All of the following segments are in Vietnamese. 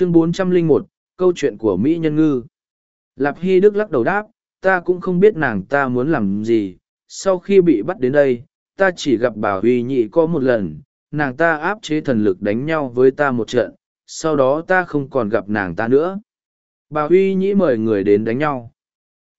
chương 401, câu chuyện của Mỹ Nhân Ngư. Lạp Hy Đức lắc đầu đáp, ta cũng không biết nàng ta muốn làm gì, sau khi bị bắt đến đây, ta chỉ gặp bà huy nhị có một lần, nàng ta áp chế thần lực đánh nhau với ta một trận, sau đó ta không còn gặp nàng ta nữa. Bà huy nhĩ mời người đến đánh nhau.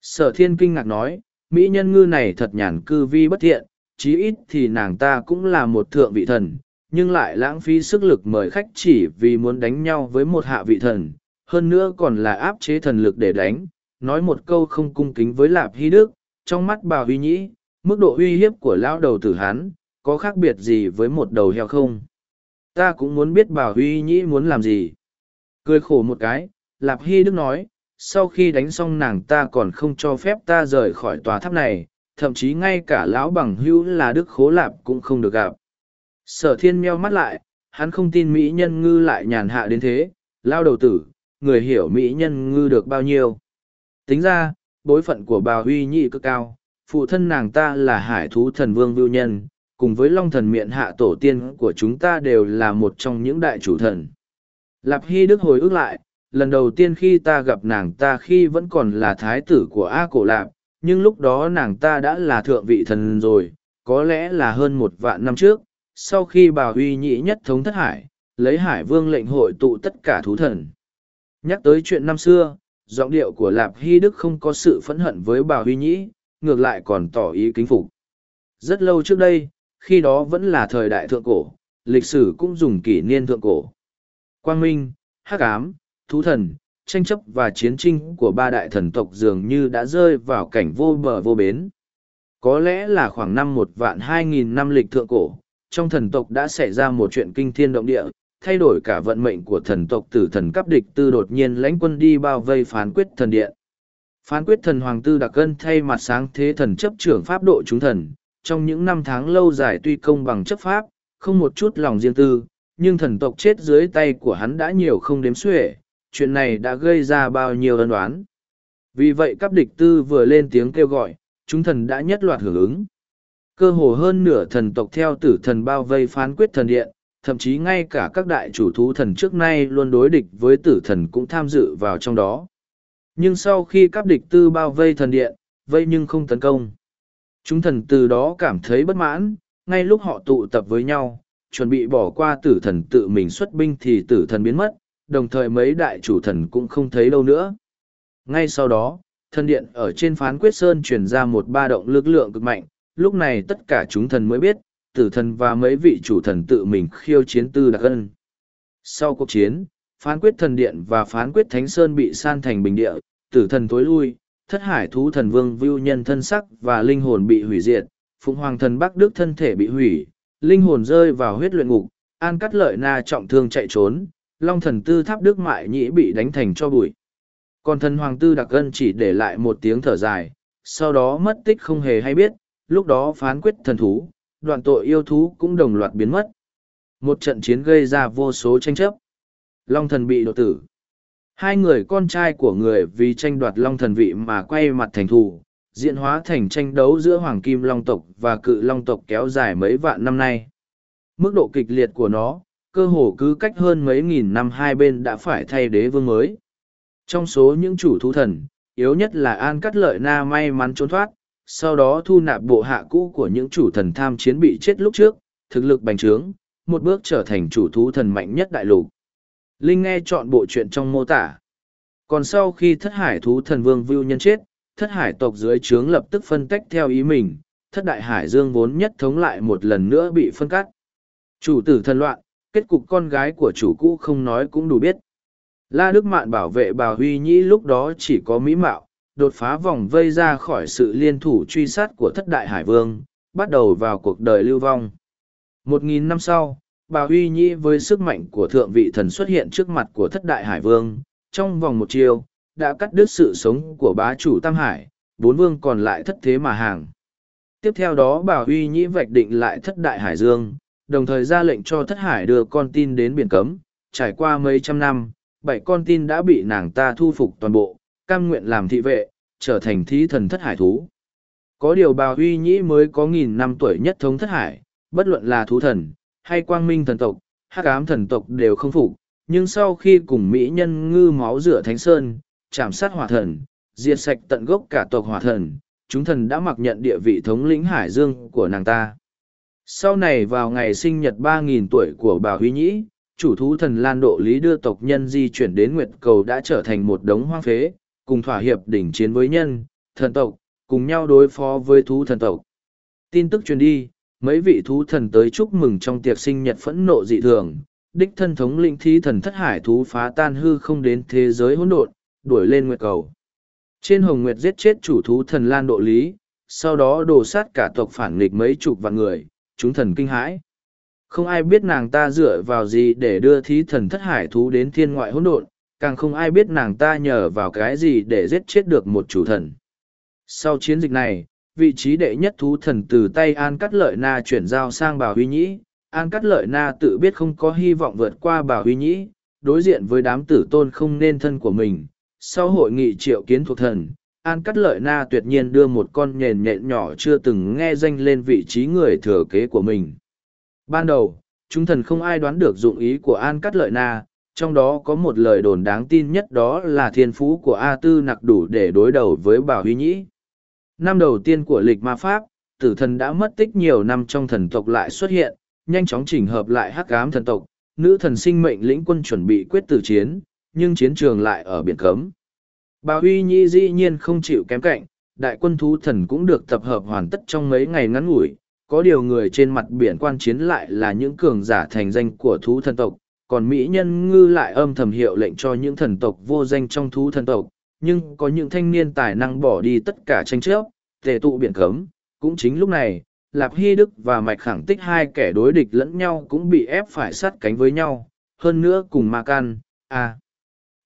Sở thiên kinh ngạc nói, Mỹ nhân ngư này thật nhàn cư vi bất thiện, chí ít thì nàng ta cũng là một thượng vị thần, nhưng lại lãng phí sức lực mời khách chỉ vì muốn đánh nhau với một hạ vị thần, hơn nữa còn là áp chế thần lực để đánh, nói một câu không cung kính với Lạp Hy Đức, trong mắt bà Huy Nhĩ, mức độ uy hiếp của lão đầu tử hán, có khác biệt gì với một đầu heo không? Ta cũng muốn biết bà Huy Nhĩ muốn làm gì. Cười khổ một cái, Lạp Hy Đức nói, sau khi đánh xong nàng ta còn không cho phép ta rời khỏi tòa tháp này, thậm chí ngay cả lão bằng hữu là Đức Khố Lạp cũng không được gặp. Sở thiên meo mắt lại, hắn không tin Mỹ nhân ngư lại nhàn hạ đến thế, lao đầu tử, người hiểu Mỹ nhân ngư được bao nhiêu. Tính ra, bối phận của bà Huy Nhị cực cao, phụ thân nàng ta là hải thú thần vương vưu nhân, cùng với long thần Miện hạ tổ tiên của chúng ta đều là một trong những đại chủ thần. Lạp Hy Đức hồi ức lại, lần đầu tiên khi ta gặp nàng ta khi vẫn còn là thái tử của A Cổ Lạp, nhưng lúc đó nàng ta đã là thượng vị thần rồi, có lẽ là hơn một vạn năm trước, sau khi bà Huy Nhị nhất thống thất hải, lấy hải vương lệnh hội tụ tất cả thú thần. Nhắc tới chuyện năm xưa, giọng điệu của Lạp Hy Đức không có sự phẫn hận với bà Huy Nhĩ, ngược lại còn tỏ ý kính phục. Rất lâu trước đây, khi đó vẫn là thời đại thượng cổ, lịch sử cũng dùng kỷ niên thượng cổ. Quang Minh, Hắc Ám, Thú Thần, tranh chấp và chiến tranh của ba đại thần tộc dường như đã rơi vào cảnh vô bờ vô bến. Có lẽ là khoảng năm một vạn hai nghìn năm lịch thượng cổ, trong thần tộc đã xảy ra một chuyện kinh thiên động địa, thay đổi cả vận mệnh của thần tộc tử thần cấp địch tư đột nhiên lãnh quân đi bao vây phán quyết thần điện. Phán quyết thần hoàng tư đặc cân thay mặt sáng thế thần chấp trưởng pháp độ chúng thần, trong những năm tháng lâu dài tuy công bằng chấp pháp, không một chút lòng riêng tư, nhưng thần tộc chết dưới tay của hắn đã nhiều không đếm xuể, chuyện này đã gây ra bao nhiêu ân oán. Vì vậy cấp địch tư vừa lên tiếng kêu gọi, chúng thần đã nhất loạt hưởng ứng. Cơ hồ hơn nửa thần tộc theo tử thần bao vây phán quyết thần điện, thậm chí ngay cả các đại chủ thú thần trước nay luôn đối địch với tử thần cũng tham dự vào trong đó. Nhưng sau khi các địch tư bao vây thần điện, vây nhưng không tấn công. Chúng thần từ đó cảm thấy bất mãn, ngay lúc họ tụ tập với nhau, chuẩn bị bỏ qua tử thần tự mình xuất binh thì tử thần biến mất, đồng thời mấy đại chủ thần cũng không thấy đâu nữa. Ngay sau đó, thần điện ở trên phán quyết sơn truyền ra một ba động lực lượng cực mạnh, lúc này tất cả chúng thần mới biết, tử thần và mấy vị chủ thần tự mình khiêu chiến tư đặc ân. Sau cuộc chiến, phán quyết thần điện và phán quyết thánh sơn bị san thành bình địa, tử thần tối lui, thất hải thú thần vương vưu nhân thân sắc và linh hồn bị hủy diệt, phụng hoàng thần bắc đức thân thể bị hủy, linh hồn rơi vào huyết luyện ngục, an cắt lợi na trọng thương chạy trốn, long thần tư tháp đức mại nhĩ bị đánh thành cho bụi. Còn thần hoàng tư đặc ân chỉ để lại một tiếng thở dài, sau đó mất tích không hề hay biết, lúc đó phán quyết thần thú, đoạn tội yêu thú cũng đồng loạt biến mất. Một trận chiến gây ra vô số tranh chấp. Long thần bị đột tử. Hai người con trai của người vì tranh đoạt long thần vị mà quay mặt thành thù, diễn hóa thành tranh đấu giữa hoàng kim long tộc và cự long tộc kéo dài mấy vạn năm nay. Mức độ kịch liệt của nó, cơ hồ cứ cách hơn mấy nghìn năm hai bên đã phải thay đế vương mới. Trong số những chủ thú thần, yếu nhất là An Cắt Lợi Na may mắn trốn thoát, sau đó thu nạp bộ hạ cũ của những chủ thần tham chiến bị chết lúc trước, thực lực bành trướng, một bước trở thành chủ thú thần mạnh nhất đại lục. Linh nghe chọn bộ chuyện trong mô tả. Còn sau khi thất hải thú thần vương Vưu Nhân chết, thất hải tộc dưới trướng lập tức phân tách theo ý mình, thất đại hải dương vốn nhất thống lại một lần nữa bị phân cắt. Chủ tử thần loạn, kết cục con gái của chủ cũ không nói cũng đủ biết. La Đức Mạn bảo vệ bà Huy Nhĩ lúc đó chỉ có mỹ mạo, đột phá vòng vây ra khỏi sự liên thủ truy sát của thất đại hải vương, bắt đầu vào cuộc đời lưu vong. Một nghìn năm sau, bà Huy Nhĩ với sức mạnh của thượng vị thần xuất hiện trước mặt của thất đại hải vương, trong vòng một chiều, đã cắt đứt sự sống của bá chủ Tam Hải, bốn vương còn lại thất thế mà hàng. Tiếp theo đó bà Huy Nhĩ vạch định lại thất đại hải dương, đồng thời ra lệnh cho thất hải đưa con tin đến biển cấm, trải qua mấy trăm năm, bảy con tin đã bị nàng ta thu phục toàn bộ, cam nguyện làm thị vệ, trở thành thí thần thất hải thú. Có điều bào Huy Nhĩ mới có nghìn năm tuổi nhất thống thất hải, bất luận là thú thần, hay quang minh thần tộc, hắc ám thần tộc đều không phục, nhưng sau khi cùng mỹ nhân ngư máu rửa thánh sơn chạm sát hỏa thần diệt sạch tận gốc cả tộc hỏa thần chúng thần đã mặc nhận địa vị thống lĩnh hải dương của nàng ta sau này vào ngày sinh nhật ba nghìn tuổi của bà huy nhĩ chủ thú thần lan độ lý đưa tộc nhân di chuyển đến nguyệt cầu đã trở thành một đống hoang phế cùng thỏa hiệp đỉnh chiến với nhân, thần tộc, cùng nhau đối phó với thú thần tộc. Tin tức truyền đi, mấy vị thú thần tới chúc mừng trong tiệc sinh nhật phẫn nộ dị thường. Đích thân thống linh thí thần thất hải thú phá tan hư không đến thế giới hỗn độn, đuổi lên nguyệt cầu. Trên hồng nguyệt giết chết chủ thú thần lan độ lý, sau đó đổ sát cả tộc phản nghịch mấy chục vạn người, chúng thần kinh hãi. Không ai biết nàng ta dựa vào gì để đưa thí thần thất hải thú đến thiên ngoại hỗn độn càng không ai biết nàng ta nhờ vào cái gì để giết chết được một chủ thần. Sau chiến dịch này, vị trí đệ nhất thú thần từ tay an cắt lợi na chuyển giao sang bà huy nhĩ. An cắt lợi na tự biết không có hy vọng vượt qua bà huy nhĩ, đối diện với đám tử tôn không nên thân của mình. Sau hội nghị triệu kiến thuộc thần, an cắt lợi na tuyệt nhiên đưa một con nhền nhện nhỏ chưa từng nghe danh lên vị trí người thừa kế của mình. Ban đầu, chúng thần không ai đoán được dụng ý của an cắt lợi na trong đó có một lời đồn đáng tin nhất đó là thiên phú của a tư nặc đủ để đối đầu với Bảo huy nhĩ. Năm đầu tiên của lịch ma pháp, tử thần đã mất tích nhiều năm trong thần tộc lại xuất hiện, nhanh chóng chỉnh hợp lại hắc ám thần tộc. Nữ thần sinh mệnh lĩnh quân chuẩn bị quyết tử chiến, nhưng chiến trường lại ở biển cấm. Bà huy nhi dĩ nhiên không chịu kém cạnh, đại quân thú thần cũng được tập hợp hoàn tất trong mấy ngày ngắn ngủi. Có điều người trên mặt biển quan chiến lại là những cường giả thành danh của thú thần tộc còn mỹ nhân ngư lại âm thầm hiệu lệnh cho những thần tộc vô danh trong thú thần tộc, nhưng có những thanh niên tài năng bỏ đi tất cả tranh chấp, tề tụ biển cấm. Cũng chính lúc này, lạp hy đức và mạch khẳng tích hai kẻ đối địch lẫn nhau cũng bị ép phải sát cánh với nhau, hơn nữa cùng ma can, a.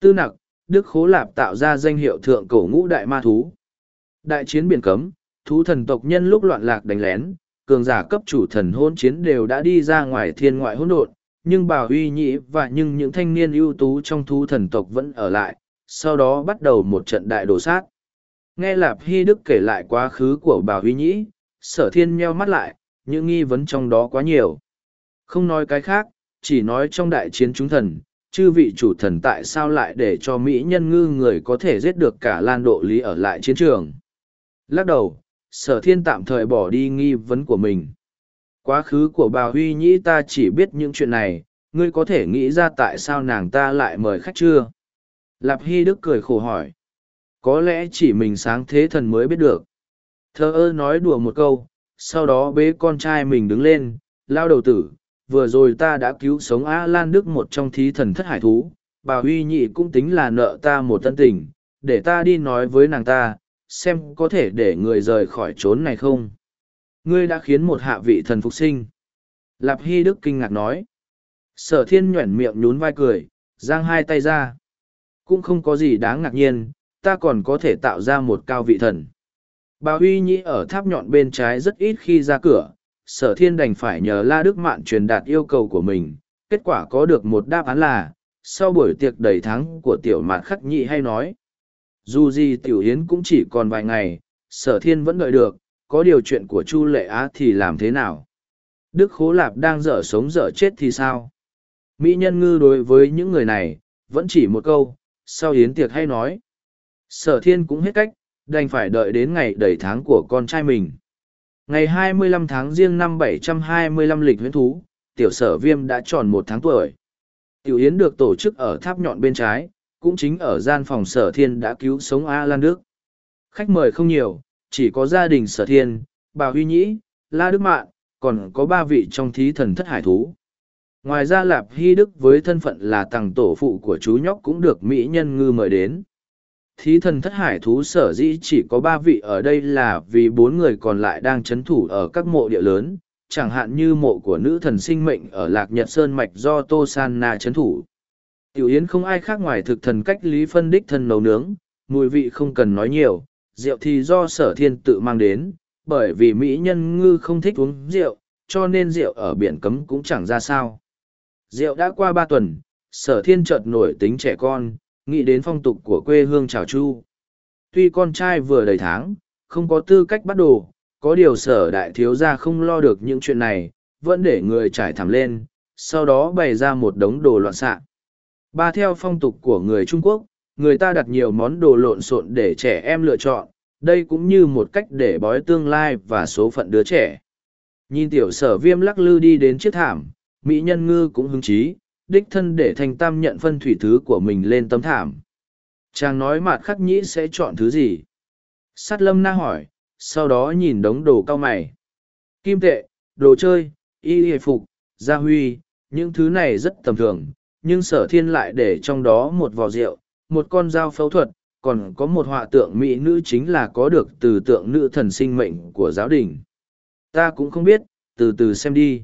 Tư nặc, đức khố lạp tạo ra danh hiệu thượng cổ ngũ đại ma thú. Đại chiến biển cấm, thú thần tộc nhân lúc loạn lạc đánh lén, cường giả cấp chủ thần hôn chiến đều đã đi ra ngoài thiên ngoại hỗn độn nhưng bà huy nhĩ và nhưng những thanh niên ưu tú trong thú thần tộc vẫn ở lại, sau đó bắt đầu một trận đại đổ sát. Nghe lạp hy đức kể lại quá khứ của bà huy nhĩ, sở thiên meo mắt lại, những nghi vấn trong đó quá nhiều. Không nói cái khác, chỉ nói trong đại chiến chúng thần, chư vị chủ thần tại sao lại để cho mỹ nhân ngư người có thể giết được cả lan độ lý ở lại chiến trường? Lắc đầu, sở thiên tạm thời bỏ đi nghi vấn của mình quá khứ của bà huy nhĩ ta chỉ biết những chuyện này, ngươi có thể nghĩ ra tại sao nàng ta lại mời khách chưa? Lạp hy đức cười khổ hỏi. Có lẽ chỉ mình sáng thế thần mới biết được. Thơ ơ nói đùa một câu, sau đó bế con trai mình đứng lên, lao đầu tử, vừa rồi ta đã cứu sống a lan đức một trong thí thần thất hải thú, bà huy nhị cũng tính là nợ ta một tân tình, để ta đi nói với nàng ta, xem có thể để người rời khỏi trốn này không ngươi đã khiến một hạ vị thần phục sinh. Lạp hy đức kinh ngạc nói. Sở thiên nhoẻn miệng nhún vai cười, giang hai tay ra. Cũng không có gì đáng ngạc nhiên, ta còn có thể tạo ra một cao vị thần. Bà huy nhĩ ở tháp nhọn bên trái rất ít khi ra cửa, sở thiên đành phải nhờ la đức mạn truyền đạt yêu cầu của mình. Kết quả có được một đáp án là, sau buổi tiệc đầy thắng của tiểu mạt khắc nhị hay nói, dù gì tiểu hiến cũng chỉ còn vài ngày, sở thiên vẫn đợi được có điều chuyện của chu lệ á thì làm thế nào? Đức khố lạp đang dở sống dở chết thì sao? Mỹ nhân ngư đối với những người này, vẫn chỉ một câu, sau Yến tiệc hay nói. Sở thiên cũng hết cách, đành phải đợi đến ngày đầy tháng của con trai mình. Ngày 25 tháng riêng năm 725 lịch huyễn thú, tiểu sở viêm đã tròn một tháng tuổi. Tiểu yến được tổ chức ở tháp nhọn bên trái, cũng chính ở gian phòng sở thiên đã cứu sống a lan đức. Khách mời không nhiều chỉ có gia đình sở thiên, bà huy nhĩ, la đức mạn, còn có ba vị trong thí thần thất hải thú. Ngoài ra lạp hy đức với thân phận là tàng tổ phụ của chú nhóc cũng được mỹ nhân ngư mời đến. Thí thần thất hải thú sở dĩ chỉ có ba vị ở đây là vì bốn người còn lại đang c h ấ n thủ ở các mộ địa lớn, chẳng hạn như mộ của nữ thần sinh mệnh ở lạc nhật sơn mạch do tô san na c h ấ n thủ. Tiểu yến không ai khác ngoài thực thần cách lý phân đích thân nấu nướng, mùi vị không cần nói nhiều rượu thì do sở thiên tự mang đến bởi vì mỹ nhân ngư không thích uống rượu cho nên rượu ở biển cấm cũng chẳng ra sao. Rượu đã qua ba tuần sở thiên chợt nổi tính trẻ con nghĩ đến phong tục của quê hương trào chu. Tuy con trai vừa đầy tháng không có tư cách bắt đồ có điều sở đại thiếu gia không lo được những chuyện này vẫn để người trải thảm lên sau đó bày ra một đống đồ loạn xạ. Ba theo phong tục của người Trung Quốc, người ta đặt nhiều món đồ lộn xộn để trẻ em lựa chọn, đây cũng như một cách để bói tương lai và số phận đứa trẻ. Nhìn tiểu sở viêm lắc lư đi đến chiếc thảm, Mỹ nhân ngư cũng hứng chí, đích thân để thành tam nhận phân thủy thứ của mình lên tấm thảm. Chàng nói mạt khắc nhĩ sẽ chọn thứ gì? Sát lâm na hỏi, sau đó nhìn đống đồ cao mày. Kim tệ, đồ chơi, y hề phục, gia huy, những thứ này rất tầm thường, nhưng sở thiên lại để trong đó một vò rượu, một con dao phẫu thuật, còn có một họa tượng mỹ nữ chính là có được từ tượng nữ thần sinh mệnh của giáo đình. Ta cũng không biết, từ từ xem đi.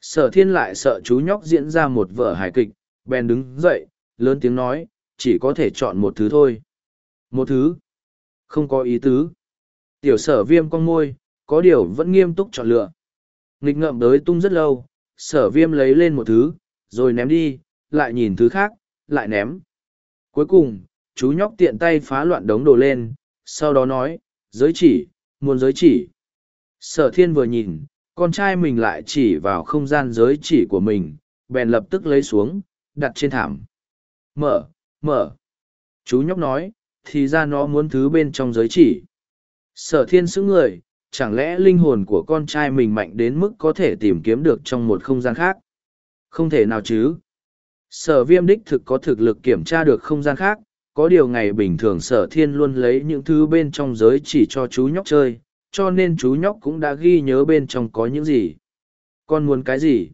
Sở thiên lại sợ chú nhóc diễn ra một vở hài kịch, bèn đứng dậy, lớn tiếng nói, chỉ có thể chọn một thứ thôi. Một thứ? Không có ý tứ. Tiểu sở viêm con môi, có điều vẫn nghiêm túc chọn lựa. Nghịch ngợm đới tung rất lâu, sở viêm lấy lên một thứ, rồi ném đi, lại nhìn thứ khác, lại ném. Cuối cùng, chú nhóc tiện tay phá loạn đống đồ lên, sau đó nói, giới chỉ, muốn giới chỉ. Sở thiên vừa nhìn, con trai mình lại chỉ vào không gian giới chỉ của mình, bèn lập tức lấy xuống, đặt trên thảm. Mở, mở. Chú nhóc nói, thì ra nó muốn thứ bên trong giới chỉ. Sở thiên sững người, chẳng lẽ linh hồn của con trai mình mạnh đến mức có thể tìm kiếm được trong một không gian khác? Không thể nào chứ. Sở viêm đích thực có thực lực kiểm tra được không gian khác, có điều ngày bình thường sở thiên luôn lấy những thứ bên trong giới chỉ cho chú nhóc chơi, cho nên chú nhóc cũng đã ghi nhớ bên trong có những gì. Con muốn cái gì?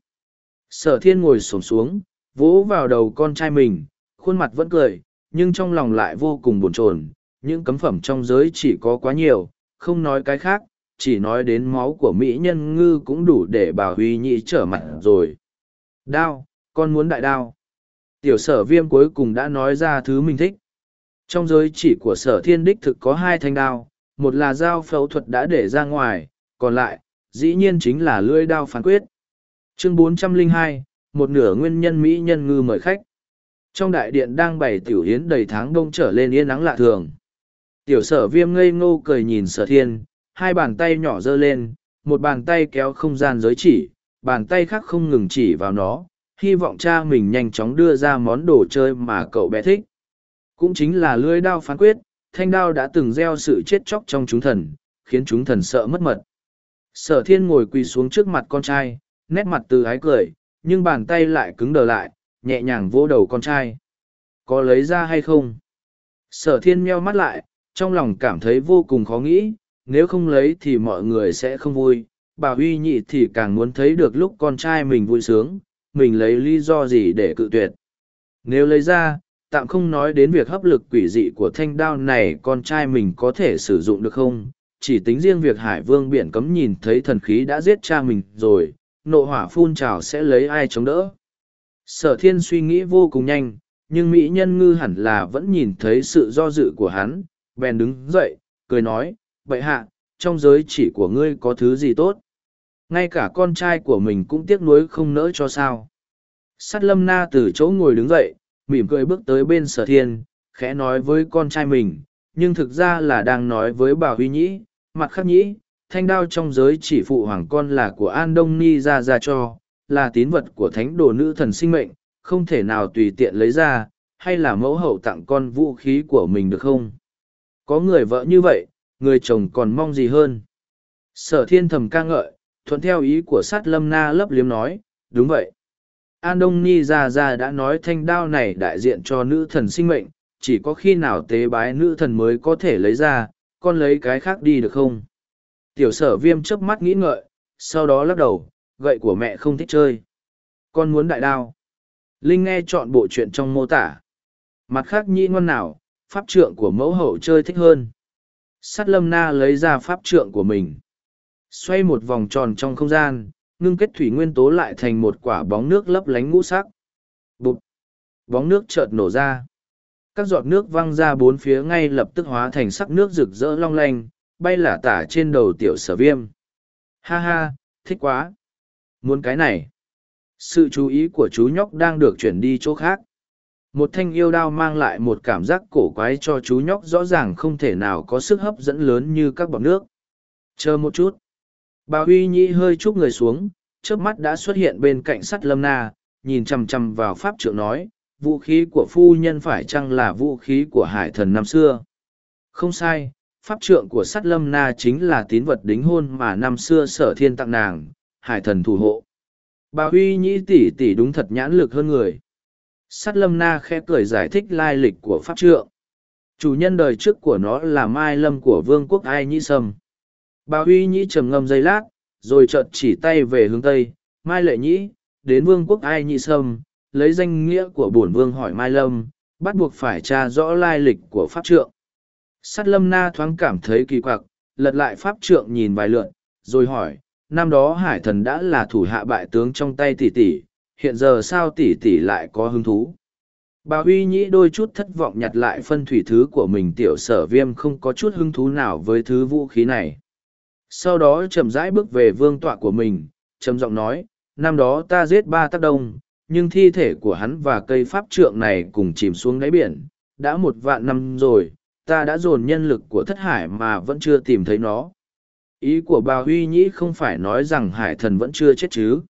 Sở thiên ngồi sổm xuống, vỗ vào đầu con trai mình, khuôn mặt vẫn cười, nhưng trong lòng lại vô cùng buồn chồn. những cấm phẩm trong giới chỉ có quá nhiều, không nói cái khác, chỉ nói đến máu của mỹ nhân ngư cũng đủ để bà huy nhị trở mặt rồi. Đao, con muốn đại đao. Tiểu sở viêm cuối cùng đã nói ra thứ mình thích. Trong giới chỉ của sở thiên đích thực có hai thanh đao, một là dao phẫu thuật đã để ra ngoài, còn lại, dĩ nhiên chính là lưỡi đao phán quyết. Chương 402, một nửa nguyên nhân Mỹ nhân ngư mời khách. Trong đại điện đang bày tiểu hiến đầy tháng đông trở lên yên nắng lạ thường. Tiểu sở viêm ngây ngô cười nhìn sở thiên, hai bàn tay nhỏ dơ lên, một bàn tay kéo không gian giới chỉ, bàn tay khác không ngừng chỉ vào nó, hy vọng cha mình nhanh chóng đưa ra món đồ chơi mà cậu bé thích. Cũng chính là lưỡi đao phán quyết, thanh đao đã từng gieo sự chết chóc trong chúng thần, khiến chúng thần sợ mất mật. Sở thiên ngồi quỳ xuống trước mặt con trai, nét mặt từ ái cười, nhưng bàn tay lại cứng đờ lại, nhẹ nhàng vỗ đầu con trai. Có lấy ra hay không? Sở thiên meo mắt lại, trong lòng cảm thấy vô cùng khó nghĩ, nếu không lấy thì mọi người sẽ không vui. Bà Huy nhị thì càng muốn thấy được lúc con trai mình vui sướng, mình lấy lý do gì để cự tuyệt. Nếu lấy ra, tạm không nói đến việc hấp lực quỷ dị của thanh đao này con trai mình có thể sử dụng được không? Chỉ tính riêng việc hải vương biển cấm nhìn thấy thần khí đã giết cha mình rồi nộ hỏa phun trào sẽ lấy ai chống đỡ? Sở thiên suy nghĩ vô cùng nhanh nhưng mỹ nhân ngư hẳn là vẫn nhìn thấy sự do dự của hắn bèn đứng dậy cười nói vậy hạ trong giới chỉ của ngươi có thứ gì tốt? Ngay cả con trai của mình cũng tiếc nuối không nỡ cho sao sắt lâm na từ chỗ ngồi đứng dậy mỉm cười bước tới bên sở thiên, khẽ nói với con trai mình, nhưng thực ra là đang nói với bà Huy Nhĩ, mặt khắc nhĩ, thanh đao trong giới chỉ phụ hoàng con là của An Đông Ni ra ra cho, là tín vật của thánh đồ nữ thần sinh mệnh, không thể nào tùy tiện lấy ra, hay là mẫu hậu tặng con vũ khí của mình được không? Có người vợ như vậy, người chồng còn mong gì hơn? Sở thiên thầm ca ngợi, thuận theo ý của sát lâm na lấp liếm nói, đúng vậy. An Đông Ni ra ra đã nói thanh đao này đại diện cho nữ thần sinh mệnh, chỉ có khi nào tế bái nữ thần mới có thể lấy ra, con lấy cái khác đi được không? Tiểu sở viêm chớp mắt nghĩ ngợi, sau đó lắc đầu, gậy của mẹ không thích chơi. Con muốn đại đao. Linh nghe chọn bộ chuyện trong mô tả. Mặt khác nhĩ ngon nào, pháp trượng của mẫu hậu chơi thích hơn. Sát lâm na lấy ra pháp trượng của mình. Xoay một vòng tròn trong không gian, ngưng kết thủy nguyên tố lại thành một quả bóng nước lấp lánh ngũ sắc. bụp Bóng nước chợt nổ ra. Các giọt nước văng ra bốn phía ngay lập tức hóa thành sắc nước rực rỡ long lanh, bay lả tả trên đầu tiểu sở viêm. Ha ha, thích quá! Muốn cái này! Sự chú ý của chú nhóc đang được chuyển đi chỗ khác. Một thanh yêu đao mang lại một cảm giác cổ quái cho chú nhóc rõ ràng không thể nào có sức hấp dẫn lớn như các bọc nước. Chờ một chút bà huy nhĩ hơi chúc người xuống trước mắt đã xuất hiện bên cạnh sắt lâm na, nhìn chằm chằm vào pháp trượng nói, vũ khí của phu nhân phải chăng là vũ khí của hải thần năm xưa? Không sai, pháp trượng của sắt lâm na chính là tín vật đính hôn mà năm xưa sở thiên tặng nàng, hải thần thủ hộ. Bà huy nhĩ tỷ tỷ đúng thật nhãn lực hơn người. Sắt lâm na khẽ cười giải thích lai lịch của pháp trượng chủ nhân đời trước của nó là mai lâm của vương quốc ai nhĩ sâm bà huy nhĩ trầm ngâm giây lát, rồi chợt chỉ tay về hướng tây. Mai lệ nhĩ, đến vương quốc ai nhĩ sâm, lấy danh nghĩa của bổn vương hỏi mai lâm, bắt buộc phải tra rõ lai lịch của pháp trượng. Sát lâm na thoáng cảm thấy kỳ quặc, lật lại pháp trượng nhìn vài lượn, rồi hỏi, năm đó hải thần đã là thủ hạ bại tướng trong tay tỷ tỷ, hiện giờ sao tỷ tỷ lại có hứng thú? Bà huy nhĩ đôi chút thất vọng nhặt lại phân thủy thứ của mình, tiểu sở viêm không có chút hứng thú nào với thứ vũ khí này sau đó chậm rãi bước về vương tọa của mình, trầm giọng nói, năm đó ta giết ba tác đông, nhưng thi thể của hắn và cây pháp trượng này cùng chìm xuống đáy biển. Đã một vạn năm rồi, ta đã dồn nhân lực của thất hải mà vẫn chưa tìm thấy nó. Ý của bà huy nhĩ không phải nói rằng hải thần vẫn chưa chết chứ.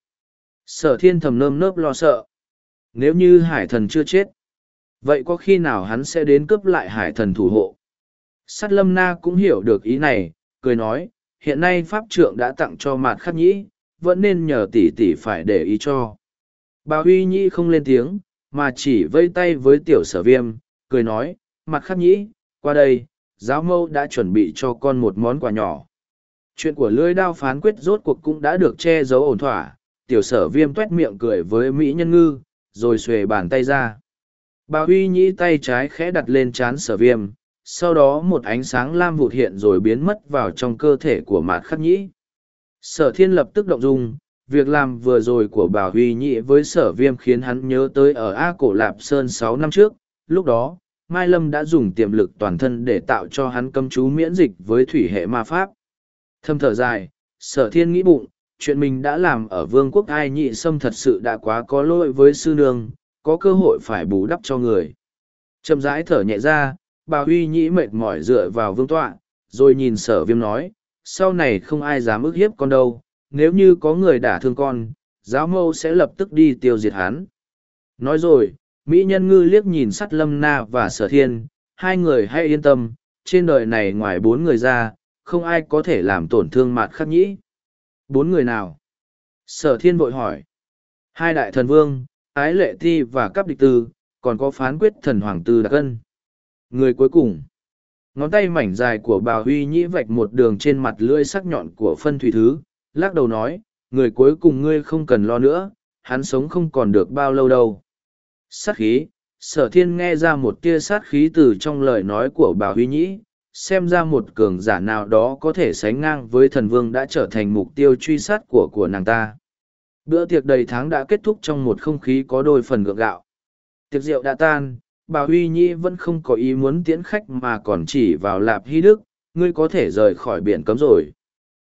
Sở thiên thầm nơm nớp lo sợ. Nếu như hải thần chưa chết, vậy có khi nào hắn sẽ đến cướp lại hải thần thủ hộ? Sát lâm na cũng hiểu được ý này, cười nói hiện nay pháp trượng đã tặng cho mạt khắc nhĩ, vẫn nên nhờ tỷ tỷ phải để ý cho. Bà huy nhĩ không lên tiếng, mà chỉ vây tay với tiểu sở viêm, cười nói mặt khắc nhĩ, qua đây, giáo mâu đã chuẩn bị cho con một món quà nhỏ. Chuyện của lưới đao phán quyết rốt cuộc cũng đã được che giấu ổn thỏa, tiểu sở viêm t u é t miệng cười với mỹ nhân ngư, rồi xuề bàn tay ra. Bà huy nhĩ tay trái khẽ đặt lên c h á n sở viêm sau đó một ánh sáng lam vụt hiện rồi biến mất vào trong cơ thể của mạt khắc nhĩ sở thiên lập tức động dung việc làm vừa rồi của bà huy nhĩ với sở viêm khiến hắn nhớ tới ở a cổ lạp sơn sáu năm trước lúc đó Mai Lâm đã dùng tiềm lực toàn thân để tạo cho hắn cấm chú miễn dịch với thủy hệ ma pháp. Thâm thở dài, sở thiên nghĩ bụng, chuyện mình đã làm ở vương quốc ai nhị sâm thật sự đã quá có lỗi với sư nương, có cơ hội phải bù đắp cho người. Chậm rãi thở nhẹ ra, bà huy nhĩ mệt mỏi dựa vào vương tọa, rồi nhìn sở viêm nói, sau này không ai dám ức hiếp con đâu, nếu như có người đả thương con, giáo mâu sẽ lập tức đi tiêu diệt hắn. Nói rồi, Mỹ nhân ngư liếc nhìn sắt lâm na và sở thiên, hai người hãy yên tâm, trên đời này ngoài bốn người ra, không ai có thể làm tổn thương mạt khắc nhĩ. Bốn người nào? Sở thiên vội hỏi. Hai đại thần vương, ái lệ ti và cắp địch tư, còn có phán quyết thần hoàng tư đặc cân. Người cuối cùng. Ngón tay mảnh dài của bà Huy nhĩ vạch một đường trên mặt lưỡi sắc nhọn của phân thủy thứ, lắc đầu nói, người cuối cùng ngươi không cần lo nữa, hắn sống không còn được bao lâu đâu. Sát khí, sở thiên nghe ra một tia sát khí từ trong lời nói của bà Huy Nhĩ, xem ra một cường giả nào đó có thể sánh ngang với thần vương đã trở thành mục tiêu truy sát của của nàng ta. Bữa tiệc đầy tháng đã kết thúc trong một không khí có đôi phần gượng gạo. Tiệc rượu đã tan, bà Huy Nhĩ vẫn không có ý muốn tiễn khách mà còn chỉ vào lạp hy đức, ngươi có thể rời khỏi biển cấm rồi.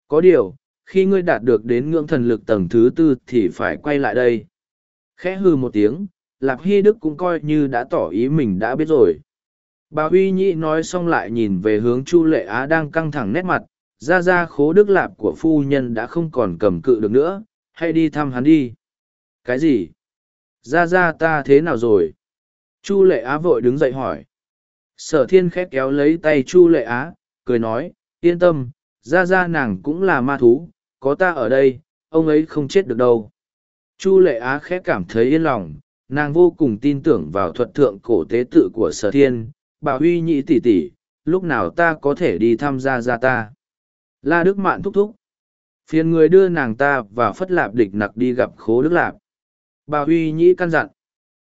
Có điều, khi ngươi đạt được đến ngưỡng thần lực tầng thứ tư thì phải quay lại đây. Khẽ hư một tiếng, lạp hy đức cũng coi như đã tỏ ý mình đã biết rồi bà huy nhĩ nói xong lại nhìn về hướng chu lệ á đang căng thẳng nét mặt ra ra khố đức lạp của phu nhân đã không còn cầm cự được nữa Hãy đi thăm hắn đi cái gì ra ra ta thế nào rồi chu lệ á vội đứng dậy hỏi. Sở thiên khét kéo lấy tay chu lệ á, cười nói, yên tâm ra ra nàng cũng là ma thú, có ta ở đây, ông ấy không chết được đâu. Chu lệ á khẽ cảm thấy yên lòng, nàng vô cùng tin tưởng vào thuật thượng cổ tế tự của sở thiên. Bà huy nhị tỷ tỷ, lúc nào ta có thể đi tham gia ra ta? La đức mạn thúc thúc. Phiền người đưa nàng ta và phất lạp địch nặc đi gặp khố đức lạp. Bà huy nhĩ căn dặn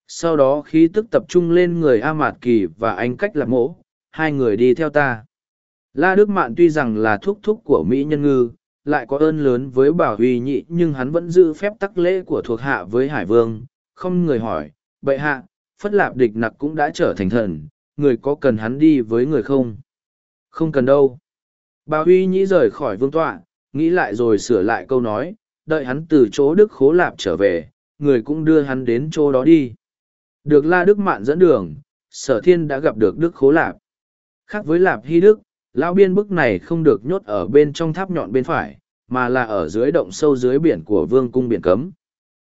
sau đó khí tức tập trung lên người a mạt kỳ và anh cách lạc mỗ hai người đi theo ta la đức mạn tuy rằng là thúc thúc của mỹ nhân ngư lại có ơn lớn với bảo huy nhị nhưng hắn vẫn giữ phép tắc lễ của thuộc hạ với hải vương không người hỏi, bệ hạ, phất lạp địch nặc cũng đã trở thành thần, người có cần hắn đi với người không? Không cần đâu. Bà Huy nhĩ rời khỏi vương tọa, nghĩ lại rồi sửa lại câu nói, đợi hắn từ chỗ Đức Khố Lạp trở về, người cũng đưa hắn đến chỗ đó đi. Được La Đức Mạn dẫn đường, sở thiên đã gặp được Đức Khố Lạp. Khác với Lạp Hy Đức, lão biên bức này không được nhốt ở bên trong tháp nhọn bên phải, mà là ở dưới động sâu dưới biển của vương cung biển cấm.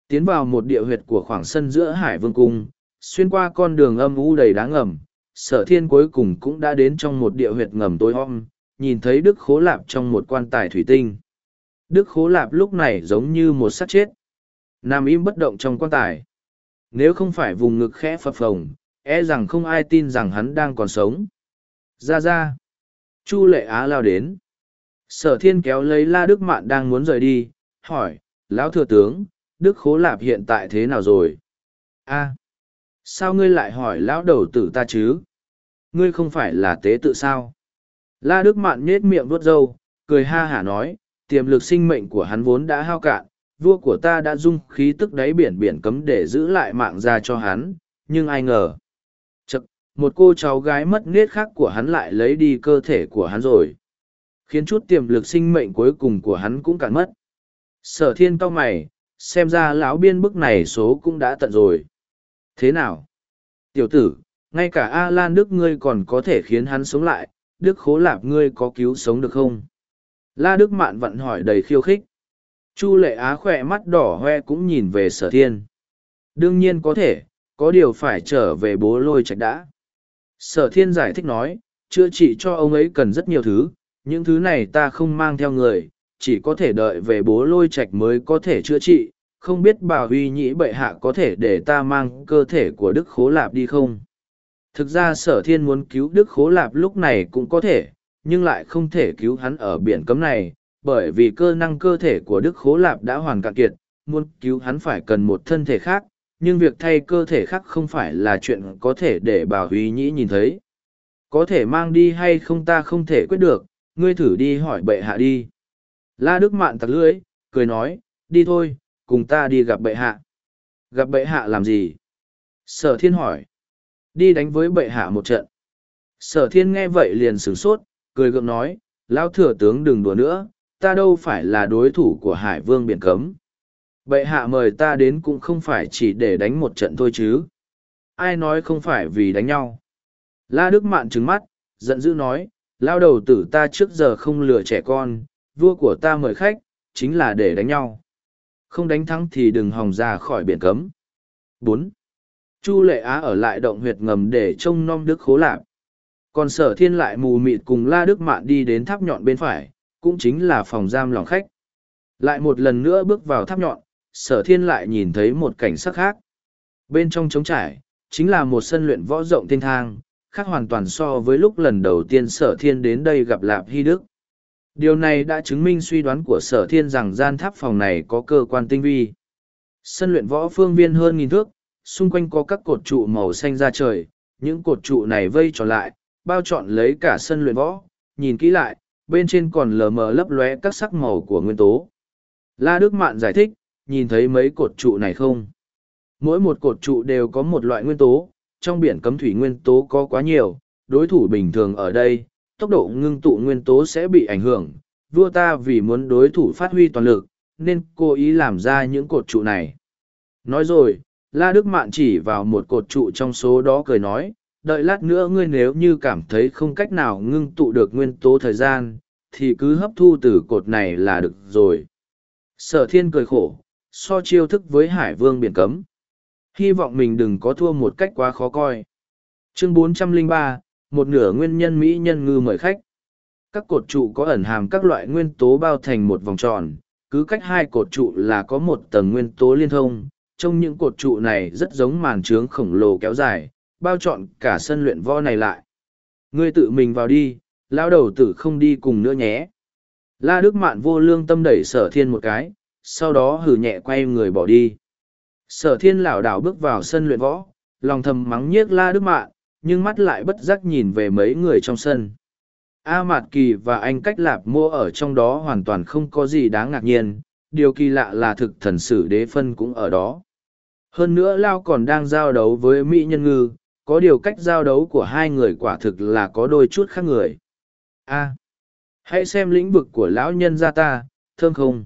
Tiến vào một địa huyệt của khoảng sân giữa hải vương cung xuyên qua con đường âm u đầy đá ngầm sở thiên cuối cùng cũng đã đến trong một địa huyệt ngầm tối om nhìn thấy đức khố lạp trong một quan tài thủy tinh. Đức khố lạp lúc này giống như một xác chết. Nằm im bất động trong quan tài nếu không phải vùng ngực khẽ phập phồng e rằng không ai tin rằng hắn đang còn sống. Ra ra. Chu lệ á lao đến. Sở thiên kéo lấy la đức mạn đang muốn rời đi, hỏi, lão thừa tướng, đức khố lạp hiện tại thế nào rồi? A, sao ngươi lại hỏi lão đầu tử ta chứ? Ngươi không phải là tế tự sao? La đức mạn nhết miệng vuốt râu, cười ha hả nói, tiềm lực sinh mệnh của hắn vốn đã hao cạn vua của ta đã dung khí tức đáy biển biển cấm để giữ lại mạng ra cho hắn, nhưng ai ngờ. Chật, một cô cháu gái mất nết khác của hắn lại lấy đi cơ thể của hắn rồi. Khiến chút tiềm lực sinh mệnh cuối cùng của hắn cũng cạn mất. Sở thiên cao mày, xem ra lão biên bức này số cũng đã tận rồi. Thế nào? Tiểu tử, ngay cả a lan đức ngươi còn có thể khiến hắn sống lại, đức khố lạp ngươi có cứu sống được không? La đức mạn vặn hỏi đầy khiêu khích chu lệ á khỏe mắt đỏ hoe cũng nhìn về sở thiên. Đương nhiên có thể, có điều phải trở về bố lôi trạch đã. Sở thiên giải thích nói, chữa trị cho ông ấy cần rất nhiều thứ, những thứ này ta không mang theo người, chỉ có thể đợi về bố lôi trạch mới có thể chữa trị. Không biết bà huy nhĩ bệ hạ có thể để ta mang cơ thể của đức khố lạp đi không? Thực ra sở thiên muốn cứu đức khố lạp lúc này cũng có thể, nhưng lại không thể cứu hắn ở biển cấm này bởi vì cơ năng cơ thể của đức khố lạp đã hoàn cạn kiệt, muốn cứu hắn phải cần một thân thể khác, nhưng việc thay cơ thể khác không phải là chuyện có thể để bà huy nhĩ nhìn thấy. Có thể mang đi hay không ta không thể quyết được, ngươi thử đi hỏi bệ hạ đi. La đức mạn tặc lưỡi, cười nói, đi thôi, cùng ta đi gặp bệ hạ. Gặp bệ hạ làm gì? Sở thiên hỏi. Đi đánh với bệ hạ một trận. Sở thiên nghe vậy liền sửng sốt, cười gượng nói, lão thừa tướng đừng đùa nữa ta đâu phải là đối thủ của hải vương biển cấm. Bệ hạ mời ta đến cũng không phải chỉ để đánh một trận thôi chứ. Ai nói không phải vì đánh nhau? La đức mạn trứng mắt, giận dữ nói, lao đầu tử ta trước giờ không lừa trẻ con, vua của ta mời khách, chính là để đánh nhau. Không đánh thắng thì đừng hòng ra khỏi biển cấm. Bốn. Chu lệ á ở lại động huyệt ngầm để trông nom đức khố lạp. Còn sở thiên lại mù mịt cùng la đức mạn đi đến tháp nhọn bên phải cũng chính là phòng giam lòng khách. Lại một lần nữa bước vào tháp nhọn, sở thiên lại nhìn thấy một cảnh sắc khác. Bên trong trống trải, chính là một sân luyện võ rộng thiên thang, khác hoàn toàn so với lúc lần đầu tiên sở thiên đến đây gặp lạp hy đức. Điều này đã chứng minh suy đoán của sở thiên rằng gian tháp phòng này có cơ quan tinh vi. Sân luyện võ phương viên hơn nghìn thước, xung quanh có các cột trụ màu xanh ra trời, những cột trụ này vây tròn lại, bao trọn lấy cả sân luyện võ, nhìn kỹ lại bên trên còn lờ mờ lấp lóe các sắc màu của nguyên tố. La đức mạn giải thích, nhìn thấy mấy cột trụ này không? Mỗi một cột trụ đều có một loại nguyên tố, trong biển cấm thủy nguyên tố có quá nhiều, đối thủ bình thường ở đây, tốc độ ngưng tụ nguyên tố sẽ bị ảnh hưởng, vua ta vì muốn đối thủ phát huy toàn lực, nên cố ý làm ra những cột trụ này. Nói rồi, la đức mạn chỉ vào một cột trụ trong số đó cười nói đợi lát nữa ngươi nếu như cảm thấy không cách nào ngưng tụ được nguyên tố thời gian thì cứ hấp thu từ cột này là được rồi. Sở thiên cười khổ so chiêu thức với hải vương biển cấm. Hy vọng mình đừng có thua một cách quá khó coi. Chương 403, một nửa nguyên nhân mỹ nhân ngư mời khách. Các cột trụ có ẩn hàm các loại nguyên tố bao thành một vòng tròn cứ cách hai cột trụ là có một tầng nguyên tố liên thông. Trong những cột trụ này rất giống màn trướng khổng lồ kéo dài bao trọn cả sân luyện võ này lại. Ngươi tự mình vào đi, lão đầu tử không đi cùng nữa nhé. La đức mạn vô lương tâm đẩy sở thiên một cái, sau đó hử nhẹ quay người bỏ đi. Sở thiên lảo đảo bước vào sân luyện võ, lòng thầm mắng nhiếc la đức mạn, nhưng mắt lại bất giác nhìn về mấy người trong sân. A mạt kỳ và anh cách lạp mua ở trong đó hoàn toàn không có gì đáng ngạc nhiên, điều kỳ lạ là thực thần sử đế phân cũng ở đó. Hơn nữa lao còn đang giao đấu với mỹ nhân ngư có điều cách giao đấu của hai người quả thực là có đôi chút khác người. A, hãy xem lĩnh vực của lão nhân gia ta, thơm không?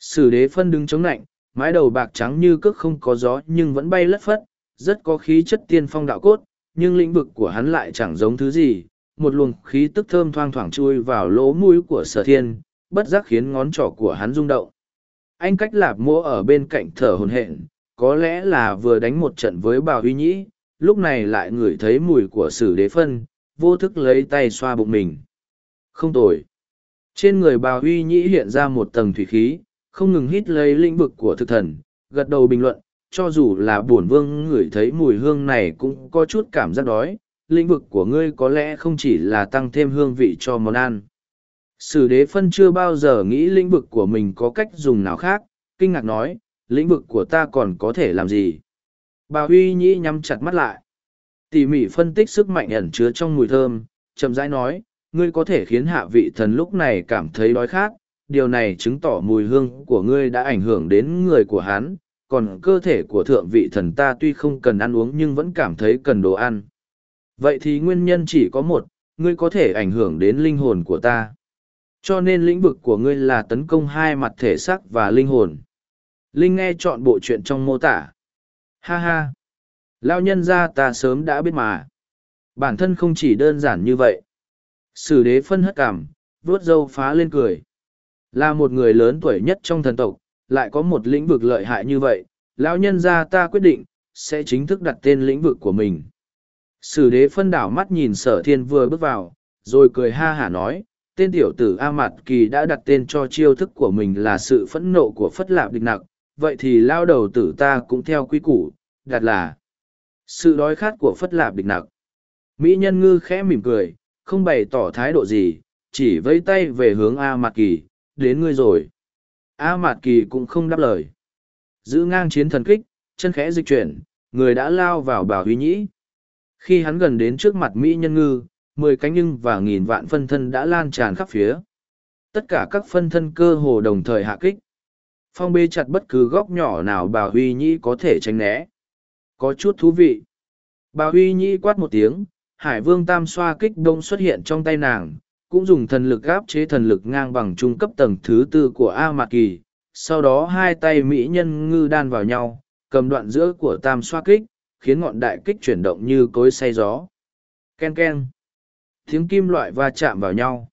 Sử đế phân đứng chống lạnh mái đầu bạc trắng như cước không có gió nhưng vẫn bay lất phất, rất có khí chất tiên phong đạo cốt, nhưng lĩnh vực của hắn lại chẳng giống thứ gì. Một luồng khí tức thơm thoang thoảng chui vào lỗ mũi của sở thiên, bất giác khiến ngón trỏ của hắn rung động. Anh cách lạp mỗ ở bên cạnh thở hồn hện có lẽ là vừa đánh một trận với bà huy nhĩ lúc này lại ngửi thấy mùi của sử đế phân, vô thức lấy tay xoa bụng mình. Không tồi. Trên người bà huy nhĩ hiện ra một tầng thủy khí, không ngừng hít lấy lĩnh vực của thực thần, gật đầu bình luận, cho dù là bổn vương ngửi thấy mùi hương này cũng có chút cảm giác đói, lĩnh vực của ngươi có lẽ không chỉ là tăng thêm hương vị cho món ăn. Sử đế phân chưa bao giờ nghĩ lĩnh vực của mình có cách dùng nào khác, kinh ngạc nói, lĩnh vực của ta còn có thể làm gì? Bà huy nhĩ nhắm chặt mắt lại. Tỉ mỉ phân tích sức mạnh ẩn chứa trong mùi thơm, chậm rãi nói, ngươi có thể khiến hạ vị thần lúc này cảm thấy đói khát, điều này chứng tỏ mùi hương của ngươi đã ảnh hưởng đến người của hắn, còn cơ thể của thượng vị thần ta tuy không cần ăn uống nhưng vẫn cảm thấy cần đồ ăn. Vậy thì nguyên nhân chỉ có một, ngươi có thể ảnh hưởng đến linh hồn của ta. Cho nên lĩnh vực của ngươi là tấn công hai mặt thể xác và linh hồn. Linh nghe chọn bộ chuyện trong mô tả ha ha. Lao nhân ra ta sớm đã biết mà. Bản thân không chỉ đơn giản như vậy. Sử đế phân hất cảm, vuốt râu phá lên cười. Là một người lớn tuổi nhất trong thần tộc, lại có một lĩnh vực lợi hại như vậy, lão nhân gia ta quyết định, sẽ chính thức đặt tên lĩnh vực của mình. Sử đế phân đảo mắt nhìn sở thiên vừa bước vào, rồi cười ha hả nói, tên tiểu tử a mạt kỳ đã đặt tên cho chiêu thức của mình là sự phẫn nộ của phất lạp địch nặc vậy thì lao đầu tử ta cũng theo quy củ, đặt là sự đói khát của phất lạp địch nặc. Mỹ nhân ngư khẽ mỉm cười, không bày tỏ thái độ gì, chỉ vẫy tay về hướng a mạt kỳ, đến ngươi rồi. A mạt kỳ cũng không đáp lời. Giữ ngang chiến thần kích, chân khẽ dịch chuyển, người đã lao vào bảo huy nhĩ. Khi hắn gần đến trước mặt mỹ nhân ngư, mười cánh nhưng và nghìn vạn phân thân đã lan tràn khắp phía. Tất cả các phân thân cơ hồ đồng thời hạ kích phong bê chặt bất cứ góc nhỏ nào bà huy nhĩ có thể tránh né có chút thú vị bà huy nhĩ quát một tiếng hải vương tam xoa kích đông xuất hiện trong tay nàng cũng dùng thần lực gáp chế thần lực ngang bằng trung cấp tầng thứ tư của A Mạc Kỳ, sau đó hai tay mỹ nhân ngư đan vào nhau, cầm đoạn giữa của tam xoa kích, khiến ngọn đại kích chuyển động như cối say gió. Ken ken. Tiếng kim loại va chạm vào nhau.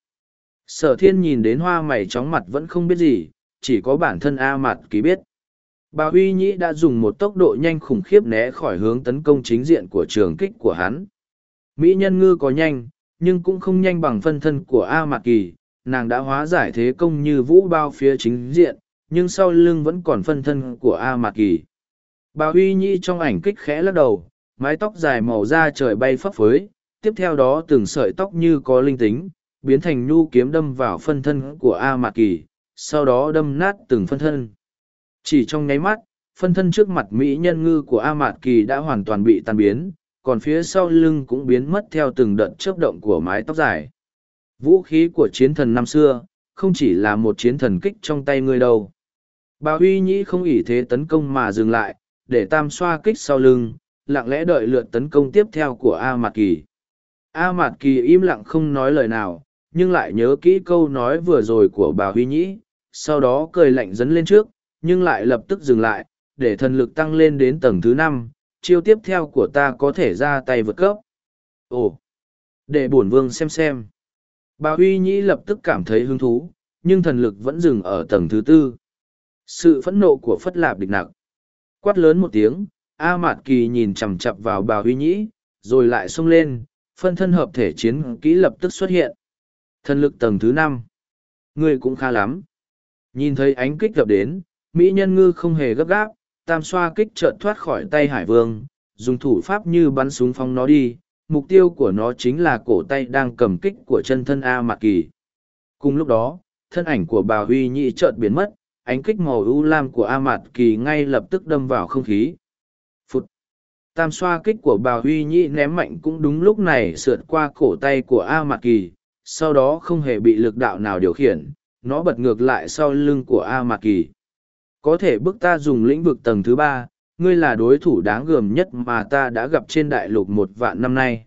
Sở thiên nhìn đến hoa mày chóng mặt vẫn không biết gì, chỉ có bản thân A Mạt Kỳ biết. Bà Huy Nhĩ đã dùng một tốc độ nhanh khủng khiếp né khỏi hướng tấn công chính diện của trường kích của hắn. Mỹ nhân ngư có nhanh, nhưng cũng không nhanh bằng phân thân của A Mạc Kỳ, nàng đã hóa giải thế công như vũ bao phía chính diện, nhưng sau lưng vẫn còn phân thân của A Mạc Kỳ. Bà Huy Nhĩ trong ảnh kích khẽ lắc đầu, mái tóc dài màu da trời bay phấp phới, tiếp theo đó từng sợi tóc như có linh tính, biến thành nhu kiếm đâm vào phân thân của A Mạc Kỳ, sau đó đâm nát từng phân thân. Chỉ trong nháy mắt, phân thân trước mặt Mỹ nhân ngư của A Mạt Kỳ đã hoàn toàn bị tan biến, còn phía sau lưng cũng biến mất theo từng đợt chớp động của mái tóc dài. Vũ khí của chiến thần năm xưa, không chỉ là một chiến thần kích trong tay ngươi đâu. Bà Huy Nhĩ không ỉ thế tấn công mà dừng lại, để tam xoa kích sau lưng, lặng lẽ đợi lượt tấn công tiếp theo của A Mạt Kỳ. A Mạt Kỳ im lặng không nói lời nào, nhưng lại nhớ kỹ câu nói vừa rồi của bà Huy Nhĩ, sau đó cười lạnh dấn lên trước, nhưng lại lập tức dừng lại, để thần lực tăng lên đến tầng thứ năm, chiêu tiếp theo của ta có thể ra tay vượt cấp. Ồ! Để bổn vương xem xem. Bà Huy Nhĩ lập tức cảm thấy hứng thú, nhưng thần lực vẫn dừng ở tầng thứ tư. Sự phẫn nộ của Phất Lạp địch nặng. Quát lớn một tiếng, A Mạt Kỳ nhìn chằm chặp vào bà Huy Nhĩ, rồi lại xông lên, phân thân hợp thể chiến kỹ lập tức xuất hiện. Thần lực tầng thứ năm. Người cũng khá lắm. Nhìn thấy ánh kích gặp đến, Mỹ nhân ngư không hề gấp gáp, tam xoa kích trợn thoát khỏi tay hải vương dùng thủ pháp như bắn súng phóng nó đi mục tiêu của nó chính là cổ tay đang cầm kích của chân thân a mạc kỳ. Cùng lúc đó thân ảnh của bà huy nhị trợn biến mất ánh kích màu ưu lam của a mạt kỳ ngay lập tức đâm vào không khí. Phút tam xoa kích của bà huy nhị ném mạnh cũng đúng lúc này sượt qua cổ tay của a mạt kỳ sau đó không hề bị lực đạo nào điều khiển nó bật ngược lại sau lưng của a mạt kỳ có thể bức ta dùng lĩnh vực tầng thứ ba, ngươi là đối thủ đáng gờm nhất mà ta đã gặp trên đại lục một vạn năm nay.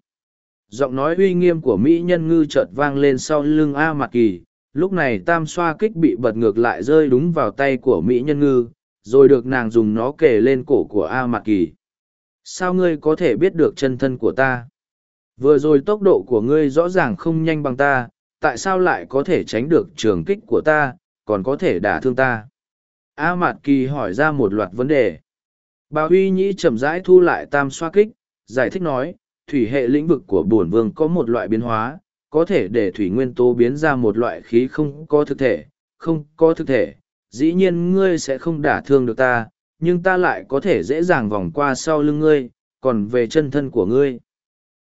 Giọng nói uy nghiêm của Mỹ nhân ngư chợt vang lên sau lưng A Mạc Kỳ, lúc này tam xoa kích bị bật ngược lại rơi đúng vào tay của Mỹ nhân ngư, rồi được nàng dùng nó kề lên cổ của A Mạc Kỳ. Sao ngươi có thể biết được chân thân của ta? Vừa rồi tốc độ của ngươi rõ ràng không nhanh bằng ta, tại sao lại có thể tránh được trường kích của ta, còn có thể đả thương ta? A Mạt Kỳ hỏi ra một loạt vấn đề. Bà Huy Nhĩ chậm rãi thu lại tam xoa kích, giải thích nói, thủy hệ lĩnh vực của bổn vương có một loại biến hóa, có thể để thủy nguyên tố biến ra một loại khí không có thực thể, không có thực thể. Dĩ nhiên ngươi sẽ không đả thương được ta, nhưng ta lại có thể dễ dàng vòng qua sau lưng ngươi, còn về chân thân của ngươi.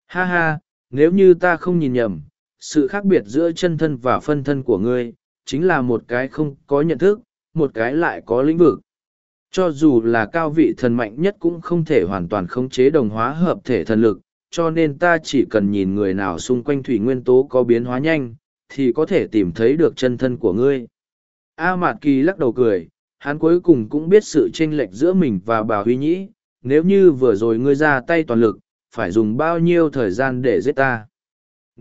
Ha ha, nếu như ta không nhìn nhầm, sự khác biệt giữa chân thân và phân thân của ngươi, chính là một cái không có nhận thức, một cái lại có lĩnh vực. Cho dù là cao vị thần mạnh nhất cũng không thể hoàn toàn khống chế đồng hóa hợp thể thần lực, cho nên ta chỉ cần nhìn người nào xung quanh thủy nguyên tố có biến hóa nhanh, thì có thể tìm thấy được chân thân của ngươi. A Mạt Kỳ lắc đầu cười, hắn cuối cùng cũng biết sự chênh lệch giữa mình và bà Huy Nhĩ, nếu như vừa rồi ngươi ra tay toàn lực, phải dùng bao nhiêu thời gian để giết ta.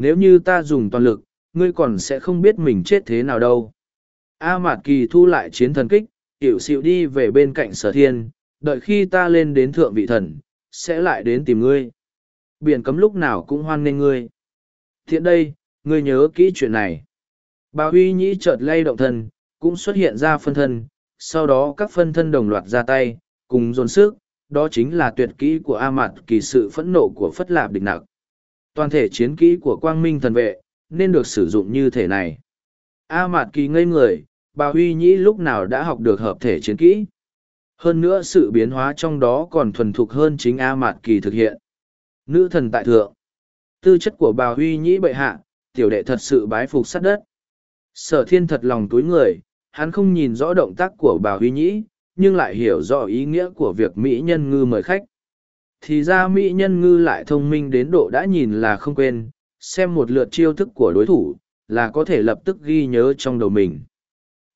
Nếu như ta dùng toàn lực, ngươi còn sẽ không biết mình chết thế nào đâu. A Mạt Kỳ thu lại chiến thần kích, hiểu xịu đi về bên cạnh sở thiên, đợi khi ta lên đến thượng vị thần, sẽ lại đến tìm ngươi. Biển cấm lúc nào cũng hoan nghênh ngươi. Thiện đây, ngươi nhớ kỹ chuyện này. Bà Huy Nhĩ chợt lay động thân, cũng xuất hiện ra phân thân, sau đó các phân thân đồng loạt ra tay, cùng dồn sức, đó chính là tuyệt kỹ của A Mạt kỳ sự phẫn nộ của Phất Lạp địch nặc. Toàn thể chiến kỹ của Quang Minh thần vệ, nên được sử dụng như thể này. A Mạt kỳ ngây người, bà Huy Nhĩ lúc nào đã học được hợp thể chiến kỹ. Hơn nữa sự biến hóa trong đó còn thuần thục hơn chính A Mạt kỳ thực hiện. Nữ thần tại thượng. Tư chất của bà Huy Nhĩ bệ hạ, tiểu đệ thật sự bái phục sát đất. Sở thiên thật lòng túi người, hắn không nhìn rõ động tác của bà Huy Nhĩ, nhưng lại hiểu rõ ý nghĩa của việc Mỹ Nhân Ngư mời khách. Thì ra Mỹ Nhân Ngư lại thông minh đến độ đã nhìn là không quên, xem một lượt chiêu thức của đối thủ, là có thể lập tức ghi nhớ trong đầu mình.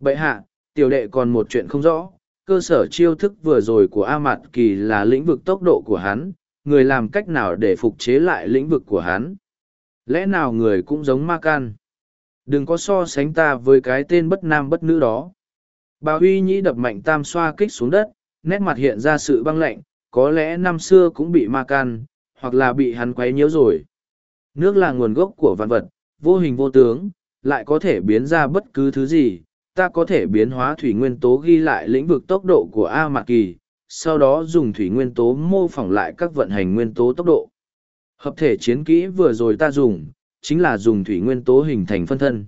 Bậy hạ, tiểu đệ còn một chuyện không rõ, cơ sở chiêu thức vừa rồi của A Mạt Kỳ là lĩnh vực tốc độ của hắn, người làm cách nào để phục chế lại lĩnh vực của hắn. Lẽ nào người cũng giống ma can? Đừng có so sánh ta với cái tên bất nam bất nữ đó. Bà Huy Nhĩ đập mạnh tam xoa kích xuống đất, nét mặt hiện ra sự băng lạnh, có lẽ năm xưa cũng bị ma can, hoặc là bị hắn quấy nhiễu rồi. Nước là nguồn gốc của vạn vật, vô hình vô tướng, lại có thể biến ra bất cứ thứ gì. Ta có thể biến hóa thủy nguyên tố ghi lại lĩnh vực tốc độ của A Mạc Kỳ, sau đó dùng thủy nguyên tố mô phỏng lại các vận hành nguyên tố tốc độ. Hợp thể chiến kỹ vừa rồi ta dùng, chính là dùng thủy nguyên tố hình thành phân thân.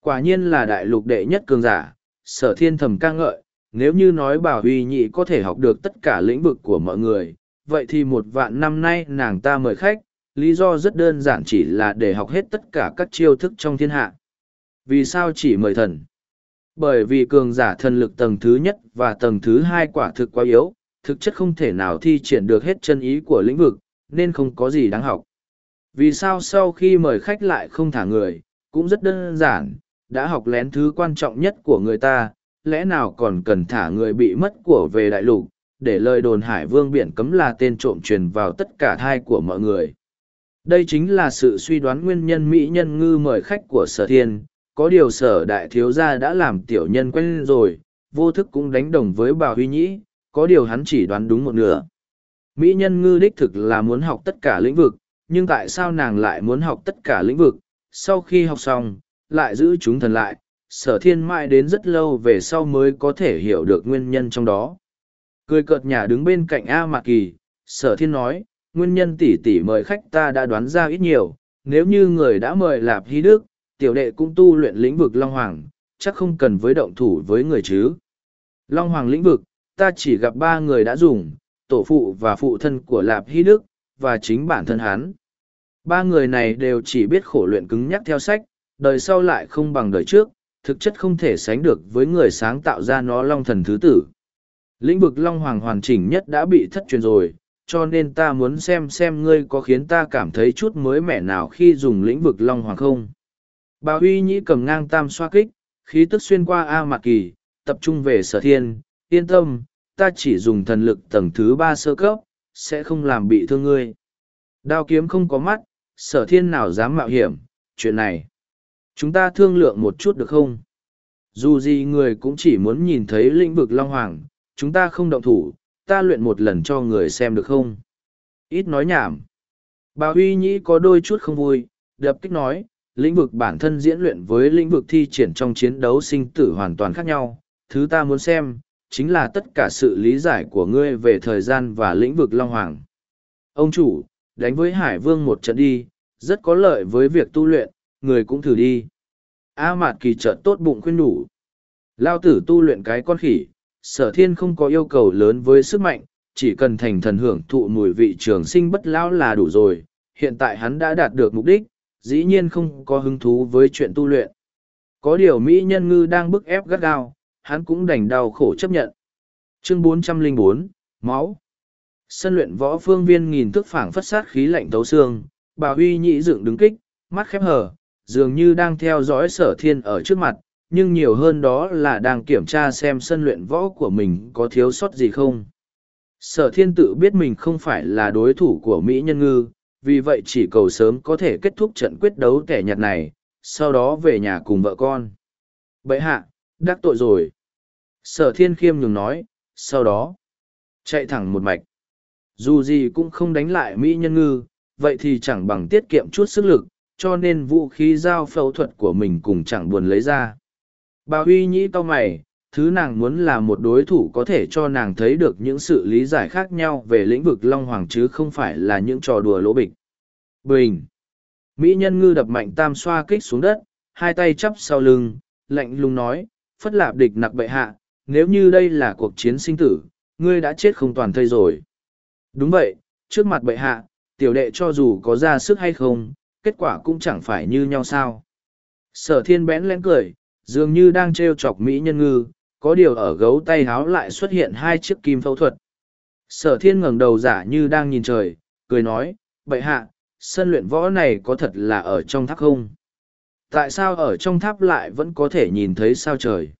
Quả nhiên là đại lục đệ nhất cường giả, sở thiên thầm ca ngợi, nếu như nói bảo huy nhị có thể học được tất cả lĩnh vực của mọi người, vậy thì một vạn năm nay nàng ta mời khách, lý do rất đơn giản chỉ là để học hết tất cả các chiêu thức trong thiên hạ. Vì sao chỉ mời thần? Bởi vì cường giả thần lực tầng thứ nhất và tầng thứ hai quả thực quá yếu, thực chất không thể nào thi triển được hết chân ý của lĩnh vực, nên không có gì đáng học. Vì sao sau khi mời khách lại không thả người, cũng rất đơn giản, đã học lén thứ quan trọng nhất của người ta, lẽ nào còn cần thả người bị mất của về đại lục, để lời đồn hải vương biển cấm là tên trộm truyền vào tất cả thai của mọi người. Đây chính là sự suy đoán nguyên nhân Mỹ nhân ngư mời khách của sở thiên, có điều sở đại thiếu gia đã làm tiểu nhân quen rồi, vô thức cũng đánh đồng với bà Huy Nhĩ, có điều hắn chỉ đoán đúng một nửa. Mỹ nhân ngư đích thực là muốn học tất cả lĩnh vực, nhưng tại sao nàng lại muốn học tất cả lĩnh vực, sau khi học xong, lại giữ chúng thần lại, sở thiên mãi đến rất lâu về sau mới có thể hiểu được nguyên nhân trong đó. Cười cợt nhà đứng bên cạnh A Mạc Kỳ, sở thiên nói, nguyên nhân tỷ tỷ mời khách ta đã đoán ra ít nhiều, nếu như người đã mời Lạp Hy Đức, tiểu đệ cũng tu luyện lĩnh vực Long Hoàng, chắc không cần với động thủ với người chứ. Long Hoàng lĩnh vực, ta chỉ gặp ba người đã dùng, tổ phụ và phụ thân của Lạp Hy Đức, và chính bản thân hắn. Ba người này đều chỉ biết khổ luyện cứng nhắc theo sách, đời sau lại không bằng đời trước, thực chất không thể sánh được với người sáng tạo ra nó Long Thần Thứ Tử. Lĩnh vực Long Hoàng hoàn chỉnh nhất đã bị thất truyền rồi, cho nên ta muốn xem xem ngươi có khiến ta cảm thấy chút mới mẻ nào khi dùng lĩnh vực Long Hoàng không. Bà Huy Nhĩ cầm ngang tam xoa kích, khí tức xuyên qua A Mạc Kỳ, tập trung về sở thiên, yên tâm, ta chỉ dùng thần lực tầng thứ ba sơ cấp, sẽ không làm bị thương ngươi. Đao kiếm không có mắt, sở thiên nào dám mạo hiểm, chuyện này. Chúng ta thương lượng một chút được không? Dù gì người cũng chỉ muốn nhìn thấy lĩnh vực Long Hoàng, chúng ta không động thủ, ta luyện một lần cho người xem được không? Ít nói nhảm. Bà Huy Nhĩ có đôi chút không vui, đập kích nói, lĩnh vực bản thân diễn luyện với lĩnh vực thi triển trong chiến đấu sinh tử hoàn toàn khác nhau. Thứ ta muốn xem, chính là tất cả sự lý giải của ngươi về thời gian và lĩnh vực Long Hoàng. Ông chủ, đánh với Hải Vương một trận đi, rất có lợi với việc tu luyện, người cũng thử đi. A Mạt Kỳ trợn tốt bụng khuyên nhủ. Lao tử tu luyện cái con khỉ, sở thiên không có yêu cầu lớn với sức mạnh, chỉ cần thành thần hưởng thụ mùi vị trường sinh bất lão là đủ rồi. Hiện tại hắn đã đạt được mục đích, dĩ nhiên không có hứng thú với chuyện tu luyện. Có điều Mỹ nhân ngư đang bức ép gắt gao, hắn cũng đành đau khổ chấp nhận. Chương 404, Máu Sân luyện võ phương viên nghìn thước phảng phất sát khí lạnh tấu xương, bà huy nhị dựng đứng kích, mắt khép hờ, dường như đang theo dõi sở thiên ở trước mặt, nhưng nhiều hơn đó là đang kiểm tra xem sân luyện võ của mình có thiếu sót gì không. Sở thiên tự biết mình không phải là đối thủ của Mỹ Nhân Ngư, vì vậy chỉ cầu sớm có thể kết thúc trận quyết đấu kẻ nhặt này, sau đó về nhà cùng vợ con. Bậy hạ, đắc tội rồi. Sở thiên khiêm nhường nói, sau đó, chạy thẳng một mạch. Dù gì cũng không đánh lại Mỹ Nhân Ngư, vậy thì chẳng bằng tiết kiệm chút sức lực, cho nên vũ khí giao phẫu thuật của mình cũng chẳng buồn lấy ra. Bà Huy nhĩ to mày, thứ nàng muốn là một đối thủ có thể cho nàng thấy được những sự lý giải khác nhau về lĩnh vực Long Hoàng chứ không phải là những trò đùa lỗ bịch. Bình! Mỹ nhân ngư đập mạnh tam xoa kích xuống đất, hai tay chắp sau lưng, lạnh lùng nói, phất lạp địch nặc bệ hạ, nếu như đây là cuộc chiến sinh tử, ngươi đã chết không toàn thây rồi. Đúng vậy, trước mặt bệ hạ, tiểu đệ cho dù có ra sức hay không, kết quả cũng chẳng phải như nhau sao. Sở thiên bẽn lén cười, dường như đang trêu chọc mỹ nhân ngư có điều ở gấu tay háo lại xuất hiện hai chiếc kim phẫu thuật. Sở thiên ngẩng đầu giả như đang nhìn trời cười nói bậy hạ sân luyện võ này có thật là ở trong tháp không? Tại sao ở trong tháp lại vẫn có thể nhìn thấy sao trời?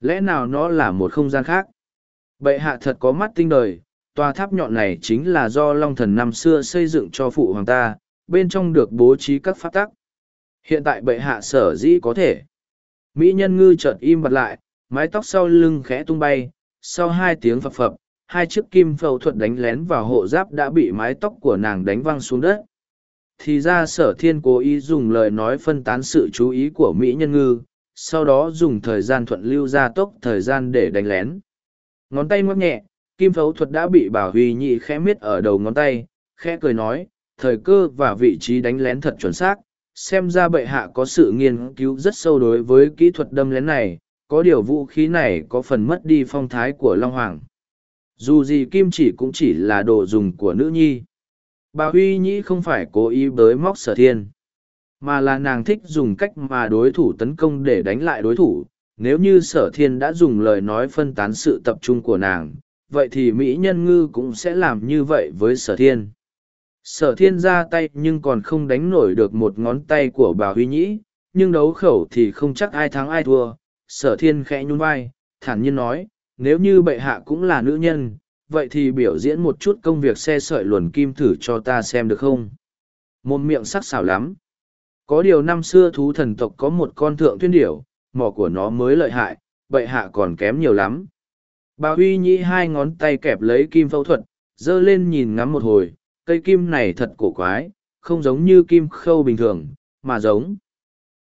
Lẽ nào nó là một không gian khác? Bậy hạ thật có mắt tinh đời tòa tháp nhọn này chính là do long thần năm xưa xây dựng cho phụ hoàng ta bên trong được bố trí các pháp tắc hiện tại bệ hạ sở dĩ có thể Mỹ nhân ngư chợt im bặt lại, mái tóc sau lưng khẽ tung bay, sau hai tiếng phập phập, hai chiếc kim phẫu thuật đánh lén vào hộ giáp đã bị mái tóc của nàng đánh văng xuống đất. Thì ra sở thiên cố ý dùng lời nói phân tán sự chú ý của Mỹ nhân ngư, sau đó dùng thời gian thuận lưu ra tốc thời gian để đánh lén. Ngón tay ngoắc nhẹ, kim phẫu thuật đã bị bảo huy nhị khẽ miết ở đầu ngón tay, khẽ cười nói, thời cơ và vị trí đánh lén thật chuẩn xác, xem ra bệ hạ có sự nghiên cứu rất sâu đối với kỹ thuật đâm lén này có điều vũ khí này có phần mất đi phong thái của long hoàng. Dù gì kim chỉ cũng chỉ là đồ dùng của nữ nhi. Bà huy nhĩ không phải cố ý bới móc sở thiên mà là nàng thích dùng cách mà đối thủ tấn công để đánh lại đối thủ. Nếu như sở thiên đã dùng lời nói phân tán sự tập trung của nàng vậy thì mỹ nhân ngư cũng sẽ làm như vậy với sở thiên sở thiên ra tay nhưng còn không đánh nổi được một ngón tay của bà huy nhĩ, nhưng đấu khẩu thì không chắc ai thắng ai thua. Sở thiên khẽ nhún vai, thản nhiên nói, nếu như bệ hạ cũng là nữ nhân, vậy thì biểu diễn một chút công việc xe sợi luồn kim thử cho ta xem được không? Một miệng sắc sảo lắm. Có điều năm xưa thú thần tộc có một con thượng tuyên điểu, mỏ của nó mới lợi hại, bệ hạ còn kém nhiều lắm. Bà huy nhĩ hai ngón tay kẹp lấy kim phẫu thuật, giơ lên nhìn ngắm một hồi cây kim này thật cổ quái, không giống như kim khâu bình thường, mà giống.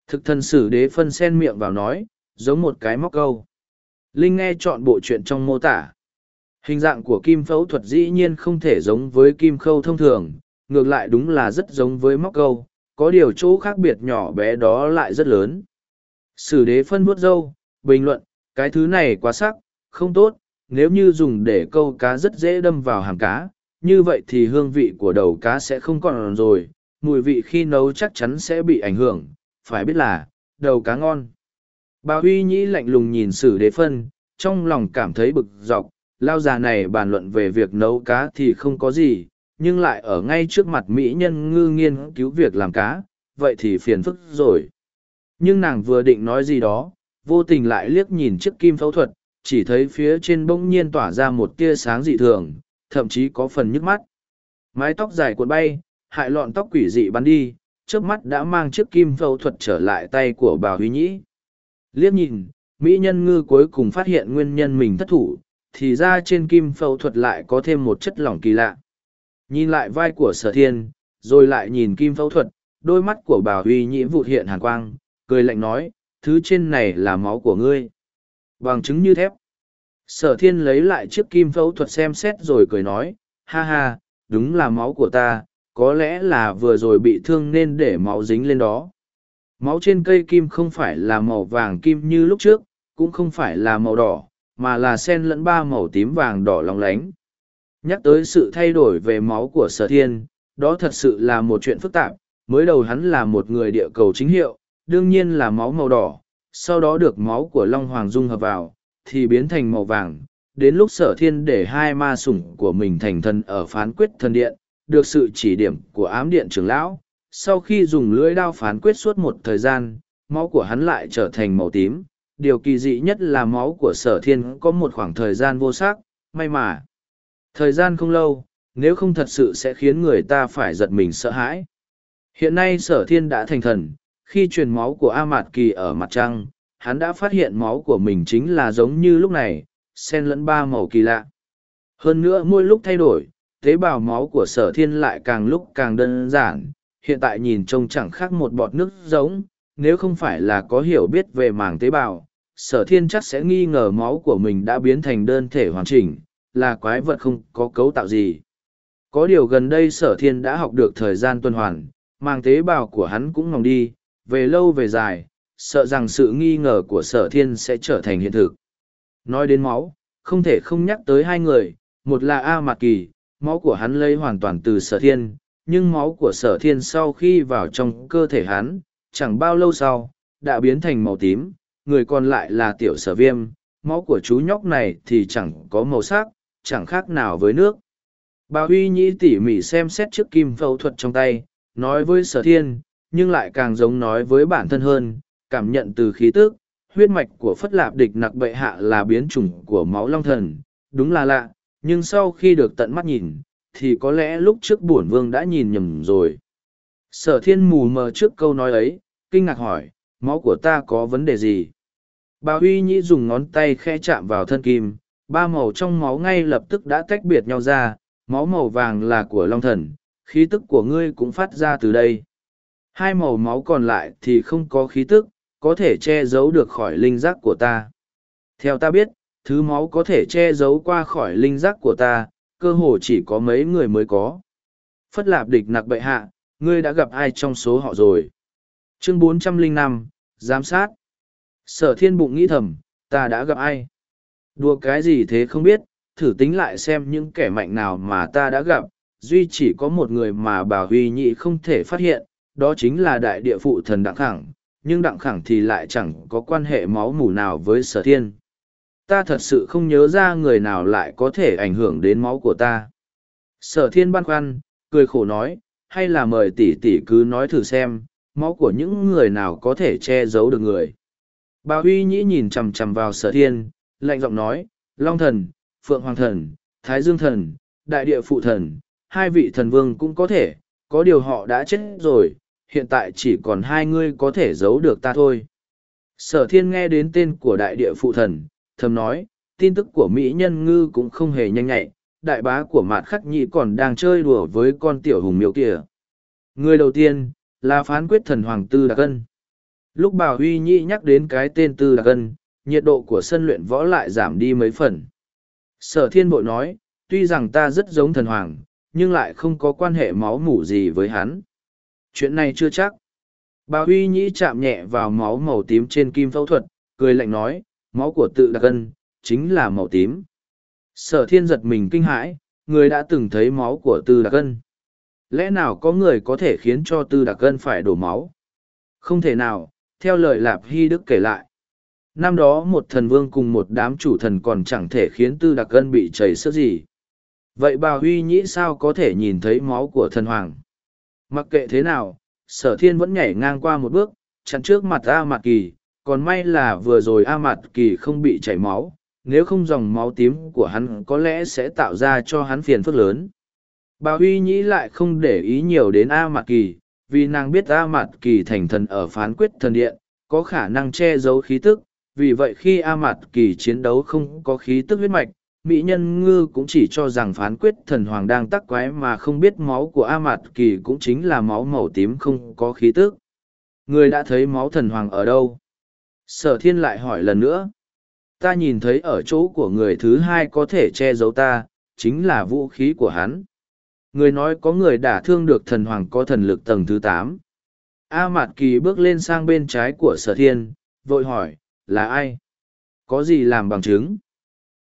Thực thần sử đế phân sen miệng vào nói, giống một cái móc câu. Linh nghe chọn bộ chuyện trong mô tả. Hình dạng của kim phẫu thuật dĩ nhiên không thể giống với kim khâu thông thường, ngược lại đúng là rất giống với móc câu, có điều chỗ khác biệt nhỏ bé đó lại rất lớn. Sử đế phân vuốt dâu, bình luận, cái thứ này quá sắc, không tốt, nếu như dùng để câu cá rất dễ đâm vào hàng cá, như vậy thì hương vị của đầu cá sẽ không còn rồi, mùi vị khi nấu chắc chắn sẽ bị ảnh hưởng, phải biết là, đầu cá ngon. Bà Huy Nhĩ lạnh lùng nhìn sử đế phân, trong lòng cảm thấy bực dọc, lao già này bàn luận về việc nấu cá thì không có gì, nhưng lại ở ngay trước mặt Mỹ nhân ngư nghiên cứu việc làm cá, vậy thì phiền phức rồi. Nhưng nàng vừa định nói gì đó, vô tình lại liếc nhìn chiếc kim phẫu thuật, chỉ thấy phía trên bỗng nhiên tỏa ra một tia sáng dị thường, thậm chí có phần nhức mắt. Mái tóc dài cuộn bay, hại lọn tóc quỷ dị bắn đi, trước mắt đã mang chiếc kim phẫu thuật trở lại tay của bà Huy Nhĩ. Liếc nhìn, Mỹ nhân ngư cuối cùng phát hiện nguyên nhân mình thất thủ, thì ra trên kim phẫu thuật lại có thêm một chất lỏng kỳ lạ. Nhìn lại vai của sở thiên, rồi lại nhìn kim phẫu thuật, đôi mắt của bà Huy Nhĩ vụt hiện hàn quang, cười lạnh nói, thứ trên này là máu của ngươi. Bằng chứng như thép. Sở thiên lấy lại chiếc kim phẫu thuật xem xét rồi cười nói, ha ha, đúng là máu của ta, có lẽ là vừa rồi bị thương nên để máu dính lên đó. Máu trên cây kim không phải là màu vàng kim như lúc trước, cũng không phải là màu đỏ, mà là sen lẫn ba màu tím vàng đỏ lóng lánh. Nhắc tới sự thay đổi về máu của sở thiên, đó thật sự là một chuyện phức tạp, mới đầu hắn là một người địa cầu chính hiệu, đương nhiên là máu màu đỏ, sau đó được máu của Long Hoàng dung hợp vào, thì biến thành màu vàng. Đến lúc sở thiên để hai ma sủng của mình thành thần ở phán quyết thần điện, được sự chỉ điểm của ám điện trưởng lão. Sau khi dùng lưỡi đao phán quyết suốt một thời gian, máu của hắn lại trở thành màu tím. Điều kỳ dị nhất là máu của sở thiên có một khoảng thời gian vô sắc, may mà. Thời gian không lâu, nếu không thật sự sẽ khiến người ta phải giật mình sợ hãi. Hiện nay sở thiên đã thành thần, khi truyền máu của A Mạt Kỳ ở mặt trăng, hắn đã phát hiện máu của mình chính là giống như lúc này, xen lẫn ba màu kỳ lạ. Hơn nữa mỗi lúc thay đổi, tế bào máu của sở thiên lại càng lúc càng đơn giản, hiện tại nhìn trông chẳng khác một bọt nước giống, nếu không phải là có hiểu biết về màng tế bào, sở thiên chắc sẽ nghi ngờ máu của mình đã biến thành đơn thể hoàn chỉnh, là quái vật không có cấu tạo gì. Có điều gần đây sở thiên đã học được thời gian tuần hoàn, màng tế bào của hắn cũng ngòng đi, về lâu về dài, sợ rằng sự nghi ngờ của sở thiên sẽ trở thành hiện thực. Nói đến máu, không thể không nhắc tới hai người, một là A Mạc Kỳ, máu của hắn lấy hoàn toàn từ sở thiên, nhưng máu của sở thiên sau khi vào trong cơ thể hắn, chẳng bao lâu sau, đã biến thành màu tím, người còn lại là tiểu sở viêm, máu của chú nhóc này thì chẳng có màu sắc, chẳng khác nào với nước. Bà Huy Nhĩ tỉ mỉ xem xét chiếc kim phẫu thuật trong tay, nói với sở thiên, nhưng lại càng giống nói với bản thân hơn, cảm nhận từ khí tức, huyết mạch của phất lạp địch nặc bệ hạ là biến chủng của máu long thần, đúng là lạ, nhưng sau khi được tận mắt nhìn, thì có lẽ lúc trước bổn vương đã nhìn nhầm rồi. Sở thiên mù mờ trước câu nói ấy, kinh ngạc hỏi, máu của ta có vấn đề gì? Bà Huy Nhĩ dùng ngón tay khe chạm vào thân kim, ba màu trong máu ngay lập tức đã tách biệt nhau ra, máu màu vàng là của long thần, khí tức của ngươi cũng phát ra từ đây. Hai màu máu còn lại thì không có khí tức, có thể che giấu được khỏi linh giác của ta. Theo ta biết, thứ máu có thể che giấu qua khỏi linh giác của ta, cơ hồ chỉ có mấy người mới có. Phất lạp địch nặc bệ hạ, ngươi đã gặp ai trong số họ rồi? Chương 405, Giám sát. Sở thiên bụng nghĩ thầm, ta đã gặp ai? Đùa cái gì thế không biết, thử tính lại xem những kẻ mạnh nào mà ta đã gặp, duy chỉ có một người mà bà Huy Nhị không thể phát hiện, đó chính là đại địa phụ thần Đặng Khẳng, nhưng Đặng Khẳng thì lại chẳng có quan hệ máu mủ nào với sở thiên. Ta thật sự không nhớ ra người nào lại có thể ảnh hưởng đến máu của ta. Sở thiên băn khoăn, cười khổ nói, hay là mời tỷ tỷ cứ nói thử xem, máu của những người nào có thể che giấu được người. Bà Huy Nhĩ nhìn chằm chằm vào sở thiên, lạnh giọng nói, Long thần, Phượng Hoàng thần, Thái Dương thần, Đại địa phụ thần, hai vị thần vương cũng có thể, có điều họ đã chết rồi, hiện tại chỉ còn hai ngươi có thể giấu được ta thôi. Sở thiên nghe đến tên của đại địa phụ thần, thầm nói, tin tức của Mỹ nhân ngư cũng không hề nhanh nhạy, đại bá của mạt khắc nhị còn đang chơi đùa với con tiểu hùng miêu kia. Người đầu tiên, là phán quyết thần hoàng tư Đạc cân. Lúc Bảo Huy Nhĩ nhắc đến cái tên tư Đạc cân, nhiệt độ của sân luyện võ lại giảm đi mấy phần. Sở thiên bội nói, tuy rằng ta rất giống thần hoàng, nhưng lại không có quan hệ máu mủ gì với hắn. Chuyện này chưa chắc. Bà Huy Nhĩ chạm nhẹ vào máu màu tím trên kim phẫu thuật, cười lạnh nói, máu của tự đặc cân, chính là màu tím. Sở thiên giật mình kinh hãi, người đã từng thấy máu của tư đặc cân. Lẽ nào có người có thể khiến cho tư đặc cân phải đổ máu? Không thể nào, theo lời Lạp Hy Đức kể lại. Năm đó một thần vương cùng một đám chủ thần còn chẳng thể khiến tư đặc cân bị chảy sức gì. Vậy bà Huy Nhĩ sao có thể nhìn thấy máu của thần hoàng? Mặc kệ thế nào, sở thiên vẫn nhảy ngang qua một bước, chặn trước mặt A Mạt Kỳ, còn may là vừa rồi A Mạt Kỳ không bị chảy máu, nếu không dòng máu tím của hắn có lẽ sẽ tạo ra cho hắn phiền phức lớn. Bà Huy Nhĩ lại không để ý nhiều đến A Mạt Kỳ, vì nàng biết A Mạt Kỳ thành thần ở phán quyết thần điện, có khả năng che giấu khí tức, vì vậy khi A Mạt Kỳ chiến đấu không có khí tức huyết mạch, mỹ nhân ngư cũng chỉ cho rằng phán quyết thần hoàng đang tắc quái mà không biết máu của a mạt kỳ cũng chính là máu màu tím không có khí tước người đã thấy máu thần hoàng ở đâu sở thiên lại hỏi lần nữa ta nhìn thấy ở chỗ của người thứ hai có thể che giấu ta, chính là vũ khí của hắn. Người nói có người đả thương được thần hoàng có thần lực tầng thứ tám. A Mạt Kỳ bước lên sang bên trái của sở thiên, vội hỏi, là ai? Có gì làm bằng chứng?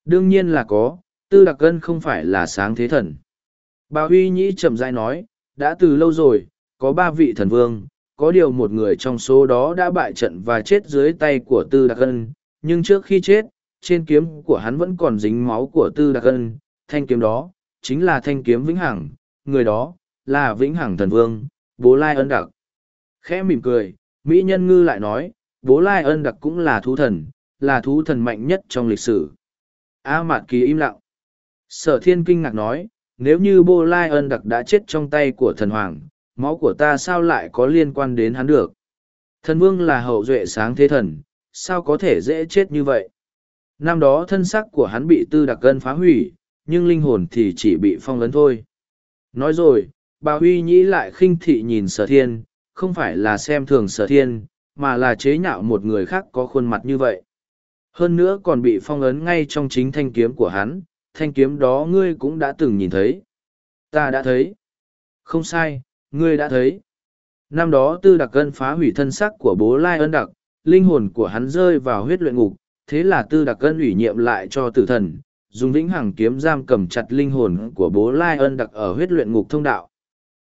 Đương nhiên là có, tư đặc cân không phải là sáng thế thần. Bà Huy Nhĩ chậm rãi nói, đã từ lâu rồi, có ba vị thần vương, có điều một người trong số đó đã bại trận và chết dưới tay của tư đặc cân, nhưng trước khi chết, trên kiếm của hắn vẫn còn dính máu của tư đặc cân, thanh kiếm đó, chính là thanh kiếm vĩnh hằng, người đó, là vĩnh hằng thần vương, bố lai ân đặc. Khẽ mỉm cười, Mỹ nhân ngư lại nói, bố lai ân đặc cũng là thú thần, là thú thần mạnh nhất trong lịch sử. A Mạt Kỳ im lặng. Sở thiên kinh ngạc nói, nếu như Bô lai ân đặc đã chết trong tay của thần hoàng, máu của ta sao lại có liên quan đến hắn được? Thần vương là hậu duệ sáng thế thần, sao có thể dễ chết như vậy? Năm đó thân xác của hắn bị tư đặc cân phá hủy, nhưng linh hồn thì chỉ bị phong ấn thôi. Nói rồi, bà Huy Nhĩ lại khinh thị nhìn sở thiên, không phải là xem thường sở thiên, mà là chế nhạo một người khác có khuôn mặt như vậy. Hơn nữa còn bị phong ấn ngay trong chính thanh kiếm của hắn, thanh kiếm đó ngươi cũng đã từng nhìn thấy. Ta đã thấy. Không sai, ngươi đã thấy. Năm đó tư đặc cân phá hủy thân sắc của bố Lai ân đặc, linh hồn của hắn rơi vào huyết luyện ngục, thế là tư đặc cân ủy nhiệm lại cho tử thần, dùng vĩnh hằng kiếm giam cầm chặt linh hồn của bố Lai ân đặc ở huyết luyện ngục thông đạo.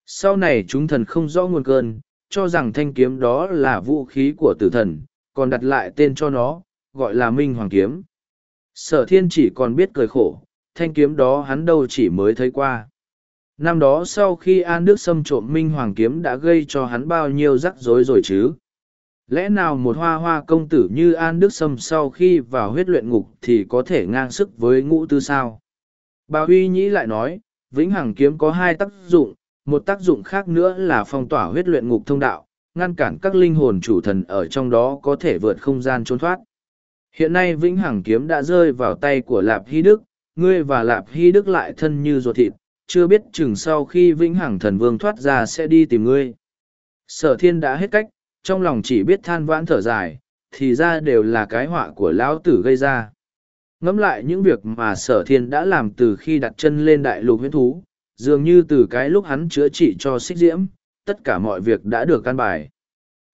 Sau này chúng thần không rõ nguồn cơn, cho rằng thanh kiếm đó là vũ khí của tử thần, còn đặt lại tên cho nó, gọi là Minh Hoàng Kiếm. Sở thiên chỉ còn biết cười khổ, thanh kiếm đó hắn đâu chỉ mới thấy qua. Năm đó sau khi An Đức xâm trộm Minh Hoàng Kiếm đã gây cho hắn bao nhiêu rắc rối rồi chứ? Lẽ nào một hoa hoa công tử như An Đức Sâm sau khi vào huyết luyện ngục thì có thể ngang sức với ngũ tư sao? Bà Huy Nhĩ lại nói, Vĩnh Hằng Kiếm có hai tác dụng, một tác dụng khác nữa là phong tỏa huyết luyện ngục thông đạo, ngăn cản các linh hồn chủ thần ở trong đó có thể vượt không gian trốn thoát. Hiện nay Vĩnh Hằng Kiếm đã rơi vào tay của Lạp Hy Đức, ngươi và Lạp Hy Đức lại thân như ruột thịt, chưa biết chừng sau khi Vĩnh Hằng Thần Vương thoát ra sẽ đi tìm ngươi. Sở thiên đã hết cách, trong lòng chỉ biết than vãn thở dài, thì ra đều là cái họa của lão tử gây ra. Ngẫm lại những việc mà sở thiên đã làm từ khi đặt chân lên đại lục huyết thú, dường như từ cái lúc hắn chữa trị cho xích diễm, tất cả mọi việc đã được căn bài.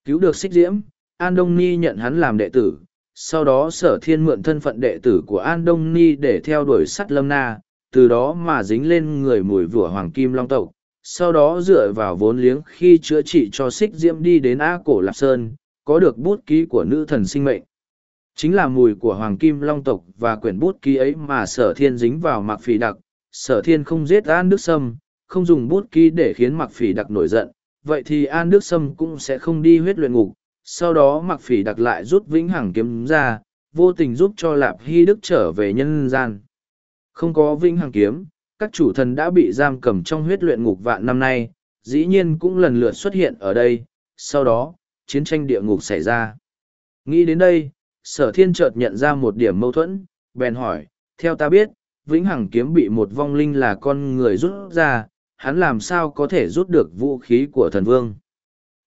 Cứu được xích diễm, An Đông Ni nhận hắn làm đệ tử, sau đó sở thiên mượn thân phận đệ tử của An Đông Ni để theo đuổi sắt lâm na, từ đó mà dính lên người mùi vủa hoàng kim long tộc, sau đó dựa vào vốn liếng khi chữa trị cho xích diễm đi đến A Cổ Lạp Sơn, có được bút ký của nữ thần sinh mệnh. Chính là mùi của Hoàng Kim Long tộc và quyển bút ký ấy mà sở thiên dính vào mặc phỉ đặc. Sở thiên không giết An Đức Sâm, không dùng bút ký để khiến mặc phỉ đặc nổi giận. Vậy thì An Đức Sâm cũng sẽ không đi huyết luyện ngục. Sau đó mặc phỉ đặc lại rút vĩnh hằng kiếm ra, vô tình giúp cho Lạp Hy Đức trở về nhân gian. Không có vĩnh hằng kiếm, các chủ thần đã bị giam cầm trong huyết luyện ngục vạn năm nay, dĩ nhiên cũng lần lượt xuất hiện ở đây, sau đó, chiến tranh địa ngục xảy ra. Nghĩ đến đây, sở thiên chợt nhận ra một điểm mâu thuẫn, bèn hỏi, theo ta biết, vĩnh hằng kiếm bị một vong linh là con người rút ra, hắn làm sao có thể rút được vũ khí của thần vương.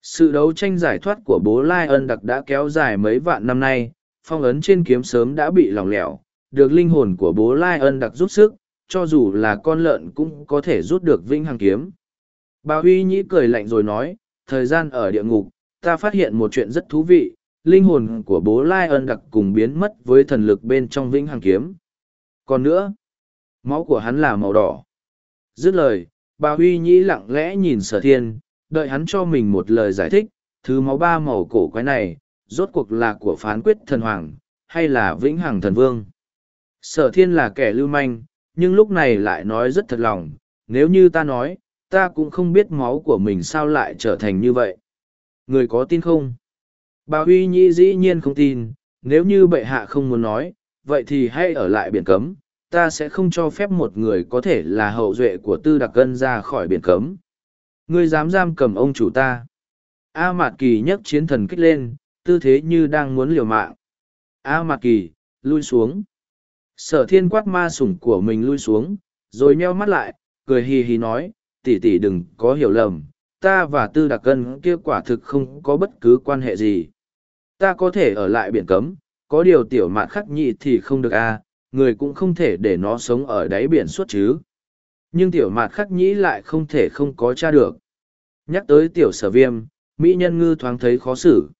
Sự đấu tranh giải thoát của bố Lai ân đặc đã kéo dài mấy vạn năm nay, phong ấn trên kiếm sớm đã bị lỏng lẻo, được linh hồn của bố Lai ân đặc rút sức, cho dù là con lợn cũng có thể rút được vĩnh hằng kiếm. Bà Huy Nhĩ cười lạnh rồi nói, thời gian ở địa ngục, ta phát hiện một chuyện rất thú vị, linh hồn của bố Lai ân đặc cùng biến mất với thần lực bên trong vĩnh hằng kiếm. Còn nữa, máu của hắn là màu đỏ. Dứt lời, bà Huy Nhĩ lặng lẽ nhìn sở thiên, đợi hắn cho mình một lời giải thích, thứ máu ba màu cổ quái này, rốt cuộc là của phán quyết thần hoàng, hay là vĩnh hằng thần vương. Sở thiên là kẻ lưu manh, nhưng lúc này lại nói rất thật lòng, nếu như ta nói, ta cũng không biết máu của mình sao lại trở thành như vậy. Người có tin không? Bà Huy Nhi dĩ nhiên không tin, nếu như bệ hạ không muốn nói, vậy thì hãy ở lại biển cấm, ta sẽ không cho phép một người có thể là hậu duệ của tư đặc cân ra khỏi biển cấm. Ngươi dám giam cầm ông chủ ta. A Mạt Kỳ nhấc chiến thần kích lên, tư thế như đang muốn liều mạng. A Mạt Kỳ, lui xuống. Sở thiên quát ma sủng của mình lui xuống, rồi meo mắt lại, cười hì hì nói, tỷ tỷ đừng có hiểu lầm, ta và tư đặc cân kia quả thực không có bất cứ quan hệ gì. Ta có thể ở lại biển cấm, có điều tiểu mạn khắc nhị thì không được a người cũng không thể để nó sống ở đáy biển suốt chứ nhưng tiểu mạt khắc nhĩ lại không thể không có cha được. Nhắc tới tiểu sở viêm, mỹ nhân ngư thoáng thấy khó xử.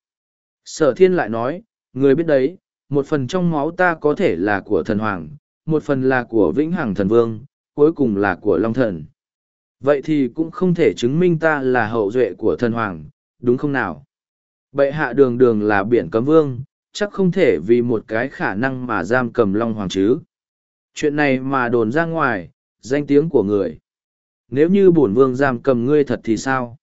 Sở thiên lại nói, người biết đấy, một phần trong máu ta có thể là của thần hoàng, một phần là của vĩnh hằng thần vương, cuối cùng là của long thần. Vậy thì cũng không thể chứng minh ta là hậu duệ của thần hoàng, đúng không nào? Bệ hạ đường đường là biển cấm vương, chắc không thể vì một cái khả năng mà giam cầm long hoàng chứ. Chuyện này mà đồn ra ngoài danh tiếng của người. Nếu như bổn vương giam cầm ngươi thật thì sao?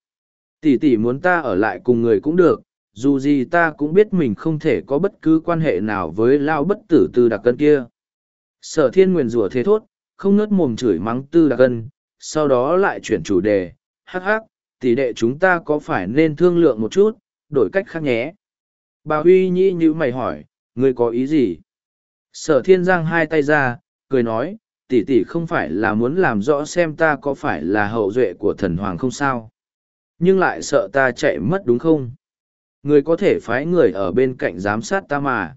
Tỷ tỷ muốn ta ở lại cùng người cũng được, dù gì ta cũng biết mình không thể có bất cứ quan hệ nào với lao bất tử tư đặc cân kia. Sở thiên nguyền rủa thế thốt, không ngớt mồm chửi mắng tư đặc cân, sau đó lại chuyển chủ đề, hắc hắc, tỷ đệ chúng ta có phải nên thương lượng một chút, đổi cách khác nhé? Bà huy nhĩ như mày hỏi, ngươi có ý gì? Sở thiên giang hai tay ra, cười nói tỷ tỷ không phải là muốn làm rõ xem ta có phải là hậu duệ của thần hoàng không sao. Nhưng lại sợ ta chạy mất đúng không? Người có thể phái người ở bên cạnh giám sát ta mà.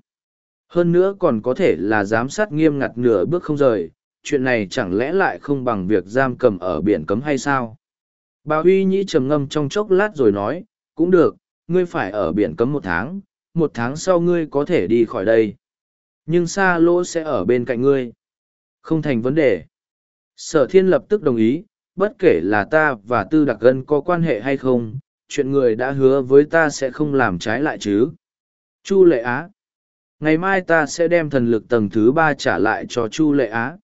Hơn nữa còn có thể là giám sát nghiêm ngặt nửa bước không rời. Chuyện này chẳng lẽ lại không bằng việc giam cầm ở biển cấm hay sao? Bà huy nhĩ trầm ngâm trong chốc lát rồi nói, cũng được, ngươi phải ở biển cấm một tháng một tháng sau ngươi có thể đi khỏi đây. Nhưng xa lỗ sẽ ở bên cạnh ngươi không thành vấn đề. Sở thiên lập tức đồng ý, bất kể là ta và tư đặc gân có quan hệ hay không, chuyện người đã hứa với ta sẽ không làm trái lại chứ. Chu lệ á. Ngày mai ta sẽ đem thần lực tầng thứ ba trả lại cho chu lệ á.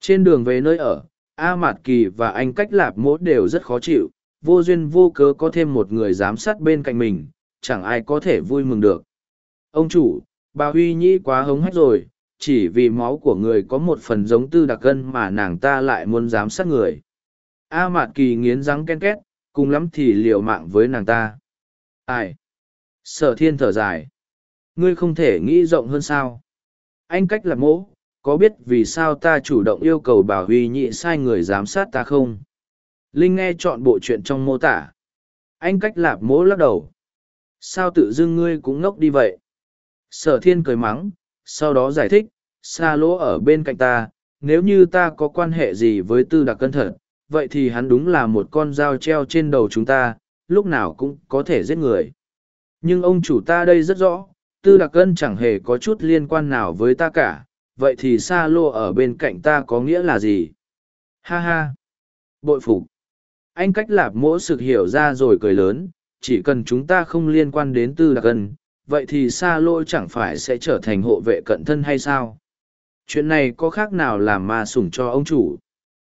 Trên đường về nơi ở, a mạt kỳ và anh cách lạp mốt đều rất khó chịu, vô duyên vô cớ có thêm một người giám sát bên cạnh mình, chẳng ai có thể vui mừng được. Ông chủ, bà huy nhĩ quá hống hách rồi chỉ vì máu của người có một phần giống tư đặc cân mà nàng ta lại muốn giám sát người. A mạt kỳ nghiến răng ken két, cùng lắm thì liều mạng với nàng ta. Ai? Sở thiên thở dài. Ngươi không thể nghĩ rộng hơn sao? Anh cách làm mỗ, có biết vì sao ta chủ động yêu cầu bảo huy nhị sai người giám sát ta không? Linh nghe chọn bộ chuyện trong mô tả. Anh cách lạp mỗ lắc đầu. Sao tự dưng ngươi cũng ngốc đi vậy? Sở thiên cười mắng sau đó giải thích xa lỗ ở bên cạnh ta, nếu như ta có quan hệ gì với tư đặc cân thật, vậy thì hắn đúng là một con dao treo trên đầu chúng ta, lúc nào cũng có thể giết người. Nhưng ông chủ ta đây rất rõ, tư đặc cân chẳng hề có chút liên quan nào với ta cả, vậy thì xa lô ở bên cạnh ta có nghĩa là gì? Ha ha! Bội phục! Anh cách lạp mỗ sực hiểu ra rồi cười lớn, chỉ cần chúng ta không liên quan đến tư đặc cân vậy thì xa lôi chẳng phải sẽ trở thành hộ vệ cận thân hay sao? Chuyện này có khác nào làm ma sủng cho ông chủ?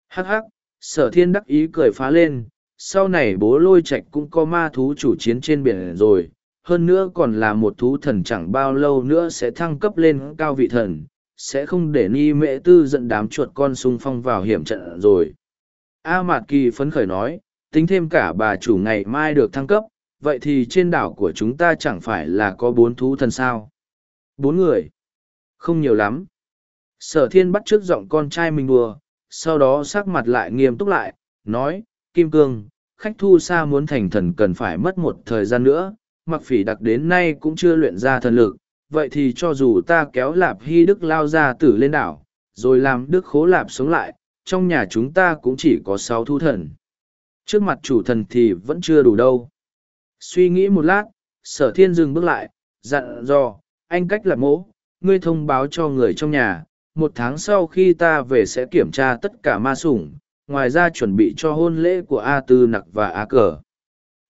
Hắc hắc, sở thiên đắc ý cười phá lên, sau này bố lôi trạch cũng có ma thú chủ chiến trên biển rồi, hơn nữa còn là một thú thần chẳng bao lâu nữa sẽ thăng cấp lên cao vị thần, sẽ không để ni mệ tư dẫn đám chuột con sung phong vào hiểm trận rồi. A mạt kỳ phấn khởi nói, tính thêm cả bà chủ ngày mai được thăng cấp vậy thì trên đảo của chúng ta chẳng phải là có bốn thú thần sao bốn người không nhiều lắm sở thiên bắt t r ư ớ c giọng con trai mình đùa sau đó sắc mặt lại nghiêm túc lại, nói, Kim Cương, khách thu xa muốn thành thần cần phải mất một thời gian nữa, mặc phỉ đặc đến nay cũng chưa luyện ra thần lực, vậy thì cho dù ta kéo lạp hy đức lao ra tử lên đảo, rồi làm đức khố lạp sống lại, trong nhà chúng ta cũng chỉ có sáu thu thần. Trước mặt chủ thần thì vẫn chưa đủ đâu. Suy nghĩ một lát, sở thiên dừng bước lại, dặn dò, anh cách lạp mỗ, ngươi thông báo cho người trong nhà, một tháng sau khi ta về sẽ kiểm tra tất cả ma sủng ngoài ra chuẩn bị cho hôn lễ của a tư nặc và a cờ.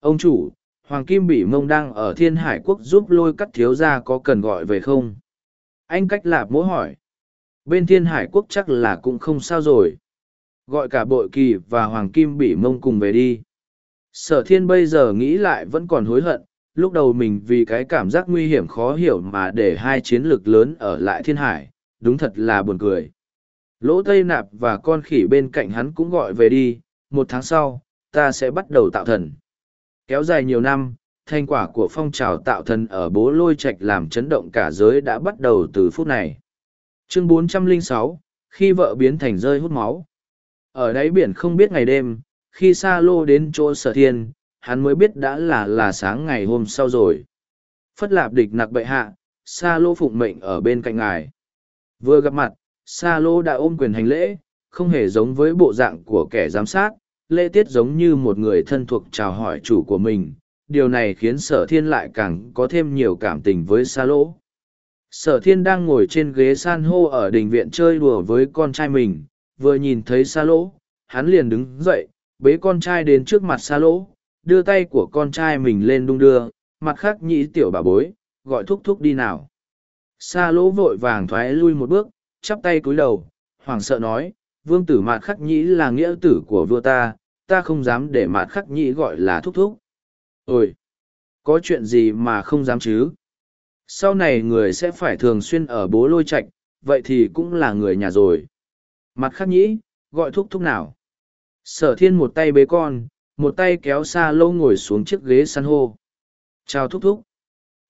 Ông chủ hoàng kim bỉ mông đang ở thiên hải quốc giúp lôi cắt thiếu gia có cần gọi về không? Anh cách lạp mỗ hỏi. Bên thiên hải quốc chắc là cũng không sao rồi. Gọi cả bội kỳ và hoàng kim bỉ mông cùng về đi sở thiên bây giờ nghĩ lại vẫn còn hối hận lúc đầu mình vì cái cảm giác nguy hiểm khó hiểu mà để hai chiến lược lớn ở lại thiên hải đúng thật là buồn cười. Lỗ Tây Nạp và con khỉ bên cạnh hắn cũng gọi về đi, một tháng sau, ta sẽ bắt đầu tạo thần. Kéo dài nhiều năm, thành quả của phong trào tạo thần ở bố lôi Trạch làm chấn động cả giới đã bắt đầu từ phút này. Chương 406, khi vợ biến thành rơi hút máu. Ở đáy biển không biết ngày đêm, khi xa Lô đến chỗ sở thiên, hắn mới biết đã là là sáng ngày hôm sau rồi. Phất lạp địch nặc bệ hạ, xa lô phụng mệnh ở bên cạnh ngài. Vừa gặp mặt xa lô đã ôm quyền hành lễ không hề giống với bộ dạng của kẻ giám sát lễ tiết giống như một người thân thuộc chào hỏi chủ của mình. Điều này khiến sở thiên lại càng có thêm nhiều cảm tình với xa lỗ sở thiên đang ngồi trên ghế san hô ở đình viện chơi đùa với con trai mình. Vừa nhìn thấy xa lỗ hắn liền đứng dậy bế con trai đến trước mặt sa lỗ đưa tay của con trai mình lên đung đưa mặt khác nhĩ tiểu bà bối gọi thúc thúc đi nào. Sa lỗ vội vàng thoái lui một bước chắp tay cúi đầu hoảng sợ nói vương tử mạt khắc nhĩ là nghĩa tử của vua ta ta không dám để mạt khắc nhĩ gọi là thúc thúc. Ôi có chuyện gì mà không dám chứ? Sau này người sẽ phải thường xuyên ở bố lôi Trạch, vậy thì cũng là người nhà rồi. Mặt khắc nhĩ gọi thúc thúc nào? Sở thiên một tay bế con một tay kéo xa lâu ngồi xuống chiếc ghế san hô chào thúc thúc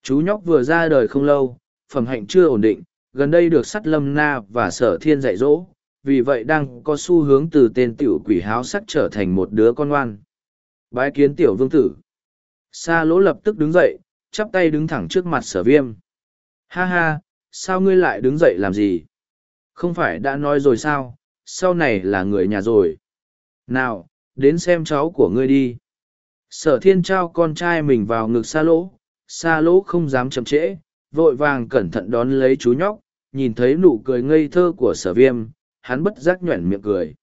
chú nhóc vừa ra đời không lâu phẩm hạnh chưa ổn định gần đây được sắt lâm na và sở thiên dạy dỗ vì vậy đang có xu hướng từ tên tiểu quỷ háo sắc trở thành một đứa con ngoan bái kiến tiểu vương tử Sa lỗ lập tức đứng dậy, chắp tay đứng thẳng trước mặt sở viêm. Ha ha, sao ngươi lại đứng dậy làm gì? Không phải đã nói rồi sao, sau này là người nhà rồi. Nào, đến xem cháu của ngươi đi. Sở thiên trao con trai mình vào ngực xa lỗ, xa lỗ không dám chậm trễ, vội vàng cẩn thận đón lấy chú nhóc, nhìn thấy nụ cười ngây thơ của sở viêm, hắn bất giác nhoẻn miệng cười.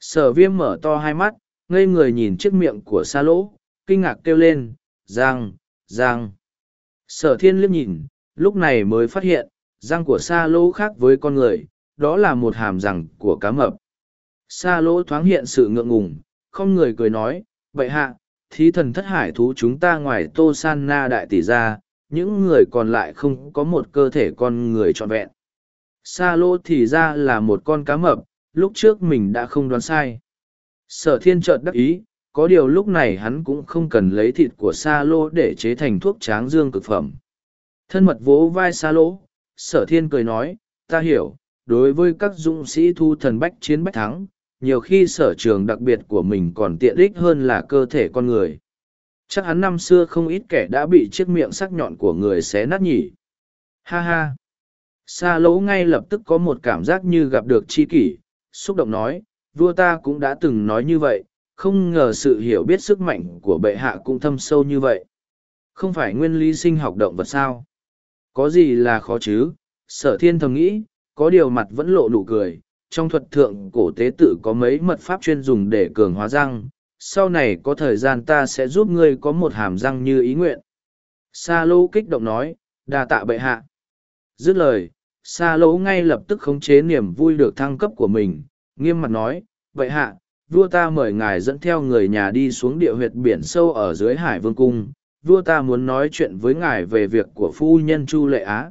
Sở viêm mở to hai mắt, ngây người nhìn chiếc miệng của xa lỗ, kinh ngạc kêu lên, Giang, Giang. Sở thiên liếc nhìn, lúc này mới phát hiện, răng của sa lỗ khác với con người, đó là một hàm răng của cá mập. Sa lỗ thoáng hiện sự ngượng ngùng, không người cười nói, vậy hạ, thí thần thất hải thú chúng ta ngoài tô san na đại tỷ ra, những người còn lại không có một cơ thể con người trọn vẹn. Sa lỗ thì ra là một con cá mập, lúc trước mình đã không đoán sai. Sở thiên chợt đắc ý, có điều lúc này hắn cũng không cần lấy thịt của sa Lỗ để chế thành thuốc tráng dương cực phẩm thân mật vỗ vai sa lỗ sở thiên cười nói ta hiểu đối với các dũng sĩ thu thần bách chiến bách thắng nhiều khi sở trường đặc biệt của mình còn tiện ích hơn là cơ thể con người. Chắc hắn năm xưa không ít kẻ đã bị chiếc miệng sắc nhọn của người xé nát nhỉ. Ha ha. Sa lỗ ngay lập tức có một cảm giác như gặp được c h i kỷ, xúc động nói, vua ta cũng đã từng nói như vậy, không ngờ sự hiểu biết sức mạnh của bệ hạ cũng thâm sâu như vậy. Không phải nguyên lý sinh học động vật sao? Có gì là khó chứ? Sở thiên thầm nghĩ, có điều mặt vẫn lộ nụ cười trong thuật thượng cổ tế tự có mấy mật pháp chuyên dùng để cường hóa răng. Sau này có thời gian ta sẽ giúp ngươi có một hàm răng như ý nguyện. Sa lô kích động nói, đa tạ bệ hạ. Dứt lời, sa lô ngay lập tức khống chế niềm vui được thăng cấp của mình. Nghiêm mặt nói, bệ hạ, vua ta mời ngài dẫn theo người nhà đi xuống địa huyệt biển sâu ở dưới hải vương cung. Vua ta muốn nói chuyện với ngài về việc của phu nhân chu lệ á.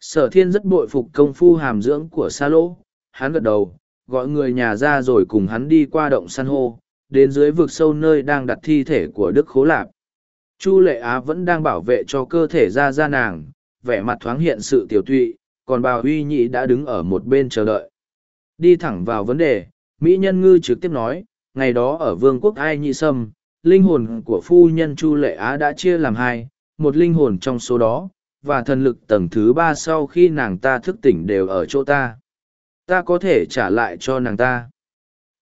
Sở thiên rất bội phục công phu hàm dưỡng của sa lỗ hắn gật đầu gọi người nhà ra rồi cùng hắn đi qua động san hô đến dưới vực sâu nơi đang đặt thi thể của đức khố lạp chu lệ á vẫn đang bảo vệ cho cơ thể ra ra nàng vẻ mặt thoáng hiện sự tiểu tụy còn bà huy nhị đã đứng ở một bên chờ đợi đi thẳng vào vấn đề Mỹ Nhân Ngư trực tiếp nói, ngày đó ở vương quốc Ai Nhị Sâm, linh hồn của phu nhân Chu Lệ Á đã chia làm hai, một linh hồn trong số đó, và thần lực tầng thứ ba sau khi nàng ta thức tỉnh đều ở chỗ ta. Ta có thể trả lại cho nàng ta.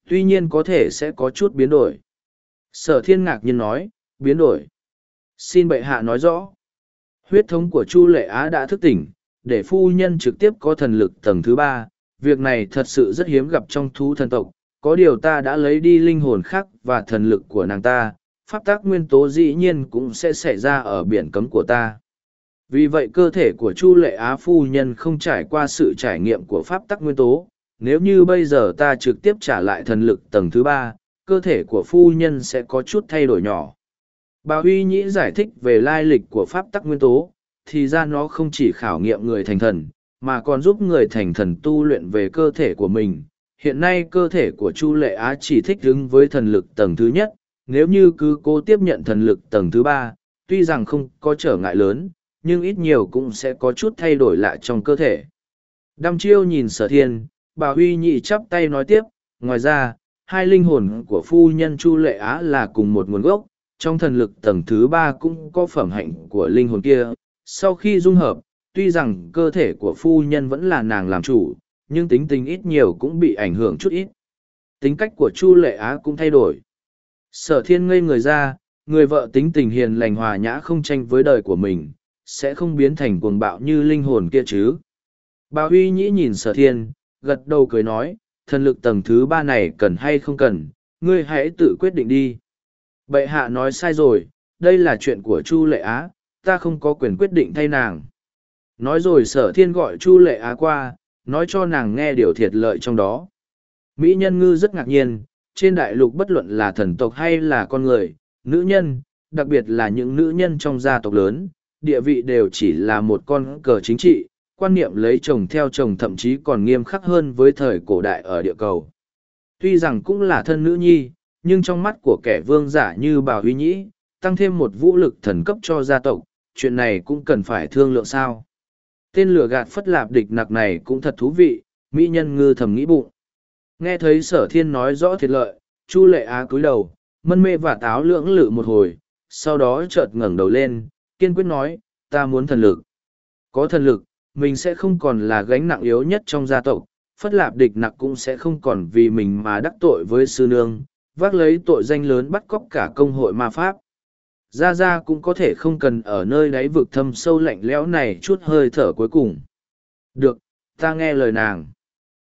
Tuy nhiên có thể sẽ có chút biến đổi. Sở thiên ngạc nhiên nói, biến đổi. Xin bệ hạ nói rõ. Huyết thống của Chu Lệ Á đã thức tỉnh, để phu nhân trực tiếp có thần lực tầng thứ ba, việc này thật sự rất hiếm gặp trong thú thần tộc có điều ta đã lấy đi linh hồn khác và thần lực của nàng ta pháp tác nguyên tố dĩ nhiên cũng sẽ xảy ra ở biển cấm của ta vì vậy cơ thể của chu lệ á phu nhân không trải qua sự trải nghiệm của pháp tắc nguyên tố nếu như bây giờ ta trực tiếp trả lại thần lực tầng thứ ba cơ thể của phu nhân sẽ có chút thay đổi nhỏ bà huy nhĩ giải thích về lai lịch của pháp tắc nguyên tố thì ra nó không chỉ khảo nghiệm người thành thần mà còn giúp người thành thần tu luyện về cơ thể của mình. Hiện nay cơ thể của Chu Lệ Á chỉ thích ứng với thần lực tầng thứ nhất, nếu như cứ cố tiếp nhận thần lực tầng thứ ba, tuy rằng không có trở ngại lớn, nhưng ít nhiều cũng sẽ có chút thay đổi lại trong cơ thể. Đăm chiêu nhìn sở thiên, bà Huy nhị chắp tay nói tiếp, ngoài ra, hai linh hồn của phu nhân Chu Lệ Á là cùng một nguồn gốc, trong thần lực tầng thứ ba cũng có phẩm hạnh của linh hồn kia, sau khi dung hợp, tuy rằng cơ thể của phu nhân vẫn là nàng làm chủ, nhưng tính tình ít nhiều cũng bị ảnh hưởng chút ít. Tính cách của Chu Lệ Á cũng thay đổi. Sở thiên ngây người ra, người vợ tính tình hiền lành hòa nhã không tranh với đời của mình, sẽ không biến thành cuồng bạo như linh hồn kia chứ. Bà Huy Nhĩ nhìn sở thiên, gật đầu cười nói, thần lực tầng thứ ba này cần hay không cần, ngươi hãy tự quyết định đi. Bệ hạ nói sai rồi, đây là chuyện của Chu Lệ Á, ta không có quyền quyết định thay nàng. Nói rồi sở thiên gọi Chu Lệ Á qua, nói cho nàng nghe điều thiệt lợi trong đó. Mỹ nhân ngư rất ngạc nhiên, trên đại lục bất luận là thần tộc hay là con người, nữ nhân, đặc biệt là những nữ nhân trong gia tộc lớn, địa vị đều chỉ là một con cờ chính trị, quan niệm lấy chồng theo chồng thậm chí còn nghiêm khắc hơn với thời cổ đại ở địa cầu. Tuy rằng cũng là thân nữ nhi, nhưng trong mắt của kẻ vương giả như bà Huy Nhĩ, tăng thêm một vũ lực thần cấp cho gia tộc, chuyện này cũng cần phải thương lượng sao. Tên lửa gạt phất lạp địch nặc này cũng thật thú vị, mỹ nhân ngư thầm nghĩ bụng. Nghe thấy sở thiên nói rõ thiệt lợi, Chu lệ á cúi đầu, mân mê và táo lưỡng lự một hồi, sau đó chợt ngẩng đầu lên, kiên quyết nói, ta muốn thần lực. Có thần lực, mình sẽ không còn là gánh nặng yếu nhất trong gia tộc, phất lạp địch nặc cũng sẽ không còn vì mình mà đắc tội với sư nương, vác lấy tội danh lớn bắt cóc cả công hội ma pháp. Gia Gia cũng có thể không cần ở nơi đáy vực thâm sâu lạnh lẽo này chút hơi thở cuối cùng. Được, ta nghe lời nàng.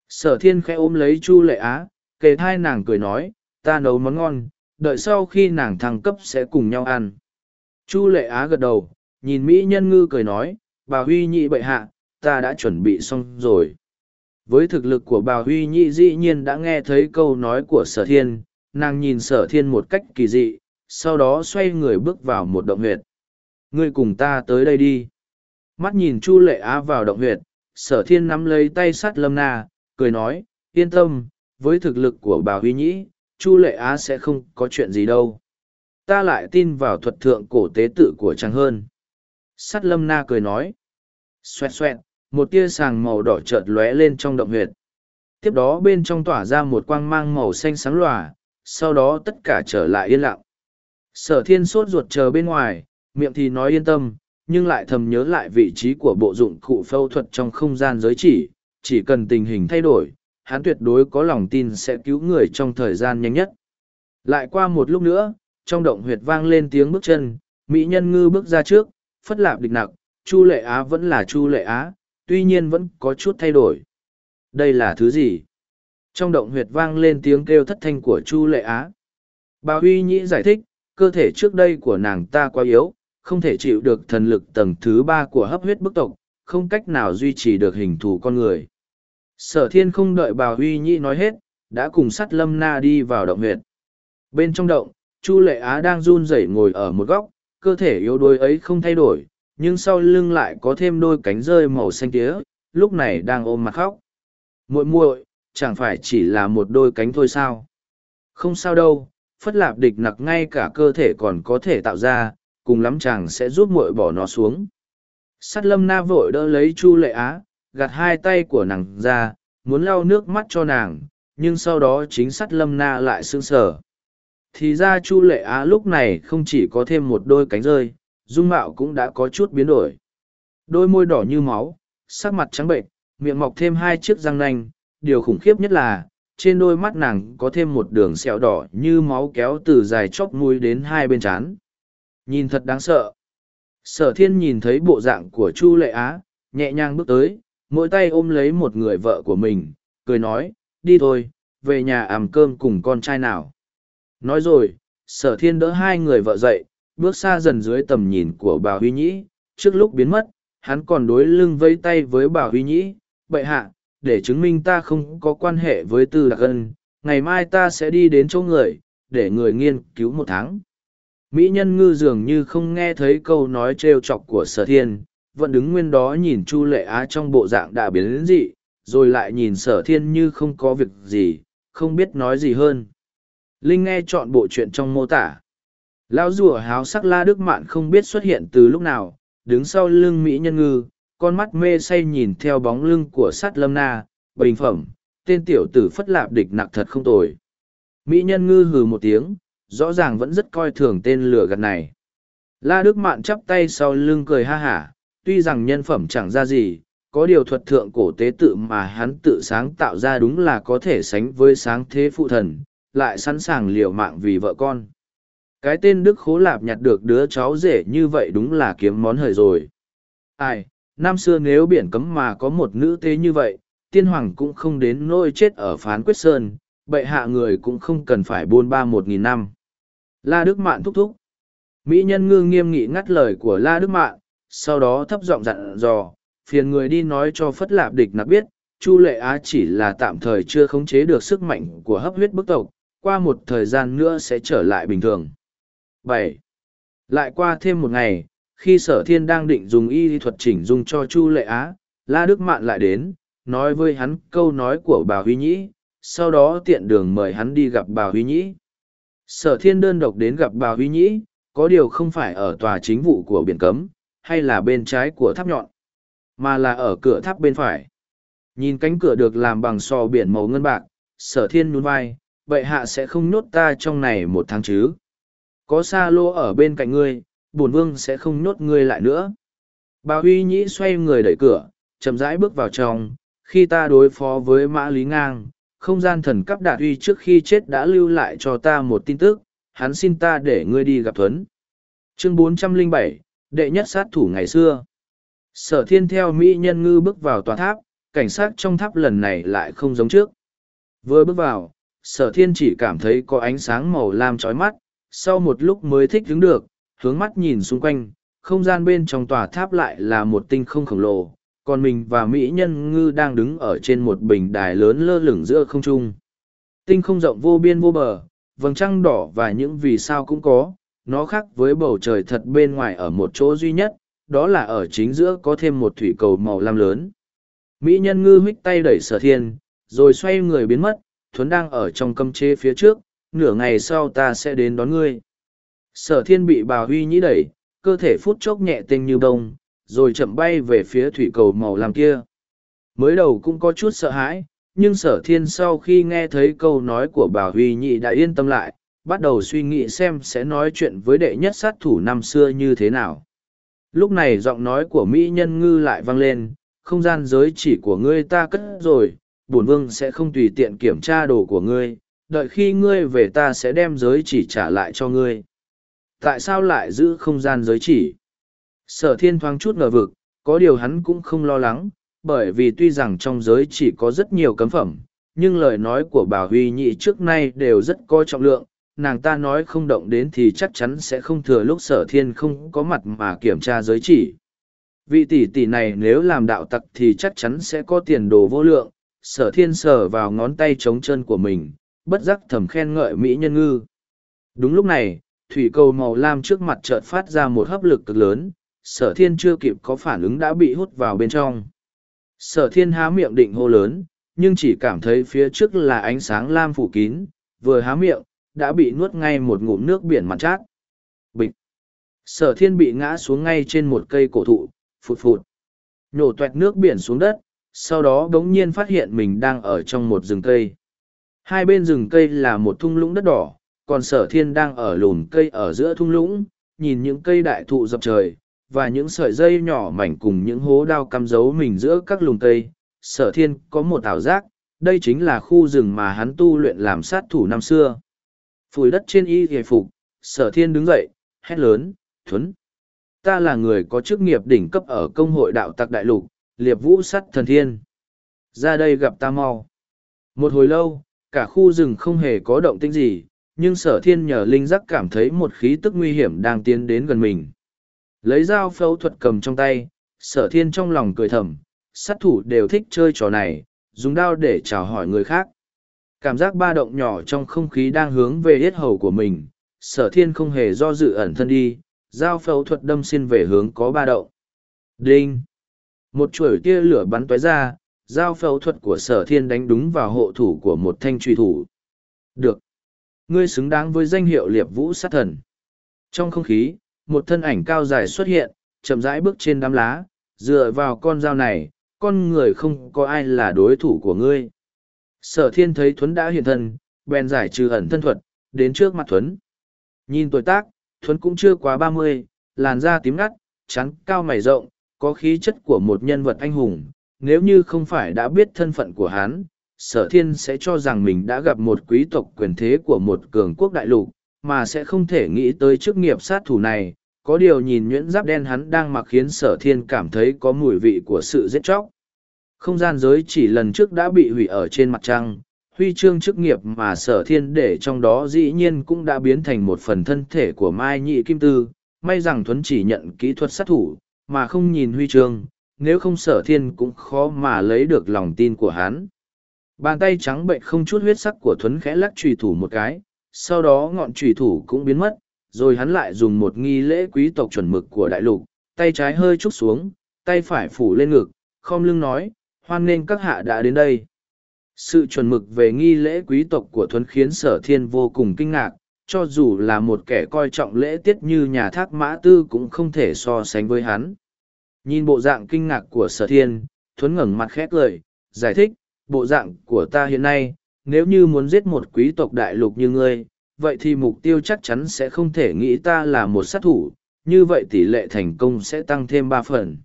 Sở thiên khẽ ôm lấy Chu Lệ Á, kề thai nàng cười nói, ta nấu món ngon, đợi sau khi nàng thăng cấp sẽ cùng nhau ăn. Chu Lệ Á gật đầu, nhìn Mỹ Nhân Ngư cười nói, bà Huy nhị bệ hạ, ta đã chuẩn bị xong rồi. Với thực lực của bà Huy nhị dĩ nhiên đã nghe thấy câu nói của sở thiên, nàng nhìn sở thiên một cách kỳ dị, sau đó xoay người bước vào một động huyệt. Ngươi cùng ta tới đây đi. Mắt nhìn Chu Lệ Á vào động huyệt, sở thiên nắm lấy tay sắt lâm na, cười nói, yên tâm, với thực lực của bà Huy Nhĩ, Chu Lệ Á sẽ không có chuyện gì đâu. Ta lại tin vào thuật thượng cổ tế tự của chàng hơn. Sắt lâm na cười nói. Xoẹt xoẹt, một tia sàng màu đỏ chợt lóe lên trong động huyệt. Tiếp đó bên trong tỏa ra một quang mang màu xanh sáng lòa, sau đó tất cả trở lại yên lặng. Sở thiên sốt ruột chờ bên ngoài, miệng thì nói yên tâm, nhưng lại thầm nhớ lại vị trí của bộ dụng cụ phẫu thuật trong không gian giới chỉ, chỉ cần tình hình thay đổi, hắn tuyệt đối có lòng tin sẽ cứu người trong thời gian nhanh nhất. Lại qua một lúc nữa, trong động huyệt vang lên tiếng bước chân, Mỹ nhân ngư bước ra trước, phất lạp địch nặc, Chu Lệ Á vẫn là Chu Lệ Á, tuy nhiên vẫn có chút thay đổi. Đây là thứ gì? Trong động huyệt vang lên tiếng kêu thất thanh của Chu Lệ Á. Bà Huy Nhĩ giải thích, cơ thể trước đây của nàng ta quá yếu, không thể chịu được thần lực tầng thứ ba của hấp huyết bức tộc, không cách nào duy trì được hình thù con người. Sở thiên không đợi bà Huy Nhĩ nói hết, đã cùng sắt lâm na đi vào động huyệt. Bên trong động, Chu Lệ Á đang run rẩy ngồi ở một góc, cơ thể yếu đuối ấy không thay đổi, nhưng sau lưng lại có thêm đôi cánh rơi màu xanh tía, lúc này đang ôm mặt khóc. muội muội chẳng phải chỉ là một đôi cánh thôi sao? Không sao đâu, phất lạp địch nặc ngay cả cơ thể còn có thể tạo ra, cùng lắm chàng sẽ giúp muội bỏ nó xuống. Sắt lâm na vội đỡ lấy Chu Lệ Á, gạt hai tay của nàng ra, muốn lau nước mắt cho nàng, nhưng sau đó chính sắt lâm na lại sững sờ. Thì ra Chu Lệ Á lúc này không chỉ có thêm một đôi cánh rơi, dung mạo cũng đã có chút biến đổi. Đôi môi đỏ như máu, sắc mặt trắng bệnh, miệng mọc thêm hai chiếc răng nanh, điều khủng khiếp nhất là, trên đôi mắt nàng có thêm một đường sẹo đỏ như máu kéo từ dài chóp mũi đến hai bên trán. Nhìn thật đáng sợ. Sở thiên nhìn thấy bộ dạng của Chu Lệ Á, nhẹ nhàng bước tới, mỗi tay ôm lấy một người vợ của mình, cười nói, đi thôi, về nhà ảm cơm cùng con trai nào. Nói rồi, sở thiên đỡ hai người vợ dậy, bước xa dần dưới tầm nhìn của bà Huy Nhĩ, trước lúc biến mất, hắn còn đối lưng vây tay với bà Huy Nhĩ, bậy hạ, để chứng minh ta không có quan hệ với tư đặc ân, ngày mai ta sẽ đi đến chỗ người, để người nghiên cứu một tháng. Mỹ nhân ngư dường như không nghe thấy câu nói trêu chọc của sở thiên, vẫn đứng nguyên đó nhìn Chu Lệ Á trong bộ dạng đã biến dị, rồi lại nhìn sở thiên như không có việc gì, không biết nói gì hơn. Linh nghe chọn bộ chuyện trong mô tả. Lão rùa háo sắc la đức mạn không biết xuất hiện từ lúc nào, đứng sau lưng Mỹ nhân ngư, con mắt mê say nhìn theo bóng lưng của sát lâm na, bình phẩm, tên tiểu tử phất lạp địch nặc thật không tồi. Mỹ nhân ngư hừ một tiếng, rõ ràng vẫn rất coi thường tên lửa gạt này. La Đức Mạn chắp tay sau lưng cười ha hả, tuy rằng nhân phẩm chẳng ra gì, có điều thuật thượng cổ tế tự mà hắn tự sáng tạo ra đúng là có thể sánh với sáng thế phụ thần, lại sẵn sàng liều mạng vì vợ con. Cái tên Đức Khố Lạp nhặt được đứa cháu rể như vậy đúng là kiếm món hời rồi. Ai, năm xưa nếu biển cấm mà có một nữ tế như vậy, tiên hoàng cũng không đến nỗi chết ở phán quyết sơn, bệ hạ người cũng không cần phải buôn ba một nghìn năm. La Đức Mạn thúc thúc. Mỹ nhân ngư nghiêm nghị ngắt lời của La Đức Mạn, sau đó thấp giọng dặn dò, phiền người đi nói cho Phất Lạp địch nặc biết, Chu Lệ Á chỉ là tạm thời chưa khống chế được sức mạnh của hấp huyết bức tộc, qua một thời gian nữa sẽ trở lại bình thường. bảy Lại qua thêm một ngày, khi sở thiên đang định dùng y thuật chỉnh dung cho Chu Lệ Á, La Đức Mạn lại đến, nói với hắn câu nói của bà Huy Nhĩ, sau đó tiện đường mời hắn đi gặp bà Huy Nhĩ. Sở thiên đơn độc đến gặp bà Huy Nhĩ, có điều không phải ở tòa chính vụ của biển cấm, hay là bên trái của tháp nhọn, mà là ở cửa tháp bên phải. Nhìn cánh cửa được làm bằng sò biển màu ngân bạc, sở thiên nhún vai, vậy hạ sẽ không nhốt ta trong này một tháng chứ. Có xa lô ở bên cạnh ngươi, bổn vương sẽ không nhốt ngươi lại nữa. Bà Huy Nhĩ xoay người đẩy cửa, chậm rãi bước vào trong, khi ta đối phó với Mã Lý Ngang, không gian thần cấp đạt uy trước khi chết đã lưu lại cho ta một tin tức, hắn xin ta để ngươi đi gặp Thuấn. Chương 407, đệ nhất sát thủ ngày xưa. Sở thiên theo Mỹ nhân ngư bước vào tòa tháp, cảnh sát trong tháp lần này lại không giống trước. Vừa bước vào, sở thiên chỉ cảm thấy có ánh sáng màu lam trói mắt, sau một lúc mới thích đứng được, hướng mắt nhìn xung quanh, không gian bên trong tòa tháp lại là một tinh không khổng lồ, còn mình và Mỹ nhân ngư đang đứng ở trên một bình đài lớn lơ lửng giữa không trung. Tinh không rộng vô biên vô bờ, vầng trăng đỏ và những vì sao cũng có, nó khác với bầu trời thật bên ngoài ở một chỗ duy nhất, đó là ở chính giữa có thêm một thủy cầu màu lam lớn. Mỹ nhân ngư hích tay đẩy sở thiên, rồi xoay người biến mất, thuấn đang ở trong cấm chế phía trước, nửa ngày sau ta sẽ đến đón ngươi. Sở thiên bị bà huy nhĩ đẩy, cơ thể phút chốc nhẹ tinh như bông, rồi chậm bay về phía thủy cầu màu lam kia. Mới đầu cũng có chút sợ hãi, nhưng sở thiên sau khi nghe thấy câu nói của bà huy nhị đã yên tâm lại, bắt đầu suy nghĩ xem sẽ nói chuyện với đệ nhất sát thủ năm xưa như thế nào. Lúc này giọng nói của Mỹ nhân ngư lại vang lên, không gian giới chỉ của ngươi ta cất rồi, bổn vương sẽ không tùy tiện kiểm tra đồ của ngươi, đợi khi ngươi về ta sẽ đem giới chỉ trả lại cho ngươi. Tại sao lại giữ không gian giới chỉ? Sở thiên thoáng chút ngờ vực, có điều hắn cũng không lo lắng, bởi vì tuy rằng trong giới chỉ có rất nhiều cấm phẩm, nhưng lời nói của bà Huy Nhị trước nay đều rất có trọng lượng, nàng ta nói không động đến thì chắc chắn sẽ không thừa lúc sở thiên không có mặt mà kiểm tra giới chỉ. Vị tỷ tỷ này nếu làm đạo tặc thì chắc chắn sẽ có tiền đồ vô lượng, sở thiên sờ vào ngón tay trống chân của mình, bất giác thầm khen ngợi Mỹ nhân ngư. Đúng lúc này, thủy cầu màu lam trước mặt chợt phát ra một hấp lực cực lớn, sở thiên chưa kịp có phản ứng đã bị hút vào bên trong. Sở thiên há miệng định hô lớn, nhưng chỉ cảm thấy phía trước là ánh sáng lam phủ kín, vừa há miệng, đã bị nuốt ngay một ngụm nước biển mặn chát. Bịch! Sở thiên bị ngã xuống ngay trên một cây cổ thụ, phụt phụt. Nhổ tuẹt nước biển xuống đất, sau đó bỗng nhiên phát hiện mình đang ở trong một rừng cây. Hai bên rừng cây là một thung lũng đất đỏ, còn sở thiên đang ở lùn cây ở giữa thung lũng, nhìn những cây đại thụ dập trời, và những sợi dây nhỏ mảnh cùng những hố đao cắm dấu mình giữa các lùm cây. Sở thiên có một ảo giác, đây chính là khu rừng mà hắn tu luyện làm sát thủ năm xưa. Phủi đất trên y hề phục, sở thiên đứng dậy, hét lớn, thuấn. Ta là người có chức nghiệp đỉnh cấp ở công hội đạo tặc đại lục, liệp vũ sắt thần thiên. Ra đây gặp ta mau. Một hồi lâu, cả khu rừng không hề có động tĩnh gì, nhưng sở thiên nhờ linh giác cảm thấy một khí tức nguy hiểm đang tiến đến gần mình. Lấy dao phẫu thuật cầm trong tay, sở thiên trong lòng cười thầm, sát thủ đều thích chơi trò này, dùng đao để chào hỏi người khác. Cảm giác ba động nhỏ trong không khí đang hướng về yết hầu của mình, sở thiên không hề do dự ẩn thân đi, dao phẫu thuật đâm xin về hướng có ba động. Đinh! Một chuỗi tia lửa bắn tóe ra, dao phẫu thuật của sở thiên đánh đúng vào hộ thủ của một thanh truy thủ. Được! Ngươi xứng đáng với danh hiệu liệp vũ sát thần. Trong không khí, một thân ảnh cao dài xuất hiện, chậm rãi bước trên đám lá, dựa vào con dao này, con người không có ai là đối thủ của ngươi. Sở thiên thấy Thuấn đã hiện thân, bèn giải trừ ẩn thân thuật, đến trước mặt Thuấn. Nhìn tuổi tác, Thuấn cũng chưa quá ba mươi, làn da tím ngắt, trắng cao mày rộng, có khí chất của một nhân vật anh hùng, nếu như không phải đã biết thân phận của hắn, sở thiên sẽ cho rằng mình đã gặp một quý tộc quyền thế của một cường quốc đại lục, mà sẽ không thể nghĩ tới chức nghiệp sát thủ này. Có điều nhìn nhuyễn giáp đen hắn đang mặc khiến sở thiên cảm thấy có mùi vị của sự giết chóc. Không gian giới chỉ lần trước đã bị hủy ở trên mặt trăng, huy chương chức nghiệp mà sở thiên để trong đó dĩ nhiên cũng đã biến thành một phần thân thể của Mai Nhị Kim Tư. May rằng Thuấn chỉ nhận kỹ thuật sát thủ, mà không nhìn huy chương, nếu không sở thiên cũng khó mà lấy được lòng tin của hắn. Bàn tay trắng bệnh không chút huyết sắc của Thuấn khẽ lắc trùy thủ một cái, sau đó ngọn trùy thủ cũng biến mất, rồi hắn lại dùng một nghi lễ quý tộc chuẩn mực của đại lục, tay trái hơi trúc xuống, tay phải phủ lên ngực, khom lưng nói, hoan nghênh các hạ đã đến đây. Sự chuẩn mực về nghi lễ quý tộc của Thuấn khiến sở thiên vô cùng kinh ngạc, cho dù là một kẻ coi trọng lễ tiết như nhà thác mã tư cũng không thể so sánh với hắn. Nhìn bộ dạng kinh ngạc của sở thiên, Thuấn ngẩng mặt khét lời, giải thích, bộ dạng của ta hiện nay, nếu như muốn giết một quý tộc đại lục như ngươi, vậy thì mục tiêu chắc chắn sẽ không thể nghĩ ta là một sát thủ, như vậy tỷ lệ thành công sẽ tăng thêm ba phần.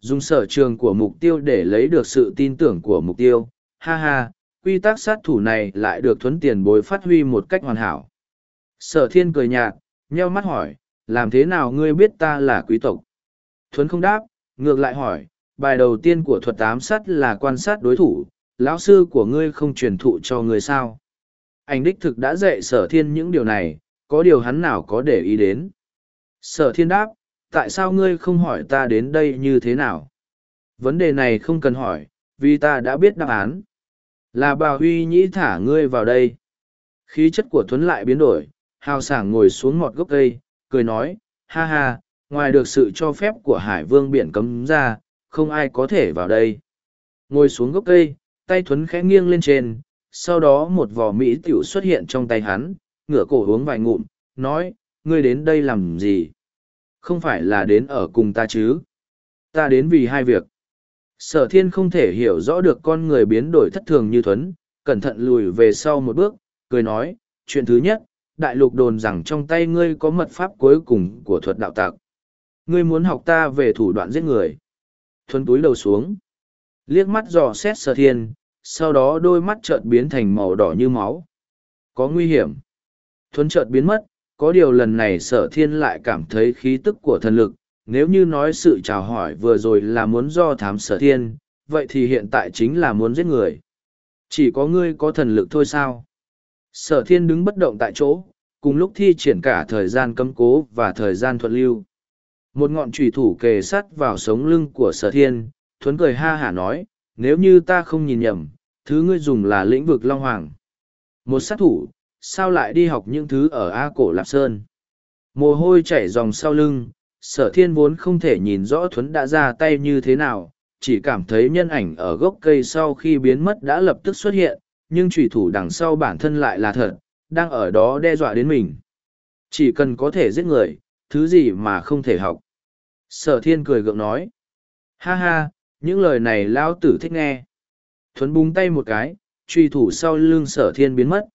Dùng sở trường của mục tiêu để lấy được sự tin tưởng của mục tiêu, ha ha, quy tắc sát thủ này lại được thuấn tiền bối phát huy một cách hoàn hảo. Sở thiên cười nhạt, nheo mắt hỏi, làm thế nào ngươi biết ta là quý tộc? Thuấn không đáp, ngược lại hỏi, bài đầu tiên của thuật ám sát là quan sát đối thủ, lão sư của ngươi không truyền thụ cho ngươi sao? Anh đích thực đã dạy sở thiên những điều này, có điều hắn nào có để ý đến. Sở thiên đáp, tại sao ngươi không hỏi ta đến đây như thế nào? Vấn đề này không cần hỏi, vì ta đã biết đáp án. Là bà Huy Nhĩ thả ngươi vào đây. Khí chất của Thuấn lại biến đổi, hào sảng ngồi xuống ngọt gốc cây, cười nói, ha ha, ngoài được sự cho phép của Hải Vương biển cấm ra, không ai có thể vào đây. Ngồi xuống gốc cây, tay Thuấn khẽ nghiêng lên trên, sau đó một vò mỹ tiểu xuất hiện trong tay hắn, ngửa cổ uống vài ngụm, nói, ngươi đến đây làm gì? Không phải là đến ở cùng ta chứ? Ta đến vì hai việc. Sở thiên không thể hiểu rõ được con người biến đổi thất thường như Thuấn, cẩn thận lùi về sau một bước, cười nói, chuyện thứ nhất, đại lục đồn rằng trong tay ngươi có mật pháp cuối cùng của thuật đạo tặc. Ngươi muốn học ta về thủ đoạn giết người. Thuấn túi đầu xuống. Liếc mắt dò xét sở thiên, sau đó đôi mắt chợt biến thành màu đỏ như máu. Có nguy hiểm. Thuấn chợt biến mất, có điều lần này sở thiên lại cảm thấy khí tức của thần lực, nếu như nói sự chào hỏi vừa rồi là muốn do thám sở thiên, vậy thì hiện tại chính là muốn giết người. Chỉ có ngươi có thần lực thôi sao? Sở thiên đứng bất động tại chỗ, cùng lúc thi triển cả thời gian cấm cố và thời gian thuận lưu. Một ngọn trùy thủ kề sắt vào sống lưng của sở thiên, thuấn cười ha hả nói, nếu như ta không nhìn nhầm, thứ ngươi dùng là lĩnh vực Long Hoàng. Một sát thủ, sao lại đi học những thứ ở A Cổ Lạp Sơn? Mồ hôi chảy dòng sau lưng, sở thiên vốn không thể nhìn rõ thuấn đã ra tay như thế nào chỉ cảm thấy nhân ảnh ở gốc cây sau khi biến mất đã lập tức xuất hiện nhưng trùy thủ đằng sau bản thân lại là thật đang ở đó đe dọa đến mình. Chỉ cần có thể giết người thứ gì mà không thể học. Sở thiên cười gượng nói ha ha những lời này lão tử thích nghe. Thuấn búng tay một cái truy thủ sau lưng sở thiên biến mất.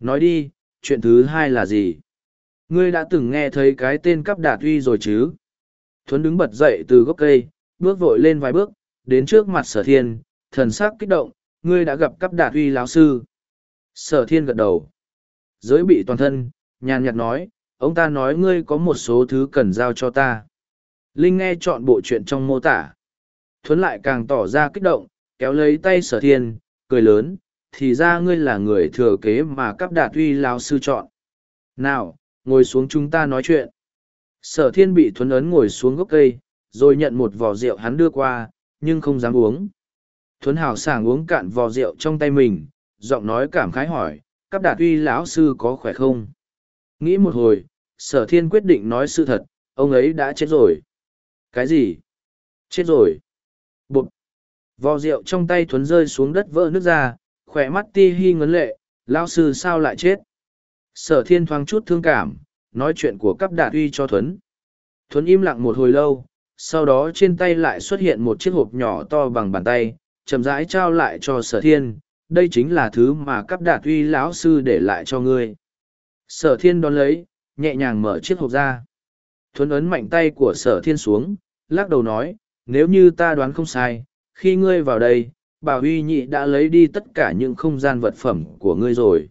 Nói đi chuyện thứ hai là gì? Ngươi đã từng nghe thấy cái tên cắp đạt uy rồi chứ? Thuấn đứng bật dậy từ gốc cây, bước vội lên vài bước, đến trước mặt sở thiên, thần sắc kích động, ngươi đã gặp cắp đạt uy lão sư. Sở thiên gật đầu. Giới bị toàn thân, nhàn nhạt nói, ông ta nói ngươi có một số thứ cần giao cho ta. Linh nghe chọn bộ chuyện trong mô tả. Thuấn lại càng tỏ ra kích động, kéo lấy tay sở thiên, cười lớn, thì ra ngươi là người thừa kế mà cắp đạt uy lão sư chọn. Nào, ngồi xuống chúng ta nói chuyện sở thiên bị thuấn ấn ngồi xuống gốc cây rồi nhận một vò rượu hắn đưa qua nhưng không dám uống thuấn hào sảng uống cạn vò rượu trong tay mình, giọng nói cảm khái hỏi cắp đạt uy lão sư có khỏe không? Nghĩ một hồi, sở thiên quyết định nói sự thật, ông ấy đã chết rồi. Cái gì? Chết rồi. Bụt vò rượu trong tay thuấn rơi xuống đất vỡ nước ra, khỏe mắt ti hi ngấn lệ, lão sư sao lại chết? Sở thiên thoáng chút thương cảm, nói chuyện của cắp đạt uy cho thuấn. Thuấn im lặng một hồi lâu, sau đó trên tay lại xuất hiện một chiếc hộp nhỏ to bằng bàn tay chậm rãi trao lại cho sở thiên đây chính là thứ mà cắp đạt uy lão sư để lại cho ngươi sở thiên đón lấy nhẹ nhàng mở chiếc hộp ra thuấn ấn mạnh tay của sở thiên xuống lắc đầu nói, nếu như ta đoán không sai, khi ngươi vào đây, bà huy nhị đã lấy đi tất cả những không gian vật phẩm của ngươi rồi.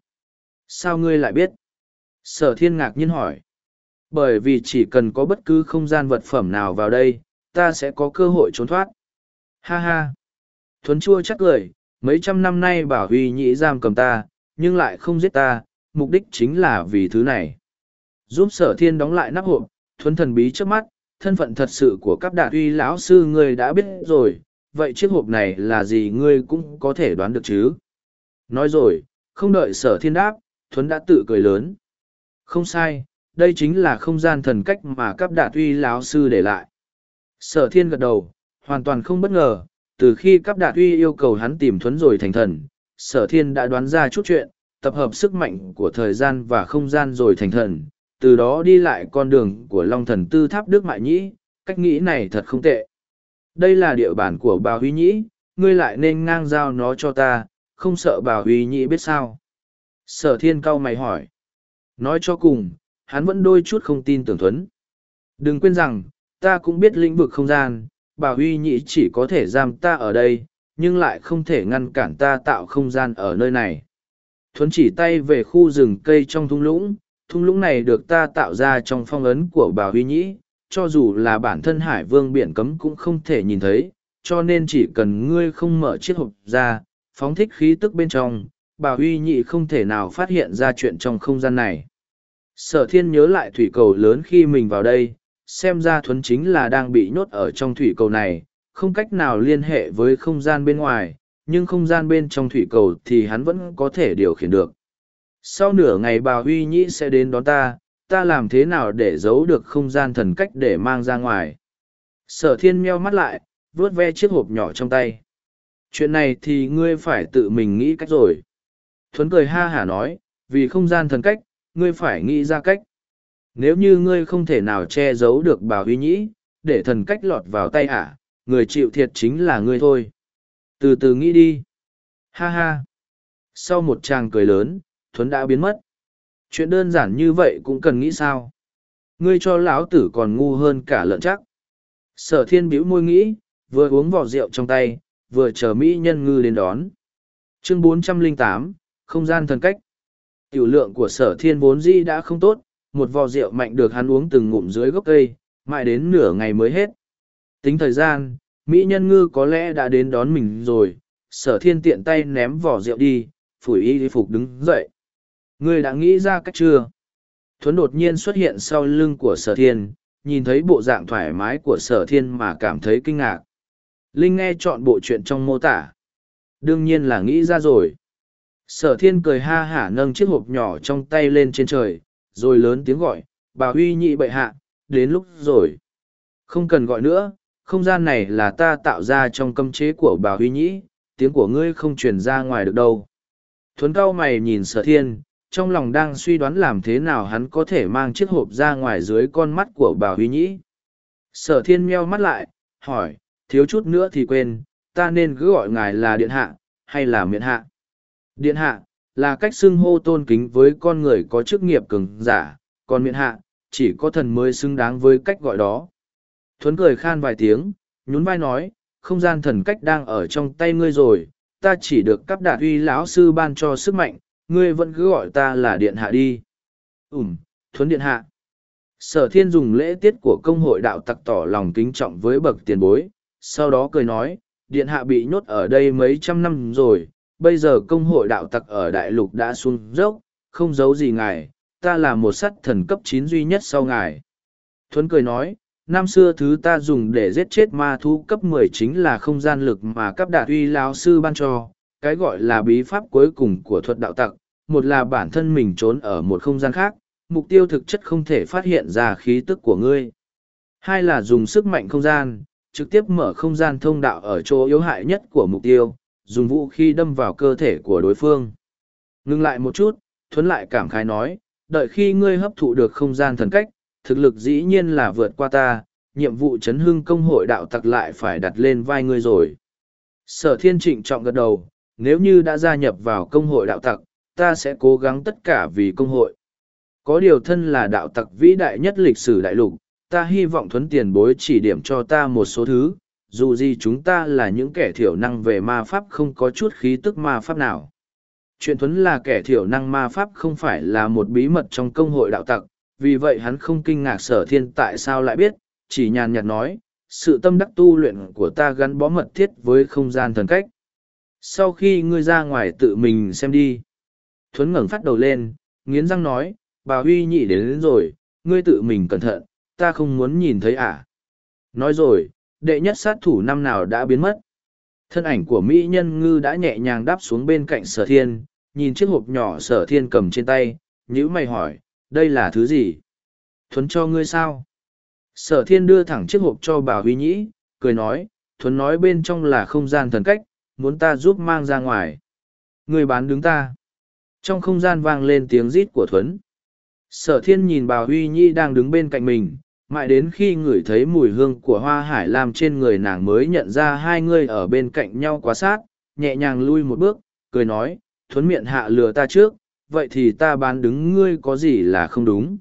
Sao ngươi lại biết? Sở thiên ngạc nhiên hỏi. Bởi vì chỉ cần có bất cứ không gian vật phẩm nào vào đây, ta sẽ có cơ hội trốn thoát. Ha ha! Thuấn chua chắc lời, mấy trăm năm nay bảo huy nhĩ giam cầm ta, nhưng lại không giết ta, mục đích chính là vì thứ này. Giúp sở thiên đóng lại nắp hộp, thuấn thần bí trước mắt, thân phận thật sự của các đạt uy lão sư ngươi đã biết rồi, vậy chiếc hộp này là gì ngươi cũng có thể đoán được chứ. Nói rồi, không đợi sở thiên đáp, thuấn đã tự cười lớn. Không sai, đây chính là không gian thần cách mà các đạt uy lão sư để lại. Sở thiên gật đầu, hoàn toàn không bất ngờ, từ khi cấp đạt uy yêu cầu hắn tìm thuấn rồi thành thần, sở thiên đã đoán ra chút chuyện, tập hợp sức mạnh của thời gian và không gian rồi thành thần, từ đó đi lại con đường của Long Thần Tư Tháp Đức Mại Nhĩ, cách nghĩ này thật không tệ. Đây là địa bàn của bà Huy Nhĩ, ngươi lại nên ngang giao nó cho ta, không sợ bà Huy Nhĩ biết sao. Sở thiên cao mày hỏi. Nói cho cùng, hắn vẫn đôi chút không tin tưởng thuấn. Đừng quên rằng, ta cũng biết lĩnh vực không gian, bà Huy Nhĩ chỉ có thể giam ta ở đây, nhưng lại không thể ngăn cản ta tạo không gian ở nơi này. Thuấn chỉ tay về khu rừng cây trong thung lũng, thung lũng này được ta tạo ra trong phong ấn của bà Huy Nhĩ, cho dù là bản thân hải vương biển cấm cũng không thể nhìn thấy, cho nên chỉ cần ngươi không mở chiếc hộp ra, phóng thích khí tức bên trong, bà Huy Nhĩ không thể nào phát hiện ra chuyện trong không gian này. Sở thiên nhớ lại thủy cầu lớn khi mình vào đây, xem ra thuấn chính là đang bị nhốt ở trong thủy cầu này, không cách nào liên hệ với không gian bên ngoài, nhưng không gian bên trong thủy cầu thì hắn vẫn có thể điều khiển được. Sau nửa ngày bà Huy Nhĩ sẽ đến đón ta, ta làm thế nào để giấu được không gian thần cách để mang ra ngoài. Sở thiên meo mắt lại, vuốt ve chiếc hộp nhỏ trong tay. Chuyện này thì ngươi phải tự mình nghĩ cách rồi. Thuấn cười ha hả nói, vì không gian thần cách, ngươi phải nghĩ ra cách. Nếu như ngươi không thể nào che giấu được bà Huy Nhĩ, để thần cách lọt vào tay ả, người chịu thiệt chính là ngươi thôi. Từ từ nghĩ đi. Ha ha. Sau một tràng cười lớn, Thuấn đã biến mất. Chuyện đơn giản như vậy cũng cần nghĩ sao. Ngươi cho lão tử còn ngu hơn cả lợn chắc. Sở thiên bĩu môi nghĩ, vừa uống vỏ rượu trong tay, vừa chờ Mỹ nhân ngư đến đón. Chương 408, Không gian thần cách. Tiểu lượng của sở thiên vốn di đã không tốt, một vò rượu mạnh được hắn uống từng ngụm dưới gốc cây, mãi đến nửa ngày mới hết. Tính thời gian, Mỹ nhân ngư có lẽ đã đến đón mình rồi, sở thiên tiện tay ném vỏ rượu đi, phủi y phục đứng dậy. Ngươi đã nghĩ ra cách chưa? Thuấn đột nhiên xuất hiện sau lưng của sở thiên, nhìn thấy bộ dạng thoải mái của sở thiên mà cảm thấy kinh ngạc. Linh nghe chọn bộ chuyện trong mô tả. Đương nhiên là nghĩ ra rồi. Sở thiên cười ha hả nâng chiếc hộp nhỏ trong tay lên trên trời, rồi lớn tiếng gọi, bà huy nhị bệ hạ, đến lúc rồi. Không cần gọi nữa, không gian này là ta tạo ra trong cấm chế của bà huy nhĩ, tiếng của ngươi không truyền ra ngoài được đâu. Thuấn cao mày nhìn sở thiên, trong lòng đang suy đoán làm thế nào hắn có thể mang chiếc hộp ra ngoài dưới con mắt của bà huy nhĩ. Sở thiên meo mắt lại, hỏi, thiếu chút nữa thì quên, ta nên cứ gọi ngài là điện hạ, hay là miện hạ? Điện hạ, là cách xưng hô tôn kính với con người có chức nghiệp cường giả, còn miện hạ, chỉ có thần mới xứng đáng với cách gọi đó. Thuấn cười khan vài tiếng, nhún vai nói, không gian thần cách đang ở trong tay ngươi rồi, ta chỉ được cấp đạt uy lão sư ban cho sức mạnh, ngươi vẫn cứ gọi ta là điện hạ đi. Ừm, thuấn điện hạ. Sở thiên dùng lễ tiết của công hội đạo tặc tỏ lòng kính trọng với bậc tiền bối, sau đó cười nói, điện hạ bị nhốt ở đây mấy trăm năm rồi, bây giờ công hội đạo tặc ở đại lục đã xuống dốc, không giấu gì ngài, ta là một sắt thần cấp chín duy nhất sau ngài. Thuấn cười nói, năm xưa thứ ta dùng để giết chết ma thú cấp mười chính là không gian lực mà cấp đạt uy lão sư ban cho, cái gọi là bí pháp cuối cùng của thuật đạo tặc, một là bản thân mình trốn ở một không gian khác, mục tiêu thực chất không thể phát hiện ra khí tức của ngươi. Hai là dùng sức mạnh không gian, trực tiếp mở không gian thông đạo ở chỗ yếu hại nhất của mục tiêu, dùng vũ khí đâm vào cơ thể của đối phương. Ngưng lại một chút, Thuấn lại cảm khái nói, đợi khi ngươi hấp thụ được không gian thần cách, thực lực dĩ nhiên là vượt qua ta, nhiệm vụ chấn hưng công hội đạo tặc lại phải đặt lên vai ngươi rồi. Sở thiên trịnh trọng gật đầu, nếu như đã gia nhập vào công hội đạo tặc, ta sẽ cố gắng tất cả vì công hội. Có điều thân là đạo tặc vĩ đại nhất lịch sử đại lục, ta hy vọng thuấn tiền bối chỉ điểm cho ta một số thứ, dù gì chúng ta là những kẻ thiểu năng về ma pháp không có chút khí tức ma pháp nào. Chuyện thuấn là kẻ thiểu năng ma pháp không phải là một bí mật trong công hội đạo tặc, vì vậy hắn không kinh ngạc sở thiên tại sao lại biết, chỉ nhàn nhạt nói, sự tâm đắc tu luyện của ta gắn bó mật thiết với không gian thần cách. Sau khi ngươi ra ngoài tự mình xem đi. Thuấn ngẩng phát đầu lên, nghiến răng nói, bà Huy nhị đến, đến rồi, ngươi tự mình cẩn thận, ta không muốn nhìn thấy à. Nói rồi, đệ nhất sát thủ năm nào đã biến mất. Thân ảnh của Mỹ nhân ngư đã nhẹ nhàng đáp xuống bên cạnh sở thiên, nhìn chiếc hộp nhỏ sở thiên cầm trên tay, nhữ mày hỏi, đây là thứ gì? Thuấn cho ngươi sao? Sở thiên đưa thẳng chiếc hộp cho bà Huy Nhĩ, cười nói, Thuấn nói bên trong là không gian thần cách, muốn ta giúp mang ra ngoài. Người bán đứng ta. Trong không gian vang lên tiếng rít của Thuấn. Sở thiên nhìn bà Huy Nhĩ đang đứng bên cạnh mình, mãi đến khi ngửi thấy mùi hương của hoa hải lam trên người nàng mới nhận ra hai người ở bên cạnh nhau quá sát, nhẹ nhàng lui một bước, cười nói, Thuấn miệng hạ lừa ta trước, vậy thì ta bán đứng ngươi có gì là không đúng.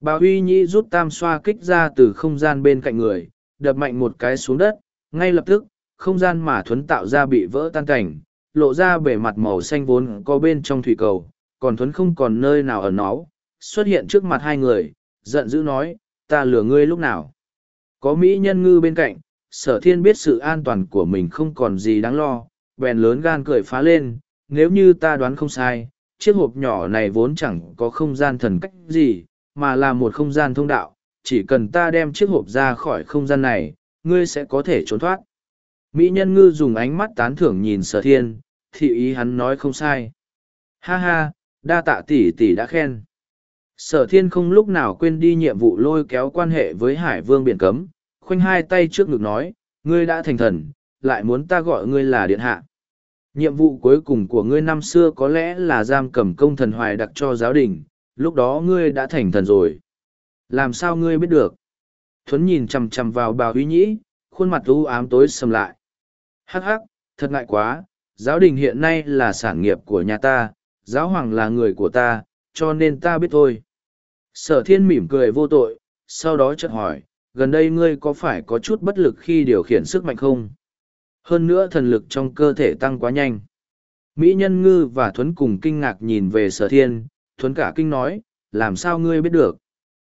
Bà Huy Nhĩ rút tam xoa kích ra từ không gian bên cạnh người, đập mạnh một cái xuống đất, ngay lập tức, không gian mà thuấn tạo ra bị vỡ tan cảnh, lộ ra bề mặt màu xanh vốn có bên trong thủy cầu, còn thuấn không còn nơi nào ở nó, xuất hiện trước mặt hai người, giận dữ nói, ta lừa ngươi lúc nào. Có Mỹ nhân ngư bên cạnh, sở thiên biết sự an toàn của mình không còn gì đáng lo, bèn lớn gan cười phá lên, nếu như ta đoán không sai, chiếc hộp nhỏ này vốn chẳng có không gian thần cách gì, mà là một không gian thông đạo, chỉ cần ta đem chiếc hộp ra khỏi không gian này, ngươi sẽ có thể trốn thoát. Mỹ nhân ngư dùng ánh mắt tán thưởng nhìn sở thiên, thị ý hắn nói không sai. Ha ha, đa tạ tỷ tỷ đã khen. Sở thiên không lúc nào quên đi nhiệm vụ lôi kéo quan hệ với hải vương biển cấm, khoanh hai tay trước ngực nói, ngươi đã thành thần, lại muốn ta gọi ngươi là điện hạ. Nhiệm vụ cuối cùng của ngươi năm xưa có lẽ là giam cầm công thần hoài đặc cho giáo đình, lúc đó ngươi đã thành thần rồi. Làm sao ngươi biết được? Thuấn nhìn chằm chằm vào bà huy nhĩ, khuôn mặt u ám tối sầm lại. Hắc hắc, thật ngại quá, giáo đình hiện nay là sản nghiệp của nhà ta, giáo hoàng là người của ta, cho nên ta biết thôi. Sở thiên mỉm cười vô tội, sau đó chợt hỏi, gần đây ngươi có phải có chút bất lực khi điều khiển sức mạnh không? Hơn nữa thần lực trong cơ thể tăng quá nhanh. Mỹ Nhân Ngư và Thuấn cùng kinh ngạc nhìn về sở thiên, Thuấn cả kinh nói, làm sao ngươi biết được?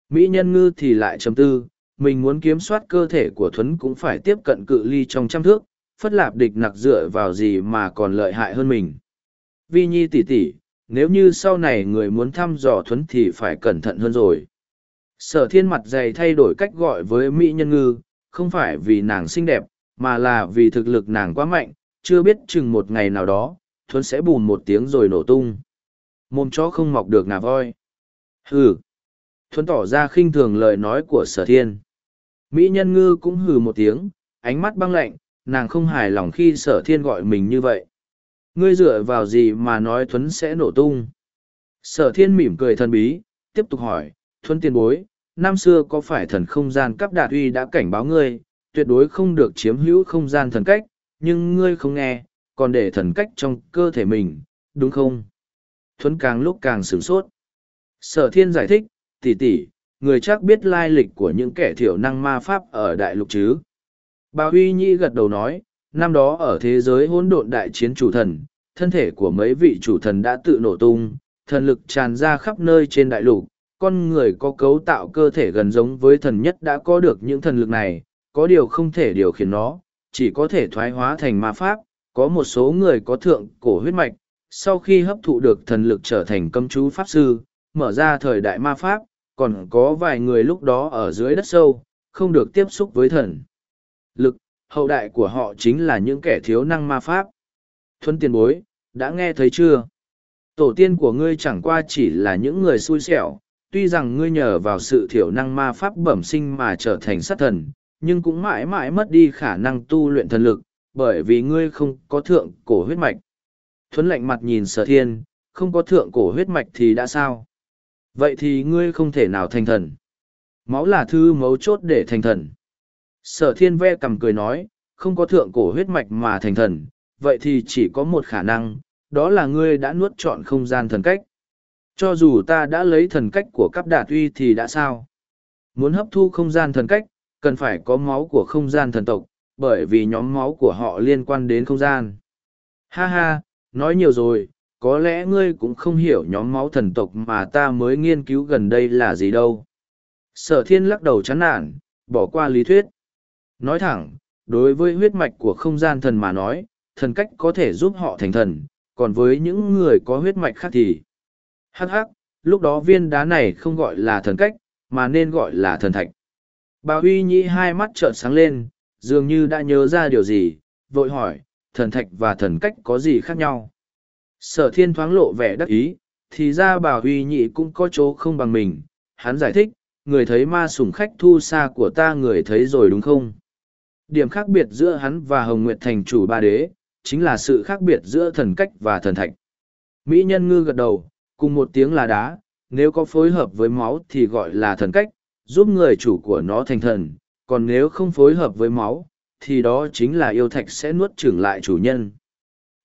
Mỹ Nhân Ngư thì lại chấm tư, mình muốn kiếm soát cơ thể của Thuấn cũng phải tiếp cận cự ly trong trăm thước, phất lạp địch nặc dựa vào gì mà còn lợi hại hơn mình. Vi Nhi tỷ tỷ, nếu như sau này người muốn thăm dò Thuấn thì phải cẩn thận hơn rồi. Sở thiên mặt dày thay đổi cách gọi với Mỹ Nhân Ngư, không phải vì nàng xinh đẹp, mà là vì thực lực nàng quá mạnh, chưa biết chừng một ngày nào đó, Thuấn sẽ bùn một tiếng rồi nổ tung. Mồm chó không mọc được nà voi. Hừ. Thuấn tỏ ra khinh thường lời nói của sở thiên. Mỹ nhân ngư cũng hừ một tiếng, ánh mắt băng lạnh, nàng không hài lòng khi sở thiên gọi mình như vậy. Ngươi dựa vào gì mà nói Thuấn sẽ nổ tung? Sở thiên mỉm cười thần bí, tiếp tục hỏi, Thuấn tiền bối, năm xưa có phải thần không gian cấp đạt uy đã cảnh báo ngươi, tuyệt đối không được chiếm hữu không gian thần cách, nhưng ngươi không nghe, còn để thần cách trong cơ thể mình, đúng không? Thuấn càng lúc càng sửng sốt. Sở thiên giải thích, tỷ tỷ, người chắc biết lai lịch của những kẻ thiểu năng ma pháp ở đại lục chứ. Bà Huy Nhi gật đầu nói, năm đó ở thế giới hỗn độn đại chiến chủ thần, thân thể của mấy vị chủ thần đã tự nổ tung, thần lực tràn ra khắp nơi trên đại lục, con người có cấu tạo cơ thể gần giống với thần nhất đã có được những thần lực này, có điều không thể điều khiển nó, chỉ có thể thoái hóa thành ma pháp, có một số người có thượng cổ huyết mạch, sau khi hấp thụ được thần lực trở thành cấm chú pháp sư, mở ra thời đại ma pháp, còn có vài người lúc đó ở dưới đất sâu, không được tiếp xúc với thần. Lực, hậu đại của họ chính là những kẻ thiếu năng ma pháp. Thuấn tiền bối, đã nghe thấy chưa? Tổ tiên của ngươi chẳng qua chỉ là những người xui xẻo, tuy rằng ngươi nhờ vào sự thiểu năng ma pháp bẩm sinh mà trở thành sát thần, nhưng cũng mãi mãi mất đi khả năng tu luyện thần lực, bởi vì ngươi không có thượng cổ huyết mạch. Thuấn lạnh mặt nhìn sở thiên, không có thượng cổ huyết mạch thì đã sao? Vậy thì ngươi không thể nào thành thần. Máu là thư mấu chốt để thành thần. Sở thiên ve cầm cười nói, không có thượng cổ huyết mạch mà thành thần, vậy thì chỉ có một khả năng, đó là ngươi đã nuốt trọn không gian thần cách. Cho dù ta đã lấy thần cách của cắp đạt uy thì đã sao? Muốn hấp thu không gian thần cách, cần phải có máu của không gian thần tộc, bởi vì nhóm máu của họ liên quan đến không gian. Ha ha, nói nhiều rồi, có lẽ ngươi cũng không hiểu nhóm máu thần tộc mà ta mới nghiên cứu gần đây là gì đâu. Sở thiên lắc đầu chán nản, bỏ qua lý thuyết. Nói thẳng, đối với huyết mạch của không gian thần mà nói, thần cách có thể giúp họ thành thần, còn với những người có huyết mạch khác thì... Hắc hắc, lúc đó viên đá này không gọi là thần cách, mà nên gọi là thần thạch. Bà Huy Nhĩ hai mắt trợn sáng lên, dường như đã nhớ ra điều gì, vội hỏi, thần thạch và thần cách có gì khác nhau? Sở thiên thoáng lộ vẻ đắc ý, thì ra bà Huy Nhĩ cũng có chỗ không bằng mình. Hắn giải thích, người thấy ma sủng khách thu xa của ta người thấy rồi đúng không? Điểm khác biệt giữa hắn và Hồng Nguyệt Thành chủ ba đế, chính là sự khác biệt giữa thần cách và thần thạch. Mỹ nhân ngư gật đầu, cùng một tiếng là đá, nếu có phối hợp với máu thì gọi là thần cách, giúp người chủ của nó thành thần, còn nếu không phối hợp với máu, thì đó chính là yêu thạch sẽ nuốt chửng lại chủ nhân.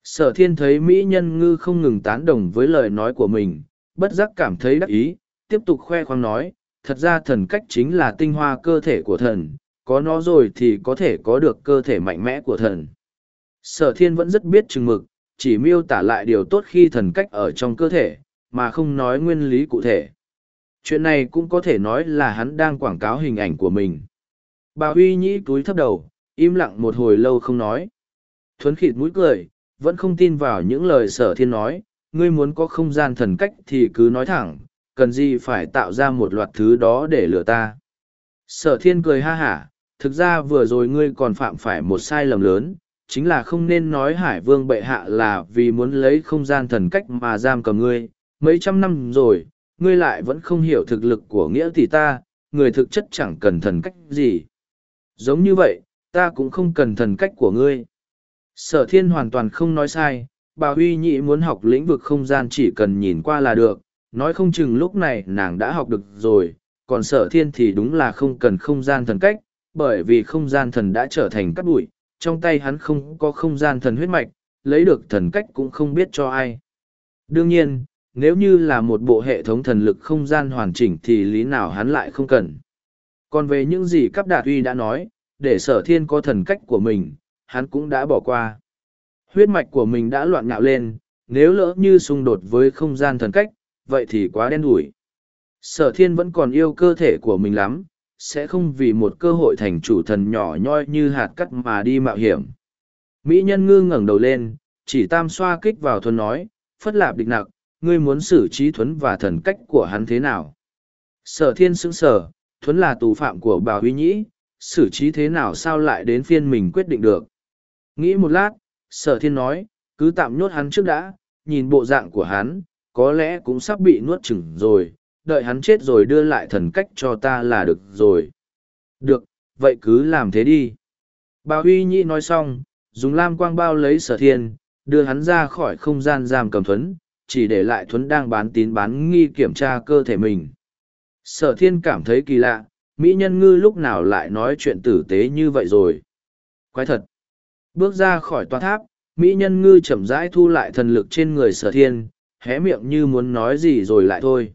Sở thiên thấy Mỹ nhân ngư không ngừng tán đồng với lời nói của mình, bất giác cảm thấy đắc ý, tiếp tục khoe khoang nói, thật ra thần cách chính là tinh hoa cơ thể của thần, có nó rồi thì có thể có được cơ thể mạnh mẽ của thần. Sở thiên vẫn rất biết chừng mực, chỉ miêu tả lại điều tốt khi thần cách ở trong cơ thể, mà không nói nguyên lý cụ thể. Chuyện này cũng có thể nói là hắn đang quảng cáo hình ảnh của mình. Bà Huy Nhĩ túi thấp đầu, im lặng một hồi lâu không nói. Thuấn khịt mũi cười, vẫn không tin vào những lời sở thiên nói, ngươi muốn có không gian thần cách thì cứ nói thẳng, cần gì phải tạo ra một loạt thứ đó để lừa ta. Sở thiên cười ha hả, thực ra vừa rồi ngươi còn phạm phải một sai lầm lớn, chính là không nên nói hải vương bệ hạ là vì muốn lấy không gian thần cách mà giam cầm ngươi, mấy trăm năm rồi, ngươi lại vẫn không hiểu thực lực của nghĩa thì ta, người thực chất chẳng cần thần cách gì. Giống như vậy, ta cũng không cần thần cách của ngươi. Sở thiên hoàn toàn không nói sai, bà huy nhị muốn học lĩnh vực không gian chỉ cần nhìn qua là được, nói không chừng lúc này nàng đã học được rồi, còn sở thiên thì đúng là không cần không gian thần cách, bởi vì không gian thần đã trở thành cắt bụi, trong tay hắn không có không gian thần huyết mạch, lấy được thần cách cũng không biết cho ai. Đương nhiên, nếu như là một bộ hệ thống thần lực không gian hoàn chỉnh thì lý nào hắn lại không cần. Còn về những gì Cáp đạt uy đã nói, để sở thiên có thần cách của mình, hắn cũng đã bỏ qua. Huyết mạch của mình đã loạn ngạo lên, nếu lỡ như xung đột với không gian thần cách, vậy thì quá đen đủi. Sở thiên vẫn còn yêu cơ thể của mình lắm, sẽ không vì một cơ hội thành chủ thần nhỏ nhoi như hạt cắt mà đi mạo hiểm. Mỹ nhân ngư ngẩng đầu lên, chỉ tam xoa kích vào thuần nói, phất lạp địch nặc, ngươi muốn xử trí thuấn và thần cách của hắn thế nào? Sở thiên sững sở, thuấn là tù phạm của bà huy nhĩ, xử trí thế nào sao lại đến phiên mình quyết định được? Nghĩ một lát, sở thiên nói, cứ tạm nhốt hắn trước đã, nhìn bộ dạng của hắn, có lẽ cũng sắp bị nuốt chửng rồi, đợi hắn chết rồi đưa lại thần cách cho ta là được rồi. Được, vậy cứ làm thế đi. Bà Huy Nhĩ nói xong, dùng lam quang bao lấy sở thiên, đưa hắn ra khỏi không gian giam cầm thuấn, chỉ để lại thuấn đang bán tín bán nghi kiểm tra cơ thể mình. Sở thiên cảm thấy kỳ lạ, Mỹ nhân ngư lúc nào lại nói chuyện tử tế như vậy rồi. Quái thật. Bước ra khỏi toa tháp, Mỹ nhân ngư chậm rãi thu lại thần lực trên người sở thiên, hé miệng như muốn nói gì rồi lại thôi.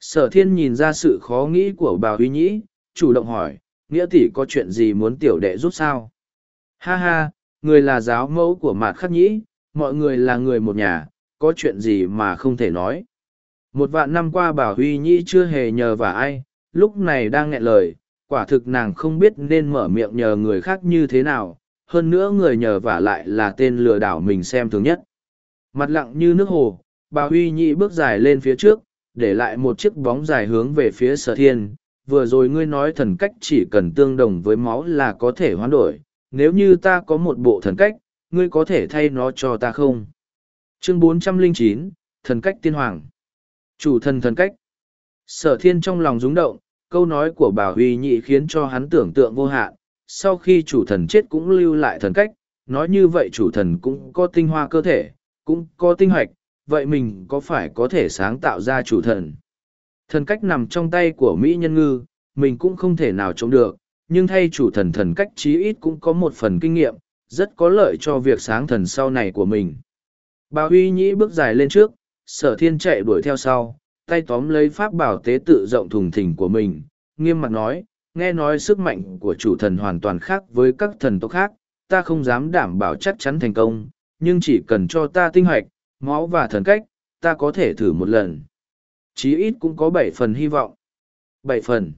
Sở thiên nhìn ra sự khó nghĩ của bà Huy Nhĩ, chủ động hỏi, nghĩa tỷ có chuyện gì muốn tiểu đệ giúp sao? Ha ha, người là giáo mẫu của mạt khắc nhĩ, mọi người là người một nhà, có chuyện gì mà không thể nói. Một vạn năm qua bà Huy Nhĩ chưa hề nhờ và ai, lúc này đang nghẹn lời, quả thực nàng không biết nên mở miệng nhờ người khác như thế nào, hơn nữa người nhờ vả lại là tên lừa đảo mình xem thường nhất. Mặt lặng như nước hồ, bà Huy Nhĩ bước dài lên phía trước, để lại một chiếc bóng dài hướng về phía sở thiên. Vừa rồi ngươi nói thần cách chỉ cần tương đồng với máu là có thể hoán đổi, nếu như ta có một bộ thần cách, ngươi có thể thay nó cho ta không? Chương 409, Thần cách tiên hoàng. Chủ thần thần cách. Sở thiên trong lòng rúng động, câu nói của bà Huy Nhị khiến cho hắn tưởng tượng vô hạn. Sau khi chủ thần chết cũng lưu lại thần cách, nói như vậy chủ thần cũng có tinh hoa cơ thể, cũng có tinh hoạch, vậy mình có phải có thể sáng tạo ra chủ thần? Thần cách nằm trong tay của Mỹ Nhân Ngư, mình cũng không thể nào chống được, nhưng thay chủ thần thần cách chí ít cũng có một phần kinh nghiệm, rất có lợi cho việc sáng thần sau này của mình. Bà Huy Nhĩ bước dài lên trước, sở thiên chạy đuổi theo sau, tay tóm lấy pháp bảo tế tự rộng thùng thình của mình, nghiêm mặt nói, nghe nói sức mạnh của chủ thần hoàn toàn khác với các thần tộc khác, ta không dám đảm bảo chắc chắn thành công, nhưng chỉ cần cho ta tinh hoạch, máu và thần cách, ta có thể thử một lần. Chí ít cũng có bảy phần hy vọng. Bảy phần.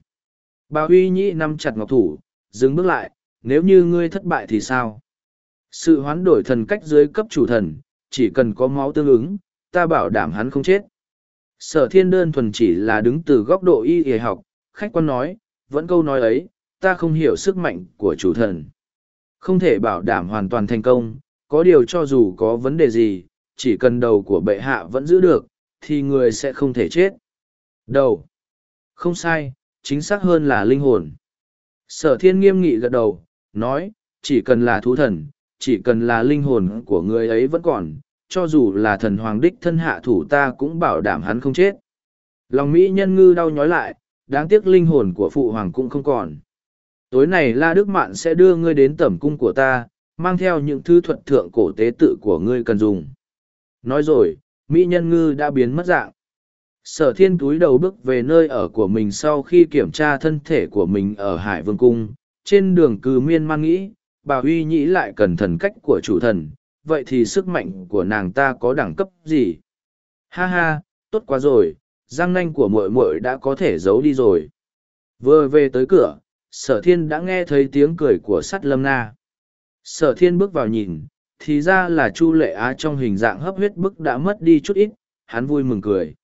Bà Huy Nhĩ nắm chặt ngọc thủ, dừng bước lại, nếu như ngươi thất bại thì sao? Sự hoán đổi thần cách dưới cấp chủ thần, chỉ cần có máu tương ứng, ta bảo đảm hắn không chết. Sở thiên đơn thuần chỉ là đứng từ góc độ y y học, khách quan nói, vẫn câu nói ấy, ta không hiểu sức mạnh của chủ thần. Không thể bảo đảm hoàn toàn thành công, có điều cho dù có vấn đề gì, chỉ cần đầu của bệ hạ vẫn giữ được, thì người sẽ không thể chết. Đầu. Không sai, chính xác hơn là linh hồn. Sở thiên nghiêm nghị gật đầu, nói, chỉ cần là thú thần, chỉ cần là linh hồn của người ấy vẫn còn, cho dù là thần hoàng đích thân hạ thủ ta cũng bảo đảm hắn không chết. Lòng Mỹ nhân ngư đau nhói lại, đáng tiếc linh hồn của phụ hoàng cũng không còn. Tối này La Đức Mạn sẽ đưa ngươi đến tẩm cung của ta, mang theo những thứ thuật thượng cổ tế tự của ngươi cần dùng. Nói rồi, Mỹ nhân ngư đã biến mất dạng. Sở thiên túi đầu bước về nơi ở của mình sau khi kiểm tra thân thể của mình ở Hải Vương Cung, trên đường cư miên man nghĩ, bà huy nhĩ lại cần thần cách của chủ thần, vậy thì sức mạnh của nàng ta có đẳng cấp gì? Ha ha, tốt quá rồi, răng nanh của muội muội đã có thể giấu đi rồi. Vừa về tới cửa, sở thiên đã nghe thấy tiếng cười của sắt lâm na. Sở thiên bước vào nhìn, thì ra là Chu Lệ Á trong hình dạng hấp huyết bức đã mất đi chút ít, hắn vui mừng cười.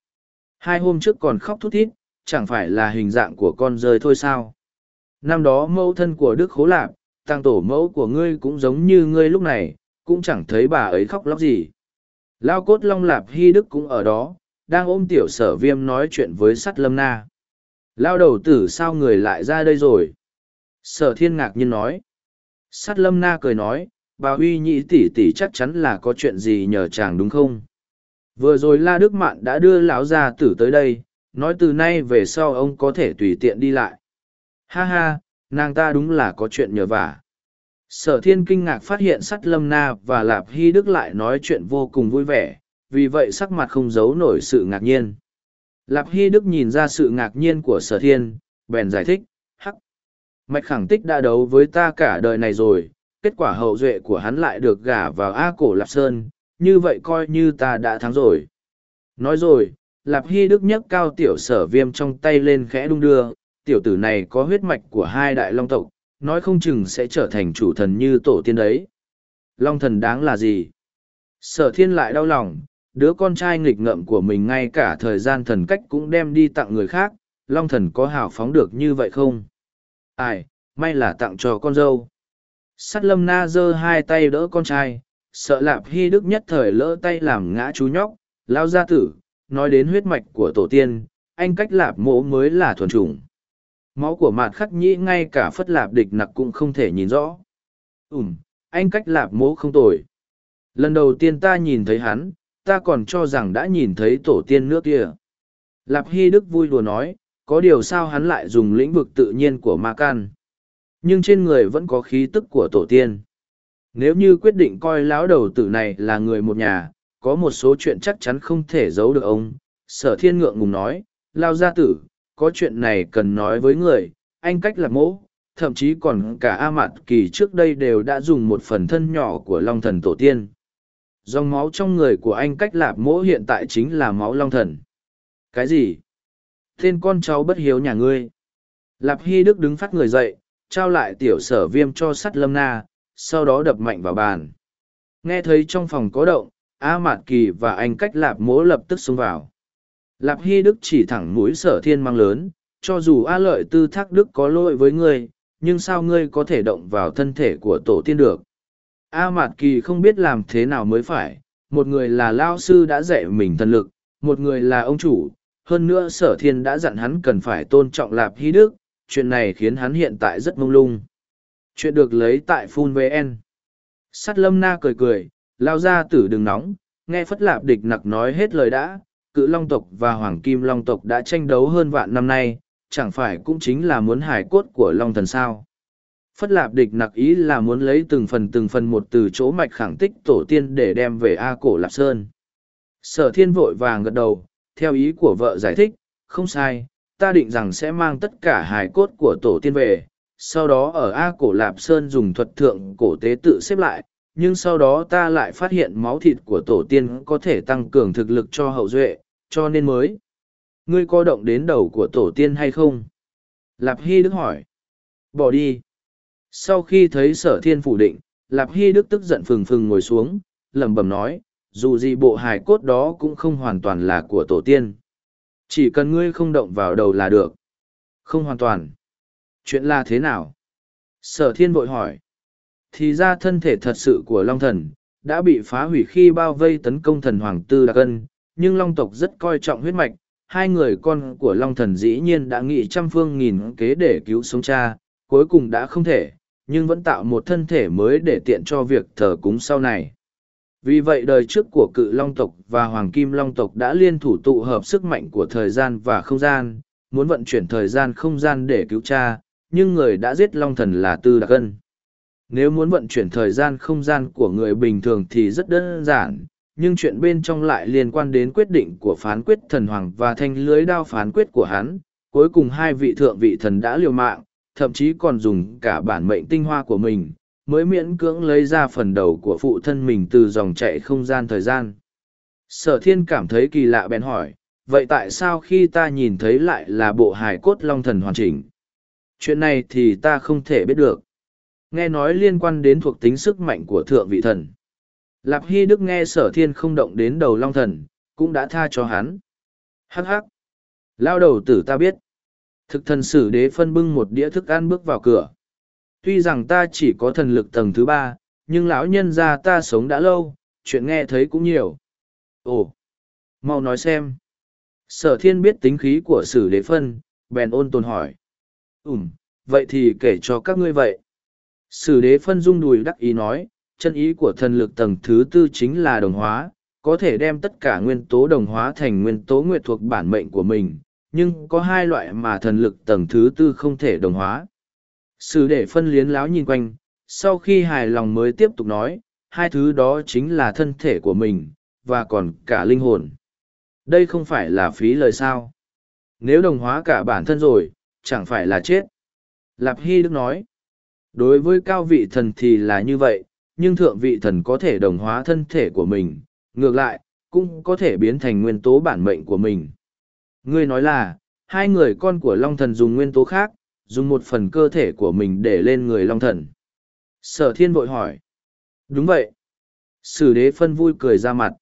Hai hôm trước còn khóc thút thít, chẳng phải là hình dạng của con rơi thôi sao. Năm đó mẫu thân của Đức Khố Lạp, tăng tổ mẫu của ngươi cũng giống như ngươi lúc này, cũng chẳng thấy bà ấy khóc lóc gì. Lao cốt long lạp hy đức cũng ở đó, đang ôm tiểu sở viêm nói chuyện với sắt lâm na. Lao đầu tử sao người lại ra đây rồi? Sở thiên ngạc nhiên nói. Sắt lâm na cười nói, bà huy nhị tỷ tỷ chắc chắn là có chuyện gì nhờ chàng đúng không? Vừa rồi La Đức Mạn đã đưa lão gia tử tới đây, nói từ nay về sau ông có thể tùy tiện đi lại. Ha ha, nàng ta đúng là có chuyện nhờ vả. Sở thiên kinh ngạc phát hiện sắt lâm na và lạp hy đức lại nói chuyện vô cùng vui vẻ, vì vậy sắc mặt không giấu nổi sự ngạc nhiên. Lạp hy đức nhìn ra sự ngạc nhiên của sở thiên, bèn giải thích, hắc. Mạch khẳng tích đã đấu với ta cả đời này rồi, kết quả hậu duệ của hắn lại được gả vào A cổ Lạp Sơn, như vậy coi như ta đã thắng rồi. Nói rồi, Lạp Hy Đức nhấc cao tiểu sở viêm trong tay lên khẽ đung đưa, tiểu tử này có huyết mạch của hai đại long tộc, nói không chừng sẽ trở thành chủ thần như tổ tiên đấy. Long thần đáng là gì? Sở thiên lại đau lòng, đứa con trai nghịch ngợm của mình ngay cả thời gian thần cách cũng đem đi tặng người khác, long thần có hào phóng được như vậy không? Ai, may là tặng cho con dâu. Sắt lâm na giơ hai tay đỡ con trai, sợ lạp hy đức nhất thời lỡ tay làm ngã chú nhóc, lao gia tử, nói đến huyết mạch của tổ tiên, anh cách lạp mỗ mới là thuần chủng. Máu của mạt khắc nhĩ ngay cả phất lạp địch nặc cũng không thể nhìn rõ. Ừm, anh cách lạp mỗ không tồi. Lần đầu tiên ta nhìn thấy hắn ta còn cho rằng đã nhìn thấy tổ tiên nước kia lạp hy đức vui đùa nói có điều sao hắn lại dùng lĩnh vực tự nhiên của ma can? Nhưng trên người vẫn có khí tức của tổ tiên nếu như quyết định coi lão đầu tử này là người một nhà có một số chuyện chắc chắn không thể giấu được ông sở thiên ngượng ngùng nói lao gia tử có chuyện này cần nói với người, anh cách lạc mỗ, thậm chí còn cả A Mạt Kỳ trước đây đều đã dùng một phần thân nhỏ của Long Thần Tổ tiên. Dòng máu trong người của anh cách lạp mỗ hiện tại chính là máu Long Thần. Cái gì? Tên con cháu bất hiếu nhà ngươi. Lạp Hy Đức đứng phát người dậy, trao lại tiểu sở viêm cho sắt lâm na, sau đó đập mạnh vào bàn. Nghe thấy trong phòng có động, A Mạt Kỳ và anh cách lạp mỗ lập tức xông vào. Lạp Hy Đức chỉ thẳng mũi sở thiên mang lớn, cho dù A lợi tư thác Đức có lỗi với ngươi, nhưng sao ngươi có thể động vào thân thể của tổ tiên được? A Mạt Kỳ không biết làm thế nào mới phải, một người là Lao Sư đã dạy mình thần lực, một người là ông chủ, hơn nữa sở thiên đã dặn hắn cần phải tôn trọng Lạp Hy Đức, chuyện này khiến hắn hiện tại rất mông lung. Chuyện được lấy tại Phun VN. Sắt lâm na cười cười, lao ra tử đừng nóng, nghe Phất Lạp địch nặc nói hết lời đã, cự long tộc và hoàng kim long tộc đã tranh đấu hơn vạn năm nay chẳng phải cũng chính là muốn hải cốt của long thần sao phất lạp địch nặc ý là muốn lấy từng phần từng phần một từ chỗ mạch khẳng tích tổ tiên để đem về a cổ lạp sơn sở thiên vội vàng gật đầu theo ý của vợ giải thích không sai ta định rằng sẽ mang tất cả hài cốt của tổ tiên về, sau đó ở A Cổ Lạp Sơn dùng thuật thượng cổ tế tự xếp lại, nhưng sau đó ta lại phát hiện máu thịt của tổ tiên có thể tăng cường thực lực cho hậu duệ, cho nên mới. Ngươi có động đến đầu của tổ tiên hay không? Lạp Hy Đức hỏi. Bỏ đi. Sau khi thấy sở thiên phủ định, Lạp Hy Đức tức giận phừng phừng ngồi xuống, lẩm bẩm nói, dù gì bộ hài cốt đó cũng không hoàn toàn là của tổ tiên. Chỉ cần ngươi không động vào đầu là được. Không hoàn toàn. Chuyện là thế nào? Sở thiên vội hỏi. Thì ra thân thể thật sự của Long Thần, đã bị phá hủy khi bao vây tấn công thần Hoàng Tư Đạc Ân, nhưng Long tộc rất coi trọng huyết mạch. Hai người con của Long Thần dĩ nhiên đã nghĩ trăm phương nghìn kế để cứu sống cha, cuối cùng đã không thể, nhưng vẫn tạo một thân thể mới để tiện cho việc thờ cúng sau này. Vì vậy đời trước của cự long tộc và hoàng kim long tộc đã liên thủ tụ hợp sức mạnh của thời gian và không gian, muốn vận chuyển thời gian không gian để cứu cha, nhưng người đã giết long thần là Tư Đặc Ân. Nếu muốn vận chuyển thời gian không gian của người bình thường thì rất đơn giản, nhưng chuyện bên trong lại liên quan đến quyết định của phán quyết thần hoàng và thanh lưới đao phán quyết của hắn. Cuối cùng hai vị thượng vị thần đã liều mạng, thậm chí còn dùng cả bản mệnh tinh hoa của mình, mới miễn cưỡng lấy ra phần đầu của phụ thân mình từ dòng chạy không gian thời gian. Sở thiên cảm thấy kỳ lạ bèn hỏi, vậy tại sao khi ta nhìn thấy lại là bộ hài cốt long thần hoàn chỉnh? Chuyện này thì ta không thể biết được. Nghe nói liên quan đến thuộc tính sức mạnh của thượng vị thần. Lạp Hy Đức nghe sở thiên không động đến đầu long thần, cũng đã tha cho hắn. Hắc hắc. Lao đầu tử ta biết. Thực thần sử đế phân bưng một đĩa thức ăn bước vào cửa. Tuy rằng ta chỉ có thần lực tầng thứ ba, nhưng lão nhân gia ta sống đã lâu, chuyện nghe thấy cũng nhiều. Ồ, mau nói xem. Sở thiên biết tính khí của sử đế phân, bèn ôn tồn hỏi. Ừm, vậy thì kể cho các ngươi vậy. Sử đế phân rung đùi đắc ý nói, chân ý của thần lực tầng thứ tư chính là đồng hóa, có thể đem tất cả nguyên tố đồng hóa thành nguyên tố nguyệt thuộc bản mệnh của mình, nhưng có hai loại mà thần lực tầng thứ tư không thể đồng hóa. Sử để phân liến láo nhìn quanh, sau khi hài lòng mới tiếp tục nói, hai thứ đó chính là thân thể của mình, và còn cả linh hồn. Đây không phải là phí lời sao. Nếu đồng hóa cả bản thân rồi, chẳng phải là chết. Lạp Hy Đức nói, đối với cao vị thần thì là như vậy, nhưng thượng vị thần có thể đồng hóa thân thể của mình, ngược lại, cũng có thể biến thành nguyên tố bản mệnh của mình. Ngươi nói là, hai người con của Long Thần dùng nguyên tố khác, dùng một phần cơ thể của mình để lên người Long Thần. Sở thiên vội hỏi. Đúng vậy. Sử đế phân vui cười ra mặt.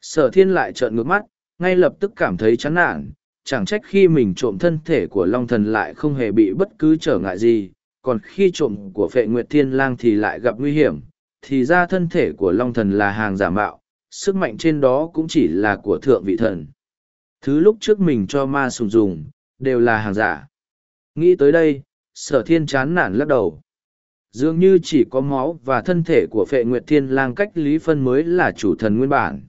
Sở thiên lại trợn ngược mắt, ngay lập tức cảm thấy chán nản, chẳng trách khi mình trộm thân thể của Long Thần lại không hề bị bất cứ trở ngại gì, còn khi trộm của phệ nguyệt thiên lang thì lại gặp nguy hiểm, thì ra thân thể của Long Thần là hàng giả mạo, sức mạnh trên đó cũng chỉ là của thượng vị thần. Thứ lúc trước mình cho ma sùng dùng, đều là hàng giả. Nghĩ tới đây, sở thiên chán nản lắc đầu. Dường như chỉ có máu và thân thể của phệ nguyệt thiên lang cách lý phân mới là chủ thần nguyên bản.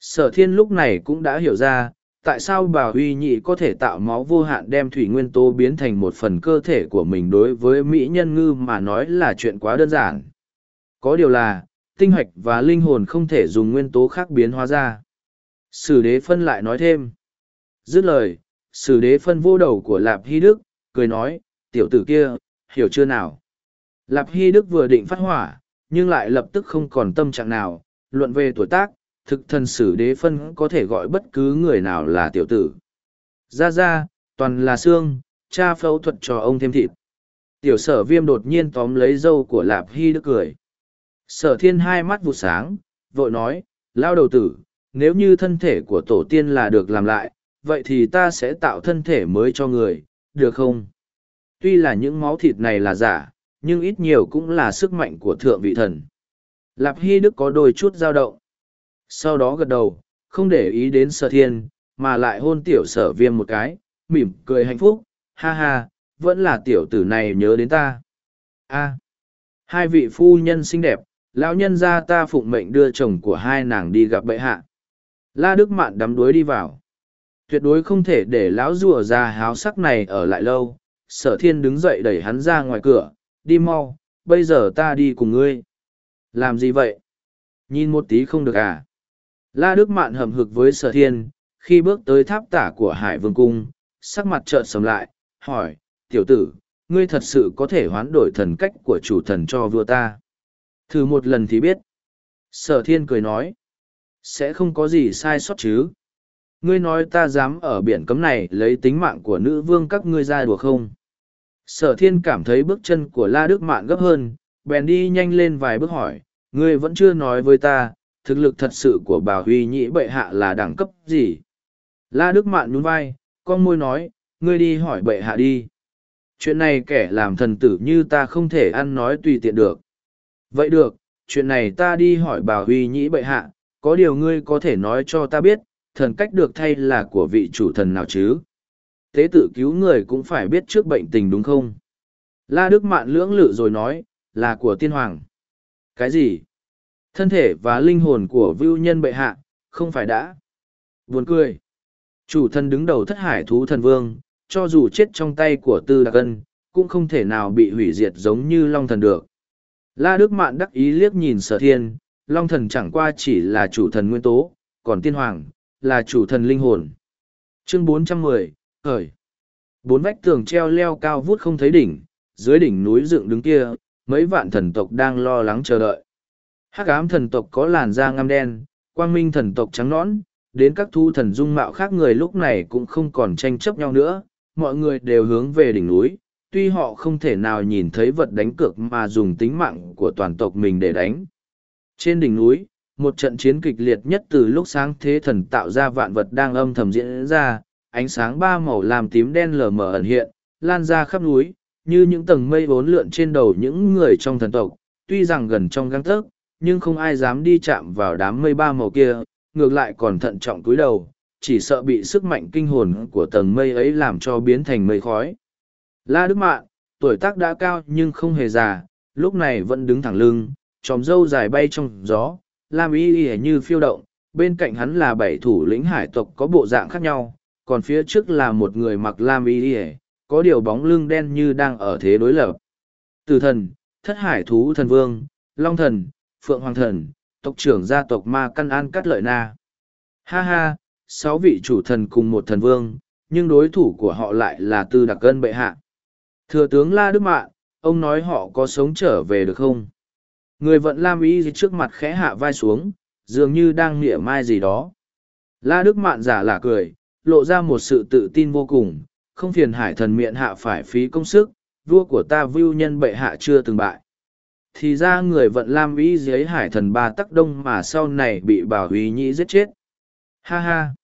Sở thiên lúc này cũng đã hiểu ra, tại sao bà huy nhị có thể tạo máu vô hạn đem thủy nguyên tố biến thành một phần cơ thể của mình đối với mỹ nhân ngư mà nói là chuyện quá đơn giản. Có điều là, tinh hoạch và linh hồn không thể dùng nguyên tố khác biến hóa ra. Sử đế phân lại nói thêm. Dứt lời, sử đế phân vô đầu của Lạp Hy Đức, cười nói, tiểu tử kia, hiểu chưa nào? Lạp Hy Đức vừa định phát hỏa, nhưng lại lập tức không còn tâm trạng nào, luận về tuổi tác, thực thần sử đế phân có thể gọi bất cứ người nào là tiểu tử. Ra ra, toàn là xương, cha phẫu thuật cho ông thêm thịt. Tiểu sở viêm đột nhiên tóm lấy dâu của Lạp Hy Đức cười. Sở thiên hai mắt vụt sáng, vội nói, lao đầu tử, nếu như thân thể của tổ tiên là được làm lại, vậy thì ta sẽ tạo thân thể mới cho người, được không? Tuy là những máu thịt này là giả, nhưng ít nhiều cũng là sức mạnh của thượng vị thần. Lạp Hy Đức có đôi chút dao động. Sau đó gật đầu, không để ý đến sở thiên, mà lại hôn tiểu sở viêm một cái, mỉm cười hạnh phúc, ha ha, vẫn là tiểu tử này nhớ đến ta. a hai vị phu nhân xinh đẹp, lão nhân ra ta phụng mệnh đưa chồng của hai nàng đi gặp bệ hạ. La Đức Mạn đắm đuối đi vào tuyệt đối không thể để lão rùa già háo sắc này ở lại lâu sở thiên đứng dậy đẩy hắn ra ngoài cửa đi mau bây giờ ta đi cùng ngươi làm gì vậy nhìn một tí không được à la đức mạn hầm hực với sở thiên khi bước tới tháp tả của hải vương cung sắc mặt trợn sầm lại, hỏi, tiểu tử, ngươi thật sự có thể hoán đổi thần cách của chủ thần cho vua ta. Thử một lần thì biết. Sở thiên cười nói, sẽ không có gì sai sót chứ. Ngươi nói ta dám ở biển cấm này lấy tính mạng của nữ vương các ngươi ra đùa không? Sở thiên cảm thấy bước chân của La Đức Mạn gấp hơn, bèn đi nhanh lên vài bước hỏi, ngươi vẫn chưa nói với ta, thực lực thật sự của bà Huy Nhĩ bệ hạ là đẳng cấp gì? La Đức Mạn nhún vai, con môi nói, ngươi đi hỏi bệ hạ đi. Chuyện này kẻ làm thần tử như ta không thể ăn nói tùy tiện được. Vậy được, chuyện này ta đi hỏi bà Huy Nhĩ bệ hạ, có điều ngươi có thể nói cho ta biết, thần cách được thay là của vị chủ thần nào chứ? Tế tự cứu người cũng phải biết trước bệnh tình đúng không? La Đức Mạn lưỡng lự rồi nói, là của tiên hoàng. Cái gì? Thân thể và linh hồn của vưu nhân bệ hạ, không phải đã. Buồn cười. Chủ thần đứng đầu thất hải thú thần vương, cho dù chết trong tay của tư đặc ân, cũng không thể nào bị hủy diệt giống như long thần được. La Đức Mạn đắc ý liếc nhìn sở thiên, long thần chẳng qua chỉ là chủ thần nguyên tố, còn tiên hoàng, là chủ thần linh hồn. Chương 410, khởi. Bốn vách tường treo leo cao vút không thấy đỉnh, dưới đỉnh núi dựng đứng kia, mấy vạn thần tộc đang lo lắng chờ đợi. Hắc ám thần tộc có làn da ngăm đen, quang minh thần tộc trắng nõn, đến các thu thần dung mạo khác người lúc này cũng không còn tranh chấp nhau nữa, mọi người đều hướng về đỉnh núi, tuy họ không thể nào nhìn thấy vật đánh cược mà dùng tính mạng của toàn tộc mình để đánh. Trên đỉnh núi, một trận chiến kịch liệt nhất từ lúc sáng thế thần tạo ra vạn vật đang âm thầm diễn ra, ánh sáng ba màu làm tím đen lờ mờ ẩn hiện, lan ra khắp núi, như những tầng mây vốn lượn trên đầu những người trong thần tộc, tuy rằng gần trong găng tấc, nhưng không ai dám đi chạm vào đám mây ba màu kia, ngược lại còn thận trọng cúi đầu, chỉ sợ bị sức mạnh kinh hồn của tầng mây ấy làm cho biến thành mây khói. La Đức Mạn, tuổi tác đã cao nhưng không hề già, lúc này vẫn đứng thẳng lưng, tròm râu dài bay trong gió, lam y y như phiêu động, bên cạnh hắn là bảy thủ lĩnh hải tộc có bộ dạng khác nhau, còn phía trước là một người mặc lam y y, có điều bóng lưng đen như đang ở thế đối lập. Tử thần, thất hải thú thần vương, long thần, phượng hoàng thần, tộc trưởng gia tộc ma căn an cắt lợi na. Ha ha, sáu vị chủ thần cùng một thần vương, nhưng đối thủ của họ lại là tư đặc cân bệ hạ. Thừa tướng La Đức Mạ, ông nói họ có sống trở về được không? Người vận Lam ý trước mặt khẽ hạ vai xuống, dường như đang nghĩa mai gì đó. La Đức Mạn giả là cười, lộ ra một sự tự tin vô cùng, không phiền hải thần miệng hạ phải phí công sức, vua của ta vưu nhân bệ hạ chưa từng bại. Thì ra người vận Lam Y dưới hải thần ba tắc đông mà sau này bị bảo Huy nhĩ giết chết. Ha ha!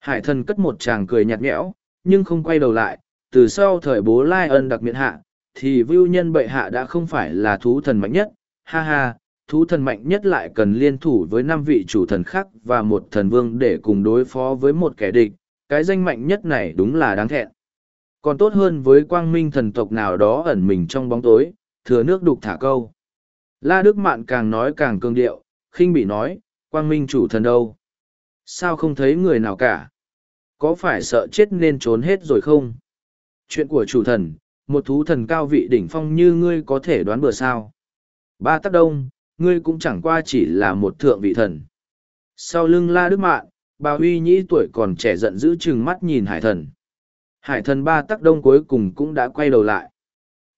Hải thần cất một chàng cười nhạt nhẽo, nhưng không quay đầu lại, từ sau thời bố Lai ân đặc miệng hạ, thì vưu nhân bệ hạ đã không phải là thú thần mạnh nhất, ha ha, thú thần mạnh nhất lại cần liên thủ với năm vị chủ thần khác và một thần vương để cùng đối phó với một kẻ địch, cái danh mạnh nhất này đúng là đáng thẹn. Còn tốt hơn với quang minh thần tộc nào đó ẩn mình trong bóng tối, thừa nước đục thả câu. La Đức Mạn càng nói càng cương điệu, khinh bị nói, quang minh chủ thần đâu? Sao không thấy người nào cả? Có phải sợ chết nên trốn hết rồi không? Chuyện của chủ thần, một thú thần cao vị đỉnh phong như ngươi có thể đoán bừa sao? Ba tắc đông, ngươi cũng chẳng qua chỉ là một thượng vị thần. Sau lưng la đức mạn, bà huy nhĩ tuổi còn trẻ giận dữ chừng mắt nhìn hải thần. Hải thần ba tắc đông cuối cùng cũng đã quay đầu lại.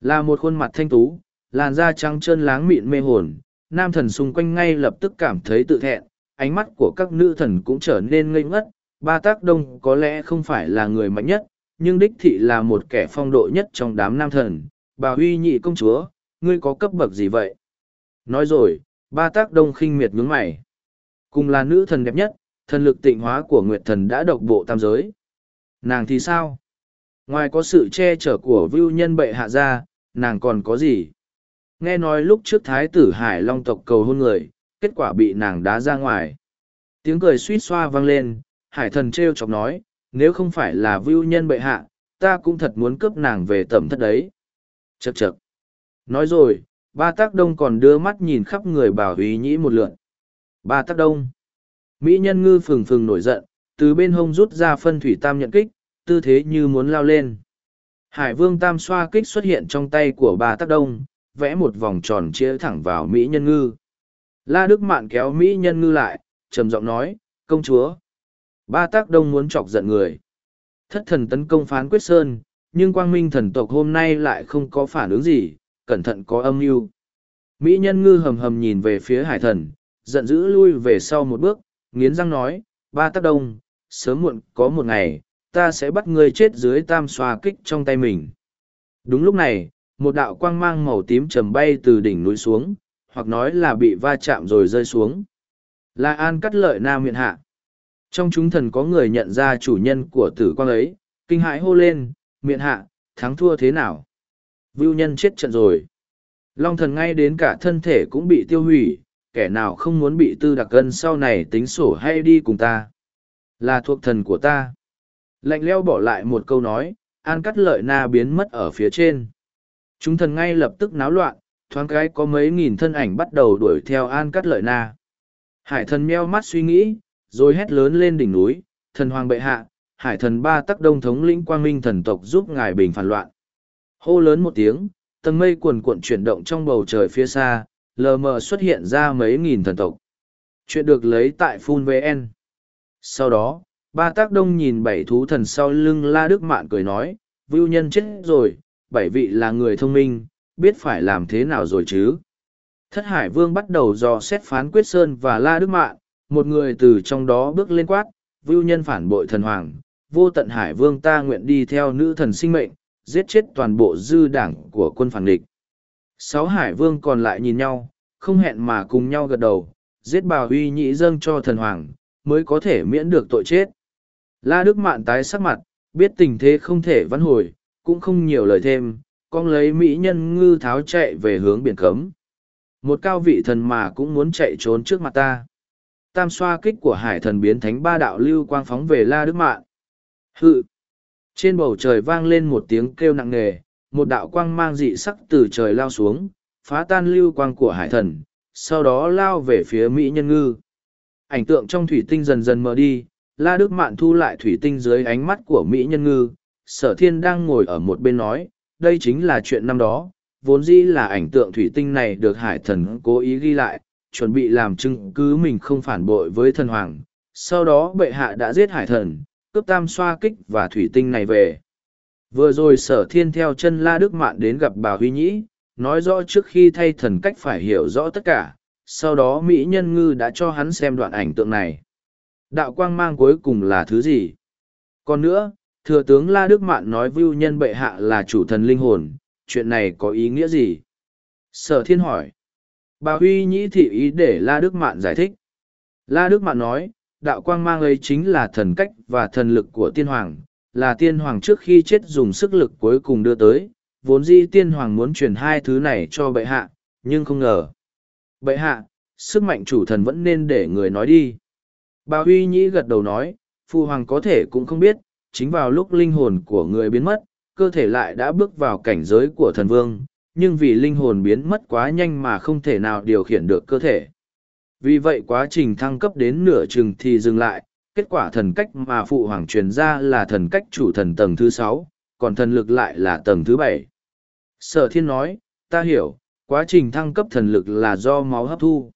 Là một khuôn mặt thanh tú, làn da trắng trơn láng mịn mê hồn, nam thần xung quanh ngay lập tức cảm thấy tự thẹn, ánh mắt của các nữ thần cũng trở nên ngây ngất. Ba tác đông có lẽ không phải là người mạnh nhất, nhưng đích thị là một kẻ phong độ nhất trong đám nam thần. Bà huy nhị công chúa, ngươi có cấp bậc gì vậy? Nói rồi, ba tác đông khinh miệt nhướng mày. Cùng là nữ thần đẹp nhất, thần lực tịnh hóa của Nguyệt thần đã độc bộ tam giới. Nàng thì sao? Ngoài có sự che chở của vưu nhân bệ hạ ra, nàng còn có gì? Nghe nói lúc trước thái tử Hải Long tộc cầu hôn người, kết quả bị nàng đá ra ngoài. Tiếng cười suýt xoa vang lên, Hải thần treo chọc nói, nếu không phải là vưu nhân bệ hạ, ta cũng thật muốn cướp nàng về tẩm thất đấy. Chậc chậc. Nói rồi, ba tác đông còn đưa mắt nhìn khắp người bảo ý nhĩ một lượn. Ba tác đông. Mỹ nhân ngư phừng phừng nổi giận từ bên hông rút ra phân thủy tam nhận kích tư thế như muốn lao lên. Hải vương tam xoa kích xuất hiện trong tay của ba tác đông vẽ một vòng tròn chĩa thẳng vào mỹ nhân ngư. La đức mạn kéo mỹ nhân ngư lại trầm giọng nói công chúa. Ba tác đông muốn chọc giận người. Thất thần tấn công phán quyết sơn, nhưng quang minh thần tộc hôm nay lại không có phản ứng gì, cẩn thận có âm mưu. Mỹ nhân ngư hầm hầm nhìn về phía hải thần, giận dữ lui về sau một bước, nghiến răng nói, ba tác đông, sớm muộn có một ngày, ta sẽ bắt ngươi chết dưới tam xoa kích trong tay mình. Đúng lúc này, một đạo quang mang màu tím trầm bay từ đỉnh núi xuống, hoặc nói là bị va chạm rồi rơi xuống. Là An cắt lợi nam miệng hạ. Trong chúng thần có người nhận ra chủ nhân của tử quang ấy, kinh hãi hô lên, miệng hạ, thắng thua thế nào? Vưu nhân chết trận rồi. Long thần ngay đến cả thân thể cũng bị tiêu hủy, kẻ nào không muốn bị tư đặc cân sau này tính sổ hay đi cùng ta. Là thuộc thần của ta. Lạnh leo bỏ lại một câu nói, an cắt lợi na biến mất ở phía trên. Chúng thần ngay lập tức náo loạn, thoáng cái có mấy nghìn thân ảnh bắt đầu đuổi theo an cắt lợi na. Hải thần meo mắt suy nghĩ, rồi hét lớn lên đỉnh núi, thần hoàng bệ hạ, hải thần ba tắc đông thống lĩnh quang minh thần tộc giúp ngài bình phản loạn. Hô lớn một tiếng, tầng mây cuồn cuộn chuyển động trong bầu trời phía xa, lờ mờ xuất hiện ra mấy nghìn thần tộc. Chuyện được lấy tại Phun VN. Sau đó, ba tác đông nhìn bảy thú thần sau lưng La Đức Mạn cười nói, Vưu nhân chết rồi, bảy vị là người thông minh, biết phải làm thế nào rồi chứ. Thất Hải Vương bắt đầu dò xét phán quyết Sơn và La Đức Mạn, một người từ trong đó bước lên quát, Vưu nhân phản bội thần hoàng, vô tận Hải Vương ta nguyện đi theo nữ thần sinh mệnh, giết chết toàn bộ dư đảng của quân phản địch. Sáu Hải Vương còn lại nhìn nhau, không hẹn mà cùng nhau gật đầu, giết bào huy nhị dâng cho thần hoàng, mới có thể miễn được tội chết. La Đức Mạn tái sắc mặt, biết tình thế không thể vãn hồi, cũng không nhiều lời thêm, con lấy mỹ nhân ngư tháo chạy về hướng biển cấm. Một cao vị thần mà cũng muốn chạy trốn trước mặt ta. Tam xoa kích của hải thần biến thánh ba đạo lưu quang phóng về La Đức Mạn. Hự! Trên bầu trời vang lên một tiếng kêu nặng nề, một đạo quang mang dị sắc từ trời lao xuống, phá tan lưu quang của hải thần, sau đó lao về phía Mỹ nhân ngư. Ảnh tượng trong thủy tinh dần dần mờ đi, La Đức Mạn thu lại thủy tinh dưới ánh mắt của Mỹ nhân ngư, sở thiên đang ngồi ở một bên nói, đây chính là chuyện năm đó, vốn dĩ là ảnh tượng thủy tinh này được hải thần cố ý ghi lại, chuẩn bị làm chứng cứ mình không phản bội với thần hoàng. Sau đó bệ hạ đã giết hải thần, cướp tam xoa kích và thủy tinh này về. Vừa rồi sở thiên theo chân La Đức Mạn đến gặp bà Huy Nhĩ, nói rõ trước khi thay thần cách phải hiểu rõ tất cả, sau đó Mỹ Nhân Ngư đã cho hắn xem đoạn ảnh tượng này. Đạo quang mang cuối cùng là thứ gì? Còn nữa, thừa tướng La Đức Mạn nói Vưu Nhân Bệ Hạ là chủ thần linh hồn, chuyện này có ý nghĩa gì? Sở thiên hỏi. Bà Huy Nhĩ thị ý để La Đức Mạn giải thích. La Đức Mạn nói, đạo quang mang ấy chính là thần cách và thần lực của tiên hoàng, là tiên hoàng trước khi chết dùng sức lực cuối cùng đưa tới, vốn dĩ tiên hoàng muốn truyền hai thứ này cho bệ hạ, nhưng không ngờ. Bệ hạ, sức mạnh chủ thần vẫn nên để người nói đi. Bà Huy Nhĩ gật đầu nói, Phu Hoàng có thể cũng không biết, chính vào lúc linh hồn của người biến mất, cơ thể lại đã bước vào cảnh giới của thần vương, nhưng vì linh hồn biến mất quá nhanh mà không thể nào điều khiển được cơ thể. Vì vậy quá trình thăng cấp đến nửa chừng thì dừng lại, kết quả thần cách mà Phụ Hoàng truyền ra là thần cách chủ thần tầng thứ sáu, còn thần lực lại là tầng thứ bảy. Sở thiên nói, ta hiểu, quá trình thăng cấp thần lực là do máu hấp thu.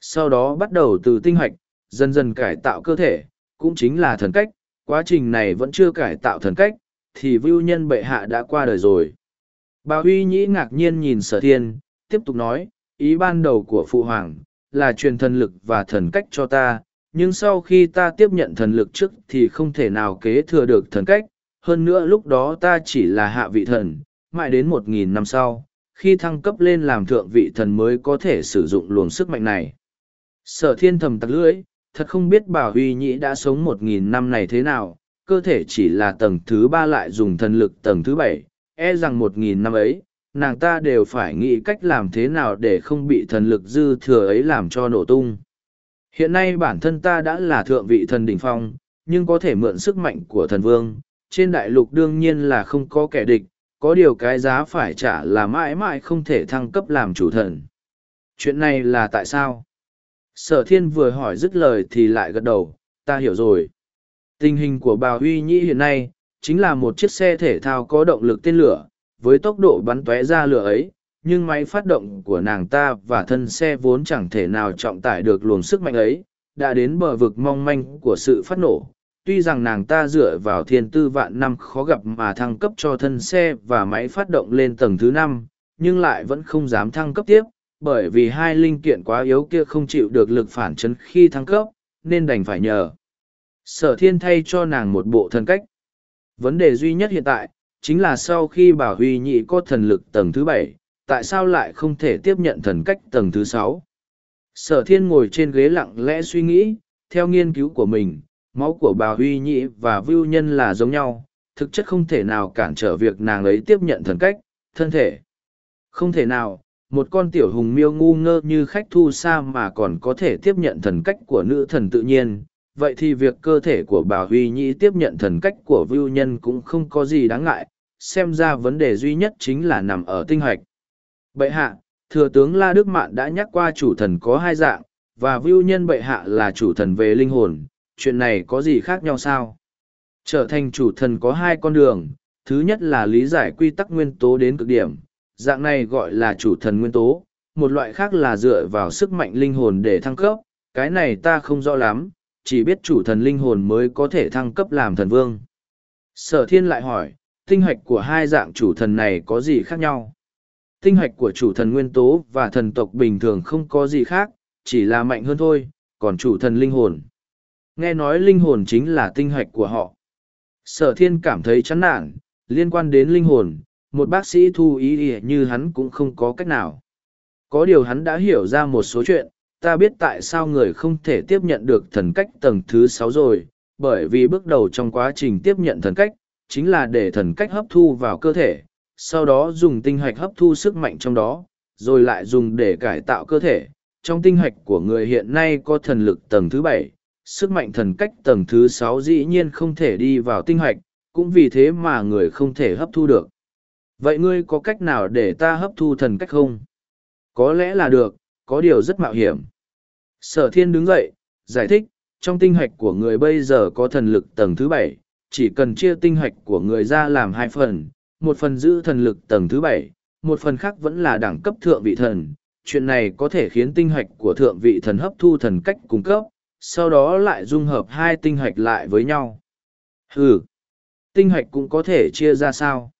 Sau đó bắt đầu từ tinh hoạch, dần dần cải tạo cơ thể, cũng chính là thần cách, quá trình này vẫn chưa cải tạo thần cách, thì vưu nhân bệ hạ đã qua đời rồi. Bà Huy Nhĩ ngạc nhiên nhìn sở thiên, tiếp tục nói, ý ban đầu của Phụ Hoàng, là truyền thần lực và thần cách cho ta, nhưng sau khi ta tiếp nhận thần lực trước thì không thể nào kế thừa được thần cách, hơn nữa lúc đó ta chỉ là hạ vị thần, mãi đến một nghìn năm sau, khi thăng cấp lên làm thượng vị thần mới có thể sử dụng luồng sức mạnh này. Sở thiên thầm tặc lưỡi, thật không biết bảo huy nhĩ đã sống một nghìn năm này thế nào, cơ thể chỉ là tầng thứ ba lại dùng thần lực tầng thứ bảy, e rằng một nghìn năm ấy, nàng ta đều phải nghĩ cách làm thế nào để không bị thần lực dư thừa ấy làm cho nổ tung. Hiện nay bản thân ta đã là thượng vị thần đỉnh phong, nhưng có thể mượn sức mạnh của thần vương, trên đại lục đương nhiên là không có kẻ địch, có điều cái giá phải trả là mãi mãi không thể thăng cấp làm chủ thần. Chuyện này là tại sao? Sở thiên vừa hỏi dứt lời thì lại gật đầu, ta hiểu rồi. Tình hình của bà Huy Nhĩ hiện nay, chính là một chiếc xe thể thao có động lực tên lửa, với tốc độ bắn tóe ra lửa ấy, nhưng máy phát động của nàng ta và thân xe vốn chẳng thể nào trọng tải được luồng sức mạnh ấy, đã đến bờ vực mong manh của sự phát nổ, tuy rằng nàng ta dựa vào thiên tư vạn năm khó gặp mà thăng cấp cho thân xe và máy phát động lên tầng thứ năm nhưng lại vẫn không dám thăng cấp tiếp bởi vì hai linh kiện quá yếu kia không chịu được lực phản chấn khi thăng cấp nên đành phải nhờ. Sở thiên thay cho nàng một bộ thân cách. Vấn đề duy nhất hiện tại chính là sau khi bảo huy nhị có thần lực tầng thứ bảy, tại sao lại không thể tiếp nhận thần cách tầng thứ sáu? Sở thiên ngồi trên ghế lặng lẽ suy nghĩ, theo nghiên cứu của mình, máu của bà huy nhị và vưu nhân là giống nhau, thực chất không thể nào cản trở việc nàng ấy tiếp nhận thần cách, thân thể. Không thể nào, một con tiểu hùng miêu ngu ngơ như khách thu xa mà còn có thể tiếp nhận thần cách của nữ thần tự nhiên. Vậy thì việc cơ thể của bà huy nhĩ tiếp nhận thần cách của vưu nhân cũng không có gì đáng ngại xem ra vấn đề duy nhất chính là nằm ở tinh hoạch. Bệ hạ, thừa tướng la đức mạn đã nhắc qua chủ thần có hai dạng, và vưu nhân bệ hạ là chủ thần về linh hồn, chuyện này có gì khác nhau sao? Trở thành chủ thần có hai con đường, thứ nhất là lý giải quy tắc nguyên tố đến cực điểm, dạng này gọi là chủ thần nguyên tố, một loại khác là dựa vào sức mạnh linh hồn để thăng cấp, cái này ta không rõ lắm, chỉ biết chủ thần linh hồn mới có thể thăng cấp làm thần vương. Sở thiên lại hỏi tinh hạch của hai dạng chủ thần này có gì khác nhau? Tinh hạch của chủ thần nguyên tố và thần tộc bình thường không có gì khác, chỉ là mạnh hơn thôi, còn chủ thần linh hồn. Nghe nói linh hồn chính là tinh hạch của họ. Sở thiên cảm thấy chán nản, liên quan đến linh hồn, một bác sĩ thu ý như hắn cũng không có cách nào. Có điều hắn đã hiểu ra một số chuyện, ta biết tại sao người không thể tiếp nhận được thần cách tầng thứ sáu rồi, bởi vì bước đầu trong quá trình tiếp nhận thần cách chính là để thần cách hấp thu vào cơ thể, sau đó dùng tinh hạch hấp thu sức mạnh trong đó, rồi lại dùng để cải tạo cơ thể. Trong tinh hạch của người hiện nay có thần lực tầng thứ bảy, sức mạnh thần cách tầng thứ sáu dĩ nhiên không thể đi vào tinh hạch, cũng vì thế mà người không thể hấp thu được. Vậy ngươi có cách nào để ta hấp thu thần cách không? Có lẽ là được, có điều rất mạo hiểm. Sở thiên đứng dậy, giải thích, trong tinh hạch của người bây giờ có thần lực tầng thứ bảy chỉ cần chia tinh hạch của người ra làm hai phần, một phần giữ thần lực tầng thứ bảy, một phần khác vẫn là đẳng cấp thượng vị thần. Chuyện này có thể khiến tinh hạch của thượng vị thần hấp thu thần cách cung cấp, sau đó lại dung hợp hai tinh hạch lại với nhau. Ừ tinh hạch cũng có thể chia ra sao?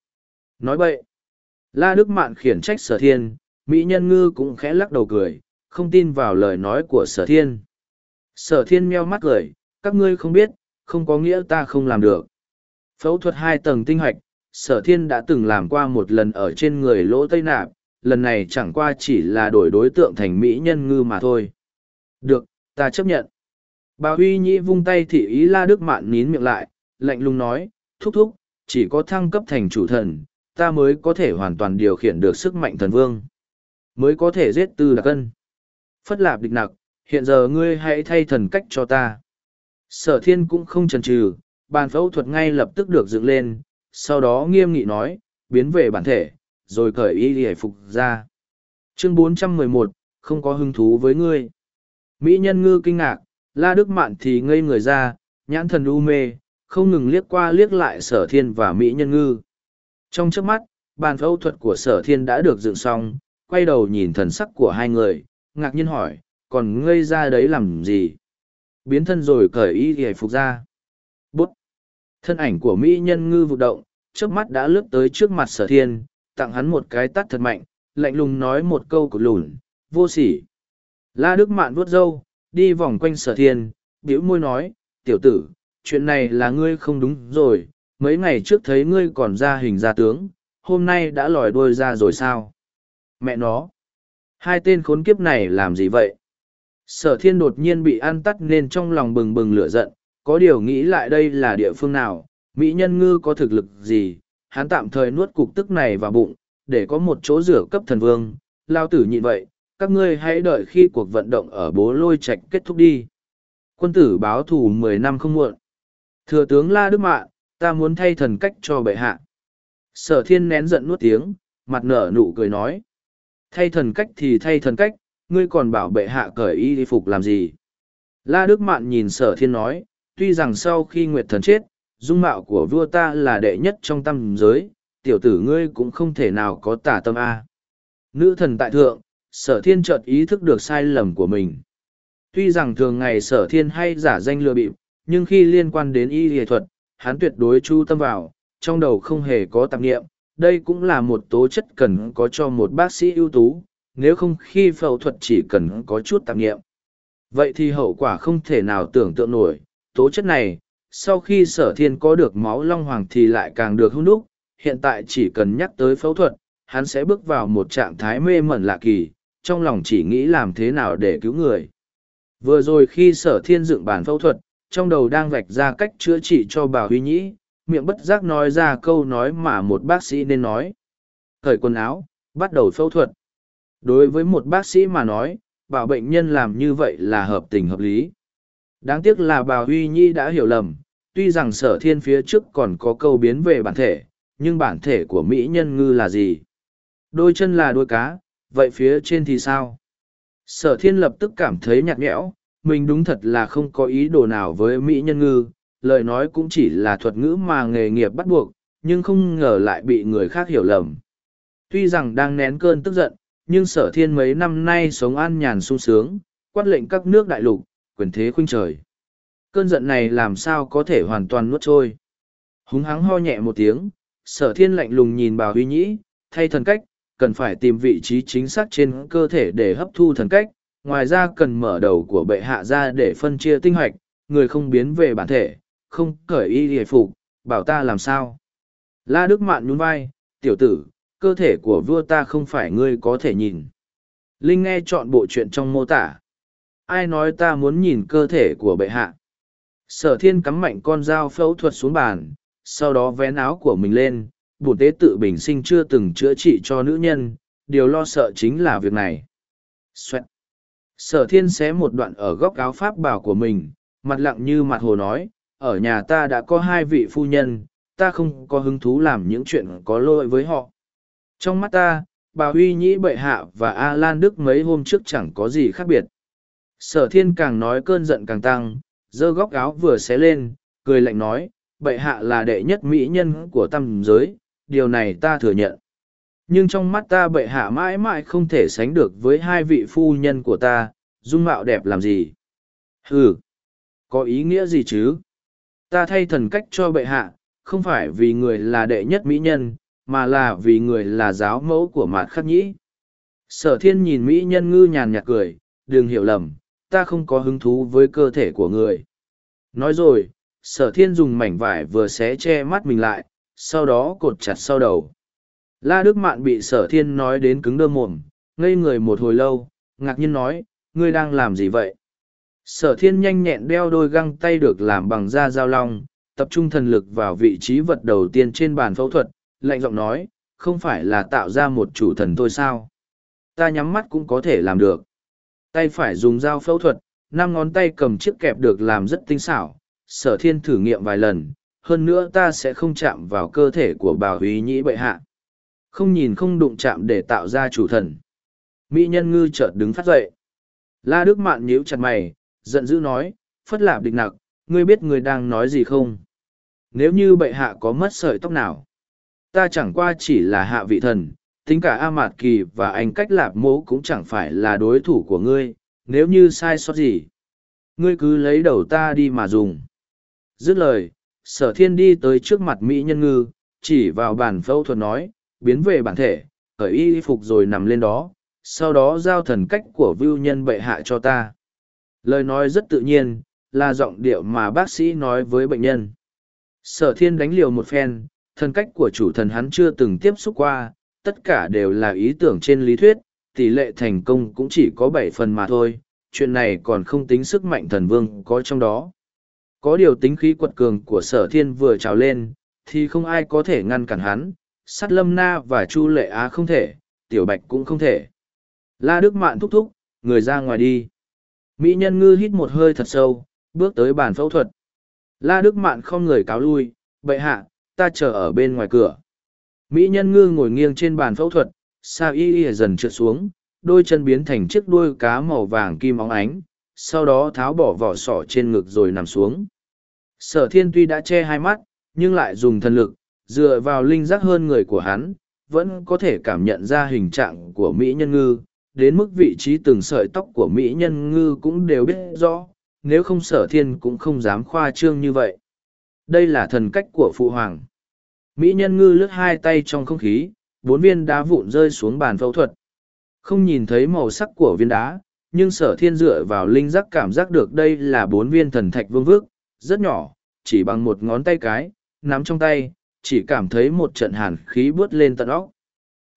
Nói vậy la đức mạn khiển trách sở thiên, mỹ nhân ngư cũng khẽ lắc đầu cười, không tin vào lời nói của sở thiên. Sở thiên meo mắt cười, các ngươi không biết không có nghĩa ta không làm được. Phẫu thuật hai tầng tinh hoạch, sở thiên đã từng làm qua một lần ở trên người lỗ tây nạp lần này chẳng qua chỉ là đổi đối tượng thành mỹ nhân ngư mà thôi. Được ta chấp nhận. Bà huy nhĩ vung tay thị ý la đức mạn nín miệng lại lạnh lùng nói thúc thúc chỉ có thăng cấp thành chủ thần ta mới có thể hoàn toàn điều khiển được sức mạnh thần vương. Mới có thể giết tư đặc cân phất lạp địch nặc hiện giờ ngươi hãy thay thần cách cho ta sở thiên cũng không chần chừ bàn phẫu thuật ngay lập tức được dựng lên sau đó nghiêm nghị nói biến về bản thể rồi cởi y hề phục ra. Chương 411, không có hứng thú với ngươi. Mỹ nhân ngư kinh ngạc la đức mạn thì ngây người ra nhãn thần u mê không ngừng liếc qua liếc lại sở thiên và mỹ nhân ngư. Trong trước mắt bàn phẫu thuật của sở thiên đã được dựng xong quay đầu nhìn thần sắc của hai người ngạc nhiên hỏi còn ngây ra đấy làm gì? Biến thân rồi cởi y hề phục ra. Bút. Thân ảnh của mỹ nhân ngư vụ động trước mắt đã lướt tới trước mặt sở thiên, tặng hắn một cái tắt thật mạnh, lạnh lùng nói một câu của lùn, vô sỉ. La đức mạn vuốt râu, đi vòng quanh sở thiên biểu môi nói, tiểu tử, chuyện này là ngươi không đúng rồi, mấy ngày trước thấy ngươi còn ra hình ra tướng, hôm nay đã lòi đôi ra rồi sao? Mẹ nó. Hai tên khốn kiếp này làm gì vậy? Sở thiên đột nhiên bị ăn tắt nên trong lòng bừng bừng lửa giận, có điều nghĩ lại đây là địa phương nào, mỹ nhân ngư có thực lực gì, hắn tạm thời nuốt cục tức này vào bụng, để có một chỗ rửa cấp thần vương, lao tử nhịn vậy, các ngươi hãy đợi khi cuộc vận động ở bố lôi trạch kết thúc đi. Quân tử báo thù mười năm không muộn. Thừa tướng la đức mạ, ta muốn thay thần cách cho bệ hạ. Sở thiên nén giận nuốt tiếng, mặt nở nụ cười nói. Thay thần cách thì thay thần cách ngươi còn bảo bệ hạ cởi y đi phục làm gì? La đức mạn nhìn sở thiên nói tuy rằng sau khi nguyệt thần chết dung mạo của vua ta là đệ nhất trong tâm giới tiểu tử ngươi cũng không thể nào có tả tâm a. Nữ thần tại thượng sở thiên chợt ý thức được sai lầm của mình. Tuy rằng thường ngày sở thiên hay giả danh lừa bịp nhưng khi liên quan đến y y thuật, hắn tuyệt đối chu tâm vào, trong đầu không hề có tạp nghiệm. Đây cũng là một tố chất cần có cho một bác sĩ ưu tú, nếu không khi phẫu thuật chỉ cần có chút tạp nghiệm. Vậy thì hậu quả không thể nào tưởng tượng nổi, tố chất này, sau khi sở thiên có được máu long hoàng thì lại càng được hung đúc, hiện tại chỉ cần nhắc tới phẫu thuật, hắn sẽ bước vào một trạng thái mê mẩn lạ kỳ, trong lòng chỉ nghĩ làm thế nào để cứu người. Vừa rồi khi sở thiên dựng bản phẫu thuật, trong đầu đang vạch ra cách chữa trị cho bà Huy Nhĩ, miệng bất giác nói ra câu nói mà một bác sĩ nên nói. Thời quần áo, bắt đầu phẫu thuật. Đối với một bác sĩ mà nói, bảo bệnh nhân làm như vậy là hợp tình hợp lý. Đáng tiếc là bà Huy Nhi đã hiểu lầm, tuy rằng sở thiên phía trước còn có câu biến về bản thể, nhưng bản thể của Mỹ nhân ngư là gì? Đôi chân là đuôi cá, vậy phía trên thì sao? Sở thiên lập tức cảm thấy nhạt nhẽo, mình đúng thật là không có ý đồ nào với Mỹ nhân ngư, lời nói cũng chỉ là thuật ngữ mà nghề nghiệp bắt buộc, nhưng không ngờ lại bị người khác hiểu lầm. Tuy rằng đang nén cơn tức giận, nhưng sở thiên mấy năm nay sống an nhàn sung sướng, quát lệnh các nước đại lục, quyền thế khuynh trời. Cơn giận này làm sao có thể hoàn toàn nuốt trôi. Húng hắng ho nhẹ một tiếng, sở thiên lạnh lùng nhìn bà huy nhĩ, thay thần cách, cần phải tìm vị trí chính xác trên cơ thể để hấp thu thần cách, ngoài ra cần mở đầu của bệ hạ ra để phân chia tinh hoạch, người không biến về bản thể, không cởi y hề phục, bảo ta làm sao. La Đức Mạn nhún vai, tiểu tử, cơ thể của vua ta không phải ngươi có thể nhìn. Linh nghe chọn bộ chuyện trong mô tả. Ai nói ta muốn nhìn cơ thể của bệ hạ? Sở thiên cắm mạnh con dao phẫu thuật xuống bàn, sau đó vén áo của mình lên, bổn tế tự bình sinh chưa từng chữa trị cho nữ nhân, điều lo sợ chính là việc này. Xoẹt. Sở thiên xé một đoạn ở góc áo pháp bảo của mình, mặt lặng như mặt hồ nói, ở nhà ta đã có hai vị phu nhân, ta không có hứng thú làm những chuyện có lỗi với họ. Trong mắt ta, bà Huy Nhĩ bệ hạ và A Lan Đức mấy hôm trước chẳng có gì khác biệt. Sở thiên càng nói cơn giận càng tăng, giơ góc áo vừa xé lên, cười lạnh nói, bệ hạ là đệ nhất mỹ nhân của tam giới, điều này ta thừa nhận. Nhưng trong mắt ta bệ hạ mãi mãi không thể sánh được với hai vị phu nhân của ta, dung mạo đẹp làm gì. Ừ, có ý nghĩa gì chứ? Ta thay thần cách cho bệ hạ, không phải vì người là đệ nhất mỹ nhân, mà là vì người là giáo mẫu của mạt khắc nhĩ. Sở thiên nhìn mỹ nhân ngư nhàn nhạt cười, đừng hiểu lầm, ta không có hứng thú với cơ thể của người. Nói rồi, sở thiên dùng mảnh vải vừa xé che mắt mình lại, sau đó cột chặt sau đầu. La Đức Mạn bị sở thiên nói đến cứng đơ mồm, ngây người một hồi lâu, ngạc nhiên nói, ngươi đang làm gì vậy? Sở thiên nhanh nhẹn đeo đôi găng tay được làm bằng da dao long, tập trung thần lực vào vị trí vật đầu tiên trên bàn phẫu thuật, lạnh giọng nói, không phải là tạo ra một chủ thần thôi sao? Ta nhắm mắt cũng có thể làm được. Tay phải dùng dao phẫu thuật, năm ngón tay cầm chiếc kẹp được làm rất tinh xảo, sở thiên thử nghiệm vài lần, hơn nữa ta sẽ không chạm vào cơ thể của bà húy nhĩ bệ hạ. Không nhìn không đụng chạm để tạo ra chủ thần. Mỹ nhân ngư chợt đứng phát dậy. La Đức Mạn nhíu chặt mày, giận dữ nói, phất lạp địch nặc, ngươi biết ngươi đang nói gì không? Nếu như bệ hạ có mất sợi tóc nào, ta chẳng qua chỉ là hạ vị thần, tính cả A Mạt Kỳ và anh cách lạp mố cũng chẳng phải là đối thủ của ngươi, nếu như sai sót gì. Ngươi cứ lấy đầu ta đi mà dùng. Dứt lời, sở thiên đi tới trước mặt Mỹ nhân ngư, chỉ vào bàn phẫu thuật nói, biến về bản thể, khởi y phục rồi nằm lên đó, sau đó giao thần cách của vưu nhân bệ hạ cho ta. Lời nói rất tự nhiên, là giọng điệu mà bác sĩ nói với bệnh nhân. Sở thiên đánh liều một phen, thần cách của chủ thần hắn chưa từng tiếp xúc qua, tất cả đều là ý tưởng trên lý thuyết, tỷ lệ thành công cũng chỉ có bảy phần mà thôi, chuyện này còn không tính sức mạnh thần vương có trong đó. Có điều tính khí quật cường của sở thiên vừa trào lên, thì không ai có thể ngăn cản hắn, sắt lâm na và chu lệ á không thể, tiểu bạch cũng không thể. La Đức Mạn thúc thúc, người ra ngoài đi. Mỹ nhân ngư hít một hơi thật sâu, bước tới bàn phẫu thuật. La Đức Mạn không người cáo lui, bậy hạ, ta chờ ở bên ngoài cửa. Mỹ nhân ngư ngồi nghiêng trên bàn phẫu thuật, sao y y dần trượt xuống, đôi chân biến thành chiếc đuôi cá màu vàng kim óng ánh, sau đó tháo bỏ vỏ sọ trên ngực rồi nằm xuống. Sở thiên tuy đã che hai mắt, nhưng lại dùng thần lực, dựa vào linh giác hơn người của hắn, vẫn có thể cảm nhận ra hình trạng của Mỹ nhân ngư, đến mức vị trí từng sợi tóc của Mỹ nhân ngư cũng đều biết rõ, nếu không sở thiên cũng không dám khoa trương như vậy. Đây là thần cách của Phụ Hoàng. Mỹ nhân ngư lướt hai tay trong không khí, bốn viên đá vụn rơi xuống bàn phẫu thuật. Không nhìn thấy màu sắc của viên đá, nhưng sở thiên dựa vào linh giác cảm giác được đây là bốn viên thần thạch vương vước, rất nhỏ, chỉ bằng một ngón tay cái, nắm trong tay, chỉ cảm thấy một trận hàn khí bước lên tận óc.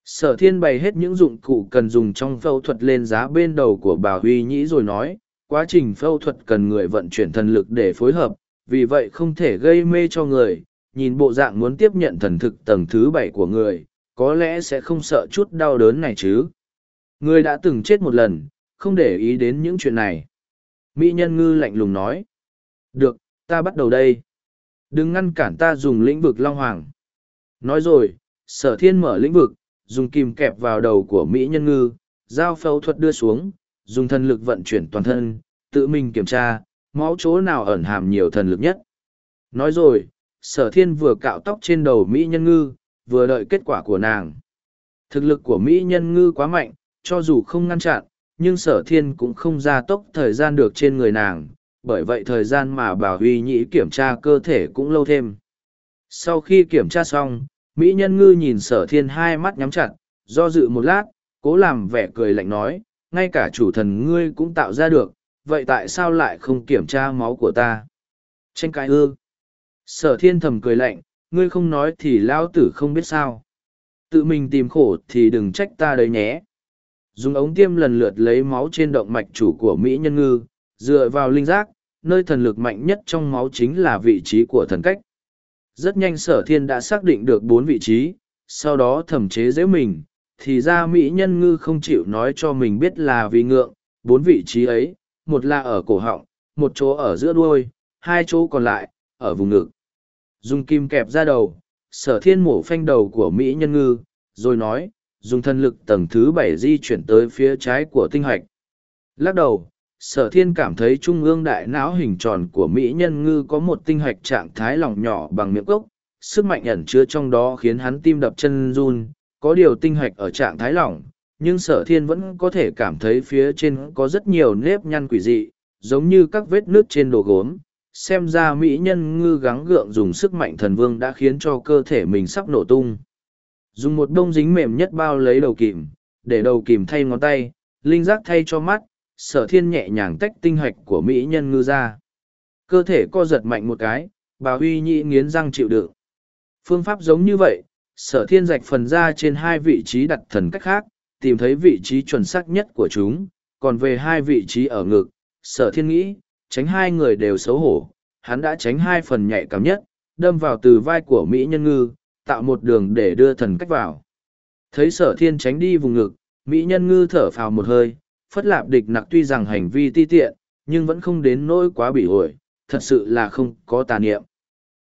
Sở thiên bày hết những dụng cụ cần dùng trong phẫu thuật lên giá bên đầu của bà Huy Nhĩ rồi nói, quá trình phẫu thuật cần người vận chuyển thần lực để phối hợp, vì vậy không thể gây mê cho người, nhìn bộ dạng muốn tiếp nhận thần thực tầng thứ bảy của người, có lẽ sẽ không sợ chút đau đớn này chứ. Người đã từng chết một lần, không để ý đến những chuyện này. Mỹ nhân ngư lạnh lùng nói. Được, ta bắt đầu đây. Đừng ngăn cản ta dùng lĩnh vực Long Hoàng. Nói rồi, sở thiên mở lĩnh vực, dùng kìm kẹp vào đầu của Mỹ nhân ngư, giao phẫu thuật đưa xuống, dùng thần lực vận chuyển toàn thân, tự mình kiểm tra, máu chỗ nào ẩn hàm nhiều thần lực nhất. Nói rồi, sở thiên vừa cạo tóc trên đầu Mỹ nhân ngư, vừa đợi kết quả của nàng. Thực lực của Mỹ nhân ngư quá mạnh, cho dù không ngăn chặn, nhưng sở thiên cũng không ra tốc thời gian được trên người nàng, bởi vậy thời gian mà bà Huy Nhĩ kiểm tra cơ thể cũng lâu thêm. Sau khi kiểm tra xong, Mỹ nhân ngư nhìn sở thiên hai mắt nhắm chặt, do dự một lát, cố làm vẻ cười lạnh nói, ngay cả chủ thần ngươi cũng tạo ra được, vậy tại sao lại không kiểm tra máu của ta? Tranh cãi ư? Sở thiên thầm cười lạnh, ngươi không nói thì lão tử không biết sao. Tự mình tìm khổ thì đừng trách ta đấy nhé. Dùng ống tiêm lần lượt lấy máu trên động mạch chủ của Mỹ nhân ngư, dựa vào linh giác, nơi thần lực mạnh nhất trong máu chính là vị trí của thần cách. Rất nhanh sở thiên đã xác định được bốn vị trí, sau đó thẩm chế dễ mình, thì ra Mỹ nhân ngư không chịu nói cho mình biết là vì ngượng, bốn vị trí ấy, một là ở cổ họng, một chỗ ở giữa đuôi, hai chỗ còn lại, ở vùng ngực. Dùng kim kẹp ra đầu, sở thiên mổ phanh đầu của Mỹ nhân ngư, rồi nói, dùng thân lực tầng thứ bảy di chuyển tới phía trái của tinh hạch. Lắc đầu, sở thiên cảm thấy trung ương đại não hình tròn của Mỹ nhân ngư có một tinh hạch trạng thái lỏng nhỏ bằng miệng cốc, sức mạnh ẩn chứa trong đó khiến hắn tim đập chân run, có điều tinh hạch ở trạng thái lỏng, nhưng sở thiên vẫn có thể cảm thấy phía trên có rất nhiều nếp nhăn quỷ dị, giống như các vết nước trên đồ gốm. Xem ra Mỹ nhân ngư gắng gượng dùng sức mạnh thần vương đã khiến cho cơ thể mình sắp nổ tung. Dùng một đông dính mềm nhất bao lấy đầu kìm, để đầu kìm thay ngón tay, linh giác thay cho mắt, sở thiên nhẹ nhàng tách tinh hạch của Mỹ nhân ngư ra. Cơ thể co giật mạnh một cái, bà huy nhị nghiến răng chịu đựng. Phương pháp giống như vậy, sở thiên rạch phần ra trên hai vị trí đặt thần cách khác, tìm thấy vị trí chuẩn xác nhất của chúng, còn về hai vị trí ở ngực, sở thiên nghĩ, tránh hai người đều xấu hổ, hắn đã tránh hai phần nhạy cảm nhất, đâm vào từ vai của Mỹ nhân ngư, tạo một đường để đưa thần cách vào. Thấy sở thiên tránh đi vùng ngực, Mỹ nhân ngư thở phào một hơi, phất lạp địch nặc tuy rằng hành vi ti tiện, nhưng vẫn không đến nỗi quá bị ổi, thật sự là không có tà niệm.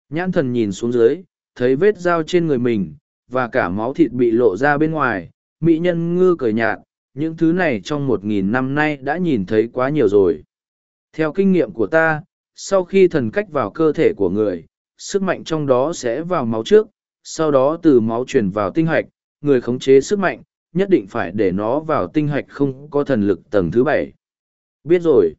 Nhãn thần nhìn xuống dưới, thấy vết dao trên người mình, và cả máu thịt bị lộ ra bên ngoài, mỹ nhân ngư cười nhạt, những thứ này trong một nghìn năm nay đã nhìn thấy quá nhiều rồi. Theo kinh nghiệm của ta, sau khi thần cách vào cơ thể của người, sức mạnh trong đó sẽ vào máu trước, sau đó từ máu truyền vào tinh hạch, người khống chế sức mạnh, nhất định phải để nó vào tinh hạch không có thần lực tầng thứ bảy. Biết rồi.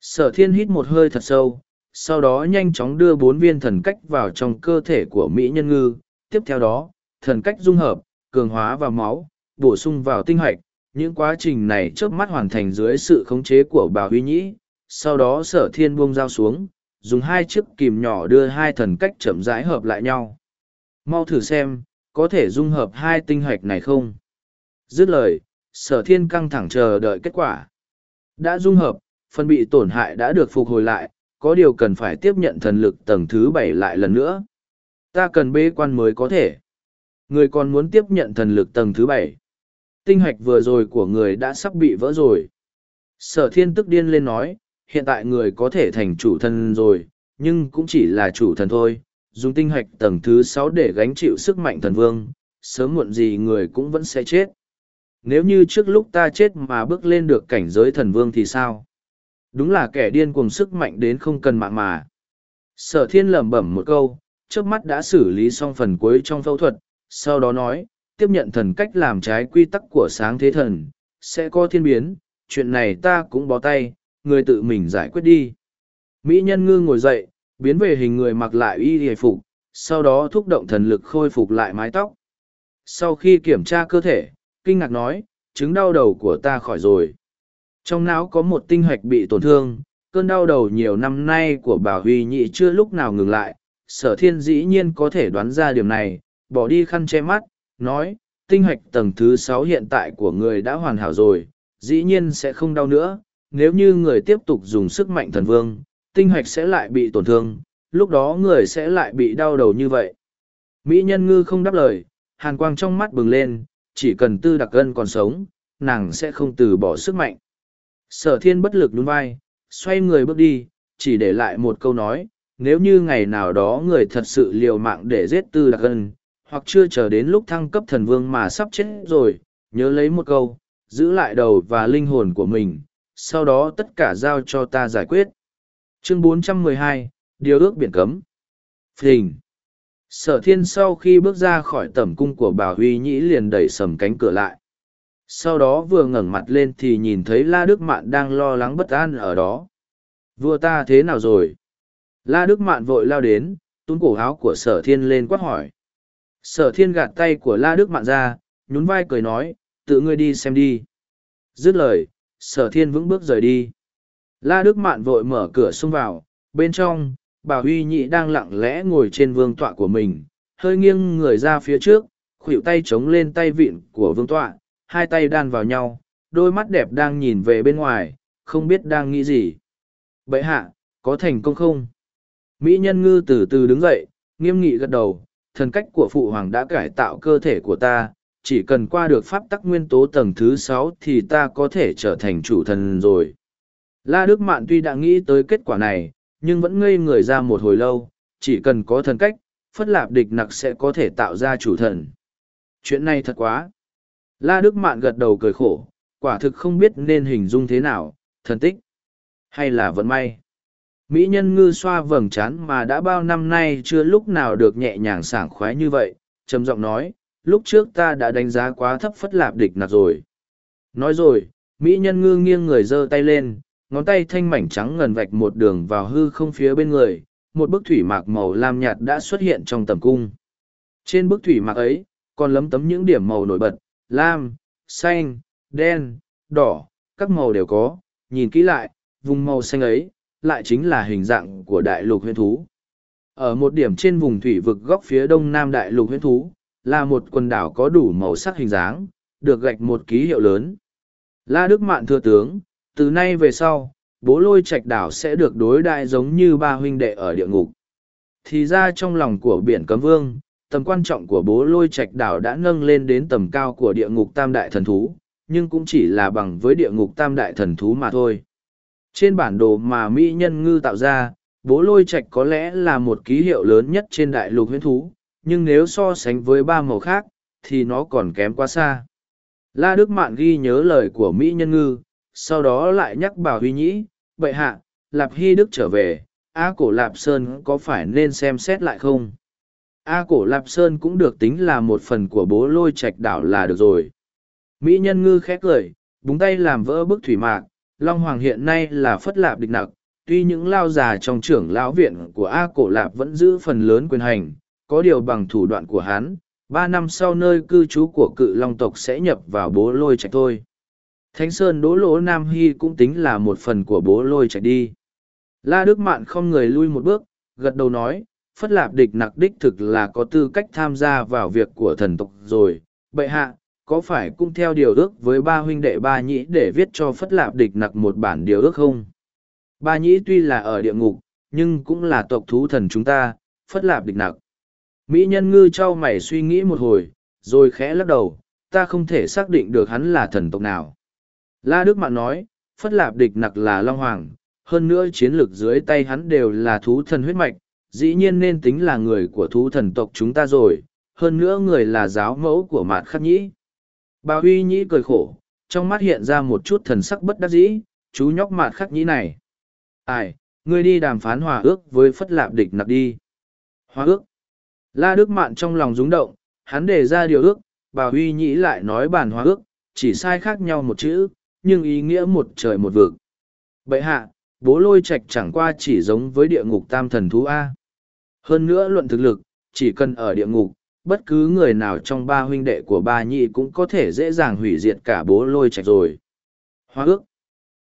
Sở thiên hít một hơi thật sâu, sau đó nhanh chóng đưa bốn viên thần cách vào trong cơ thể của Mỹ nhân ngư. Tiếp theo đó, thần cách dung hợp, cường hóa vào máu, bổ sung vào tinh hạch. Những quá trình này trước mắt hoàn thành dưới sự khống chế của bà Huy Nhĩ. Sau đó sở thiên buông dao xuống, dùng hai chiếc kìm nhỏ đưa hai thần cách chậm rãi hợp lại nhau. Mau thử xem, có thể dung hợp hai tinh hạch này không? Dứt lời, sở thiên căng thẳng chờ đợi kết quả. Đã dung hợp, phần bị tổn hại đã được phục hồi lại, có điều cần phải tiếp nhận thần lực tầng thứ bảy lại lần nữa. Ta cần bê quan mới có thể. Người còn muốn tiếp nhận thần lực tầng thứ bảy. Tinh hạch vừa rồi của người đã sắp bị vỡ rồi. Sở thiên tức điên lên nói, hiện tại người có thể thành chủ thần rồi, nhưng cũng chỉ là chủ thần thôi. Dùng tinh hạch tầng thứ sáu để gánh chịu sức mạnh thần vương, sớm muộn gì người cũng vẫn sẽ chết nếu như trước lúc ta chết mà bước lên được cảnh giới thần vương thì sao? Đúng là kẻ điên cuồng sức mạnh đến không cần mạng mà. Sở thiên lẩm bẩm một câu, trước mắt đã xử lý xong phần cuối trong phẫu thuật, sau đó nói, tiếp nhận thần cách làm trái quy tắc của sáng thế thần, sẽ có thiên biến, chuyện này ta cũng bó tay, người tự mình giải quyết đi. Mỹ nhân ngư ngồi dậy, biến về hình người mặc lại y hề phục, sau đó thúc động thần lực khôi phục lại mái tóc. Sau khi kiểm tra cơ thể, kinh ngạc nói, chứng đau đầu của ta khỏi rồi. Trong não có một tinh hoạch bị tổn thương, cơn đau đầu nhiều năm nay của bà Huy Nhị chưa lúc nào ngừng lại. Sở thiên dĩ nhiên có thể đoán ra điểm này, bỏ đi khăn che mắt, nói, tinh hạch tầng thứ sáu hiện tại của người đã hoàn hảo rồi, dĩ nhiên sẽ không đau nữa. Nếu như người tiếp tục dùng sức mạnh thần vương, tinh hạch sẽ lại bị tổn thương, lúc đó người sẽ lại bị đau đầu như vậy. Mỹ nhân ngư không đáp lời, hàn quang trong mắt bừng lên, chỉ cần tư đặc gân còn sống, nàng sẽ không từ bỏ sức mạnh. Sở thiên bất lực nhún vai, xoay người bước đi, chỉ để lại một câu nói, nếu như ngày nào đó người thật sự liều mạng để giết tư đặc gân, hoặc chưa chờ đến lúc thăng cấp thần vương mà sắp chết rồi, nhớ lấy một câu, giữ lại đầu và linh hồn của mình, sau đó tất cả giao cho ta giải quyết. Chương 412, Điều ước biển cấm. Phình. Sở thiên sau khi bước ra khỏi tẩm cung của bà Huy Nhĩ liền đẩy sầm cánh cửa lại. Sau đó vừa ngẩng mặt lên thì nhìn thấy La Đức Mạn đang lo lắng bất an ở đó. Vua ta thế nào rồi? La Đức Mạn vội lao đến, túm cổ áo của sở thiên lên quát hỏi. Sở thiên gạt tay của La Đức Mạn ra, nhún vai cười nói, tự ngươi đi xem đi. Dứt lời, sở thiên vững bước rời đi. La Đức Mạn vội mở cửa xông vào, bên trong, bà Huy Nhị đang lặng lẽ ngồi trên vương tọa của mình, hơi nghiêng người ra phía trước, khuỷu tay chống lên tay vịn của vương tọa, hai tay đan vào nhau, đôi mắt đẹp đang nhìn về bên ngoài, không biết đang nghĩ gì. Bậy hạ, có thành công không? Mỹ nhân ngư từ từ đứng dậy, nghiêm nghị gật đầu, thần cách của phụ hoàng đã cải tạo cơ thể của ta, chỉ cần qua được pháp tắc nguyên tố tầng thứ sáu thì ta có thể trở thành chủ thần rồi. La Đức Mạn tuy đã nghĩ tới kết quả này, nhưng vẫn ngây người ra một hồi lâu, chỉ cần có thần cách, phất lạp địch nặc sẽ có thể tạo ra chủ thần. Chuyện này thật quá. La Đức Mạn gật đầu cười khổ, quả thực không biết nên hình dung thế nào, thần tích, hay là vận may. Mỹ nhân ngư xoa vầng trán mà đã bao năm nay chưa lúc nào được nhẹ nhàng sảng khoái như vậy, trầm giọng nói, lúc trước ta đã đánh giá quá thấp phất lạp địch nạt rồi. Nói rồi, Mỹ nhân ngư nghiêng người giơ tay lên, ngón tay thanh mảnh trắng ngần vạch một đường vào hư không phía bên người, một bức thủy mạc màu lam nhạt đã xuất hiện trong tầm cung. Trên bức thủy mạc ấy, còn lấm tấm những điểm màu nổi bật, lam, xanh, đen, đỏ, các màu đều có, nhìn kỹ lại, vùng màu xanh ấy, lại chính là hình dạng của đại lục Huyền thú. Ở một điểm trên vùng thủy vực góc phía đông nam đại lục Huyền thú, là một quần đảo có đủ màu sắc hình dáng, được gạch một ký hiệu lớn. La Đức Mạn thưa tướng, từ nay về sau, bố lôi trạch đảo sẽ được đối đại giống như ba huynh đệ ở địa ngục. Thì ra trong lòng của biển cấm vương, tầm quan trọng của bố lôi trạch đảo đã nâng lên đến tầm cao của địa ngục tam đại thần thú, nhưng cũng chỉ là bằng với địa ngục tam đại thần thú mà thôi. Trên bản đồ mà Mỹ nhân ngư tạo ra, bố lôi trạch có lẽ là một ký hiệu lớn nhất trên đại lục huyễn thú, nhưng nếu so sánh với ba màu khác, thì nó còn kém quá xa. La Đức Mạn ghi nhớ lời của Mỹ nhân ngư, sau đó lại nhắc bảo huy nhĩ, vậy hạ, Lạp Hy Đức trở về, A cổ Lạp Sơn có phải nên xem xét lại không? A cổ Lạp Sơn cũng được tính là một phần của bố lôi trạch đảo là được rồi. Mỹ nhân ngư khét cười, búng tay làm vỡ bức thủy mạc, Long Hoàng hiện nay là phất lạp địch nặc, tuy những lao già trong trưởng lão viện của A cổ Lạp vẫn giữ phần lớn quyền hành, có điều bằng thủ đoạn của hắn, ba năm sau nơi cư trú của cự long tộc sẽ nhập vào bố lôi trạch thôi. Thánh Sơn Đỗ Lỗ Nam Hy cũng tính là một phần của bố lôi chạy đi. La Đức Mạn không người lui một bước, gật đầu nói, Phất Lạp địch nặc đích thực là có tư cách tham gia vào việc của thần tộc rồi. Bệ hạ, có phải cũng theo điều ước với ba huynh đệ ba nhĩ để viết cho Phất Lạp địch nặc một bản điều ước không? Ba nhĩ tuy là ở địa ngục, nhưng cũng là tộc thú thần chúng ta, Phất Lạp địch nặc. Mỹ nhân ngư trao mày suy nghĩ một hồi, rồi khẽ lắc đầu, ta không thể xác định được hắn là thần tộc nào. La Đức Mạn nói, Phất Lạp địch nặc là Long Hoàng, hơn nữa chiến lược dưới tay hắn đều là thú thần huyết mạch, dĩ nhiên nên tính là người của thú thần tộc chúng ta rồi, hơn nữa người là giáo mẫu của Mạt Khắc Nhĩ. Bà Huy Nhĩ cười khổ, trong mắt hiện ra một chút thần sắc bất đắc dĩ, chú nhóc Mạt Khắc Nhĩ này. Ai, ngươi đi đàm phán hòa ước với Phất Lạp địch nặc đi. Hòa ước. La Đức Mạn trong lòng rúng động, hắn đề ra điều ước, bà Huy Nhĩ lại nói bàn hòa ước, chỉ sai khác nhau một chữ, nhưng ý nghĩa một trời một vực. Bậy hạ, bố lôi Trạch chẳng qua chỉ giống với địa ngục tam thần thú A. Hơn nữa luận thực lực, chỉ cần ở địa ngục, bất cứ người nào trong ba huynh đệ của ba nhị cũng có thể dễ dàng hủy diệt cả bố lôi Trạch rồi. Hoa ước.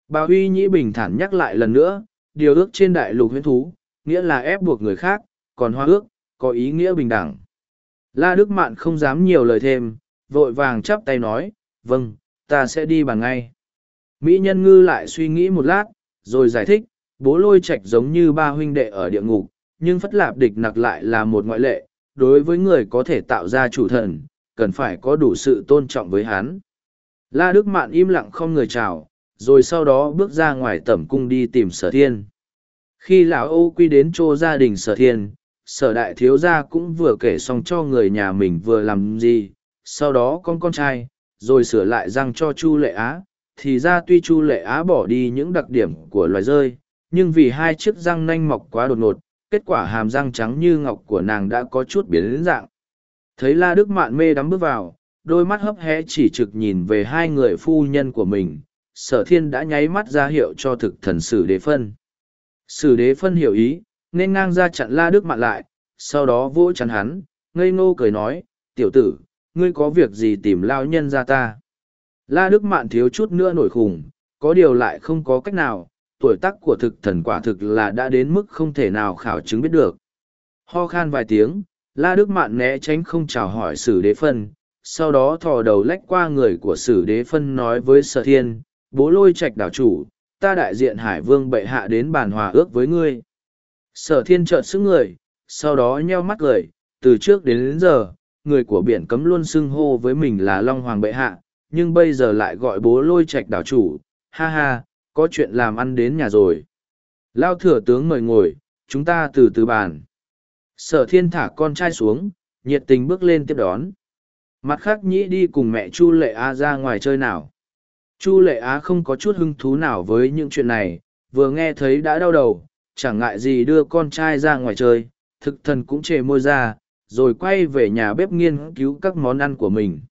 Bà Huy Nhĩ bình thản nhắc lại lần nữa, điều ước trên đại lục huyễn thú, nghĩa là ép buộc người khác, còn hoa ước, có ý nghĩa bình đẳng. La Đức Mạn không dám nhiều lời thêm, vội vàng chắp tay nói, vâng, ta sẽ đi bằng ngay. Mỹ nhân ngư lại suy nghĩ một lát, rồi giải thích, bố lôi Trạch giống như ba huynh đệ ở địa ngục, nhưng phất lạp địch nặc lại là một ngoại lệ, đối với người có thể tạo ra chủ thần, cần phải có đủ sự tôn trọng với hắn. La Đức Mạn im lặng không người chào, rồi sau đó bước ra ngoài tẩm cung đi tìm sở thiên. Khi lão Âu quy đến chỗ gia đình sở thiên, sở đại thiếu gia cũng vừa kể xong cho người nhà mình vừa làm gì, sau đó con con trai, rồi sửa lại răng cho Chu Lệ Á, thì ra tuy Chu Lệ Á bỏ đi những đặc điểm của loài rơi, nhưng vì hai chiếc răng nanh mọc quá đột ngột, kết quả hàm răng trắng như ngọc của nàng đã có chút biến dạng. Thấy La Đức Mạn mê đắm bước vào, đôi mắt hấp hé chỉ trực nhìn về hai người phu nhân của mình, sở thiên đã nháy mắt ra hiệu cho thực thần sử đế phân. Sử đế phân hiểu ý, nên ngang ra chặn La Đức Mạn lại, sau đó vỗ chắn hắn, ngây ngô cười nói, tiểu tử, ngươi có việc gì tìm lao nhân ra ta. La Đức Mạn thiếu chút nữa nổi khủng, có điều lại không có cách nào, tuổi tác của thực thần quả thực là đã đến mức không thể nào khảo chứng biết được. Ho khan vài tiếng, La Đức Mạn né tránh không chào hỏi sử đế phân, sau đó thò đầu lách qua người của sử đế phân nói với sở thiên, bố lôi trạch đảo chủ, ta đại diện hải vương bệ hạ đến bàn hòa ước với ngươi. Sở thiên trợn sức người, sau đó nheo mắt cười, từ trước đến, đến giờ, người của biển cấm luôn xưng hô với mình là Long Hoàng bệ hạ, nhưng bây giờ lại gọi bố lôi trạch đảo chủ, ha ha, có chuyện làm ăn đến nhà rồi. Lao thừa tướng mời ngồi, chúng ta từ từ bàn. Sở thiên thả con trai xuống, nhiệt tình bước lên tiếp đón. Mặt khác nhĩ đi cùng mẹ Chu Lệ Á ra ngoài chơi nào. Chu Lệ Á không có chút hứng thú nào với những chuyện này, vừa nghe thấy đã đau đầu, chẳng ngại gì đưa con trai ra ngoài chơi, thực thần cũng chề môi ra, rồi quay về nhà bếp nghiên cứu các món ăn của mình.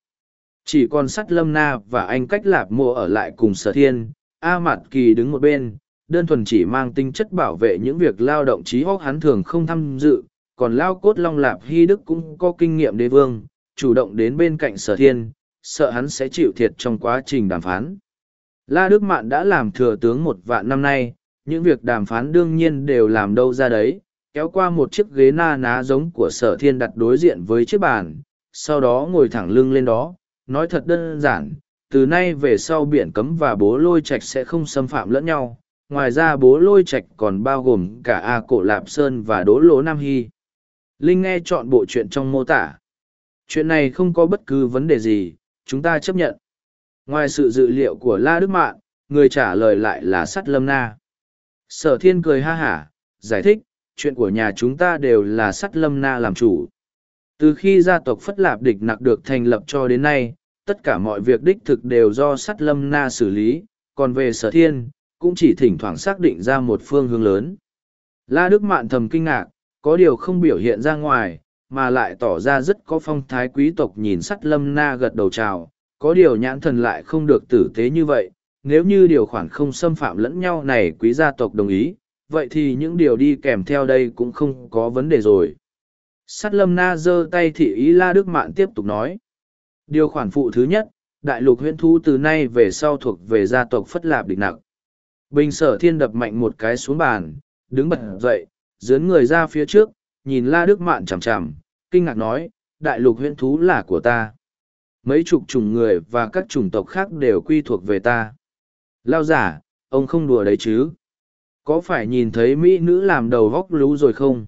Chỉ còn sắt lâm na và anh cách lạp mộ ở lại cùng sở thiên, A Mạt Kỳ đứng một bên, đơn thuần chỉ mang tinh chất bảo vệ những việc lao động trí hóc hắn thường không tham dự, còn lao cốt long lạp hy đức cũng có kinh nghiệm đế vương, chủ động đến bên cạnh sở thiên, sợ hắn sẽ chịu thiệt trong quá trình đàm phán. La Đức Mạn đã làm thừa tướng một vạn năm nay, những việc đàm phán đương nhiên đều làm đâu ra đấy, kéo qua một chiếc ghế na ná giống của sở thiên đặt đối diện với chiếc bàn, sau đó ngồi thẳng lưng lên đó, nói thật đơn giản, từ nay về sau biển cấm và bố lôi Trạch sẽ không xâm phạm lẫn nhau, ngoài ra bố lôi Trạch còn bao gồm cả A Cổ Lạp Sơn và Đỗ Lỗ Nam Hy. Linh nghe chọn bộ chuyện trong mô tả. Chuyện này không có bất cứ vấn đề gì, chúng ta chấp nhận. Ngoài sự dự liệu của La Đức Mạn, người trả lời lại là Sắt Lâm Na. Sở thiên cười ha hả, giải thích, chuyện của nhà chúng ta đều là Sắt Lâm Na làm chủ. Từ khi gia tộc Phất Lạp Địch Nặc được thành lập cho đến nay, tất cả mọi việc đích thực đều do Sắt Lâm Na xử lý, còn về sở thiên, cũng chỉ thỉnh thoảng xác định ra một phương hướng lớn. La Đức Mạn thầm kinh ngạc, có điều không biểu hiện ra ngoài, mà lại tỏ ra rất có phong thái quý tộc nhìn sắt lâm na gật đầu chào, có điều nhãn thần lại không được tử tế như vậy, nếu như điều khoản không xâm phạm lẫn nhau này quý gia tộc đồng ý, vậy thì những điều đi kèm theo đây cũng không có vấn đề rồi. Sắt lâm na giơ tay thị ý La Đức Mạn tiếp tục nói. Điều khoản phụ thứ nhất, đại lục huyễn thu từ nay về sau thuộc về gia tộc Phất Lạp địch nặng. Bình sở thiên đập mạnh một cái xuống bàn, đứng bật dậy, dướn người ra phía trước, nhìn La Đức Mạn chằm chằm, kinh ngạc nói, đại lục huyễn thú là của ta. Mấy chục chủng người và các chủng tộc khác đều quy thuộc về ta. Lao giả, ông không đùa đấy chứ. Có phải nhìn thấy mỹ nữ làm đầu góc lú rồi không?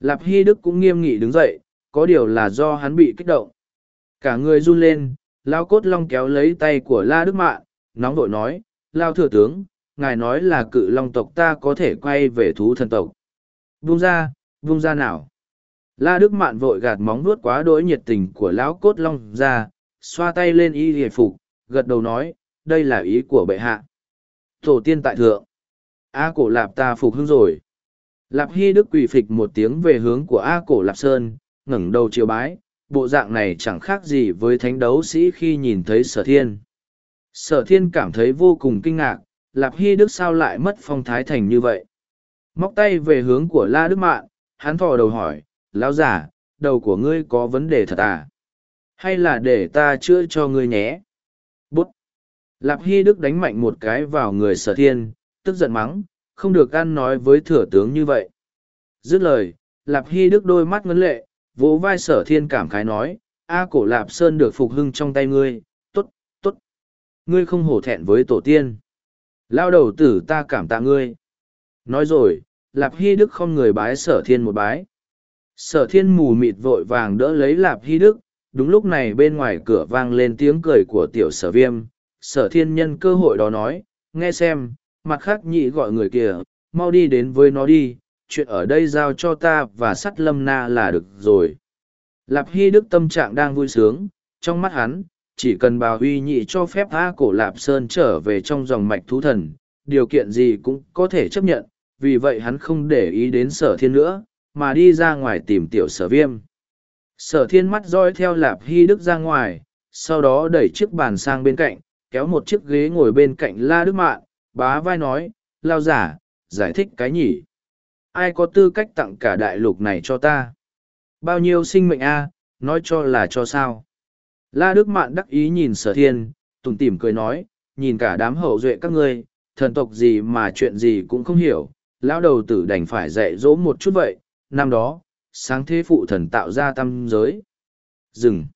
Lạp Hy Đức cũng nghiêm nghị đứng dậy, có điều là do hắn bị kích động. Cả người run lên, Lao Cốt Long kéo lấy tay của La Đức Mạn, nóng vội nói, Lao Thừa Tướng, ngài nói là cự long tộc ta có thể quay về thú thần tộc. Vung ra, vung ra nào. La Đức Mạn vội gạt móng nuốt quá đỗi nhiệt tình của lão cốt long ra, xoa tay lên y hề phục, gật đầu nói, đây là ý của bệ hạ. Tổ tiên tại thượng. A cổ lạp ta phục hưng rồi. Lạp Hy Đức quỳ phịch một tiếng về hướng của A cổ lạp sơn, ngẩng đầu chiều bái, bộ dạng này chẳng khác gì với thánh đấu sĩ khi nhìn thấy sở thiên. Sở thiên cảm thấy vô cùng kinh ngạc, lạp hy đức sao lại mất phong thái thành như vậy? Móc tay về hướng của la đức mạn hắn thò đầu hỏi lão giả đầu của ngươi có vấn đề thật à? Hay là để ta chữa cho ngươi nhé? Bút. Lạp hy đức đánh mạnh một cái vào người sở thiên tức giận mắng không được ăn nói với thừa tướng như vậy. Dứt lời lạp hy đức đôi mắt ngấn lệ vỗ vai sở thiên cảm khái nói a cổ lạp sơn được phục hưng trong tay ngươi tốt tốt, ngươi không hổ thẹn với tổ tiên. Lao đầu tử ta cảm tạ ngươi. Nói rồi lạp hy đức không người bái sở thiên một bái. Sở thiên mù mịt vội vàng đỡ lấy lạp hy đức đúng lúc này bên ngoài cửa vang lên tiếng cười của tiểu sở viêm. Sở thiên nhân cơ hội đó nói nghe xem mặt khác nhị gọi người kia mau đi đến với nó đi chuyện ở đây giao cho ta và sắt lâm na là được rồi. Lạp hy đức tâm trạng đang vui sướng, trong mắt hắn, chỉ cần bà huy nhị cho phép a cổ lạp sơn trở về trong dòng mạch thú thần, điều kiện gì cũng có thể chấp nhận, vì vậy hắn không để ý đến sở thiên nữa, mà đi ra ngoài tìm tiểu sở viêm. Sở thiên mắt roi theo lạp hy đức ra ngoài, sau đó đẩy chiếc bàn sang bên cạnh, kéo một chiếc ghế ngồi bên cạnh la đức mạn, bá vai nói, lao giả, giải thích cái nhỉ? Ai có tư cách tặng cả đại lục này cho ta? Bao nhiêu sinh mệnh a, nói cho là cho sao? La đức mạn đắc ý nhìn sở thiên tùng tỉm cười nói, nhìn cả đám hậu duệ các ngươi, thần tộc gì mà chuyện gì cũng không hiểu, lão đầu tử đành phải dạy dỗ một chút vậy, năm đó, sáng thế phụ thần tạo ra tam giới. Dừng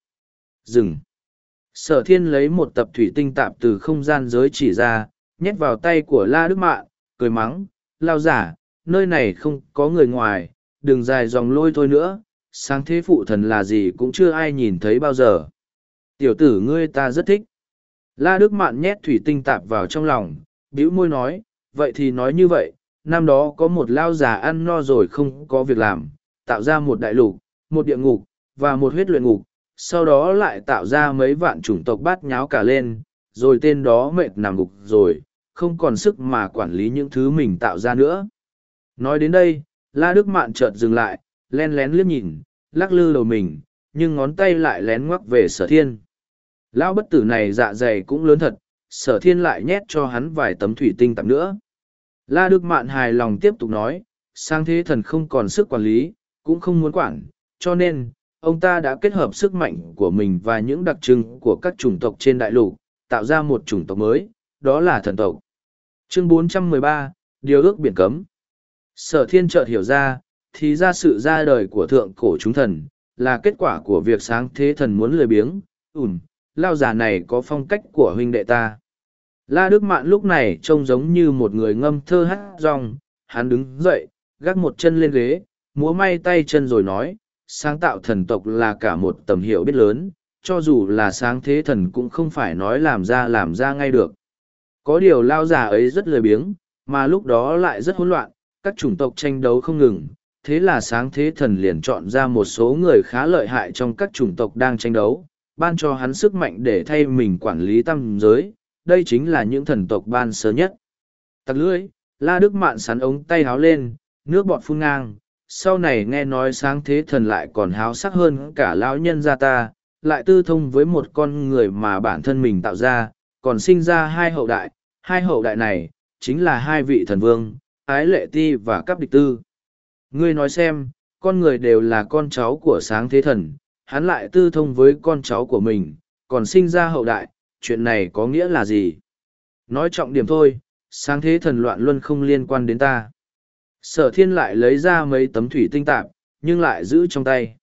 dừng. Sở thiên lấy một tập thủy tinh tạp từ không gian giới chỉ ra, nhét vào tay của la đức mạn, cười mắng lao giả nơi này không có người ngoài đừng dài dòng lôi thôi nữa, sáng thế phụ thần là gì cũng chưa ai nhìn thấy bao giờ. Tiểu tử ngươi ta rất thích. La đức mạn nhét thủy tinh tạp vào trong lòng, bĩu môi nói, vậy thì nói như vậy, năm đó có một lao già ăn no rồi không có việc làm, tạo ra một đại lục, một địa ngục, và một huyết luyện ngục, sau đó lại tạo ra mấy vạn chủng tộc bát nháo cả lên, rồi tên đó mệt nằm ngục rồi, không còn sức mà quản lý những thứ mình tạo ra nữa nói đến đây la đức mạn chợt dừng lại len lén liếc nhìn lắc lư đầu mình nhưng ngón tay lại lén ngoắc về sở thiên. Lão bất tử này dạ dày cũng lớn thật sở thiên lại nhét cho hắn vài tấm thủy tinh tạm nữa. La đức mạn hài lòng tiếp tục nói sang thế thần không còn sức quản lý cũng không muốn quản cho nên ông ta đã kết hợp sức mạnh của mình và những đặc trưng của các chủng tộc trên đại lục tạo ra một chủng tộc mới đó là thần tộc. Chương 413, điều ước biển cấm sở thiên chợt hiểu ra, thì ra sự ra đời của thượng cổ chúng thần, là kết quả của việc sáng thế thần muốn lười biếng. Ủn lao già này có phong cách của huynh đệ ta. La đức mạn lúc này trông giống như một người ngâm thơ hát rong. Hắn đứng dậy, gác một chân lên ghế, múa may tay chân rồi nói, sáng tạo thần tộc là cả một tầm hiểu biết lớn, cho dù là sáng thế thần cũng không phải nói làm ra làm ra ngay được. Có điều lao già ấy rất lười biếng, mà lúc đó lại rất hỗn loạn các chủng tộc tranh đấu không ngừng, thế là sáng thế thần liền chọn ra một số người khá lợi hại trong các chủng tộc đang tranh đấu, ban cho hắn sức mạnh để thay mình quản lý tam giới, đây chính là những thần tộc ban sơ nhất. Tặc lưỡi, la đức mạn sắn ống tay háo lên, nước bọt phun ngang, sau này nghe nói sáng thế thần lại còn háo sắc hơn cả lão nhân gia ta, lại tư thông với một con người mà bản thân mình tạo ra, còn sinh ra hai hậu đại, hai hậu đại này, chính là hai vị thần vương ái lệ ti và cắp địch tư. Ngươi nói xem, con người đều là con cháu của sáng thế thần, hắn lại tư thông với con cháu của mình, còn sinh ra hậu đại, chuyện này có nghĩa là gì? Nói trọng điểm thôi, sáng thế thần loạn luân không liên quan đến ta. Sở thiên lại lấy ra mấy tấm thủy tinh tạp, nhưng lại giữ trong tay.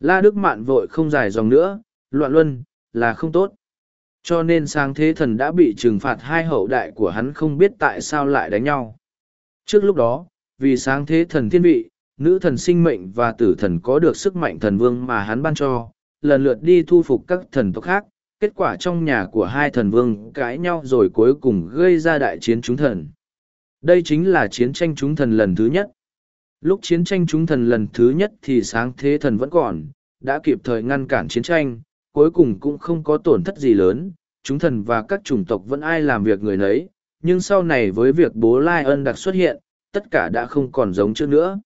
La đức mạn vội không dài dòng nữa, loạn luân, là không tốt. Cho nên sáng thế thần đã bị trừng phạt hai hậu đại của hắn không biết tại sao lại đánh nhau trước lúc đó, vì sáng thế thần thiên vị, nữ thần sinh mệnh và tử thần có được sức mạnh thần vương mà hắn ban cho, lần lượt đi thu phục các thần tộc khác, kết quả trong nhà của hai thần vương cãi nhau rồi cuối cùng gây ra đại chiến chúng thần. Đây chính là chiến tranh chúng thần lần thứ nhất. Lúc chiến tranh chúng thần lần thứ nhất thì sáng thế thần vẫn còn, đã kịp thời ngăn cản chiến tranh, cuối cùng cũng không có tổn thất gì lớn, chúng thần và các chủng tộc vẫn ai làm việc người nấy nhưng sau này với việc bố lai ân đặc xuất hiện tất cả đã không còn giống trước nữa.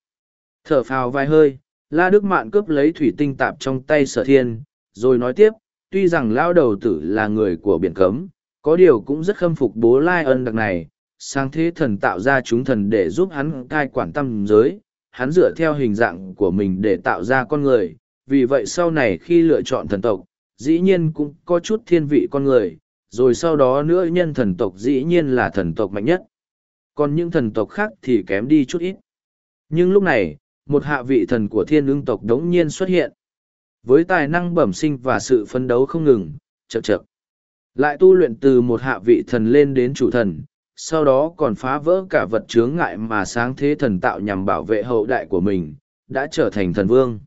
Thở phào vài hơi la đức mạn cướp lấy thủy tinh tạp trong tay sở thiên rồi nói tiếp tuy rằng lao đầu tử là người của biển cấm có điều cũng rất khâm phục bố lai ân đặc này sáng thế thần tạo ra chúng thần để giúp hắn cai quản tâm giới, hắn dựa theo hình dạng của mình để tạo ra con người, vì vậy sau này khi lựa chọn thần tộc, dĩ nhiên cũng có chút thiên vị con người, rồi sau đó nữa nhân thần tộc dĩ nhiên là thần tộc mạnh nhất. Còn những thần tộc khác thì kém đi chút ít. Nhưng lúc này, một hạ vị thần của thiên ương tộc đống nhiên xuất hiện. Với tài năng bẩm sinh và sự phấn đấu không ngừng, chậm chậm. Lại tu luyện từ một hạ vị thần lên đến chủ thần, sau đó còn phá vỡ cả vật chướng ngại mà sáng thế thần tạo nhằm bảo vệ hậu đại của mình, đã trở thành thần vương.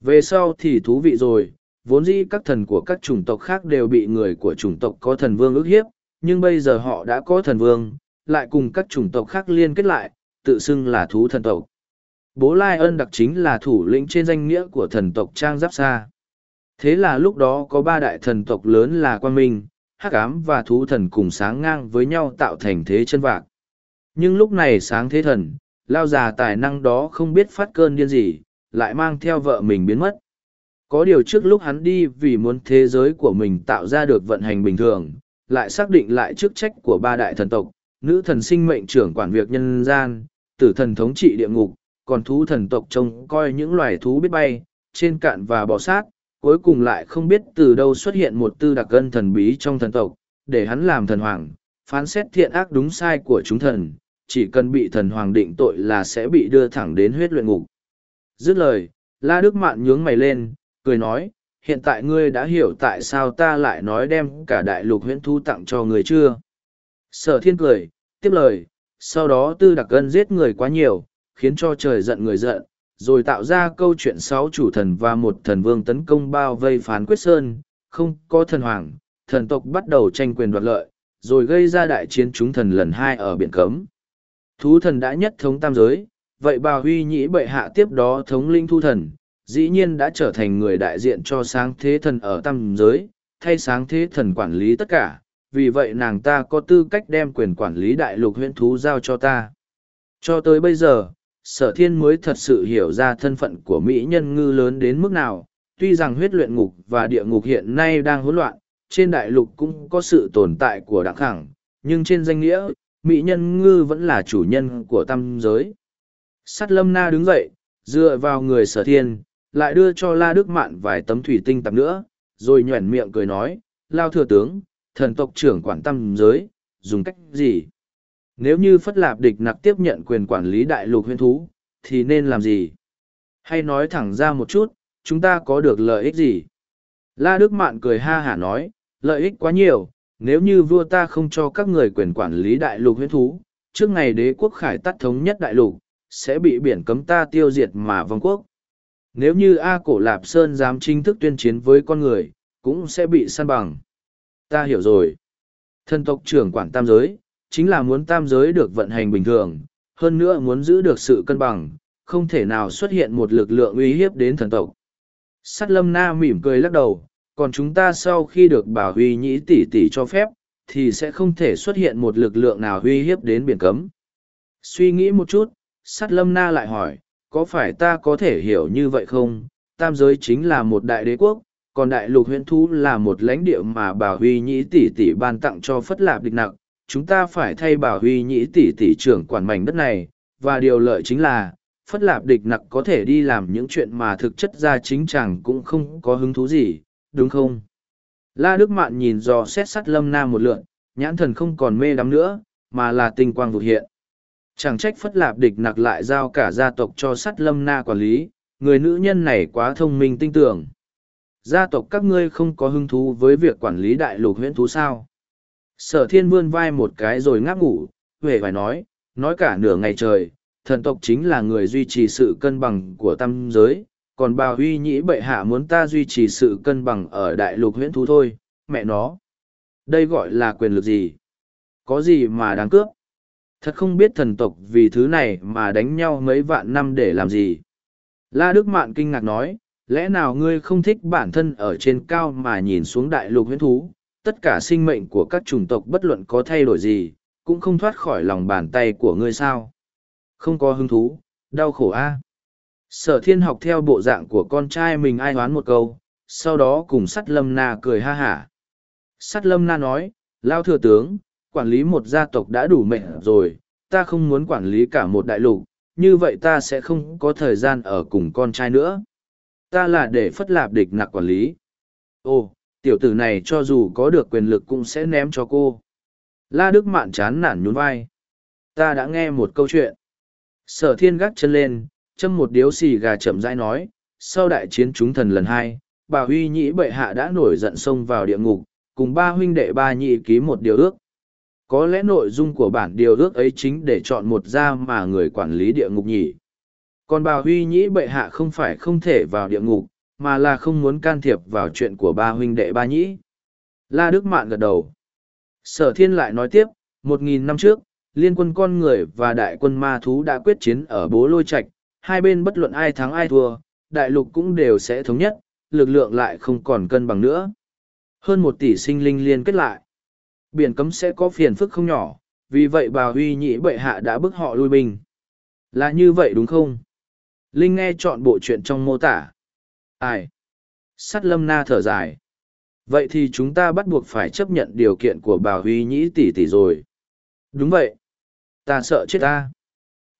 Về sau thì thú vị rồi, vốn dĩ các thần của các chủng tộc khác đều bị người của chủng tộc có thần vương ức hiếp, nhưng bây giờ họ đã có thần vương, lại cùng các chủng tộc khác liên kết lại, tự xưng là thú thần tộc. Bố Lai Ân đặc chính là thủ lĩnh trên danh nghĩa của thần tộc Trang Giáp Sa. Thế là lúc đó có ba đại thần tộc lớn là Quan Minh, Hắc Ám và Thú Thần cùng sáng ngang với nhau tạo thành thế chân vạc. Nhưng lúc này sáng thế thần, lao già tài năng đó không biết phát cơn điên gì, lại mang theo vợ mình biến mất. Có điều trước lúc hắn đi vì muốn thế giới của mình tạo ra được vận hành bình thường, lại xác định lại chức trách của ba đại thần tộc, nữ thần sinh mệnh trưởng quản việc nhân gian, tử thần thống trị địa ngục, còn thú thần tộc trông coi những loài thú biết bay, trên cạn và bò sát, cuối cùng lại không biết từ đâu xuất hiện một tư đặc gân thần bí trong thần tộc, để hắn làm thần hoàng, phán xét thiện ác đúng sai của chúng thần, chỉ cần bị thần hoàng định tội là sẽ bị đưa thẳng đến huyết luyện ngục. Dứt lời, La Đức Mạn nhướng mày lên, cười nói, hiện tại ngươi đã hiểu tại sao ta lại nói đem cả đại lục huyễn thu tặng cho người chưa? Sở thiên cười, tiếp lời, sau đó tư đặc gân giết người quá nhiều, khiến cho trời giận người giận, rồi tạo ra câu chuyện sáu chủ thần và một thần vương tấn công bao vây phán quyết sơn, không có thần hoàng, thần tộc bắt đầu tranh quyền đoạt lợi, rồi gây ra đại chiến chúng thần lần hai ở biển cấm. Thú thần đã nhất thống tam giới, vậy bà huy nhĩ bệ hạ tiếp đó thống linh thu thần, dĩ nhiên đã trở thành người đại diện cho sáng thế thần ở tam giới, thay sáng thế thần quản lý tất cả, vì vậy nàng ta có tư cách đem quyền quản lý đại lục huyện thú giao cho ta. Cho tới bây giờ, sở thiên mới thật sự hiểu ra thân phận của mỹ nhân ngư lớn đến mức nào tuy rằng huyết luyện ngục và địa ngục hiện nay đang hỗn loạn trên đại lục cũng có sự tồn tại của đặng khẳng nhưng trên danh nghĩa mỹ nhân ngư vẫn là chủ nhân của tam giới sát lâm na đứng dậy dựa vào người sở thiên lại đưa cho la đức mạn vài tấm thủy tinh tạp nữa rồi nhoẻn miệng cười nói lao thừa tướng thần tộc trưởng quản tâm giới dùng cách gì nếu như Phất Lạp địch nặc tiếp nhận quyền quản lý đại lục huyên thú, thì nên làm gì? Hay nói thẳng ra một chút, chúng ta có được lợi ích gì? La Đức Mạn cười ha hả nói, lợi ích quá nhiều, nếu như vua ta không cho các người quyền quản lý đại lục huyên thú, trước ngày đế quốc khải tắt thống nhất đại lục, sẽ bị biển cấm ta tiêu diệt mà vong quốc. Nếu như A Cổ Lạp Sơn dám chính thức tuyên chiến với con người, cũng sẽ bị săn bằng. Ta hiểu rồi. Thân tộc trưởng quản tam giới, chính là muốn tam giới được vận hành bình thường, hơn nữa muốn giữ được sự cân bằng, không thể nào xuất hiện một lực lượng uy hiếp đến thần tộc. Sát lâm na mỉm cười lắc đầu, còn chúng ta sau khi được bảo huy nhĩ tỷ tỷ cho phép, thì sẽ không thể xuất hiện một lực lượng nào uy hiếp đến biển cấm. Suy nghĩ một chút, sát lâm na lại hỏi, có phải ta có thể hiểu như vậy không? Tam giới chính là một đại đế quốc, còn đại lục huyện thú là một lãnh địa mà bảo huy nhĩ tỷ tỷ ban tặng cho phất lạp địch nặng, chúng ta phải thay bảo huy nhĩ tỷ tỷ trưởng quản mảnh đất này, và điều lợi chính là, phất lạp địch Nặng có thể đi làm những chuyện mà thực chất ra chính chàng cũng không có hứng thú gì, đúng không? La Đức Mạn nhìn dò xét sắt lâm nam một lượn, nhãn thần không còn mê đắm nữa, mà là tình quang vụt hiện. Chẳng trách phất lạp địch nặc lại giao cả gia tộc cho sắt lâm na quản lý, người nữ nhân này quá thông minh tinh tưởng. Gia tộc các ngươi không có hứng thú với việc quản lý đại lục huyễn thú sao? Sở thiên vươn vai một cái rồi ngáp ngủ, huệ phải nói, nói cả nửa ngày trời, thần tộc chính là người duy trì sự cân bằng của tam giới, còn bà huy nhĩ bệ hạ muốn ta duy trì sự cân bằng ở đại lục huyễn thú thôi, mẹ nó. Đây gọi là quyền lực gì? Có gì mà đáng cướp? Thật không biết thần tộc vì thứ này mà đánh nhau mấy vạn năm để làm gì. La Đức Mạn kinh ngạc nói, lẽ nào ngươi không thích bản thân ở trên cao mà nhìn xuống đại lục huyễn thú, tất cả sinh mệnh của các chủng tộc bất luận có thay đổi gì, cũng không thoát khỏi lòng bàn tay của ngươi sao. Không có hứng thú, đau khổ a. Sở thiên học theo bộ dạng của con trai mình ai hoán một câu, sau đó cùng sắt lâm na cười ha hả. Sắt lâm na nói, lao thừa tướng, quản lý một gia tộc đã đủ mệnh rồi, ta không muốn quản lý cả một đại lục, như vậy ta sẽ không có thời gian ở cùng con trai nữa. Ta là để phất lạp địch nặc quản lý. Ồ, tiểu tử này cho dù có được quyền lực cũng sẽ ném cho cô. La Đức Mạn chán nản nhún vai. Ta đã nghe một câu chuyện. Sở thiên gác chân lên, châm một điếu xì gà chậm rãi nói, sau đại chiến chúng thần lần hai, bà Huy Nhĩ bệ hạ đã nổi giận xông vào địa ngục, cùng ba huynh đệ ba nhị ký một điều ước. Có lẽ nội dung của bản điều ước ấy chính để chọn một gia mà người quản lý địa ngục nhỉ. Còn bà Huy Nhĩ bệ hạ không phải không thể vào địa ngục, mà là không muốn can thiệp vào chuyện của ba huynh đệ ba nhĩ. La Đức Mạn gật đầu. Sở thiên lại nói tiếp, một nghìn năm trước, liên quân con người và đại quân ma thú đã quyết chiến ở bố lôi Trạch hai bên bất luận ai thắng ai thua, đại lục cũng đều sẽ thống nhất, lực lượng lại không còn cân bằng nữa. Hơn một tỷ sinh linh liên kết lại. Biển cấm sẽ có phiền phức không nhỏ, vì vậy bà huy Nhĩ bệ hạ đã bức họ lui binh. Là như vậy đúng không? Linh nghe chọn bộ chuyện trong mô tả. Ai? Sắt lâm na thở dài. Vậy thì chúng ta bắt buộc phải chấp nhận điều kiện của bà huy nhĩ tỷ tỷ rồi. Đúng vậy. Ta sợ chết ta.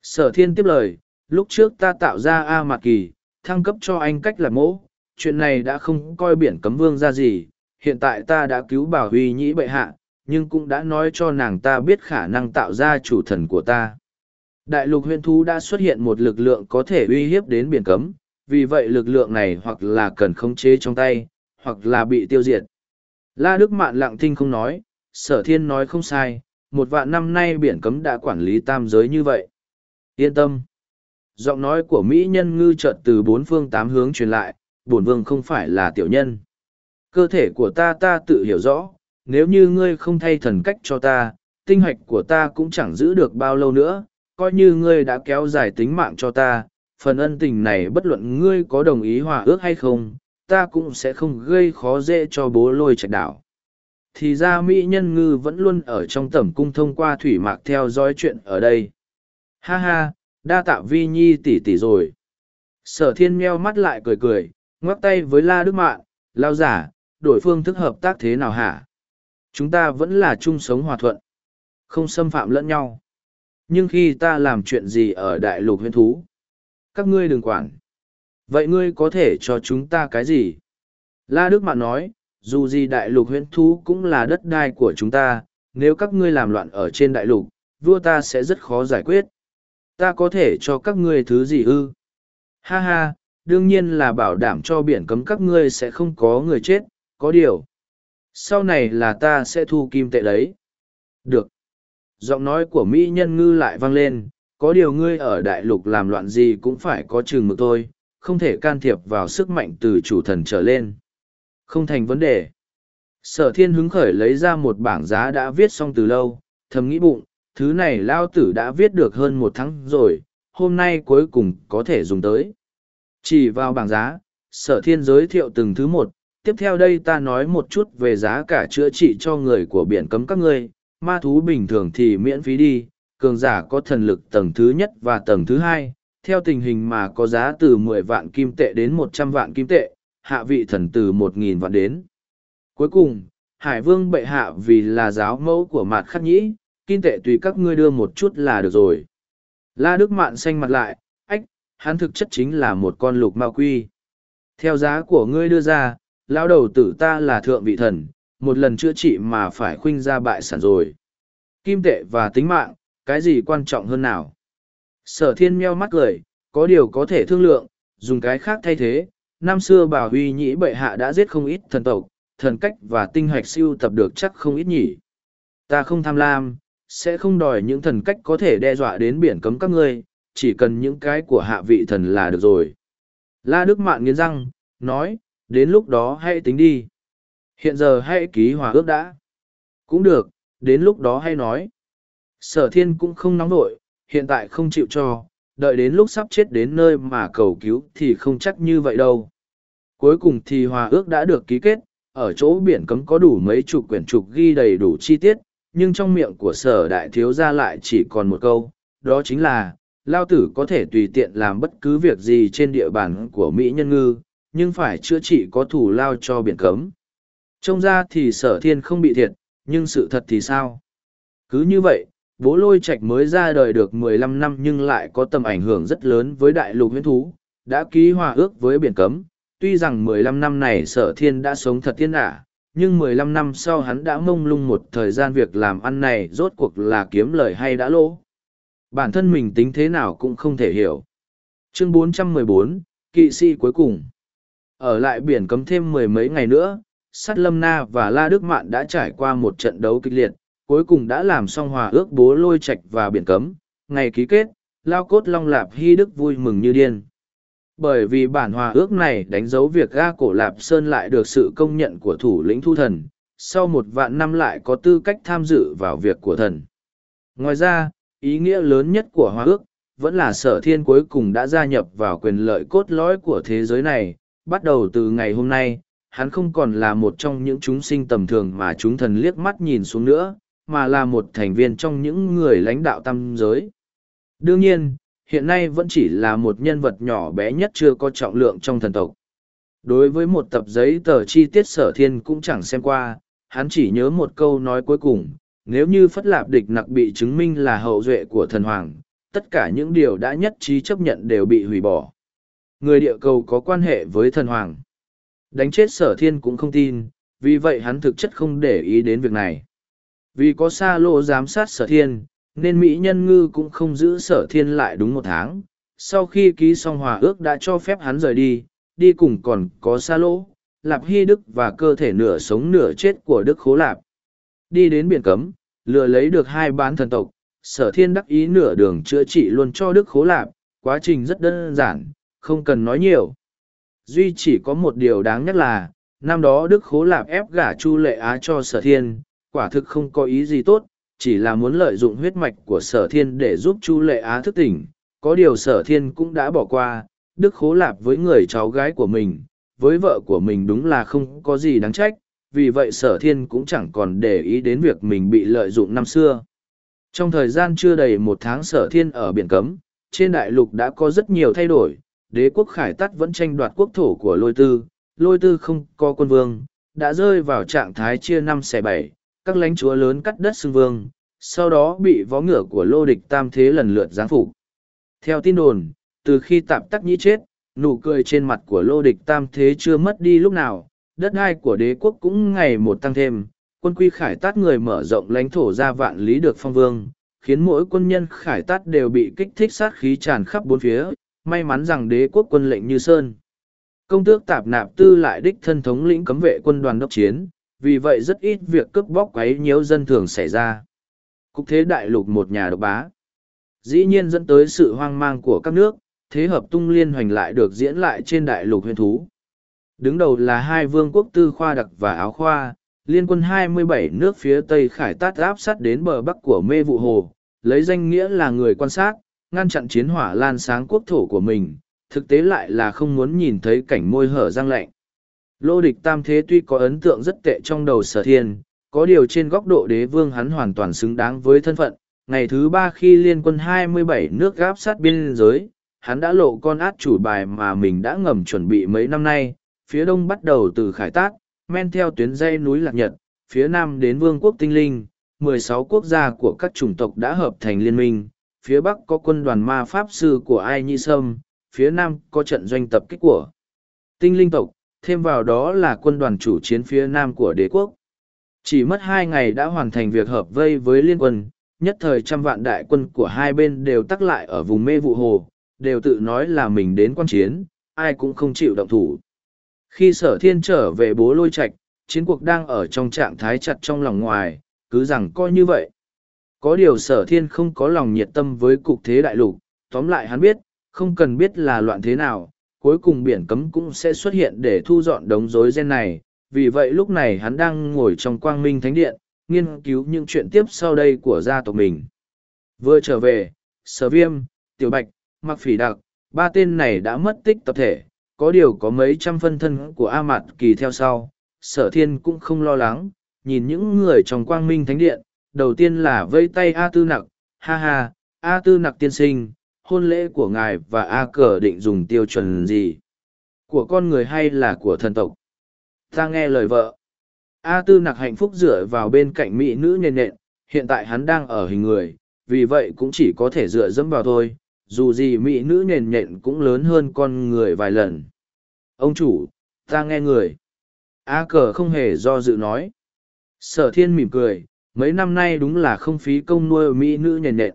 Sở thiên tiếp lời, lúc trước ta tạo ra A Mạc Kỳ, thăng cấp cho anh cách là mẫu, chuyện này đã không coi biển cấm vương ra gì, hiện tại ta đã cứu bảo huy nhĩ bệ hạ, nhưng cũng đã nói cho nàng ta biết khả năng tạo ra chủ thần của ta. Đại lục Huyền thú đã xuất hiện một lực lượng có thể uy hiếp đến biển cấm, vì vậy lực lượng này hoặc là cần khống chế trong tay, hoặc là bị tiêu diệt. La Đức Mạn lặng thinh không nói, sở thiên nói không sai, một vạn năm nay biển cấm đã quản lý tam giới như vậy. Yên tâm. Giọng nói của Mỹ nhân ngư chợt từ bốn phương tám hướng truyền lại, bổn vương không phải là tiểu nhân. Cơ thể của ta ta tự hiểu rõ, nếu như ngươi không thay thần cách cho ta, tinh hoạch của ta cũng chẳng giữ được bao lâu nữa, coi như ngươi đã kéo dài tính mạng cho ta, phần ân tình này bất luận ngươi có đồng ý hòa ước hay không, ta cũng sẽ không gây khó dễ cho bố lôi trạch đảo. Thì ra Mỹ nhân ngư vẫn luôn ở trong tẩm cung thông qua thủy mạc theo dõi chuyện ở đây. Ha ha, đa tạ vi nhi tỷ tỷ rồi. Sở thiên meo mắt lại cười cười, ngoắc tay với La Đức Mạn, lao giả, đổi phương thức hợp tác thế nào hả? Chúng ta vẫn là chung sống hòa thuận, không xâm phạm lẫn nhau. Nhưng khi ta làm chuyện gì ở đại lục huyên thú, các ngươi đừng quản. Vậy ngươi có thể cho chúng ta cái gì? La Đức Mạn nói, dù gì đại lục huyễn thú cũng là đất đai của chúng ta, nếu các ngươi làm loạn ở trên đại lục, vua ta sẽ rất khó giải quyết. Ta có thể cho các ngươi thứ gì ư? Ha ha, đương nhiên là bảo đảm cho biển cấm các ngươi sẽ không có người chết, có điều. Sau này là ta sẽ thu kim tệ đấy. Được. Giọng nói của Mỹ nhân ngư lại vang lên, có điều ngươi ở đại lục làm loạn gì cũng phải có chừng mực thôi, không thể can thiệp vào sức mạnh từ chủ thần trở lên. Không thành vấn đề. Sở thiên hứng khởi lấy ra một bảng giá đã viết xong từ lâu, thầm nghĩ bụng, thứ này lao tử đã viết được hơn một tháng rồi, hôm nay cuối cùng có thể dùng tới. Chỉ vào bảng giá, sở thiên giới thiệu từng thứ một, tiếp theo đây ta nói một chút về giá cả chữa trị cho người của biển cấm các ngươi, ma thú bình thường thì miễn phí đi, cường giả có thần lực tầng thứ nhất và tầng thứ hai, theo tình hình mà có giá từ mười vạn kim tệ đến một trăm vạn kim tệ, hạ vị thần từ một nghìn vạn đến. Cuối cùng, Hải Vương bệ hạ vì là giáo mẫu của mạt khắc nhĩ, kim tệ tùy các ngươi đưa một chút là được rồi. La Đức Mạn xanh mặt lại, ách, hắn thực chất chính là một con lục ma quy. Theo giá của ngươi đưa ra, lão đầu tử ta là thượng vị thần, một lần chữa trị mà phải khuynh ra bại sản rồi. Kim tệ và tính mạng, cái gì quan trọng hơn nào? Sở thiên meo mắt cười, có điều có thể thương lượng, dùng cái khác thay thế. Năm xưa bà huy nhĩ bệ hạ đã giết không ít thần tộc, thần cách và tinh hoạch siêu tập được chắc không ít nhỉ. Ta không tham lam, sẽ không đòi những thần cách có thể đe dọa đến biển cấm các ngươi, chỉ cần những cái của hạ vị thần là được rồi. La Đức Mạn nghiến răng, nói, đến lúc đó hãy tính đi. Hiện giờ hãy ký hòa ước đã. Cũng được, đến lúc đó hãy nói. Sở thiên cũng không nóng nổi, hiện tại không chịu cho, đợi đến lúc sắp chết đến nơi mà cầu cứu thì không chắc như vậy đâu. Cuối cùng thì hòa ước đã được ký kết, ở chỗ biển cấm có đủ mấy chục quyển trục ghi đầy đủ chi tiết, nhưng trong miệng của sở đại thiếu gia lại chỉ còn một câu, đó chính là, Lao tử có thể tùy tiện làm bất cứ việc gì trên địa bàn của Mỹ nhân ngư, nhưng phải chữa trị có thủ lao cho biển cấm. Trông ra thì sở thiên không bị thiệt, nhưng sự thật thì sao? Cứ như vậy, bố lôi Trạch mới ra đời được mười lăm năm nhưng lại có tầm ảnh hưởng rất lớn với đại lục huyễn thú, đã ký hòa ước với biển cấm. Tuy rằng mười lăm năm này sở thiên đã sống thật thiên ả, nhưng mười lăm năm sau hắn đã mông lung một thời gian việc làm ăn này rốt cuộc là kiếm lời hay đã lỗ. Bản thân mình tính thế nào cũng không thể hiểu. Chương 414, Kỵ sĩ cuối cùng. Ở lại biển cấm thêm mười mấy ngày nữa, Sát Lâm Na và La Đức Mạn đã trải qua một trận đấu kịch liệt, cuối cùng đã làm xong hòa ước bố lôi Trạch và biển cấm. Ngày ký kết, Lao Cốt Long Lạp Hy Đức vui mừng như điên. Bởi vì bản hòa ước này đánh dấu việc ga cổ Lạp Sơn lại được sự công nhận của thủ lĩnh thu thần, sau một vạn năm lại có tư cách tham dự vào việc của thần. Ngoài ra, ý nghĩa lớn nhất của hòa ước, vẫn là sở thiên cuối cùng đã gia nhập vào quyền lợi cốt lõi của thế giới này, bắt đầu từ ngày hôm nay, hắn không còn là một trong những chúng sinh tầm thường mà chúng thần liếc mắt nhìn xuống nữa, mà là một thành viên trong những người lãnh đạo tam giới. Đương nhiên, hiện nay vẫn chỉ là một nhân vật nhỏ bé nhất chưa có trọng lượng trong thần tộc. Đối với một tập giấy tờ chi tiết sở thiên cũng chẳng xem qua, hắn chỉ nhớ một câu nói cuối cùng, nếu như Phất Lạp địch nặc bị chứng minh là hậu duệ của thần hoàng, tất cả những điều đã nhất trí chấp nhận đều bị hủy bỏ. Người địa cầu có quan hệ với thần hoàng. Đánh chết sở thiên cũng không tin, vì vậy hắn thực chất không để ý đến việc này. Vì có xa lô giám sát sở thiên, nên Mỹ Nhân Ngư cũng không giữ sở thiên lại đúng một tháng. Sau khi ký xong hòa ước đã cho phép hắn rời đi, đi cùng còn có xa lỗ, Lạp Hy Đức và cơ thể nửa sống nửa chết của Đức Khố Lạp. Đi đến biển cấm, lừa lấy được hai bán thần tộc, sở thiên đắc ý nửa đường chữa trị luôn cho Đức Khố Lạp, quá trình rất đơn giản, không cần nói nhiều. Duy chỉ có một điều đáng nhắc là, năm đó Đức Khố Lạp ép gả Chu Lệ Á cho sở thiên, quả thực không có ý gì tốt, chỉ là muốn lợi dụng huyết mạch của sở thiên để giúp Chu Lệ Á thức tỉnh. Có điều sở thiên cũng đã bỏ qua, Đức Khố Lạp với người cháu gái của mình, với vợ của mình đúng là không có gì đáng trách, vì vậy sở thiên cũng chẳng còn để ý đến việc mình bị lợi dụng năm xưa. Trong thời gian chưa đầy một tháng sở thiên ở biển cấm, trên đại lục đã có rất nhiều thay đổi, đế quốc khải tắt vẫn tranh đoạt quốc thổ của lôi tư, lôi tư không có quân vương, đã rơi vào trạng thái chia năm xẻ bảy, các lãnh chúa lớn cắt đất xưng vương, sau đó bị vó ngựa của lô địch tam thế lần lượt giáng phục. Theo tin đồn, từ khi tạp tắc nhĩ chết, nụ cười trên mặt của lô địch tam thế chưa mất đi lúc nào, đất đai của đế quốc cũng ngày một tăng thêm, quân quy khải tát người mở rộng lãnh thổ ra vạn lý được phong vương, khiến mỗi quân nhân khải tát đều bị kích thích sát khí tràn khắp bốn phía, may mắn rằng đế quốc quân lệnh như sơn. Công tước tạp nạp tư lại đích thân thống lĩnh cấm vệ quân đoàn đốc chiến, vì vậy rất ít việc cướp bóc quấy nhiễu dân thường xảy ra. Cục thế đại lục một nhà độc bá. Dĩ nhiên dẫn tới sự hoang mang của các nước, thế hợp tung liên hoành lại được diễn lại trên đại lục huyền thú. Đứng đầu là hai vương quốc tư khoa đặc và áo khoa, liên quân 27 nước phía Tây khải tát áp sát đến bờ bắc của mê vụ hồ, lấy danh nghĩa là người quan sát, ngăn chặn chiến hỏa lan sáng quốc thổ của mình, thực tế lại là không muốn nhìn thấy cảnh môi hở răng lạnh. Lô địch tam thế tuy có ấn tượng rất tệ trong đầu sở thiên, có điều trên góc độ đế vương hắn hoàn toàn xứng đáng với thân phận. Ngày thứ ba khi liên quân 27 nước gáp sát biên giới, hắn đã lộ con át chủ bài mà mình đã ngầm chuẩn bị mấy năm nay, phía đông bắt đầu từ khải tát, men theo tuyến dây núi Lạc Nhật, phía nam đến vương quốc tinh linh, 16 quốc gia của các chủng tộc đã hợp thành liên minh, phía bắc có quân đoàn ma pháp sư của Ai Nhi Sâm, phía nam có trận doanh tập kích của tinh linh tộc, thêm vào đó là quân đoàn chủ chiến phía nam của đế quốc. Chỉ mất hai ngày đã hoàn thành việc hợp vây với liên quân, nhất thời trăm vạn đại quân của hai bên đều tắc lại ở vùng mê vụ hồ, đều tự nói là mình đến quan chiến, ai cũng không chịu động thủ. Khi sở thiên trở về bố lôi Trạch, chiến cuộc đang ở trong trạng thái chặt trong lòng ngoài, cứ rằng coi như vậy. Có điều sở thiên không có lòng nhiệt tâm với cục thế đại lục, tóm lại hắn biết, không cần biết là loạn thế nào, cuối cùng biển cấm cũng sẽ xuất hiện để thu dọn đống rối gen này. Vì vậy lúc này hắn đang ngồi trong quang minh thánh điện, nghiên cứu những chuyện tiếp sau đây của gia tộc mình. Vừa trở về, sở viêm, tiểu bạch, mặc phỉ đặc, ba tên này đã mất tích tập thể, có điều có mấy trăm phân thân của A Mạt Kỳ theo sau, sở thiên cũng không lo lắng, nhìn những người trong quang minh thánh điện, đầu tiên là vây tay A Tư Nặc, ha ha, A Tư Nặc tiên sinh, hôn lễ của ngài và A Cờ định dùng tiêu chuẩn gì? Của con người hay là của thần tộc? Ta nghe lời vợ. A Tư Nặc hạnh phúc dựa vào bên cạnh mỹ nữ nhện nhện, hiện tại hắn đang ở hình người, vì vậy cũng chỉ có thể dựa dẫm vào thôi, dù gì mỹ nữ nền nhện cũng lớn hơn con người vài lần. Ông chủ, ta nghe người. A cờ không hề do dự nói. Sở thiên mỉm cười, mấy năm nay đúng là không phí công nuôi mỹ nữ nhện nhện.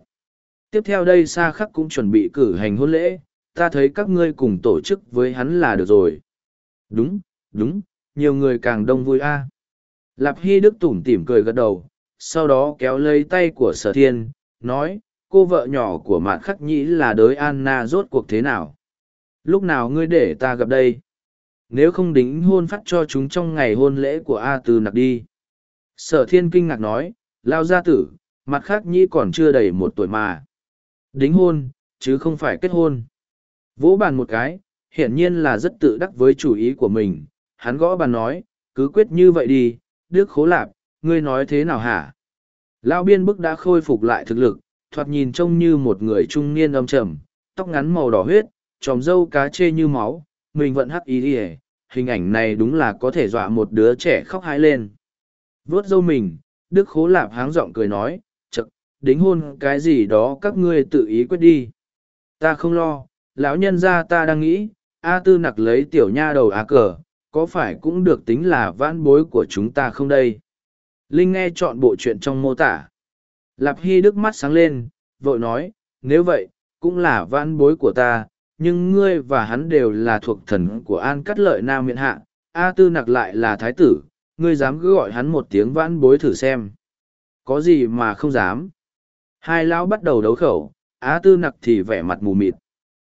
Tiếp theo đây Sa Khắc cũng chuẩn bị cử hành hôn lễ, ta thấy các ngươi cùng tổ chức với hắn là được rồi. Đúng, đúng, nhiều người càng đông vui a. Lạp Hy Đức tủm tỉm cười gật đầu, sau đó kéo lấy tay của sở thiên, nói, cô vợ nhỏ của mạn khắc nhĩ là đới Anna rốt cuộc thế nào? Lúc nào ngươi để ta gặp đây? Nếu không đính hôn phát cho chúng trong ngày hôn lễ của A tư nặc đi. Sở thiên kinh ngạc nói, lao gia tử, mặt khác nhĩ còn chưa đầy một tuổi mà. Đính hôn, chứ không phải kết hôn. Vỗ bàn một cái, hiển nhiên là rất tự đắc với chủ ý của mình. Hắn gõ bàn nói, cứ quyết như vậy đi, Đức Khố Lạp, ngươi nói thế nào hả? Lão biên bức đã khôi phục lại thực lực, thoạt nhìn trông như một người trung niên âm trầm, tóc ngắn màu đỏ huyết, tròm dâu cá chê như máu, mình vẫn hắc ý đi hình ảnh này đúng là có thể dọa một đứa trẻ khóc hái lên vuốt dâu mình, Đức Khố Lạp háng giọng cười nói, chật, đính hôn cái gì đó các ngươi tự ý quyết đi. Ta không lo, lão nhân gia ta đang nghĩ, A tư nặc lấy tiểu nha đầu A cờ, có phải cũng được tính là vãn bối của chúng ta không đây? Linh nghe chọn bộ chuyện trong mô tả. Lạp Hy Đức mắt sáng lên, vội nói, nếu vậy, cũng là vãn bối của ta, nhưng ngươi và hắn đều là thuộc thần của An Cắt Lợi Nam miện hạ, A Tư nặc lại là thái tử, ngươi dám cứ gọi hắn một tiếng vãn bối thử xem. Có gì mà không dám. Hai lão bắt đầu đấu khẩu, Á Tư nặc thì vẻ mặt mù mịt.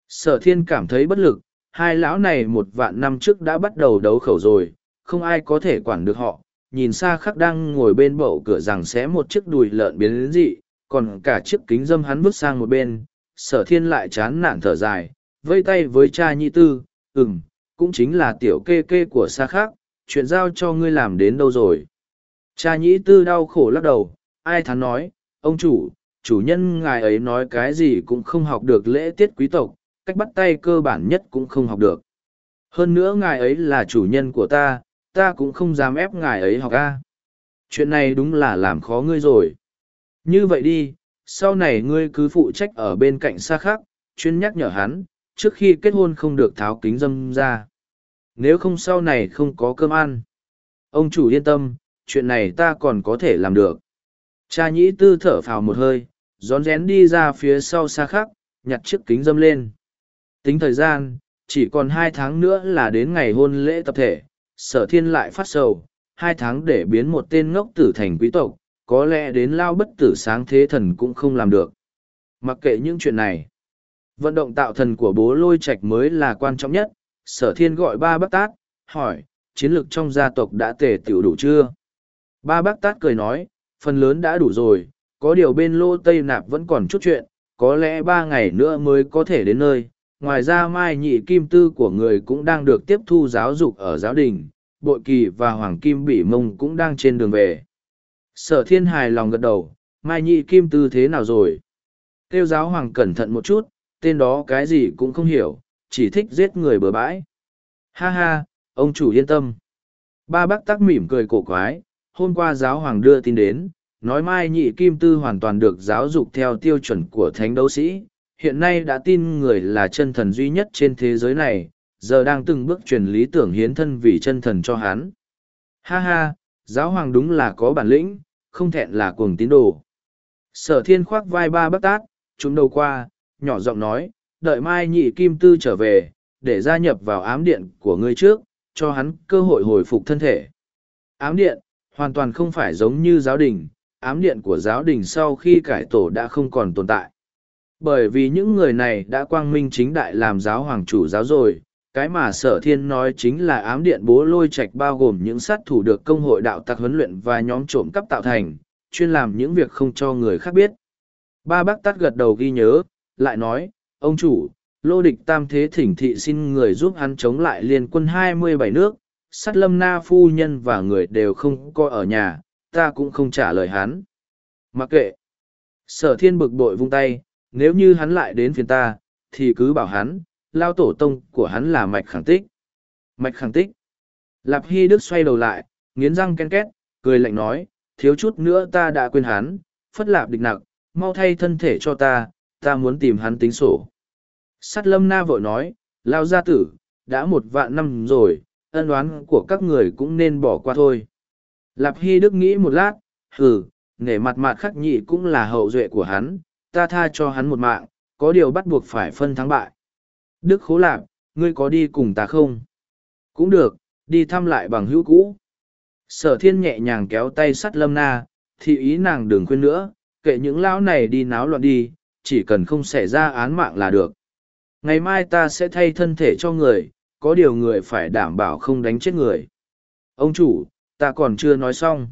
Sở thiên cảm thấy bất lực, hai lão này một vạn năm trước đã bắt đầu đấu khẩu rồi, không ai có thể quản được họ. Nhìn xa khắc đang ngồi bên bậu cửa rằng xé một chiếc đùi lợn biến đến dị, còn cả chiếc kính dâm hắn vứt sang một bên, sở thiên lại chán nản thở dài, vây tay với cha nhi tư, ừm, cũng chính là tiểu kê kê của xa khác, chuyện giao cho ngươi làm đến đâu rồi. Cha nhĩ tư đau khổ lắc đầu, ai thắn nói, ông chủ, chủ nhân ngài ấy nói cái gì cũng không học được lễ tiết quý tộc, cách bắt tay cơ bản nhất cũng không học được. Hơn nữa ngài ấy là chủ nhân của ta, ta cũng không dám ép ngài ấy học a. Chuyện này đúng là làm khó ngươi rồi. Như vậy đi, sau này ngươi cứ phụ trách ở bên cạnh xa khác, chuyên nhắc nhở hắn, trước khi kết hôn không được tháo kính dâm ra. Nếu không sau này không có cơm ăn. Ông chủ yên tâm, chuyện này ta còn có thể làm được. Cha nhĩ tư thở phào một hơi, rón rén đi ra phía sau xa khác, nhặt chiếc kính dâm lên. Tính thời gian, chỉ còn hai tháng nữa là đến ngày hôn lễ tập thể, sở thiên lại phát sầu, hai tháng để biến một tên ngốc tử thành quý tộc, có lẽ đến lao bất tử sáng thế thần cũng không làm được. Mặc kệ những chuyện này, vận động tạo thần của bố lôi Trạch mới là quan trọng nhất, sở thiên gọi ba bác tát, hỏi, chiến lược trong gia tộc đã tề tiểu đủ chưa? Ba bác tát cười nói, phần lớn đã đủ rồi, có điều bên lô Tây Nạp vẫn còn chút chuyện, có lẽ ba ngày nữa mới có thể đến nơi, ngoài ra mai nhị kim tư của người cũng đang được tiếp thu giáo dục ở giáo đình bội kỳ và hoàng kim bỉ mông cũng đang trên đường về. Sở thiên hài lòng gật đầu mai nhị kim tư thế nào rồi? Tiêu giáo hoàng cẩn thận một chút tên đó cái gì cũng không hiểu chỉ thích giết người bừa bãi ha ha ông chủ yên tâm ba bác tắc mỉm cười cổ quái hôm qua giáo hoàng đưa tin đến nói mai nhị kim tư hoàn toàn được giáo dục theo tiêu chuẩn của thánh đấu sĩ hiện nay đã tin người là chân thần duy nhất trên thế giới này, giờ đang từng bước truyền lý tưởng hiến thân vì chân thần cho hắn. Ha ha, giáo hoàng đúng là có bản lĩnh, không thẹn là cuồng tín đồ. Sở thiên khoác vai ba bác tát, chúng đầu qua, nhỏ giọng nói, đợi mai nhị kim tư trở về, để gia nhập vào ám điện của ngươi trước, cho hắn cơ hội hồi phục thân thể. Ám điện, hoàn toàn không phải giống như giáo đình, ám điện của giáo đình sau khi cải tổ đã không còn tồn tại bởi vì những người này đã quang minh chính đại làm giáo hoàng chủ giáo rồi cái mà sở thiên nói chính là ám điện bố lôi trạch bao gồm những sát thủ được công hội đạo tặc huấn luyện và nhóm trộm cắp tạo thành chuyên làm những việc không cho người khác biết ba bác tắt gật đầu ghi nhớ lại nói ông chủ lô địch tam thế thỉnh thị xin người giúp hắn chống lại liên quân hai mươi bảy nước sát lâm na phu nhân và người đều không coi ở nhà ta cũng không trả lời hắn mặc kệ sở thiên bực bội vung tay nếu như hắn lại đến phiền ta, thì cứ bảo hắn, lao tổ tông của hắn là mạch khẳng tích. Mạch khẳng tích. Lạp Hy Đức xoay đầu lại, nghiến răng ken két, cười lạnh nói, thiếu chút nữa ta đã quên hắn, phất lạp địch nặc, mau thay thân thể cho ta, ta muốn tìm hắn tính sổ. Sát lâm na vội nói, lao gia tử, đã một vạn năm rồi, ân oán của các người cũng nên bỏ qua thôi. Lạp Hy Đức nghĩ một lát, hừ, nể mặt mặt khắc nhị cũng là hậu duệ của hắn, ta tha cho hắn một mạng, có điều bắt buộc phải phân thắng bại. Đức khố lạp, ngươi có đi cùng ta không? Cũng được, đi thăm lại bằng hữu cũ. Sở thiên nhẹ nhàng kéo tay sắt lâm na, thì ý nàng đừng khuyên nữa, kệ những lão này đi náo loạn đi, chỉ cần không xảy ra án mạng là được. Ngày mai ta sẽ thay thân thể cho người, có điều người phải đảm bảo không đánh chết người. Ông chủ, ta còn chưa nói xong.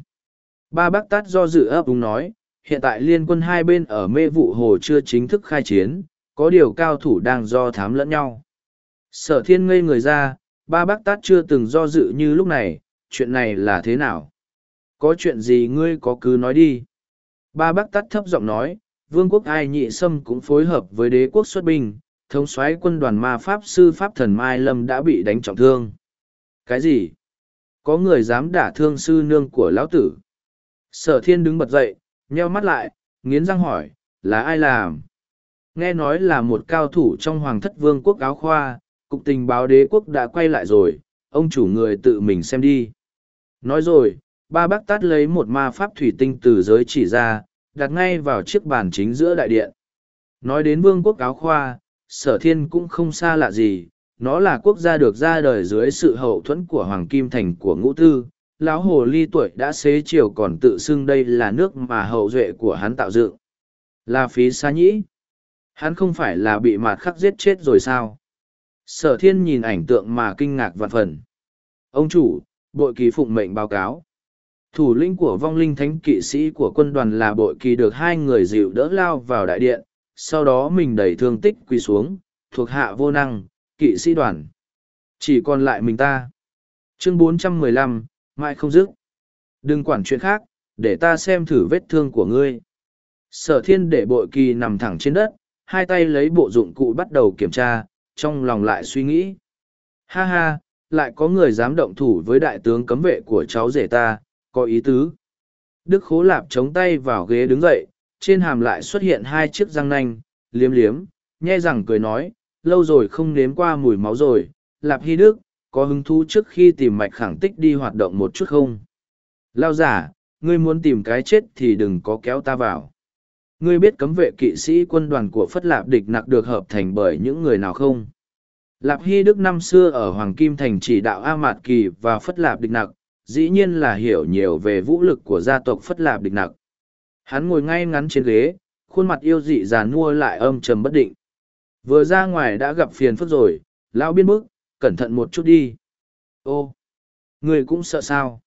Ba bác tát do dự ấp úng nói, hiện tại liên quân hai bên ở mê vụ hồ chưa chính thức khai chiến, có điều cao thủ đang do thám lẫn nhau. Sở thiên ngây người ra, ba bác tát chưa từng do dự như lúc này, chuyện này là thế nào? Có chuyện gì ngươi có cứ nói đi. Ba bác tát thấp giọng nói, vương quốc ai nhị sâm cũng phối hợp với đế quốc xuất binh, thống soái quân đoàn ma pháp sư pháp thần Mai Lâm đã bị đánh trọng thương. Cái gì? Có người dám đả thương sư nương của lão tử. Sở thiên đứng bật dậy, nheo mắt lại, nghiến răng hỏi, là ai làm? Nghe nói là một cao thủ trong hoàng thất vương quốc áo khoa, cục tình báo đế quốc đã quay lại rồi, ông chủ người tự mình xem đi. Nói rồi, ba bác tát lấy một ma pháp thủy tinh từ giới chỉ ra, đặt ngay vào chiếc bàn chính giữa đại điện. Nói đến vương quốc áo khoa, sở thiên cũng không xa lạ gì, nó là quốc gia được ra đời dưới sự hậu thuẫn của Hoàng Kim Thành của ngũ tư. Lão hồ ly tuổi đã xế chiều còn tự xưng đây là nước mà hậu duệ của hắn tạo dựng. Là phí xa nhĩ. Hắn không phải là bị mạt khắc giết chết rồi sao? Sở thiên nhìn ảnh tượng mà kinh ngạc vạn phần. Ông chủ, bội kỳ phụng mệnh báo cáo. Thủ lĩnh của vong linh thánh kỵ sĩ của quân đoàn là bội kỳ được hai người dịu đỡ lao vào đại điện, sau đó mình đẩy thương tích quỳ xuống, thuộc hạ vô năng, kỵ sĩ đoàn. Chỉ còn lại mình ta. Chương 415, mãi không dứt. Đừng quản chuyện khác, để ta xem thử vết thương của ngươi. Sở thiên để bội kỳ nằm thẳng trên đất, hai tay lấy bộ dụng cụ bắt đầu kiểm tra, trong lòng lại suy nghĩ. Ha ha, lại có người dám động thủ với đại tướng cấm vệ của cháu rể ta, có ý tứ. Đức khố lạp chống tay vào ghế đứng dậy, trên hàm lại xuất hiện hai chiếc răng nanh, liếm liếm, nhe rằng cười nói, lâu rồi không nếm qua mùi máu rồi, lạp hy đức, có hứng thú trước khi tìm mạch khẳng tích đi hoạt động một chút không? Lao giả, ngươi muốn tìm cái chết thì đừng có kéo ta vào. Ngươi biết cấm vệ kỵ sĩ quân đoàn của Phất Lạp địch nặc được hợp thành bởi những người nào không? Lạp Hy Đức năm xưa ở Hoàng Kim Thành chỉ đạo A Mạt Kỳ và Phất Lạp địch nặc, dĩ nhiên là hiểu nhiều về vũ lực của gia tộc Phất Lạp địch nặc. Hắn ngồi ngay ngắn trên ghế, khuôn mặt yêu dị già nua lại âm trầm bất định. Vừa ra ngoài đã gặp phiền phức rồi, lão biên bức, cẩn thận một chút đi. Ô, người cũng sợ sao?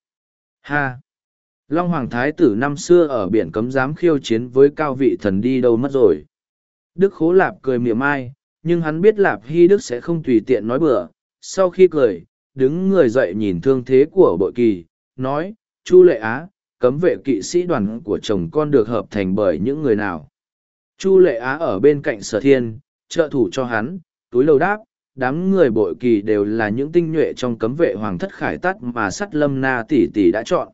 Ha! Long Hoàng Thái tử năm xưa ở biển cấm dám khiêu chiến với cao vị thần đi đâu mất rồi. Đức Khố Lạp cười mỉa mai, nhưng hắn biết Lạp Hy Đức sẽ không tùy tiện nói bừa. Sau khi cười, đứng người dậy nhìn thương thế của bội kỳ, nói, Chu Lệ Á, cấm vệ kỵ sĩ đoàn của chồng con được hợp thành bởi những người nào. Chu Lệ Á ở bên cạnh sở thiên, trợ thủ cho hắn, túi lầu đáp, đám người bội kỳ đều là những tinh nhuệ trong cấm vệ hoàng thất khải tắt mà sắt lâm na tỷ tỷ đã chọn.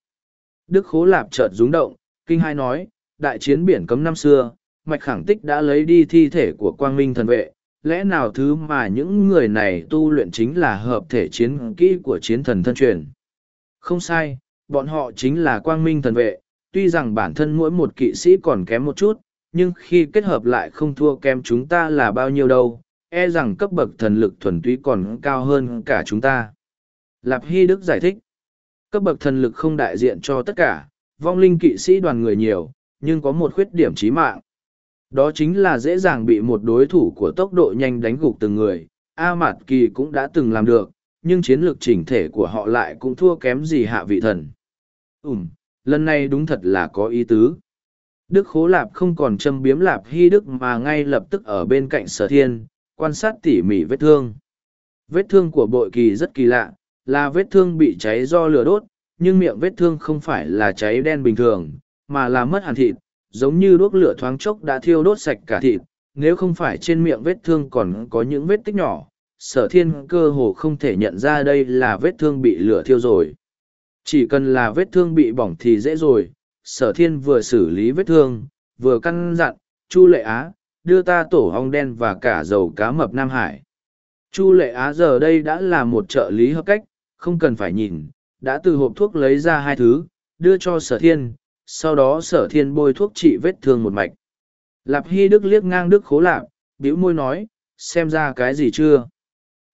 Đức Khố Lạp chợt rúng động, kinh hai nói, đại chiến biển cấm năm xưa, Mạch Khẳng Tích đã lấy đi thi thể của quang minh thần vệ, lẽ nào thứ mà những người này tu luyện chính là hợp thể chiến kỹ của chiến thần thân truyền. Không sai, bọn họ chính là quang minh thần vệ, tuy rằng bản thân mỗi một kỵ sĩ còn kém một chút, nhưng khi kết hợp lại không thua kém chúng ta là bao nhiêu đâu, e rằng cấp bậc thần lực thuần túy còn cao hơn cả chúng ta. Lạp Hy Đức giải thích, cấp bậc thần lực không đại diện cho tất cả, vong linh kỵ sĩ đoàn người nhiều, nhưng có một khuyết điểm chí mạng. Đó chính là dễ dàng bị một đối thủ của tốc độ nhanh đánh gục từng người. A Mạt Kỳ cũng đã từng làm được, nhưng chiến lược chỉnh thể của họ lại cũng thua kém gì hạ vị thần. Ừm, lần này đúng thật là có ý tứ. Đức Khố Lạp không còn châm biếm Lạp Hy Đức mà ngay lập tức ở bên cạnh sở thiên, quan sát tỉ mỉ vết thương. Vết thương của bội kỳ rất kỳ lạ, là vết thương bị cháy do lửa đốt, nhưng miệng vết thương không phải là cháy đen bình thường, mà là mất hàn thịt, giống như đuốc lửa thoáng chốc đã thiêu đốt sạch cả thịt, nếu không phải trên miệng vết thương còn có những vết tích nhỏ, sở thiên cơ hồ không thể nhận ra đây là vết thương bị lửa thiêu rồi. Chỉ cần là vết thương bị bỏng thì dễ rồi, sở thiên vừa xử lý vết thương, vừa căn dặn, Chu Lệ Á, đưa ta tổ hong đen và cả dầu cá mập Nam Hải. Chu Lệ Á giờ đây đã là một trợ lý hợp cách, không cần phải nhìn, đã từ hộp thuốc lấy ra hai thứ, đưa cho sở thiên, sau đó sở thiên bôi thuốc trị vết thương một mạch. Lạp Hy Đức liếc ngang Đức khố lạp, bĩu môi nói, xem ra cái gì chưa?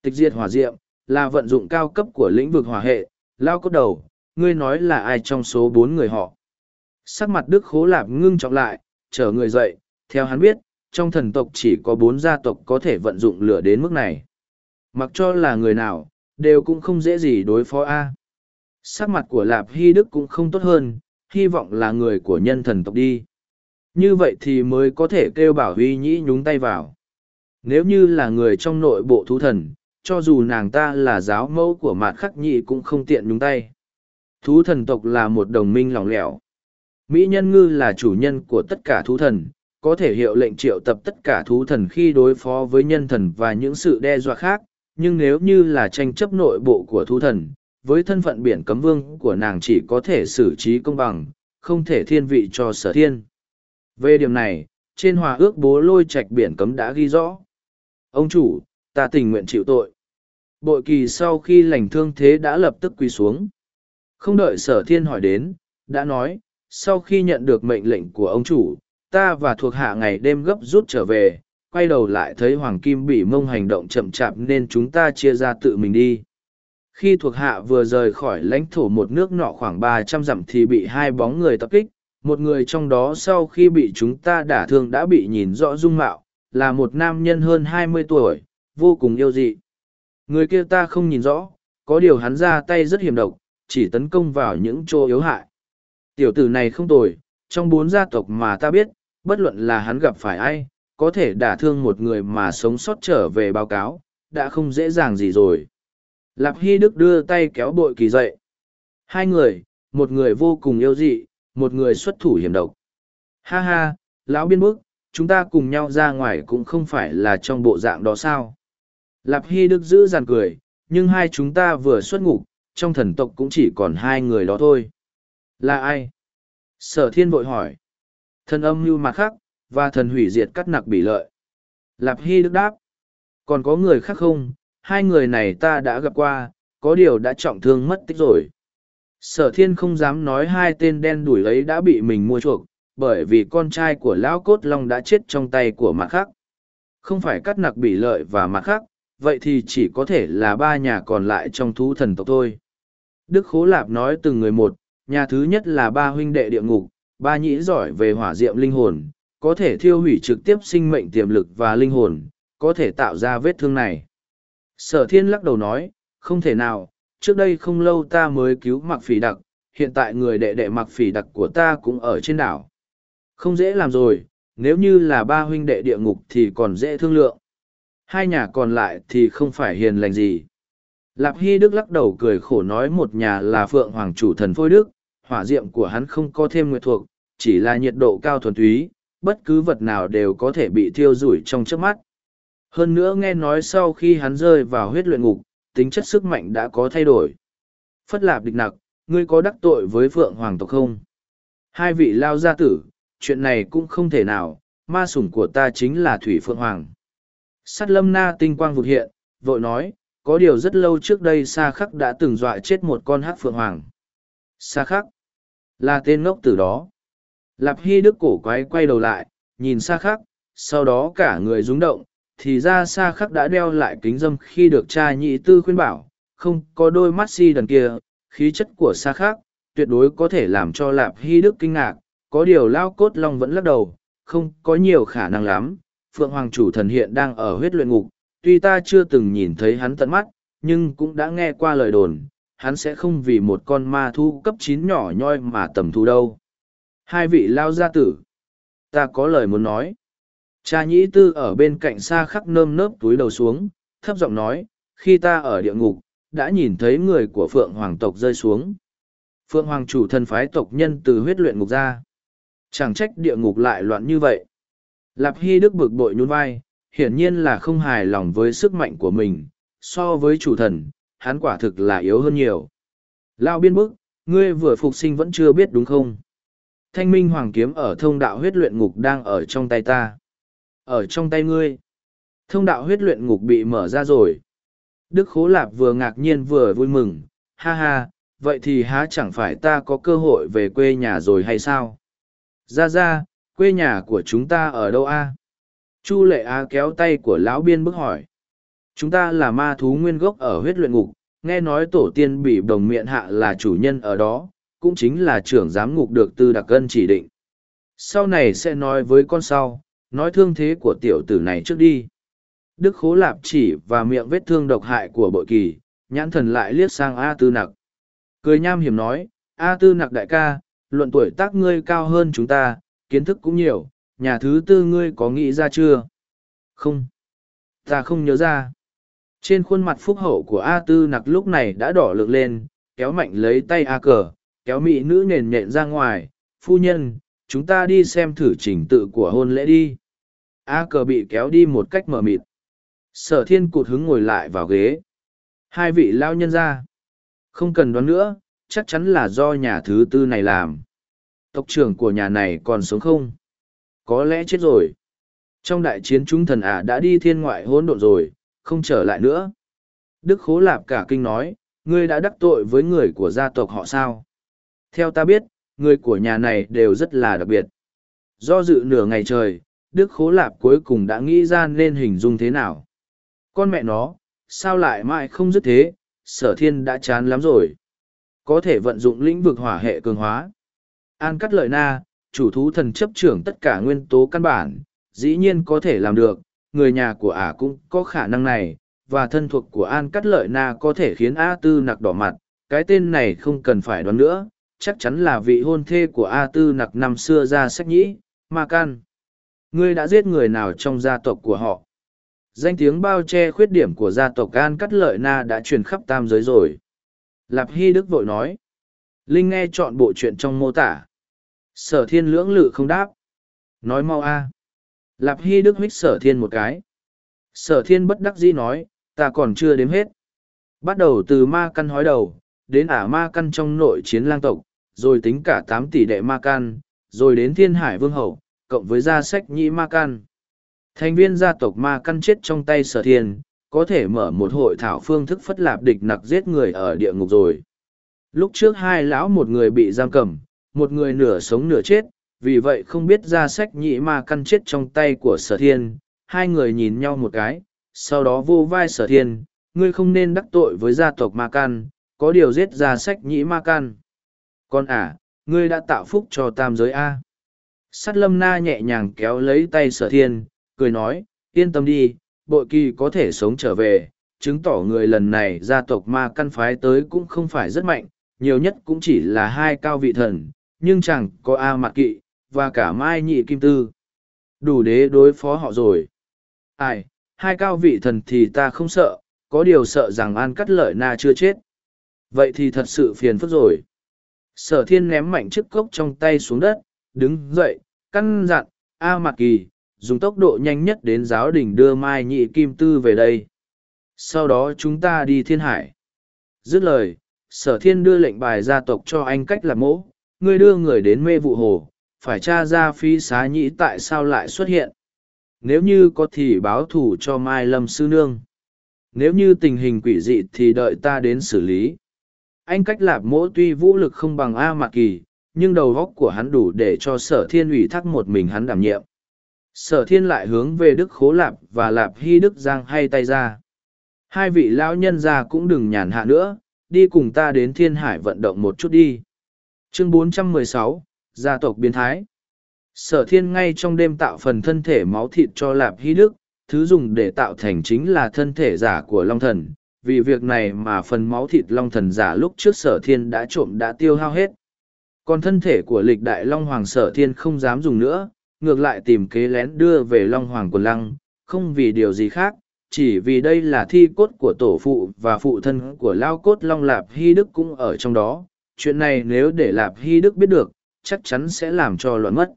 Tịch diệt hỏa diệm, là vận dụng cao cấp của lĩnh vực hỏa hệ, lao cốt đầu, ngươi nói là ai trong số bốn người họ? Sắc mặt Đức khố lạp ngưng trọng lại, chờ người dậy, theo hắn biết, trong thần tộc chỉ có bốn gia tộc có thể vận dụng lửa đến mức này. Mặc cho là người nào, đều cũng không dễ gì đối phó A. Sắc mặt của Lạp Hy Đức cũng không tốt hơn, hy vọng là người của nhân thần tộc đi. Như vậy thì mới có thể kêu bảo huy nhĩ nhúng tay vào. Nếu như là người trong nội bộ thú thần, cho dù nàng ta là giáo mẫu của mạt khắc nhị cũng không tiện nhúng tay. Thú thần tộc là một đồng minh lỏng lẻo. Mỹ nhân ngư là chủ nhân của tất cả thú thần, có thể hiệu lệnh triệu tập tất cả thú thần khi đối phó với nhân thần và những sự đe dọa khác, nhưng nếu như là tranh chấp nội bộ của thú thần, với thân phận biển cấm vương của nàng chỉ có thể xử trí công bằng, không thể thiên vị cho sở thiên. Về điểm này, trên hòa ước bố lôi Trạch biển cấm đã ghi rõ. Ông chủ, ta tình nguyện chịu tội. Bội kỳ sau khi lành thương thế đã lập tức quỳ xuống. Không đợi sở thiên hỏi đến, đã nói, sau khi nhận được mệnh lệnh của ông chủ, ta và thuộc hạ ngày đêm gấp rút trở về, quay đầu lại thấy Hoàng Kim bị mông hành động chậm chạp nên chúng ta chia ra tự mình đi. Khi thuộc hạ vừa rời khỏi lãnh thổ một nước nọ khoảng ba trăm dặm thì bị hai bóng người tập kích, một người trong đó sau khi bị chúng ta đả thương đã bị nhìn rõ dung mạo, là một nam nhân hơn hai mươi tuổi, vô cùng yêu dị. Người kia ta không nhìn rõ, có điều hắn ra tay rất hiểm độc, chỉ tấn công vào những chỗ yếu hại. Tiểu tử này không tồi, trong bốn gia tộc mà ta biết, bất luận là hắn gặp phải ai, có thể đả thương một người mà sống sót trở về báo cáo, đã không dễ dàng gì rồi. Lạp Hy Đức đưa tay kéo bội kỳ dậy. Hai người, một người vô cùng yêu dị, một người xuất thủ hiểm độc. Ha ha, lão biên bức, chúng ta cùng nhau ra ngoài cũng không phải là trong bộ dạng đó sao. Lạp Hy Đức giữ giàn cười, nhưng hai chúng ta vừa xuất ngục, trong thần tộc cũng chỉ còn hai người đó thôi. Là ai? Sở thiên vội hỏi. Thần âm như mặt khác, và thần hủy diệt cắt nặc bị lợi. Lạp Hy Đức đáp. Còn có người khác không? Hai người này ta đã gặp qua, có điều đã trọng thương mất tích rồi. Sở thiên không dám nói hai tên đen đuổi ấy đã bị mình mua chuộc, bởi vì con trai của lão cốt long đã chết trong tay của mặt khác. Không phải cắt nặc bị lợi và mặt khác, vậy thì chỉ có thể là ba nhà còn lại trong thú thần tộc thôi. Đức Khố Lạp nói từng người một, nhà thứ nhất là ba huynh đệ địa ngục, ba nhĩ giỏi về hỏa diệm linh hồn, có thể thiêu hủy trực tiếp sinh mệnh tiềm lực và linh hồn, có thể tạo ra vết thương này. Sở thiên lắc đầu nói, không thể nào, trước đây không lâu ta mới cứu mặc phỉ đặc, hiện tại người đệ đệ mặc phỉ đặc của ta cũng ở trên đảo. Không dễ làm rồi, nếu như là ba huynh đệ địa ngục thì còn dễ thương lượng. Hai nhà còn lại thì không phải hiền lành gì. Lạp Hy Đức lắc đầu cười khổ nói một nhà là Phượng Hoàng chủ thần Phôi Đức, hỏa diệm của hắn không có thêm nguyệt thuộc, chỉ là nhiệt độ cao thuần túy, bất cứ vật nào đều có thể bị thiêu rủi trong trước mắt. Hơn nữa nghe nói sau khi hắn rơi vào huyết luyện ngục, tính chất sức mạnh đã có thay đổi. Phất lạp địch nặc, ngươi có đắc tội với Phượng Hoàng tộc không? Hai vị lao gia tử, chuyện này cũng không thể nào, ma sủng của ta chính là Thủy Phượng Hoàng. Sát lâm na tinh quang vụt hiện, vội nói, có điều rất lâu trước đây Sa Khắc đã từng dọa chết một con hắc Phượng Hoàng. Sa Khắc, là tên ngốc tử đó. Lạp Hy Đức cổ quái quay đầu lại, nhìn Sa Khắc, sau đó cả người rúng động, thì ra Sa Khắc đã đeo lại kính dâm khi được cha nhị tư khuyên bảo, không có đôi mắt si đần kia, khí chất của Sa Khắc, tuyệt đối có thể làm cho Lạp Hy Đức kinh ngạc, có điều Lao Cốt Long vẫn lắc đầu, không có nhiều khả năng lắm, Phượng Hoàng chủ thần hiện đang ở huyết luyện ngục, tuy ta chưa từng nhìn thấy hắn tận mắt, nhưng cũng đã nghe qua lời đồn, hắn sẽ không vì một con ma thu cấp chín nhỏ nhoi mà tầm thu đâu. Hai vị lao gia tử. Ta có lời muốn nói. Cha nhĩ tư ở bên cạnh xa khắc nơm nớp túi đầu xuống, thấp giọng nói, khi ta ở địa ngục, đã nhìn thấy người của Phượng Hoàng tộc rơi xuống. Phượng Hoàng chủ thần phái tộc nhân từ huyết luyện ngục ra. Chẳng trách địa ngục lại loạn như vậy. Lạp Hy Đức bực bội nhún vai, hiển nhiên là không hài lòng với sức mạnh của mình, so với chủ thần, hắn quả thực là yếu hơn nhiều. Lao biên bức, ngươi vừa phục sinh vẫn chưa biết đúng không? Thanh minh hoàng kiếm ở thông đạo huyết luyện ngục đang ở trong tay ta. Ở trong tay ngươi. Thông đạo huyết luyện ngục bị mở ra rồi. Đức Khố Lạp vừa ngạc nhiên vừa vui mừng, ha ha, vậy thì há chẳng phải ta có cơ hội về quê nhà rồi hay sao? Ra ra, quê nhà của chúng ta ở đâu a? Chu lệ á kéo tay của lão biên bức hỏi. Chúng ta là ma thú nguyên gốc ở huyết luyện ngục, nghe nói tổ tiên bị đồng miệng hạ là chủ nhân ở đó, cũng chính là trưởng giám ngục được tư đặc cân chỉ định. Sau này sẽ nói với con sau, nói thương thế của tiểu tử này trước đi. Đức khố lạp chỉ và miệng vết thương độc hại của bội kỳ, nhãn thần lại liếc sang A tư nặc. Cười nham hiểm nói, A tư nặc đại ca, luận tuổi tác ngươi cao hơn chúng ta, kiến thức cũng nhiều, nhà thứ tư ngươi có nghĩ ra chưa? Không. Ta không nhớ ra. Trên khuôn mặt phúc hậu của A tư nặc lúc này đã đỏ lực lên, kéo mạnh lấy tay A cờ, kéo mỹ nữ nền nhện ra ngoài, phu nhân, chúng ta đi xem thử trình tự của hôn lễ đi. A cờ bị kéo đi một cách mờ mịt. Sở thiên cụt hứng ngồi lại vào ghế. Hai vị lao nhân ra. Không cần đoán nữa, chắc chắn là do nhà thứ tư này làm. Tộc trưởng của nhà này còn sống không? Có lẽ chết rồi. Trong đại chiến chúng thần ả đã đi thiên ngoại hỗn độn rồi, không trở lại nữa. Đức Khố Lạp cả kinh nói, ngươi đã đắc tội với người của gia tộc họ sao? Theo ta biết, người của nhà này đều rất là đặc biệt. Do dự nửa ngày trời, Đức Khố Lạp cuối cùng đã nghĩ ra nên hình dung thế nào. Con mẹ nó, sao lại mãi không dứt thế, sở thiên đã chán lắm rồi. Có thể vận dụng lĩnh vực hỏa hệ cường hóa. An cắt lợi na, chủ thú thần chấp trưởng tất cả nguyên tố căn bản, dĩ nhiên có thể làm được, người nhà của ả cũng có khả năng này, và thân thuộc của An cắt lợi na có thể khiến A Tư nặc đỏ mặt, cái tên này không cần phải đoán nữa, chắc chắn là vị hôn thê của A Tư nặc năm xưa ra sách nhĩ, Ma Can. Ngươi đã giết người nào trong gia tộc của họ? Danh tiếng bao che khuyết điểm của gia tộc An Cắt Lợi Na đã truyền khắp tam giới rồi. Lạp Hy Đức vội nói. Linh nghe chọn bộ chuyện trong mô tả. Sở thiên lưỡng lự không đáp. Nói mau a. Lạp Hy Đức huých sở thiên một cái. Sở thiên bất đắc dĩ nói, ta còn chưa đếm hết. Bắt đầu từ ma căn hói đầu, đến ả ma căn trong nội chiến lang tộc, rồi tính cả tám tỷ đệ ma căn, rồi đến thiên hải vương hậu, cộng với gia sách nhị ma căn. Thành viên gia tộc ma căn chết trong tay sở thiên, có thể mở một hội thảo phương thức phất lạp địch nặc giết người ở địa ngục rồi. Lúc trước hai lão một người bị giam cầm, một người nửa sống nửa chết, vì vậy không biết ra sách nhị ma căn chết trong tay của sở thiên, hai người nhìn nhau một cái, sau đó vô vai sở thiên, ngươi không nên đắc tội với gia tộc ma căn, có điều giết ra sách nhị ma căn. Con à, ngươi đã tạo phúc cho tam giới A. sát lâm na nhẹ nhàng kéo lấy tay sở thiên, cười nói, yên tâm đi, bội kỳ có thể sống trở về, chứng tỏ người lần này gia tộc ma căn phái tới cũng không phải rất mạnh, nhiều nhất cũng chỉ là hai cao vị thần, nhưng chẳng có A mạc kỵ, và cả mai nhị kim tư. Đủ đế đối phó họ rồi. Ai, hai cao vị thần thì ta không sợ, có điều sợ rằng an cắt lợi na chưa chết. Vậy thì thật sự phiền phức rồi. Sở thiên ném mạnh chiếc cốc trong tay xuống đất, đứng dậy, căn dặn, A mạc kỳ, dùng tốc độ nhanh nhất đến giáo đình đưa Mai Nhị Kim Tư về đây. Sau đó chúng ta đi thiên hải. Dứt lời, sở thiên đưa lệnh bài gia tộc cho anh cách làm mẫu ngươi đưa người đến mê vụ hồ, phải tra ra phi xá nhĩ tại sao lại xuất hiện. Nếu như có thì báo thủ cho Mai Lâm Sư Nương. Nếu như tình hình quỷ dị thì đợi ta đến xử lý. Anh cách lạp mỗ tuy vũ lực không bằng A Mạc Kỳ, nhưng đầu góc của hắn đủ để cho sở thiên ủy thác một mình hắn đảm nhiệm sở thiên lại hướng về đức khố lạp và lạp hy đức giang hay tay ra hai vị lão nhân già cũng đừng nhàn hạ nữa đi cùng ta đến thiên hải vận động một chút đi chương 416, gia tộc biến thái. Sở thiên ngay trong đêm tạo phần thân thể máu thịt cho lạp hy đức thứ dùng để tạo thành chính là thân thể giả của long thần. Vì việc này mà phần máu thịt long thần giả lúc trước sở thiên đã trộm đã tiêu hao hết. Còn thân thể của lịch đại long hoàng sở thiên không dám dùng nữa ngược lại tìm kế lén đưa về Long Hoàng Quần Lăng, không vì điều gì khác, chỉ vì đây là thi cốt của tổ phụ và phụ thân của Lao Cốt Long Lạp Hy Đức cũng ở trong đó. Chuyện này nếu để Lạp Hy Đức biết được, chắc chắn sẽ làm cho loạn mất.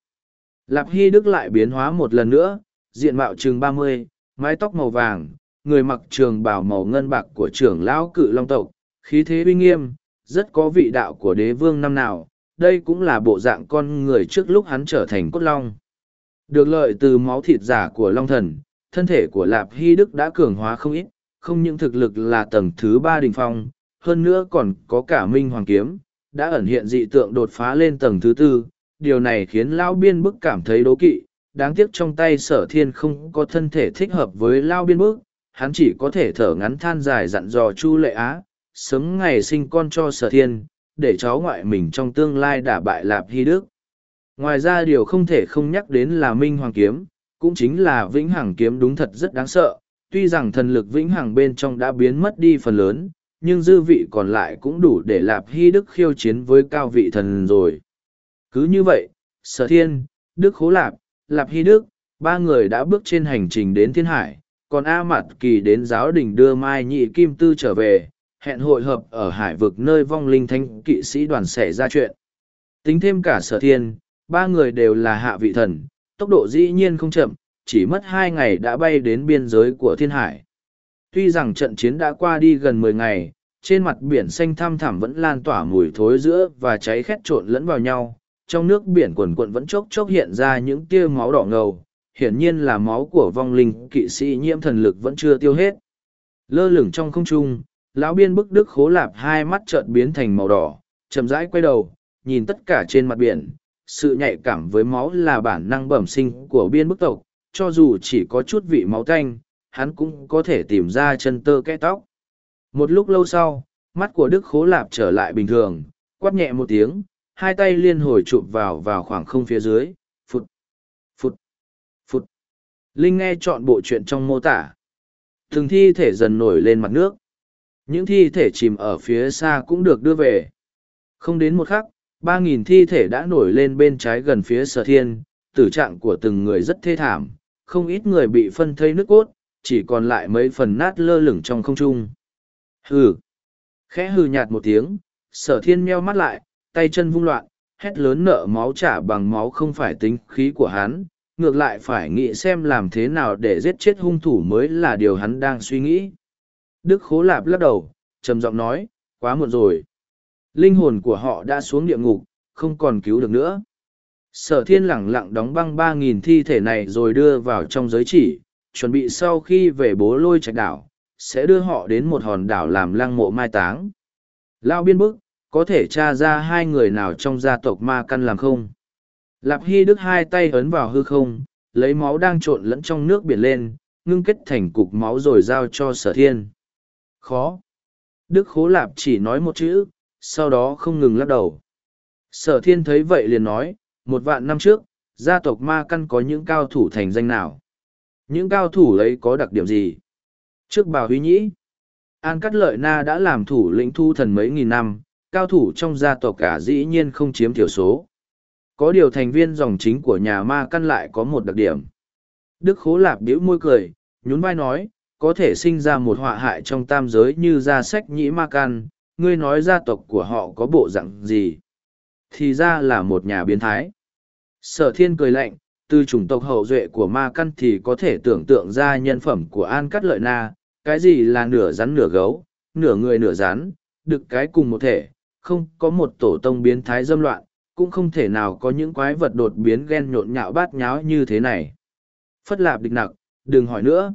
Lạp Hy Đức lại biến hóa một lần nữa, diện mạo chừng mươi, mái tóc màu vàng, người mặc trường bào màu ngân bạc của trưởng lão cự long tộc, khí thế uy nghiêm, rất có vị đạo của đế vương năm nào, đây cũng là bộ dạng con người trước lúc hắn trở thành cốt long. Được lợi từ máu thịt giả của long thần, thân thể của Lạp Hy Đức đã cường hóa không ít, không những thực lực là tầng thứ ba đình phong, hơn nữa còn có cả Minh Hoàng Kiếm, đã ẩn hiện dị tượng đột phá lên tầng thứ tư. Điều này khiến Lão Biên Bức cảm thấy đố kỵ, đáng tiếc trong tay sở thiên không có thân thể thích hợp với Lão Biên Bức, hắn chỉ có thể thở ngắn than dài dặn dò Chu Lệ Á, sớm ngày sinh con cho sở thiên, để cháu ngoại mình trong tương lai đả bại Lạp Hy Đức. Ngoài ra điều không thể không nhắc đến là Minh Hoàng Kiếm, cũng chính là Vĩnh Hằng Kiếm đúng thật rất đáng sợ, tuy rằng thần lực Vĩnh Hằng bên trong đã biến mất đi phần lớn, nhưng dư vị còn lại cũng đủ để Lạp Hy Đức khiêu chiến với cao vị thần rồi. Cứ như vậy, Sở Thiên, Đức Khố Lạp, Lạp Hy Đức, ba người đã bước trên hành trình đến Thiên Hải, còn A mặt Kỳ đến giáo đình đưa Mai Nhị Kim Tư trở về, hẹn hội hợp ở hải vực nơi vong linh thanh kỵ sĩ đoàn xảy ra chuyện. Tính thêm cả Sở Thiên, ba người đều là hạ vị thần, tốc độ dĩ nhiên không chậm, chỉ mất hai ngày đã bay đến biên giới của Thiên Hải tuy rằng trận chiến đã qua đi gần mười ngày, trên mặt biển xanh thăm thẳm vẫn lan tỏa mùi thối giữa và cháy khét trộn lẫn vào nhau, trong nước biển quần quận vẫn chốc chốc hiện ra những tia máu đỏ ngầu, hiển nhiên là máu của vong linh kỵ sĩ nhiễm thần lực vẫn chưa tiêu hết. Lơ lửng trong không trung, lão biên bức đức khố lạp hai mắt trợn biến thành màu đỏ, chậm rãi quay đầu, nhìn tất cả trên mặt biển, sự nhạy cảm với máu là bản năng bẩm sinh của biên bức tộc, cho dù chỉ có chút vị máu tanh, hắn cũng có thể tìm ra chân tơ kẽ tóc. Một lúc lâu sau, mắt của Đức Khố Lạp trở lại bình thường, quát nhẹ một tiếng, hai tay liên hồi chụp vào vào khoảng không phía dưới, phụt, phụt, phụt. Linh nghe chọn bộ chuyện trong mô tả. Từng thi thể dần nổi lên mặt nước. Những thi thể chìm ở phía xa cũng được đưa về. Không đến một khắc, ba nghìn thi thể đã nổi lên bên trái gần phía sở thiên, tử trạng của từng người rất thê thảm, không ít người bị phân thây nước cốt, chỉ còn lại mấy phần nát lơ lửng trong không trung. Hừ! Khẽ hừ nhạt một tiếng, sở thiên meo mắt lại, tay chân vung loạn, hét lớn nợ máu trả bằng máu không phải tính khí của hắn, ngược lại phải nghĩ xem làm thế nào để giết chết hung thủ mới là điều hắn đang suy nghĩ. Đức Khố Lạp lắc đầu, trầm giọng nói, quá muộn rồi. Linh hồn của họ đã xuống địa ngục, không còn cứu được nữa. Sở thiên lẳng lặng đóng băng ba nghìn thi thể này rồi đưa vào trong giới chỉ, chuẩn bị sau khi về bố lôi trạch đảo, sẽ đưa họ đến một hòn đảo làm lăng mộ mai táng. Lao biên bức, có thể tra ra hai người nào trong gia tộc ma căn làm không? Lạp Hy Đức hai tay ấn vào hư không, lấy máu đang trộn lẫn trong nước biển lên, ngưng kết thành cục máu rồi giao cho sở thiên. Khó. Đức Khố Lạp chỉ nói một chữ, sau đó không ngừng lắc đầu. Sở thiên thấy vậy liền nói, một vạn năm trước, gia tộc ma căn có những cao thủ thành danh nào? Những cao thủ ấy có đặc điểm gì? Trước bà huy nhĩ, An Cắt Lợi Na đã làm thủ lĩnh thu thần mấy nghìn năm, cao thủ trong gia tộc cả dĩ nhiên không chiếm thiểu số. Có điều thành viên dòng chính của nhà ma căn lại có một đặc điểm. Đức Khố Lạp biểu môi cười, nhún vai nói, có thể sinh ra một họa hại trong tam giới như gia sách nhĩ ma căn, ngươi nói gia tộc của họ có bộ dạng gì? Thì ra là một nhà biến thái. Sở thiên cười lạnh, từ chủng tộc hậu duệ của ma căn thì có thể tưởng tượng ra nhân phẩm của an cắt lợi na. Cái gì là nửa rắn nửa gấu, nửa người nửa rắn, được cái cùng một thể, không có một tổ tông biến thái dâm loạn, cũng không thể nào có những quái vật đột biến ghen nhộn nhạo bát nháo như thế này. Phất lạp địch nặc, đừng hỏi nữa.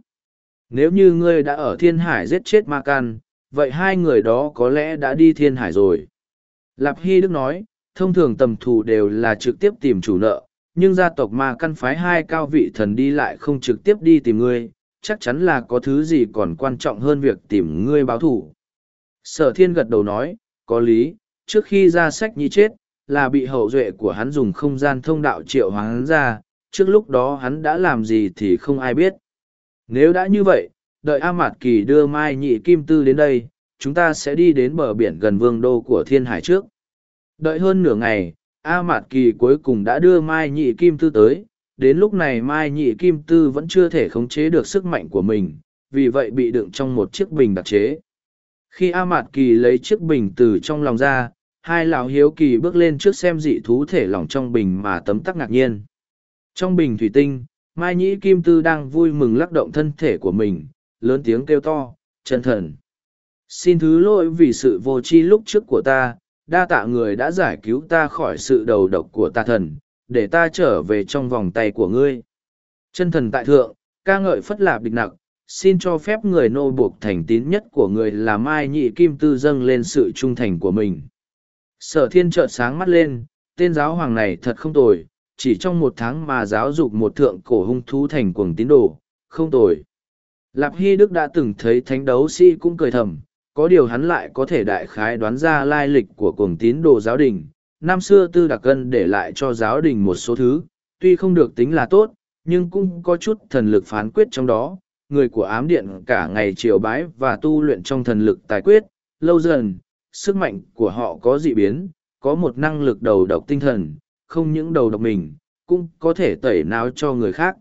Nếu như ngươi đã ở thiên hải giết chết ma căn, vậy hai người đó có lẽ đã đi thiên hải rồi. Lạp hy đức nói, thông thường tầm thù đều là trực tiếp tìm chủ nợ nhưng gia tộc ma căn phái hai cao vị thần đi lại không trực tiếp đi tìm ngươi, chắc chắn là có thứ gì còn quan trọng hơn việc tìm ngươi báo thủ. Sở thiên gật đầu nói, có lý, trước khi ra sách nhi chết, là bị hậu duệ của hắn dùng không gian thông đạo triệu hắn ra, trước lúc đó hắn đã làm gì thì không ai biết. Nếu đã như vậy, đợi A Mạt Kỳ đưa Mai Nhị Kim Tư đến đây, chúng ta sẽ đi đến bờ biển gần vương đô của Thiên Hải trước. Đợi hơn nửa ngày, A Mạt Kỳ cuối cùng đã đưa Mai Nhị Kim Tư tới, đến lúc này Mai Nhị Kim Tư vẫn chưa thể khống chế được sức mạnh của mình, vì vậy bị đựng trong một chiếc bình đặc chế. Khi A Mạt Kỳ lấy chiếc bình từ trong lòng ra, hai lão hiếu kỳ bước lên trước xem dị thú thể lỏng trong bình mà tấm tắc ngạc nhiên. Trong bình thủy tinh, Mai Nhị Kim Tư đang vui mừng lắc động thân thể của mình, lớn tiếng kêu to, chân thần. Xin thứ lỗi vì sự vô tri lúc trước của ta, đa tạ người đã giải cứu ta khỏi sự đầu độc của tà thần, để ta trở về trong vòng tay của ngươi. Chân thần tại thượng, ca ngợi phất lạp địch nặc, xin cho phép người nô buộc thành tín nhất của người là Mai Nhị Kim Tư dâng lên sự trung thành của mình. Sở thiên trợt sáng mắt lên, tên giáo hoàng này thật không tồi, chỉ trong một tháng mà giáo dục một thượng cổ hung thú thành cuồng tín đồ, không tồi. Lạp Hy Đức đã từng thấy thánh đấu sĩ cũng cười thầm, có điều hắn lại có thể đại khái đoán ra lai lịch của cuồng tín đồ giáo đình. Năm xưa Tư Đặc Cân để lại cho giáo đình một số thứ, tuy không được tính là tốt, nhưng cũng có chút thần lực phán quyết trong đó. Người của ám điện cả ngày triều bái và tu luyện trong thần lực tài quyết, lâu dần, sức mạnh của họ có dị biến, có một năng lực đầu độc tinh thần, không những đầu độc mình, cũng có thể tẩy não cho người khác.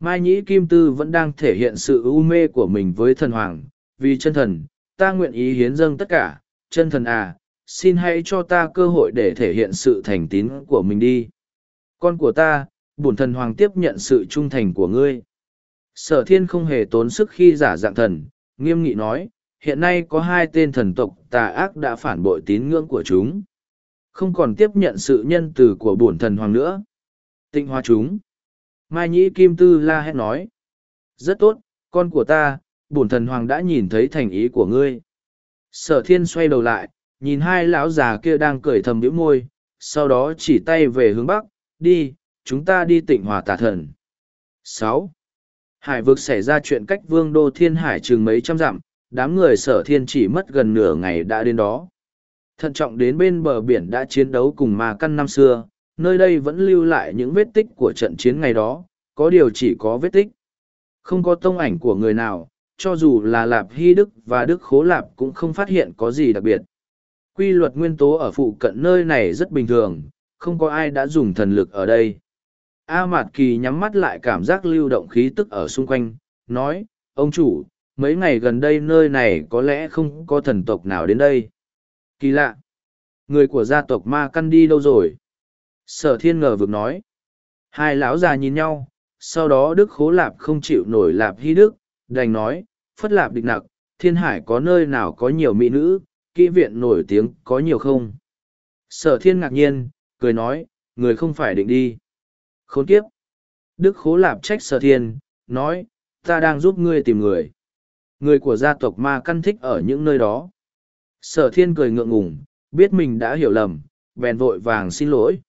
Mai Nhĩ Kim Tư vẫn đang thể hiện sự u mê của mình với thần hoàng, vì chân thần, ta nguyện ý hiến dâng tất cả, chân thần à, xin hãy cho ta cơ hội để thể hiện sự thành tín của mình đi. Con của ta, bổn thần hoàng tiếp nhận sự trung thành của ngươi. Sở thiên không hề tốn sức khi giả dạng thần, nghiêm nghị nói, hiện nay có hai tên thần tộc tà ác đã phản bội tín ngưỡng của chúng. Không còn tiếp nhận sự nhân từ của bổn thần hoàng nữa. Tịnh hóa chúng. Mai Nhĩ Kim Tư la hét nói. Rất tốt, con của ta, bổn thần hoàng đã nhìn thấy thành ý của ngươi. Sở thiên xoay đầu lại, nhìn hai lão già kia đang cười thầm bĩu môi, sau đó chỉ tay về hướng bắc, đi, chúng ta đi tịnh hòa tà thần. sáu Hải vực xảy ra chuyện cách vương đô thiên hải chừng mấy trăm dặm, đám người sở thiên chỉ mất gần nửa ngày đã đến đó. Thận trọng đến bên bờ biển đã chiến đấu cùng ma căn năm xưa, nơi đây vẫn lưu lại những vết tích của trận chiến ngày đó, có điều chỉ có vết tích. Không có tông ảnh của người nào, cho dù là Lạp Hy Đức và Đức Khố Lạp cũng không phát hiện có gì đặc biệt. Quy luật nguyên tố ở phụ cận nơi này rất bình thường, không có ai đã dùng thần lực ở đây. A Mạt Kỳ nhắm mắt lại cảm giác lưu động khí tức ở xung quanh, nói, ông chủ, mấy ngày gần đây nơi này có lẽ không có thần tộc nào đến đây. Kỳ lạ! Người của gia tộc Ma Căn đi đâu rồi? Sở thiên ngờ vực nói. Hai lão già nhìn nhau, sau đó Đức Khố Lạp không chịu nổi Lạp Hy Đức, đành nói, phất lạp địch nặc, thiên hải có nơi nào có nhiều mỹ nữ, kỹ viện nổi tiếng có nhiều không? Sở thiên ngạc nhiên, cười nói, người không phải định đi. Khốn kiếp! Đức Khố Lạp trách sở thiên, nói, ta đang giúp ngươi tìm người. Người của gia tộc ma căn thích ở những nơi đó. Sở thiên cười ngượng ngùng, biết mình đã hiểu lầm, bèn vội vàng xin lỗi.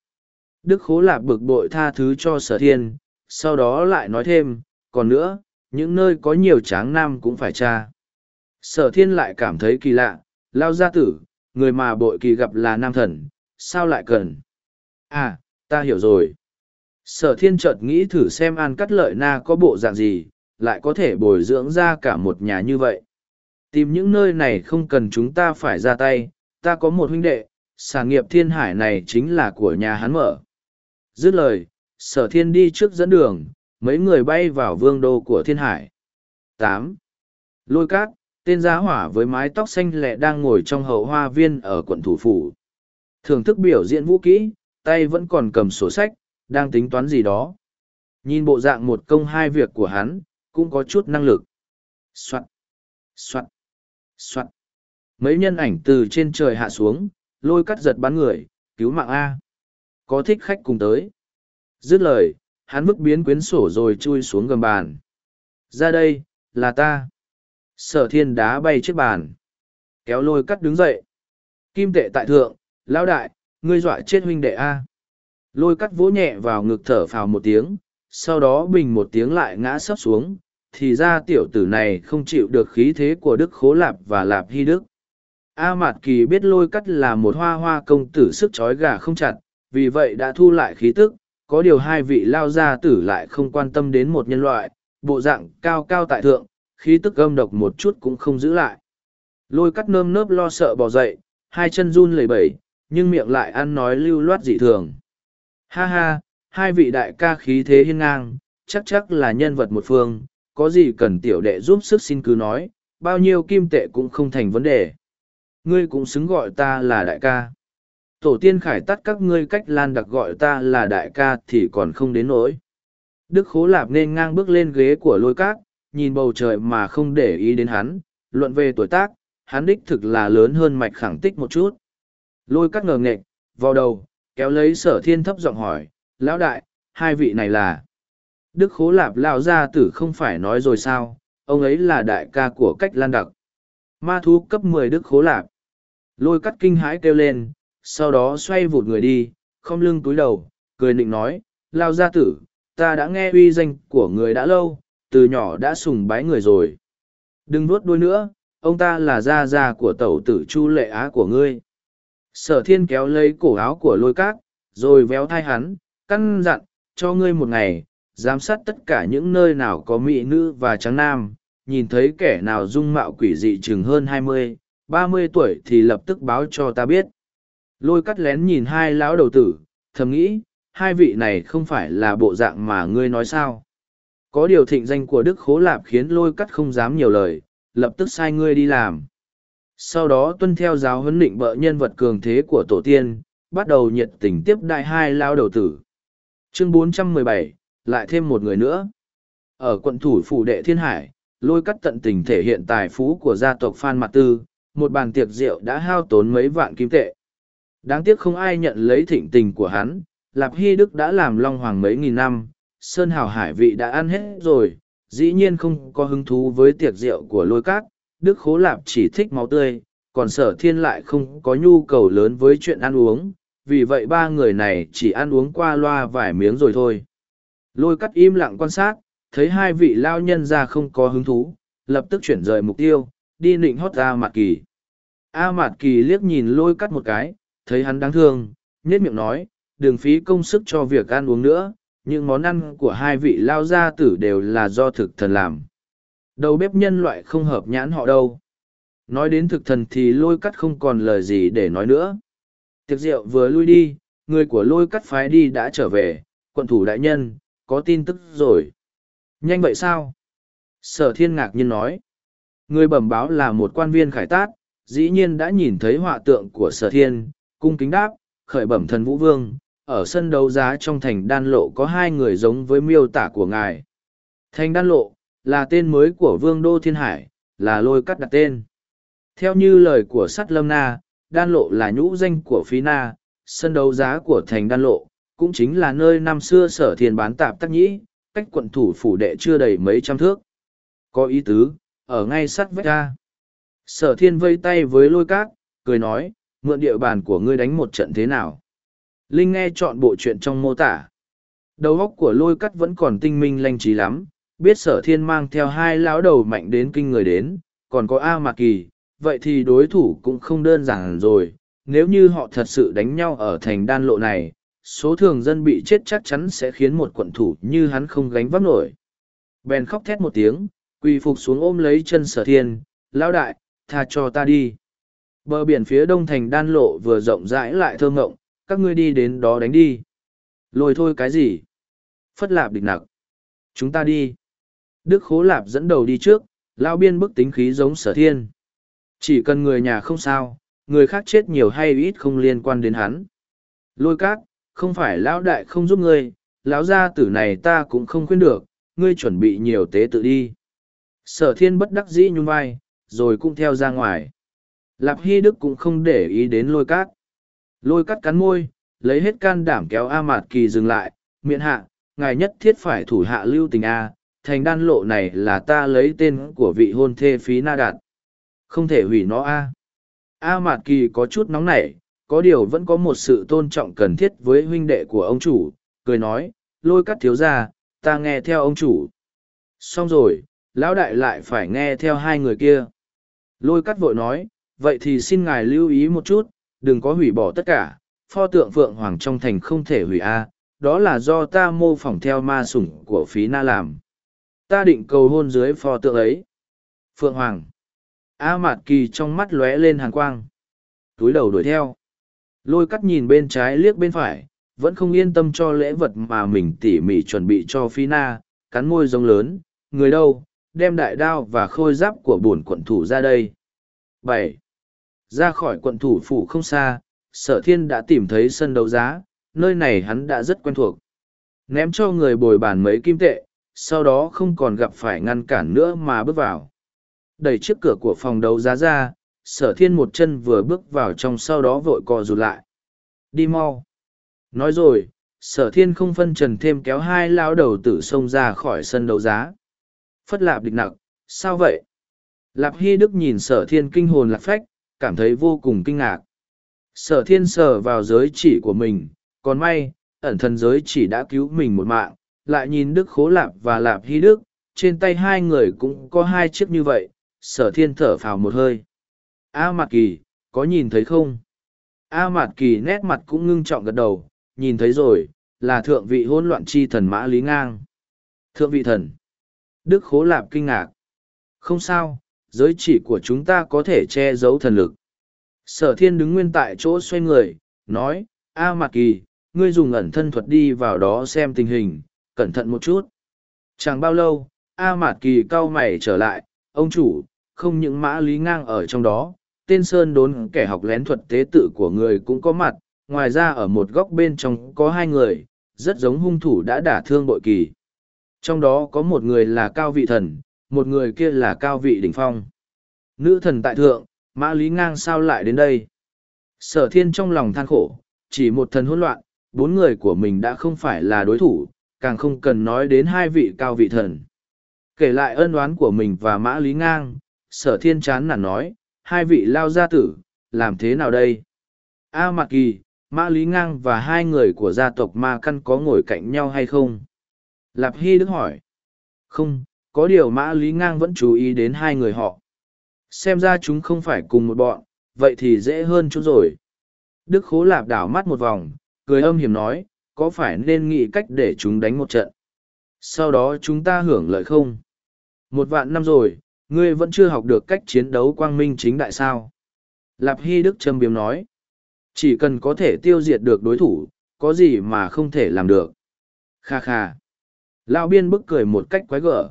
Đức Khố Lạp bực bội tha thứ cho sở thiên, sau đó lại nói thêm, còn nữa, những nơi có nhiều tráng nam cũng phải tra. Sở thiên lại cảm thấy kỳ lạ, lao gia tử, người mà bội kỳ gặp là nam thần, sao lại cần? À, ta hiểu rồi. Sở thiên chợt nghĩ thử xem an cắt lợi na có bộ dạng gì, lại có thể bồi dưỡng ra cả một nhà như vậy. Tìm những nơi này không cần chúng ta phải ra tay, ta có một huynh đệ, sản nghiệp thiên hải này chính là của nhà hắn mở. Dứt lời, sở thiên đi trước dẫn đường, mấy người bay vào vương đô của thiên hải. tám Lôi cát, tên giá hỏa với mái tóc xanh lẹ đang ngồi trong hậu hoa viên ở quận thủ phủ. Thưởng thức biểu diễn vũ kỹ, tay vẫn còn cầm sổ sách, đang tính toán gì đó. Nhìn bộ dạng một công hai việc của hắn, cũng có chút năng lực. Soạn, soạn, soạn. Mấy nhân ảnh từ trên trời hạ xuống, lôi cắt giật bắn người, cứu mạng A. Có thích khách cùng tới. Dứt lời, hắn vứt biến quyến sổ rồi chui xuống gầm bàn. Ra đây, là ta. Sở thiên đá bay chiếc bàn. Kéo lôi cắt đứng dậy. Kim tệ tại thượng, lão đại, ngươi dọa chết huynh đệ A. Lôi cắt vỗ nhẹ vào ngực thở phào một tiếng, sau đó bình một tiếng lại ngã sấp xuống, thì ra tiểu tử này không chịu được khí thế của Đức Khố Lạp và Lạp Hy Đức. A Mạt Kỳ biết lôi cắt là một hoa hoa công tử sức chói gà không chặt, vì vậy đã thu lại khí tức, có điều hai vị lao gia tử lại không quan tâm đến một nhân loại, bộ dạng cao cao tại thượng, khí tức âm độc một chút cũng không giữ lại. Lôi cắt nơm nớp lo sợ bò dậy, hai chân run lẩy bẩy, nhưng miệng lại ăn nói lưu loát dị thường. Ha ha, hai vị đại ca khí thế hiên ngang, chắc chắc là nhân vật một phương, có gì cần tiểu đệ giúp sức xin cứ nói, bao nhiêu kim tệ cũng không thành vấn đề. Ngươi cũng xứng gọi ta là đại ca tổ tiên khải tắt các ngươi cách lan đặc gọi ta là đại ca thì còn không đến nỗi. Đức khố lạp nên ngang bước lên ghế của lôi cát, nhìn bầu trời mà không để ý đến hắn, luận về tuổi tác, hắn đích thực là lớn hơn mạch khẳng tích một chút. Lôi cát ngờ nghệch, vào đầu, kéo lấy sở thiên thấp giọng hỏi, lão đại, hai vị này là. Đức khố lạp lao gia tử không phải nói rồi sao, ông ấy là đại ca của cách lan đặc. Ma thú cấp mười đức khố lạp. Lôi cắt kinh hãi kêu lên, sau đó xoay vụt người đi, không lưng túi đầu, cười nịnh nói, lao gia tử, ta đã nghe uy danh của người đã lâu, từ nhỏ đã sùng bái người rồi. Đừng nuốt đuôi nữa, ông ta là gia gia của tẩu tử chu lệ á của ngươi. Sở thiên kéo lấy cổ áo của lôi cát, rồi véo thai hắn, căn dặn, cho ngươi một ngày, giám sát tất cả những nơi nào có mỹ nữ và trắng nam, nhìn thấy kẻ nào dung mạo quỷ dị chừng hơn hai mươi, ba mươi tuổi thì lập tức báo cho ta biết. Lôi cắt lén nhìn hai lão đầu tử, thầm nghĩ, hai vị này không phải là bộ dạng mà ngươi nói sao. Có điều thịnh danh của Đức Khố Lạp khiến lôi cắt không dám nhiều lời, lập tức sai ngươi đi làm. Sau đó tuân theo giáo huấn định bợ nhân vật cường thế của tổ tiên, bắt đầu nhiệt tình tiếp đại hai lao đầu tử. Chương 417, lại thêm một người nữa. Ở quận thủ phủ đệ Thiên Hải, lôi cắt tận tình thể hiện tài phú của gia tộc Phan Mạt Tư, một bàn tiệc rượu đã hao tốn mấy vạn kim tệ. Đáng tiếc không ai nhận lấy thịnh tình của hắn, Lạp Hy Đức đã làm Long Hoàng mấy nghìn năm, Sơn Hào Hải vị đã ăn hết rồi, dĩ nhiên không có hứng thú với tiệc rượu của lôi cát, Đức Khố Lạp chỉ thích máu tươi, còn sở thiên lại không có nhu cầu lớn với chuyện ăn uống, vì vậy ba người này chỉ ăn uống qua loa vài miếng rồi thôi. Lôi cắt im lặng quan sát, thấy hai vị lao nhân ra không có hứng thú, lập tức chuyển rời mục tiêu, đi nịnh hót Ra Mạt Kỳ. A Mạt Kỳ liếc nhìn lôi cắt một cái, thấy hắn đáng thương, nhét miệng nói, đừng phí công sức cho việc ăn uống nữa, những món ăn của hai vị lao gia tử đều là do thực thần làm. Đầu bếp nhân loại không hợp nhãn họ đâu. Nói đến thực thần thì lôi cắt không còn lời gì để nói nữa. Tiệc rượu vừa lui đi, người của lôi cắt phái đi đã trở về, quận thủ đại nhân, có tin tức rồi. Nhanh vậy sao? Sở thiên ngạc nhiên nói. Người bẩm báo là một quan viên khải tát, dĩ nhiên đã nhìn thấy họa tượng của sở thiên, cung kính đáp, khởi bẩm thần vũ vương, ở sân đấu giá trong thành đan lộ có hai người giống với miêu tả của ngài. Thành đan lộ, là tên mới của vương đô thiên hải, là lôi cắt đặt tên. Theo như lời của sắt lâm na, đan lộ là nhũ danh của phí na, sân đấu giá của thành đan lộ, cũng chính là nơi năm xưa sở thiền bán tạp tắc nhĩ, cách quận thủ phủ đệ chưa đầy mấy trăm thước. Có ý tứ, ở ngay sắt vách ra. Sở thiên vây tay với lôi cát, cười nói, mượn địa bàn của ngươi đánh một trận thế nào. Linh nghe chọn bộ chuyện trong mô tả. Đầu óc của lôi cắt vẫn còn tinh minh lanh trí lắm, biết sở thiên mang theo hai lão đầu mạnh đến kinh người đến, còn có A Mạc Kỳ, vậy thì đối thủ cũng không đơn giản rồi. Nếu như họ thật sự đánh nhau ở thành đan lộ này, số thường dân bị chết chắc chắn sẽ khiến một quận thủ như hắn không gánh vác nổi. Bèn khóc thét một tiếng, quỳ phục xuống ôm lấy chân sở thiên, lão đại, tha cho ta đi. Bờ biển phía đông thành đan lộ vừa rộng rãi lại thơ ngộng, các ngươi đi đến đó đánh đi. Lôi thôi cái gì? Phất lạp địch nặc. Chúng ta đi. Đức Khố Lạp dẫn đầu đi trước, lao biên bức tính khí giống sở thiên. Chỉ cần người nhà không sao, người khác chết nhiều hay ít không liên quan đến hắn. Lôi cát, không phải lão đại không giúp ngươi, lão gia tử này ta cũng không khuyên được, ngươi chuẩn bị nhiều tế tự đi. Sở thiên bất đắc dĩ nhún vai, rồi cũng theo ra ngoài. Lạp Hy Đức cũng không để ý đến lôi cát. Lôi cát cắn môi, lấy hết can đảm kéo A Mạt Kỳ dừng lại, miệng hạ, ngài nhất thiết phải thủ hạ lưu tình A, thành đan lộ này là ta lấy tên của vị hôn thê phí na đạt. Không thể hủy nó A. A Mạt Kỳ có chút nóng nảy, có điều vẫn có một sự tôn trọng cần thiết với huynh đệ của ông chủ, cười nói, lôi cắt thiếu ra, ta nghe theo ông chủ. Xong rồi, lão đại lại phải nghe theo hai người kia. Lôi cắt vội nói, vậy thì xin ngài lưu ý một chút, đừng có hủy bỏ tất cả, pho tượng Phượng Hoàng trong thành không thể hủy A, đó là do ta mô phỏng theo ma sủng của phí na làm. Ta định cầu hôn dưới pho tượng ấy. Phượng Hoàng. A Mạt Kỳ trong mắt lóe lên hàn quang. Túi đầu đuổi theo. Lôi cắt nhìn bên trái liếc bên phải, vẫn không yên tâm cho lễ vật mà mình tỉ mỉ chuẩn bị cho phi na, cắn môi rông lớn, người đâu, đem đại đao và khôi giáp của bổn quận thủ ra đây. bảy ra khỏi quận thủ phủ không xa, sở thiên đã tìm thấy sân đấu giá, nơi này hắn đã rất quen thuộc. Ném cho người bồi bàn mấy kim tệ, sau đó không còn gặp phải ngăn cản nữa mà bước vào. Đẩy chiếc cửa của phòng đấu giá ra, sở thiên một chân vừa bước vào trong sau đó vội cò rụt lại. Đi mau. Nói rồi, sở thiên không phân trần thêm kéo hai lao đầu tử xông ra khỏi sân đấu giá. Phất lạp địch nặng, sao vậy? Lạp Hy Đức nhìn sở thiên kinh hồn lạc phách, cảm thấy vô cùng kinh ngạc. Sở thiên sờ vào giới chỉ của mình, còn may, ẩn thần giới chỉ đã cứu mình một mạng, lại nhìn Đức Khố Lạp và Lạp Hy Đức, trên tay hai người cũng có hai chiếc như vậy, sở thiên thở phào một hơi. A Mạt Kỳ, có nhìn thấy không? A Mạt Kỳ nét mặt cũng ngưng trọng gật đầu, nhìn thấy rồi, là thượng vị hôn loạn chi thần mã lý ngang. Thượng vị thần. Đức Khố Lạp kinh ngạc. Không sao, giới chỉ của chúng ta có thể che giấu thần lực. Sở thiên đứng nguyên tại chỗ xoay người, nói, A Mạc Kỳ, ngươi dùng ẩn thân thuật đi vào đó xem tình hình, cẩn thận một chút. Chẳng bao lâu, A Mạt Kỳ cao mày trở lại, ông chủ, không những mã lý ngang ở trong đó, tên Sơn đốn kẻ học lén thuật tế tự của người cũng có mặt, ngoài ra ở một góc bên trong có hai người, rất giống hung thủ đã đả thương bội kỳ. Trong đó có một người là cao vị thần, một người kia là cao vị đỉnh phong. Nữ thần tại thượng, mã lý ngang sao lại đến đây? Sở thiên trong lòng than khổ, chỉ một thần hỗn loạn, bốn người của mình đã không phải là đối thủ, càng không cần nói đến hai vị cao vị thần. Kể lại ân oán của mình và mã lý ngang, sở thiên chán nản nói, hai vị lao gia tử, làm thế nào đây? A Mạc Kỳ, Mã Lý Ngang và hai người của gia tộc Ma Căn có ngồi cạnh nhau hay không? Lạp Hy Đức hỏi. Không, có điều Mã Lý Ngang vẫn chú ý đến hai người họ. Xem ra chúng không phải cùng một bọn, vậy thì dễ hơn chút rồi. Đức Khố Lạp đảo mắt một vòng, cười âm hiểm nói, có phải nên nghĩ cách để chúng đánh một trận? Sau đó chúng ta hưởng lợi không? Một vạn năm rồi, ngươi vẫn chưa học được cách chiến đấu quang minh chính đại sao? Lạp Hy Đức trâm biếm nói. Chỉ cần có thể tiêu diệt được đối thủ, có gì mà không thể làm được. Kha kha. Lão biên bức cười một cách quái gở.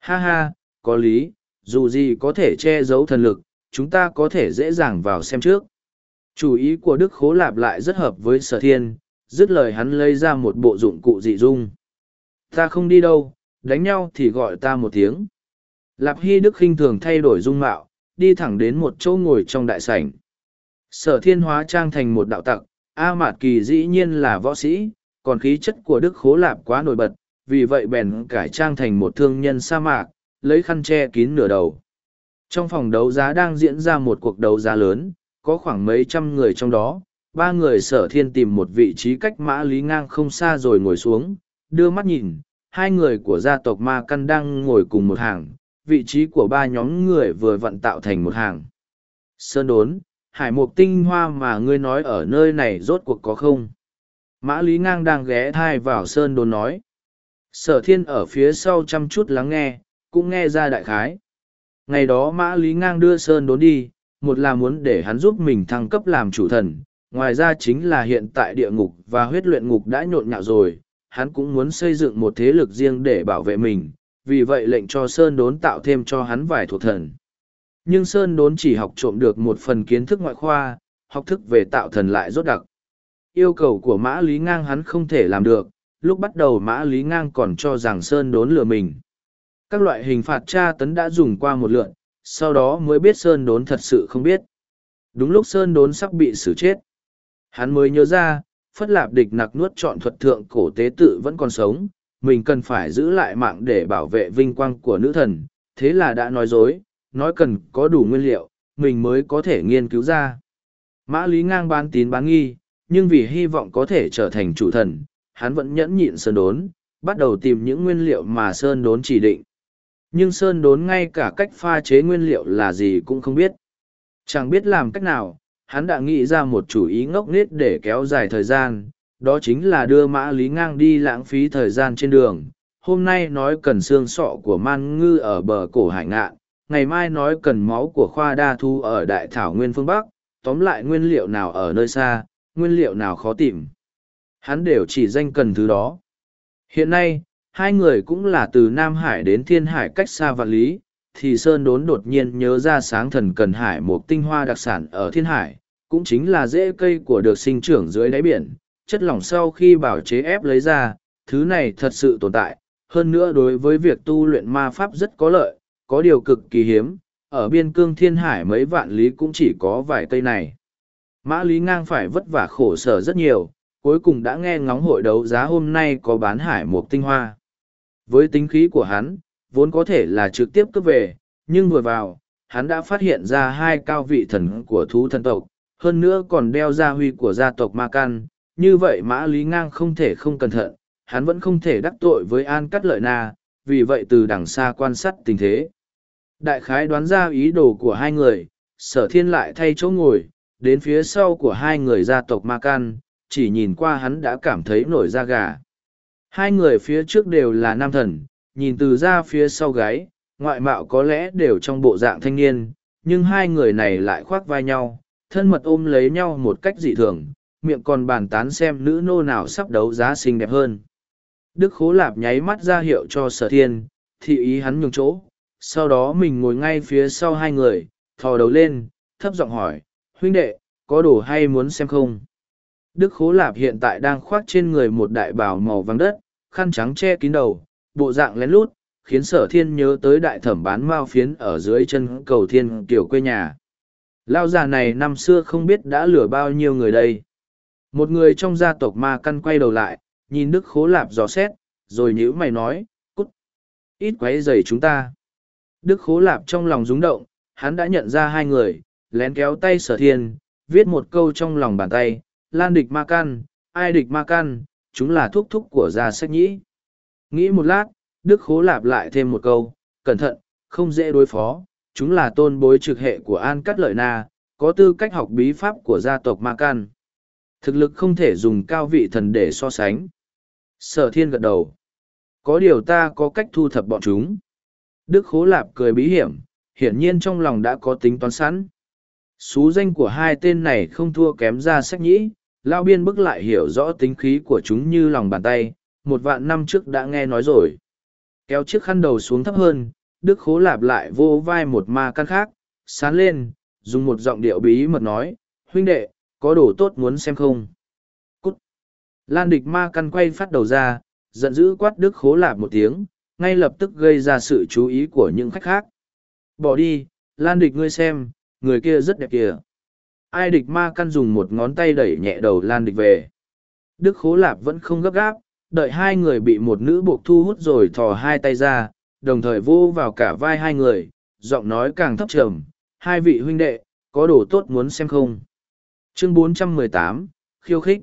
Ha ha, có lý, dù gì có thể che giấu thần lực, chúng ta có thể dễ dàng vào xem trước. Chủ ý của Đức Khố Lạp lại rất hợp với sở thiên, dứt lời hắn lấy ra một bộ dụng cụ dị dung. Ta không đi đâu, đánh nhau thì gọi ta một tiếng. Lạp Hy Đức khinh thường thay đổi dung mạo, đi thẳng đến một chỗ ngồi trong đại sảnh. Sở thiên hóa trang thành một đạo tặc, A Mạt Kỳ dĩ nhiên là võ sĩ, còn khí chất của Đức Khố Lạp quá nổi bật, vì vậy bèn cải trang thành một thương nhân sa mạc, lấy khăn che kín nửa đầu. Trong phòng đấu giá đang diễn ra một cuộc đấu giá lớn, có khoảng mấy trăm người trong đó, ba người sở thiên tìm một vị trí cách mã lý ngang không xa rồi ngồi xuống, đưa mắt nhìn, hai người của gia tộc ma căn đang ngồi cùng một hàng, vị trí của ba nhóm người vừa vận tạo thành một hàng. Sơn đốn, hải mục tinh hoa mà ngươi nói ở nơi này rốt cuộc có không? Mã Lý Ngang đang ghé thai vào sơn đốn nói. Sở thiên ở phía sau chăm chút lắng nghe, cũng nghe ra đại khái. Ngày đó Mã Lý Ngang đưa sơn đốn đi, một là muốn để hắn giúp mình thăng cấp làm chủ thần, ngoài ra chính là hiện tại địa ngục và huyết luyện ngục đã nhộn nhạo rồi, hắn cũng muốn xây dựng một thế lực riêng để bảo vệ mình, vì vậy lệnh cho Sơn Đốn tạo thêm cho hắn vài thuộc thần. Nhưng Sơn Đốn chỉ học trộm được một phần kiến thức ngoại khoa, học thức về tạo thần lại rốt đặc. Yêu cầu của Mã Lý Ngang hắn không thể làm được, lúc bắt đầu Mã Lý Ngang còn cho rằng Sơn Đốn lừa mình. Các loại hình phạt tra tấn đã dùng qua một lượn, sau đó mới biết Sơn Đốn thật sự không biết. Đúng lúc Sơn Đốn sắp bị xử chết. Hắn mới nhớ ra, Phất Lạp địch nặc nuốt chọn thuật thượng cổ tế tự vẫn còn sống, mình cần phải giữ lại mạng để bảo vệ vinh quang của nữ thần, thế là đã nói dối, nói cần có đủ nguyên liệu, mình mới có thể nghiên cứu ra. Mã Lý ngang bán tín bán nghi, nhưng vì hy vọng có thể trở thành chủ thần, hắn vẫn nhẫn nhịn sơn đốn, bắt đầu tìm những nguyên liệu mà sơn đốn chỉ định. Nhưng sơn đốn ngay cả cách pha chế nguyên liệu là gì cũng không biết. Chẳng biết làm cách nào, hắn đã nghĩ ra một chủ ý ngốc nghếch để kéo dài thời gian, đó chính là đưa mã lý ngang đi lãng phí thời gian trên đường hôm nay nói cần xương sọ của man ngư ở bờ cổ hải ngạn ngày mai nói cần máu của khoa đa thu ở đại thảo nguyên phương bắc tóm lại nguyên liệu nào ở nơi xa nguyên liệu nào khó tìm hắn đều chỉ danh cần thứ đó hiện nay hai người cũng là từ nam hải đến thiên hải cách xa vạn lý thì sơn đốn đột nhiên nhớ ra sáng thần cần hải một tinh hoa đặc sản ở thiên hải cũng chính là rễ cây của được sinh trưởng dưới đáy biển chất lỏng sau khi bảo chế ép lấy ra, thứ này thật sự tồn tại, hơn nữa đối với việc tu luyện ma pháp rất có lợi, có điều cực kỳ hiếm, ở biên cương thiên hải mấy vạn lý cũng chỉ có vài cây này. Mã Lý Ngang phải vất vả khổ sở rất nhiều, cuối cùng đã nghe ngóng hội đấu giá hôm nay có bán hải một tinh hoa. Với tính khí của hắn, vốn có thể là trực tiếp cướp về, nhưng vừa vào, hắn đã phát hiện ra hai cao vị thần của thú thần tộc, hơn nữa còn đeo gia huy của gia tộc Ma Can. Như vậy Mã Lý Ngang không thể không cẩn thận, hắn vẫn không thể đắc tội với An Cắt Lợi Na, vì vậy từ đằng xa quan sát tình thế. Đại khái đoán ra ý đồ của hai người, sở thiên lại thay chỗ ngồi, đến phía sau của hai người gia tộc Ma Can, chỉ nhìn qua hắn đã cảm thấy nổi da gà. Hai người phía trước đều là nam thần, nhìn từ ra phía sau gáy, ngoại mạo có lẽ đều trong bộ dạng thanh niên, nhưng hai người này lại khoác vai nhau, thân mật ôm lấy nhau một cách dị thường, miệng còn bàn tán xem nữ nô nào sắp đấu giá xinh đẹp hơn. Đức Khố Lạp nháy mắt ra hiệu cho sở thiên, thị ý hắn nhường chỗ, sau đó mình ngồi ngay phía sau hai người, thò đầu lên, thấp giọng hỏi, huynh đệ, có đồ hay muốn xem không? Đức Khố Lạp hiện tại đang khoác trên người một đại bào màu vàng đất, khăn trắng che kín đầu, bộ dạng lén lút, khiến sở thiên nhớ tới đại thẩm bán mao phiến ở dưới chân cầu thiên kiểu quê nhà. Lao già này năm xưa không biết đã lừa bao nhiêu người đây. Một người trong gia tộc ma căn quay đầu lại, nhìn Đức Khố Lạp dò xét, rồi nhữ mày nói, cút, ít quấy rầy chúng ta. Đức Khố Lạp trong lòng rúng động, hắn đã nhận ra hai người, lén kéo tay sở thiên, viết một câu trong lòng bàn tay, Lan địch ma căn, ai địch ma căn, chúng là thuốc thúc của gia sách nhĩ. Nghĩ một lát, Đức Khố Lạp lại thêm một câu, cẩn thận, không dễ đối phó, chúng là tôn bối trực hệ của An Cát Lợi Na, có tư cách học bí pháp của gia tộc Ma căn. Thực lực không thể dùng cao vị thần để so sánh. Sở thiên gật đầu. Có điều ta có cách thu thập bọn chúng. Đức Khố Lạp cười bí hiểm, hiển nhiên trong lòng đã có tính toán sẵn. Xú danh của hai tên này không thua kém ra sách nhĩ, Lao Biên bức lại hiểu rõ tính khí của chúng như lòng bàn tay, một vạn năm trước đã nghe nói rồi. Kéo chiếc khăn đầu xuống thấp hơn, Đức Khố Lạp lại vô vai một ma căn khác, sán lên, dùng một giọng điệu bí mật nói, huynh đệ, có đồ tốt muốn xem không? Cút! Lan địch ma căn quay phát đầu ra, giận dữ quát Đức Khố Lạp một tiếng, ngay lập tức gây ra sự chú ý của những khách khác. Bỏ đi, Lan địch ngươi xem, người kia rất đẹp kìa. Ai địch ma căn dùng một ngón tay đẩy nhẹ đầu Lan địch về. Đức Khố Lạp vẫn không gấp gáp, đợi hai người bị một nữ buộc thu hút rồi thò hai tay ra, đồng thời vô vào cả vai hai người, giọng nói càng thấp trầm, hai vị huynh đệ, có đồ tốt muốn xem không? Chương 418, khiêu khích.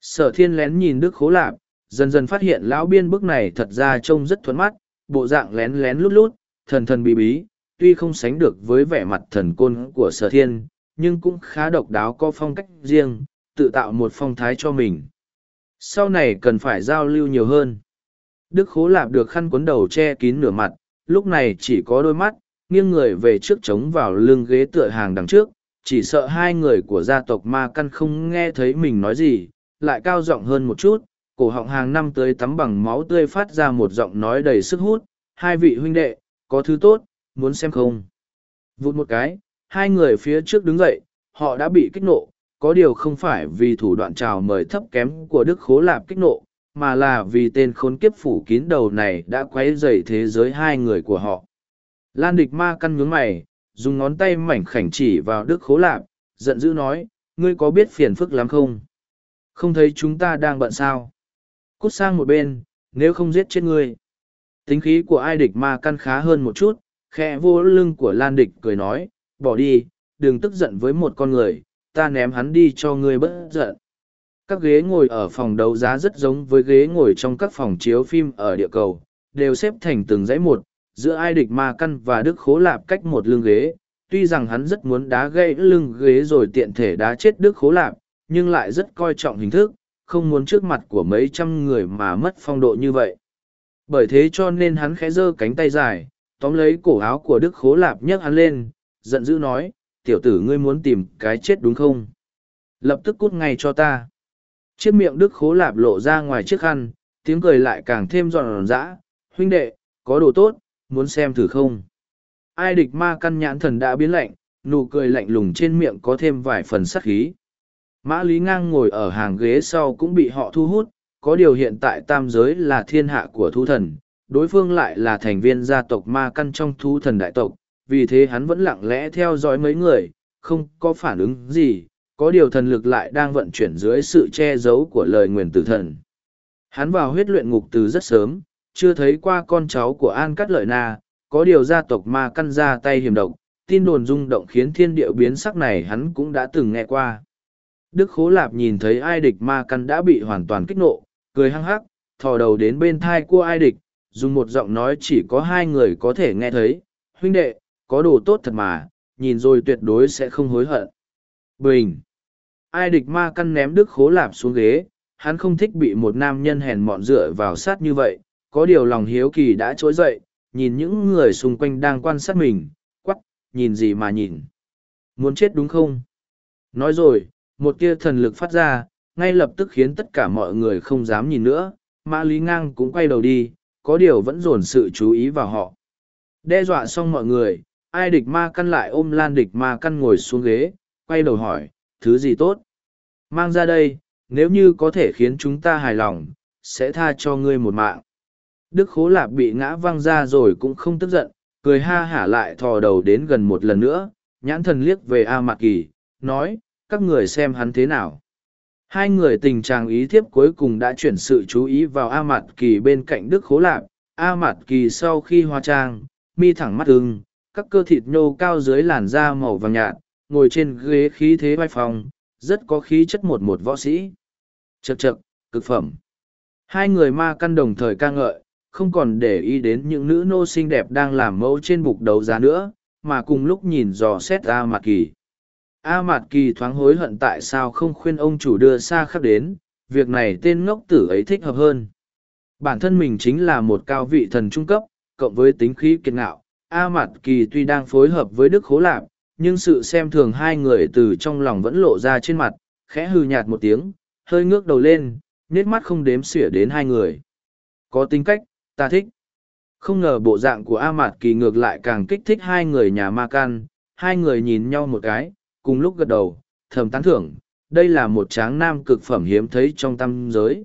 Sở thiên lén nhìn Đức Khố Lạp, dần dần phát hiện lão biên bức này thật ra trông rất thuẫn mắt, bộ dạng lén lén lút lút, thần thần bí bí, tuy không sánh được với vẻ mặt thần côn của sở thiên, nhưng cũng khá độc đáo có phong cách riêng, tự tạo một phong thái cho mình. Sau này cần phải giao lưu nhiều hơn. Đức Khố Lạp được khăn cuốn đầu che kín nửa mặt, lúc này chỉ có đôi mắt, nghiêng người về trước chống vào lưng ghế tựa hàng đằng trước, chỉ sợ hai người của gia tộc ma căn không nghe thấy mình nói gì, lại cao giọng hơn một chút, cổ họng hàng năm tới tắm bằng máu tươi phát ra một giọng nói đầy sức hút, hai vị huynh đệ, có thứ tốt, muốn xem không? Vụt một cái, hai người phía trước đứng dậy, họ đã bị kích nộ, có điều không phải vì thủ đoạn chào mời thấp kém của Đức Khố Lạp kích nộ, mà là vì tên khốn kiếp phủ kín đầu này đã quấy rầy thế giới hai người của họ. Lan địch ma căn nhướng mày, dùng ngón tay mảnh khảnh chỉ vào Đức Khố Lạp, giận dữ nói, ngươi có biết phiền phức lắm không? Không thấy chúng ta đang bận sao? Cút sang một bên, nếu không giết chết ngươi. Tính khí của ai địch ma căn khá hơn một chút, khe vô lưng của Lan địch cười nói, bỏ đi, đừng tức giận với một con người, ta ném hắn đi cho ngươi bất giận. Các ghế ngồi ở phòng đấu giá rất giống với ghế ngồi trong các phòng chiếu phim ở địa cầu, đều xếp thành từng dãy một, giữa ai địch ma căn và đức khố lạp cách một lưng ghế. Tuy rằng hắn rất muốn đá gãy lưng ghế rồi tiện thể đá chết đức khố lạp, nhưng lại rất coi trọng hình thức, không muốn trước mặt của mấy trăm người mà mất phong độ như vậy. Bởi thế cho nên hắn khẽ giơ cánh tay dài, tóm lấy cổ áo của đức khố lạp nhấc hắn lên, giận dữ nói, tiểu tử ngươi muốn tìm cái chết đúng không? Lập tức cút ngay cho ta. Chiếc miệng đức khố lạp lộ ra ngoài chiếc khăn, tiếng cười lại càng thêm giòn giã. Huynh đệ, có đồ tốt, muốn xem thử không? Ai địch ma căn nhãn thần đã biến lạnh, nụ cười lạnh lùng trên miệng có thêm vài phần sắc khí. Mã Lý Ngang ngồi ở hàng ghế sau cũng bị họ thu hút, có điều hiện tại tam giới là thiên hạ của thú thần, đối phương lại là thành viên gia tộc ma căn trong thú thần đại tộc, vì thế hắn vẫn lặng lẽ theo dõi mấy người, không có phản ứng gì, có điều thần lực lại đang vận chuyển dưới sự che giấu của lời nguyền tử thần. Hắn vào huyết luyện ngục từ rất sớm, chưa thấy qua con cháu của An Cát Lợi Na, có điều gia tộc ma căn ra tay hiểm độc, tin đồn rung động khiến thiên địa biến sắc này hắn cũng đã từng nghe qua. Đức Khố Lạp nhìn thấy ai địch ma căn đã bị hoàn toàn kích nộ, cười hăng hắc, thò đầu đến bên thai của ai địch, dùng một giọng nói chỉ có hai người có thể nghe thấy, huynh đệ, có đồ tốt thật mà, nhìn rồi tuyệt đối sẽ không hối hận. Bình! Ai địch ma căn ném Đức Khố Lạp xuống ghế, hắn không thích bị một nam nhân hèn mọn dựa vào sát như vậy, có điều lòng hiếu kỳ đã trỗi dậy, nhìn những người xung quanh đang quan sát mình, quắc, nhìn gì mà nhìn. Muốn chết đúng không? Nói rồi, một tia thần lực phát ra, ngay lập tức khiến tất cả mọi người không dám nhìn nữa, Mã Lý Ngang cũng quay đầu đi, có điều vẫn dồn sự chú ý vào họ. Đe dọa xong mọi người, ai địch ma căn lại ôm lan địch ma căn ngồi xuống ghế, quay đầu hỏi, thứ gì tốt? Mang ra đây, nếu như có thể khiến chúng ta hài lòng, sẽ tha cho ngươi một mạng. Đức Khố Lạp bị ngã văng ra rồi cũng không tức giận, cười ha hả lại thò đầu đến gần một lần nữa, nhãn thần liếc về A Mạc Kỳ, nói, các người xem hắn thế nào. Hai người tình trạng ý thiếp cuối cùng đã chuyển sự chú ý vào A Mạt Kỳ bên cạnh Đức Khố Lạp. A Mạt Kỳ sau khi hóa trang, mi thẳng mắt ưng, các cơ thịt nhô cao dưới làn da màu vàng nhạt, ngồi trên ghế khí thế vai phòng, rất có khí chất một một võ sĩ. Chậc chậc, cực phẩm. Hai người ma căn đồng thời ca ngợi, không còn để ý đến những nữ nô xinh đẹp đang làm mẫu trên bục đấu giá nữa, mà cùng lúc nhìn dò xét A Mạt Kỳ. A Mạt Kỳ thoáng hối hận tại sao không khuyên ông chủ đưa xa khắc đến, việc này tên ngốc tử ấy thích hợp hơn. Bản thân mình chính là một cao vị thần trung cấp, cộng với tính khí kiệt ngạo. A Mạt Kỳ tuy đang phối hợp với Đức Khố Lạp, nhưng sự xem thường hai người từ trong lòng vẫn lộ ra trên mặt, khẽ hư nhạt một tiếng, hơi ngước đầu lên, nét mắt không đếm xỉa đến hai người. Có tính cách, ta thích. Không ngờ bộ dạng của A Mạt Kỳ ngược lại càng kích thích hai người nhà ma can, hai người nhìn nhau một cái, cùng lúc gật đầu, thầm tán thưởng, đây là một tráng nam cực phẩm hiếm thấy trong tâm giới.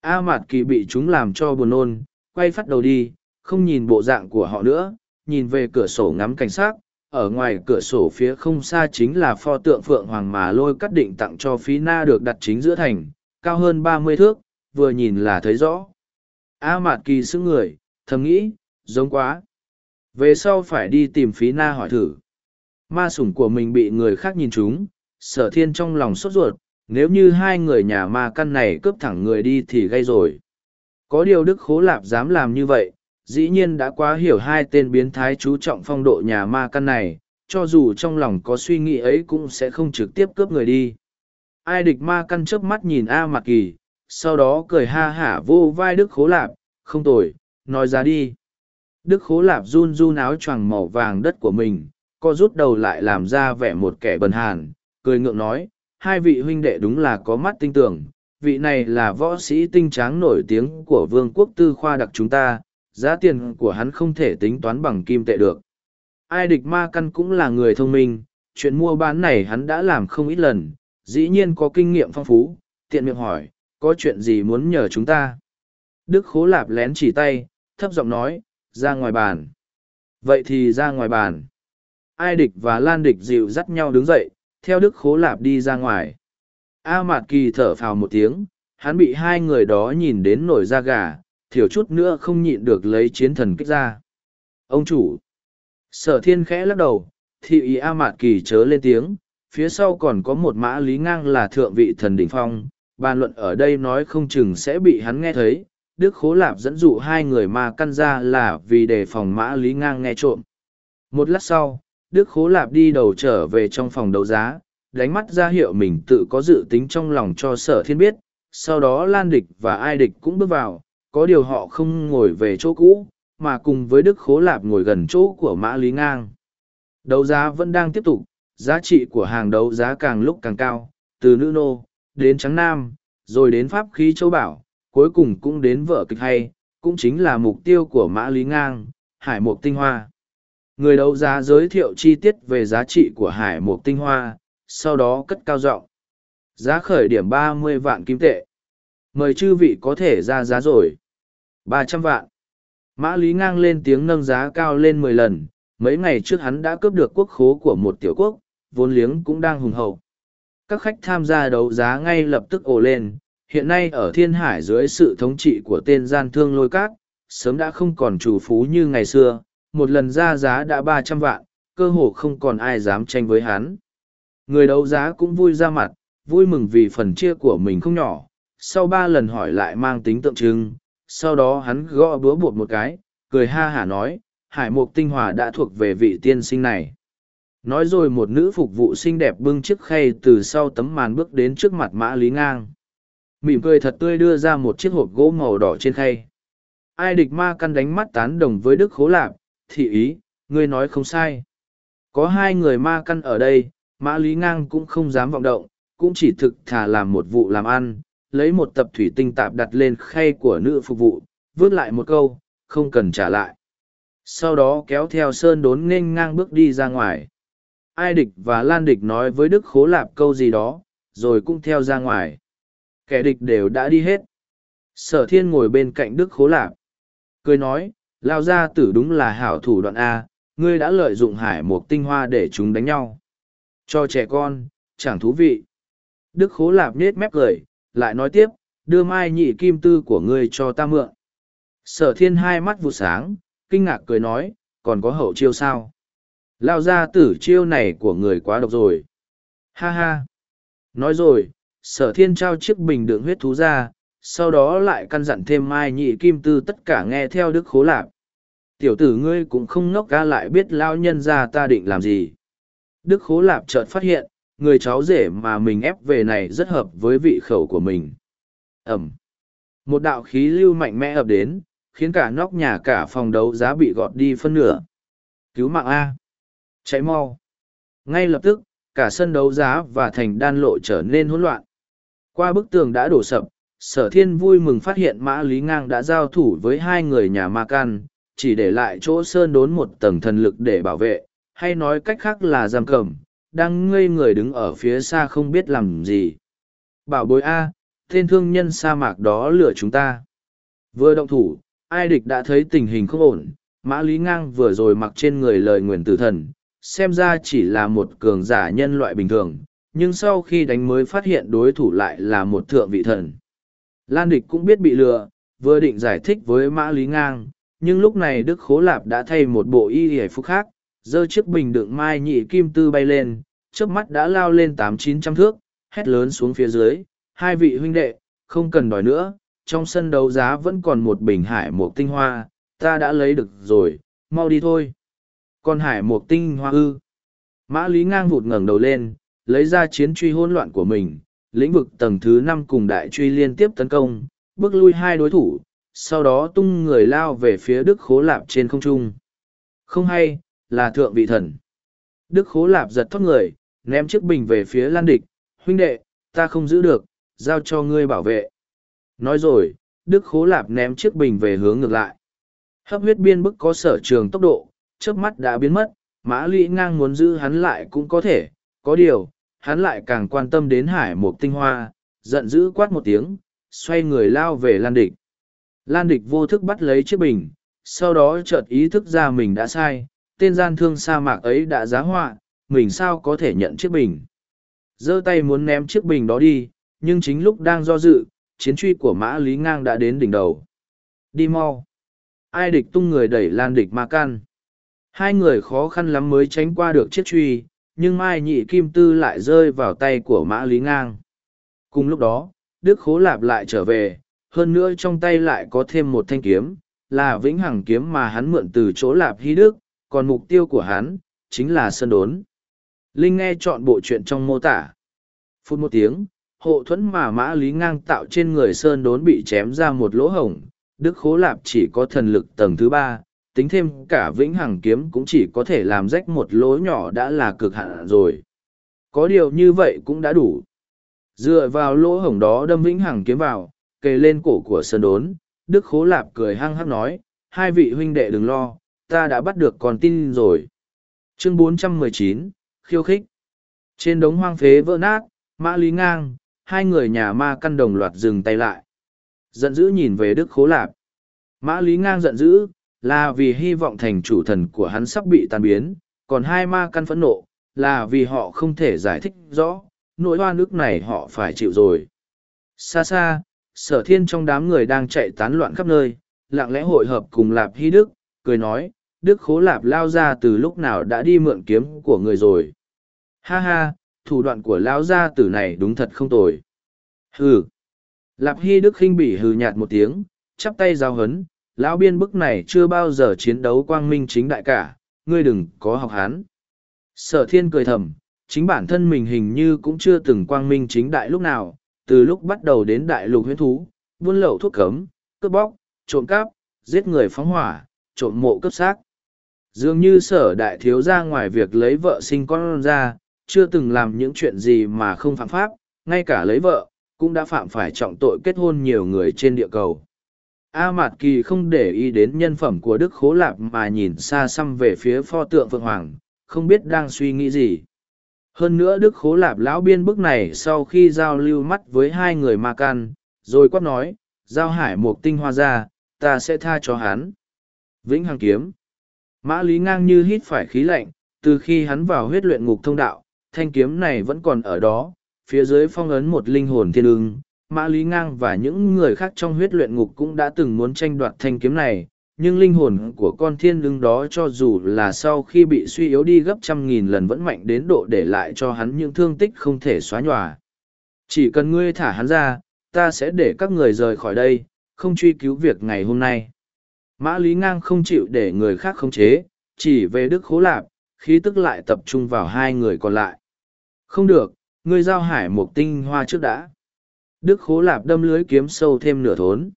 A Mạt Kỳ bị chúng làm cho buồn nôn, quay phát đầu đi, không nhìn bộ dạng của họ nữa, nhìn về cửa sổ ngắm cảnh sát, ở ngoài cửa sổ phía không xa chính là pho tượng Phượng Hoàng mà lôi cắt định tặng cho phí na được đặt chính giữa thành, cao hơn ba mươi thước, vừa nhìn là thấy rõ. A Mạt Kỳ sững người, thầm nghĩ, giống quá. Về sau phải đi tìm phí na hỏi thử. Ma sủng của mình bị người khác nhìn trúng, sở thiên trong lòng sốt ruột, nếu như hai người nhà ma căn này cướp thẳng người đi thì gây rồi. Có điều Đức Khố Lạp dám làm như vậy, dĩ nhiên đã quá hiểu hai tên biến thái chú trọng phong độ nhà ma căn này, cho dù trong lòng có suy nghĩ ấy cũng sẽ không trực tiếp cướp người đi. Ai địch ma căn chớp mắt nhìn A Mạc Kỳ, sau đó cười ha hả vô vai Đức Khố Lạp, không tồi, nói ra đi. Đức Khố Lạp run run áo choàng màu vàng đất của mình, co rút đầu lại làm ra vẻ một kẻ bần hàn, cười ngượng nói, hai vị huynh đệ đúng là có mắt tinh tưởng, vị này là võ sĩ tinh tráng nổi tiếng của vương quốc tư khoa đặc chúng ta, giá tiền của hắn không thể tính toán bằng kim tệ được. Ai địch ma căn cũng là người thông minh, chuyện mua bán này hắn đã làm không ít lần, dĩ nhiên có kinh nghiệm phong phú, tiện miệng hỏi, có chuyện gì muốn nhờ chúng ta? Đức khố lạp lén chỉ tay, thấp giọng nói, ra ngoài bàn. Vậy thì ra ngoài bàn ai địch và lan địch dịu dắt nhau đứng dậy, theo đức khố lạp đi ra ngoài. A mạt kỳ thở phào một tiếng, hắn bị hai người đó nhìn đến nổi da gà thiểu chút nữa không nhịn được lấy chiến thần kích ra. Ông chủ. Sở thiên khẽ lắc đầu, thị ý a mạt kỳ chớ lên tiếng, phía sau còn có một mã lý ngang là thượng vị thần đ ỉ n h phong, bàn luận ở đây nói không chừng sẽ bị hắn nghe thấy. Đức khố lạp dẫn dụ hai người ma căn ra là vì đề phòng mã lý ngang nghe trộm. Một lát sau Đức Khố Lạp đi đầu trở về trong phòng đấu giá, đánh mắt ra hiệu mình tự có dự tính trong lòng cho sở thiên biết, sau đó Lan Địch và Ai Địch cũng bước vào, có điều họ không ngồi về chỗ cũ, mà cùng với Đức Khố Lạp ngồi gần chỗ của Mã Lý Ngang. Đấu giá vẫn đang tiếp tục, giá trị của hàng đấu giá càng lúc càng cao, từ nữ nô, đến trắng nam, rồi đến pháp khí châu bảo, cuối cùng cũng đến vở kịch hay, cũng chính là mục tiêu của Mã Lý Ngang, Hải Mục Tinh Hoa. Người đấu giá giới thiệu chi tiết về giá trị của hải mục tinh hoa, sau đó cất cao giọng Giá khởi điểm ba mươi vạn kim tệ. Mời chư vị có thể ra giá rồi. ba trăm vạn. Mã Lý ngang lên tiếng nâng giá cao lên mười lần, mấy ngày trước hắn đã cướp được quốc khố của một tiểu quốc, vốn liếng cũng đang hùng hậu. Các khách tham gia đấu giá ngay lập tức ồ lên, hiện nay ở thiên hải dưới sự thống trị của tên gian thương lôi cát, sớm đã không còn chủ phú như ngày xưa, một lần ra giá đã ba trăm vạn, cơ hồ không còn ai dám tranh với hắn. Người đấu giá cũng vui ra mặt, vui mừng vì phần chia của mình không nhỏ, sau ba lần hỏi lại mang tính tượng trưng, sau đó hắn gõ búa bột một cái, cười ha hả nói, hải mục tinh hòa đã thuộc về vị tiên sinh này. Nói rồi một nữ phục vụ xinh đẹp bưng chiếc khay từ sau tấm màn bước đến trước mặt mã lý ngang. Mỉm cười thật tươi đưa ra một chiếc hộp gỗ màu đỏ trên khay. Ai địch ma căn đánh mắt tán đồng với Đức Khố Lạp, thị ý, ngươi nói không sai. Có hai người ma căn ở đây, mã lý ngang cũng không dám vọng động, cũng chỉ thực thà làm một vụ làm ăn, lấy một tập thủy tinh tạp đặt lên khay của nữ phục vụ, vứt lại một câu, không cần trả lại. Sau đó kéo theo sơn đốn nên ngang bước đi ra ngoài. Ai địch và Lan địch nói với Đức Khố Lạp câu gì đó, rồi cũng theo ra ngoài. Kẻ địch đều đã đi hết. Sở thiên ngồi bên cạnh Đức Khố Lạp. Cười nói, lao ra tử đúng là hảo thủ đoạn A, ngươi đã lợi dụng hải một tinh hoa để chúng đánh nhau. Cho trẻ con, chẳng thú vị. Đức Khố Lạp nết mép cười, lại nói tiếp, đưa mai nhị kim tư của ngươi cho ta mượn. Sở thiên hai mắt vụ sáng, kinh ngạc cười nói, còn có hậu chiêu sao? Lao ra tử chiêu này của người quá độc rồi. Ha ha. Nói rồi, sở thiên trao chiếc bình đựng huyết thú ra, sau đó lại căn dặn thêm mai nhị kim tư tất cả nghe theo đức khố lạp. Tiểu tử ngươi cũng không ngốc ca lại biết lao nhân ra ta định làm gì. Đức khố lạp chợt phát hiện, người cháu rể mà mình ép về này rất hợp với vị khẩu của mình. Ẩm. Một đạo khí lưu mạnh mẽ ập đến, khiến cả nóc nhà cả phòng đấu giá bị gọt đi phân nửa. Cứu mạng A. Cháy mau. Ngay lập tức, cả sân đấu giá và thành đan lộ trở nên hỗn loạn. Qua bức tường đã đổ sập, sở thiên vui mừng phát hiện mã lý ngang đã giao thủ với hai người nhà ma can, chỉ để lại chỗ sơn đốn một tầng thần lực để bảo vệ, hay nói cách khác là giam cầm, đang ngây người đứng ở phía xa không biết làm gì. Bảo bối A, tên thương nhân sa mạc đó lừa chúng ta. Vừa động thủ, ai địch đã thấy tình hình không ổn, mã lý ngang vừa rồi mặc trên người lời nguyền tử thần, xem ra chỉ là một cường giả nhân loại bình thường, nhưng sau khi đánh mới phát hiện đối thủ lại là một thượng vị thần. Lan địch cũng biết bị lừa, vừa định giải thích với mã lý ngang, nhưng lúc này Đức Khố Lạp đã thay một bộ y hề phúc khác, giơ chiếc bình đựng mai nhị kim tư bay lên, trước mắt đã lao lên tám chín trăm thước, hét lớn xuống phía dưới, hai vị huynh đệ, không cần đòi nữa, trong sân đấu giá vẫn còn một bình hải một tinh hoa, ta đã lấy được rồi, mau đi thôi. Còn hải một tinh hoa ư. Mã Lý ngang vụt ngẩng đầu lên, lấy ra chiến truy hỗn loạn của mình, lĩnh vực tầng thứ năm cùng đại truy liên tiếp tấn công, bước lui hai đối thủ, sau đó tung người lao về phía Đức Khố Lạp trên không trung. Không hay, là thượng vị thần. Đức Khố Lạp giật thoát người, ném chiếc bình về phía Lan Địch, huynh đệ, ta không giữ được, giao cho ngươi bảo vệ. Nói rồi, Đức Khố Lạp ném chiếc bình về hướng ngược lại. Hấp huyết biên bức có sở trường tốc độ, chớp mắt đã biến mất, mã lũy ngang muốn giữ hắn lại cũng có thể, có điều, hắn lại càng quan tâm đến hải mục tinh hoa, giận dữ quát một tiếng, xoay người lao về Lan Địch. Lan Địch vô thức bắt lấy chiếc bình, sau đó chợt ý thức ra mình đã sai, tên gian thương sa mạc ấy đã giá họa, mình sao có thể nhận chiếc bình. giơ tay muốn ném chiếc bình đó đi, nhưng chính lúc đang do dự, chiến truy của mã lý ngang đã đến đỉnh đầu. Đi mau. Ai địch tung người đẩy lan địch ma căn. Hai người khó khăn lắm mới tránh qua được chiếc truy, nhưng mai nhị kim tư lại rơi vào tay của mã lý ngang. Cùng lúc đó, Đức Khố Lạp lại trở về, hơn nữa trong tay lại có thêm một thanh kiếm, là vĩnh hằng kiếm mà hắn mượn từ chỗ Lạp Hy Đức, còn mục tiêu của hắn, chính là Sơn Đốn. Linh nghe chọn bộ chuyện trong mô tả. Phút một tiếng, hộ thuẫn mà mã lý ngang tạo trên người Sơn Đốn bị chém ra một lỗ hổng, Đức Khố Lạp chỉ có thần lực tầng thứ ba, tính thêm cả vĩnh hằng kiếm cũng chỉ có thể làm rách một lỗ nhỏ đã là cực hạn rồi. Có điều như vậy cũng đã đủ. Dựa vào lỗ hổng đó đâm vĩnh hằng kiếm vào, kề lên cổ của Sơn Đốn, Đức Khố Lạp cười hăng hắc nói, hai vị huynh đệ đừng lo, ta đã bắt được con tin rồi. Chương 419, khiêu khích. Trên đống hoang phế vỡ nát, mã lý ngang, hai người nhà ma căn đồng loạt dừng tay lại. Giận dữ nhìn về Đức Khố Lạp. Mã lý ngang giận dữ, là vì hy vọng thành chủ thần của hắn sắp bị tan biến, còn hai ma căn phẫn nộ, là vì họ không thể giải thích rõ, nỗi hoa nước này họ phải chịu rồi. Xa xa, sở thiên trong đám người đang chạy tán loạn khắp nơi, lặng lẽ hội hợp cùng Lạp Hy Đức, cười nói, Đức Khố Lạp lao ra từ lúc nào đã đi mượn kiếm của người rồi. Ha ha, thủ đoạn của lão gia tử này đúng thật không tồi. Hừ. Lạp Hy Đức khinh bỉ hừ nhạt một tiếng, chắp tay giao hấn, lão biên bức này chưa bao giờ chiến đấu quang minh chính đại cả, ngươi đừng có học hán. Sở thiên cười thầm, chính bản thân mình hình như cũng chưa từng quang minh chính đại lúc nào, từ lúc bắt đầu đến đại lục huyết thú, buôn lậu thuốc cấm, cướp bóc, trộm cắp, giết người phóng hỏa, trộm mộ cướp xác. Dường như sở đại thiếu ra ngoài việc lấy vợ sinh con ra, chưa từng làm những chuyện gì mà không phạm pháp, ngay cả lấy vợ, cũng đã phạm phải trọng tội kết hôn nhiều người trên địa cầu. A Mạt Kỳ không để ý đến nhân phẩm của Đức Khố Lạp mà nhìn xa xăm về phía pho tượng Phượng Hoàng, không biết đang suy nghĩ gì. Hơn nữa Đức Khố Lạp lão biên bức này sau khi giao lưu mắt với hai người ma can, rồi quát nói, giao hải một tinh hoa ra, ta sẽ tha cho hắn. Vĩnh Hằng Kiếm Mã Lý ngang như hít phải khí lạnh, từ khi hắn vào huyết luyện ngục thông đạo, thanh kiếm này vẫn còn ở đó, phía dưới phong ấn một linh hồn thiên ưng. Mã Lý Ngang và những người khác trong huyết luyện ngục cũng đã từng muốn tranh đoạt thanh kiếm này, nhưng linh hồn của con thiên lưng đó cho dù là sau khi bị suy yếu đi gấp trăm nghìn lần vẫn mạnh đến độ để lại cho hắn những thương tích không thể xóa nhòa. Chỉ cần ngươi thả hắn ra, ta sẽ để các người rời khỏi đây, không truy cứu việc ngày hôm nay. Mã Lý Ngang không chịu để người khác khống chế, chỉ về Đức Khố Lạp, khí tức lại tập trung vào hai người còn lại. Không được, ngươi giao hải một tinh hoa trước đã. Đức Khố Lạp đâm lưới kiếm sâu thêm nửa thốn.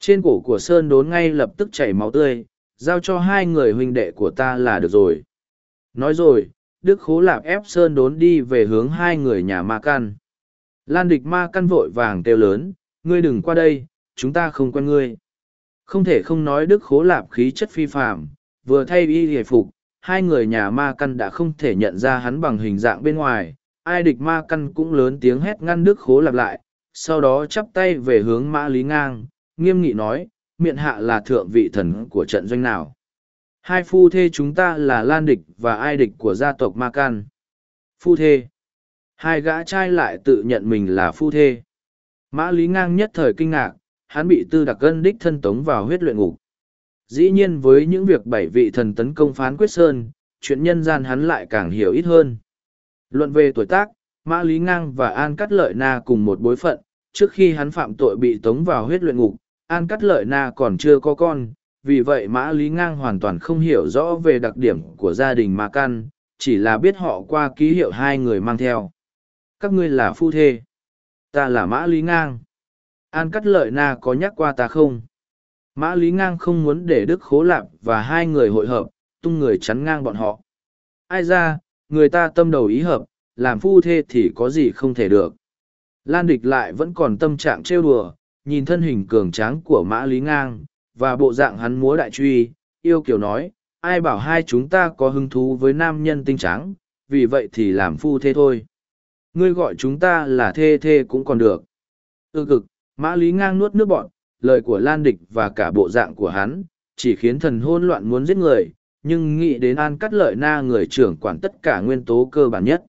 Trên cổ của Sơn đốn ngay lập tức chảy máu tươi, giao cho hai người huynh đệ của ta là được rồi. Nói rồi, Đức Khố Lạp ép Sơn đốn đi về hướng hai người nhà ma căn. Lan địch ma căn vội vàng kêu lớn, ngươi đừng qua đây, chúng ta không quen ngươi. Không thể không nói Đức Khố Lạp khí chất phi phạm, vừa thay y hề phục, hai người nhà ma căn đã không thể nhận ra hắn bằng hình dạng bên ngoài, ai địch ma căn cũng lớn tiếng hét ngăn Đức Khố Lạp lại, sau đó chắp tay về hướng Mã Lý Ngang, nghiêm nghị nói, miệng hạ là thượng vị thần của trận doanh nào. Hai phu thê chúng ta là Lan Địch và ai địch của gia tộc Ma Can. Phu thê. Hai gã trai lại tự nhận mình là phu thê. Mã Lý Ngang nhất thời kinh ngạc, hắn bị tư đặc gân đích thân tống vào huyết luyện ngục. Dĩ nhiên với những việc bảy vị thần tấn công phán quyết sơn, chuyện nhân gian hắn lại càng hiểu ít hơn. Luận về tuổi tác, Mã Lý Ngang và An Cắt Lợi Na cùng một bối phận, trước khi hắn phạm tội bị tống vào huyết luyện ngục, An Cắt Lợi Na còn chưa có con, vì vậy Mã Lý Ngang hoàn toàn không hiểu rõ về đặc điểm của gia đình Ma Căn, chỉ là biết họ qua ký hiệu hai người mang theo. Các ngươi là phu thê. Ta là Mã Lý Ngang. An Cắt Lợi Na có nhắc qua ta không? Mã Lý Ngang không muốn để Đức Khố Lạp và hai người hội hợp, tung người chắn ngang bọn họ. Ai ra, người ta tâm đầu ý hợp, làm phu thê thì có gì không thể được. Lan địch lại vẫn còn tâm trạng trêu đùa, nhìn thân hình cường tráng của mã lý ngang, và bộ dạng hắn múa đại truy, yêu kiều nói, ai bảo hai chúng ta có hứng thú với nam nhân tinh trắng, vì vậy thì làm phu thê thôi. Ngươi gọi chúng ta là thê thê cũng còn được. Ư cực, mã lý ngang nuốt nước bọn, lời của Lan địch và cả bộ dạng của hắn, chỉ khiến thần hôn loạn muốn giết người, nhưng nghĩ đến an cắt lợi na người trưởng quản tất cả nguyên tố cơ bản nhất.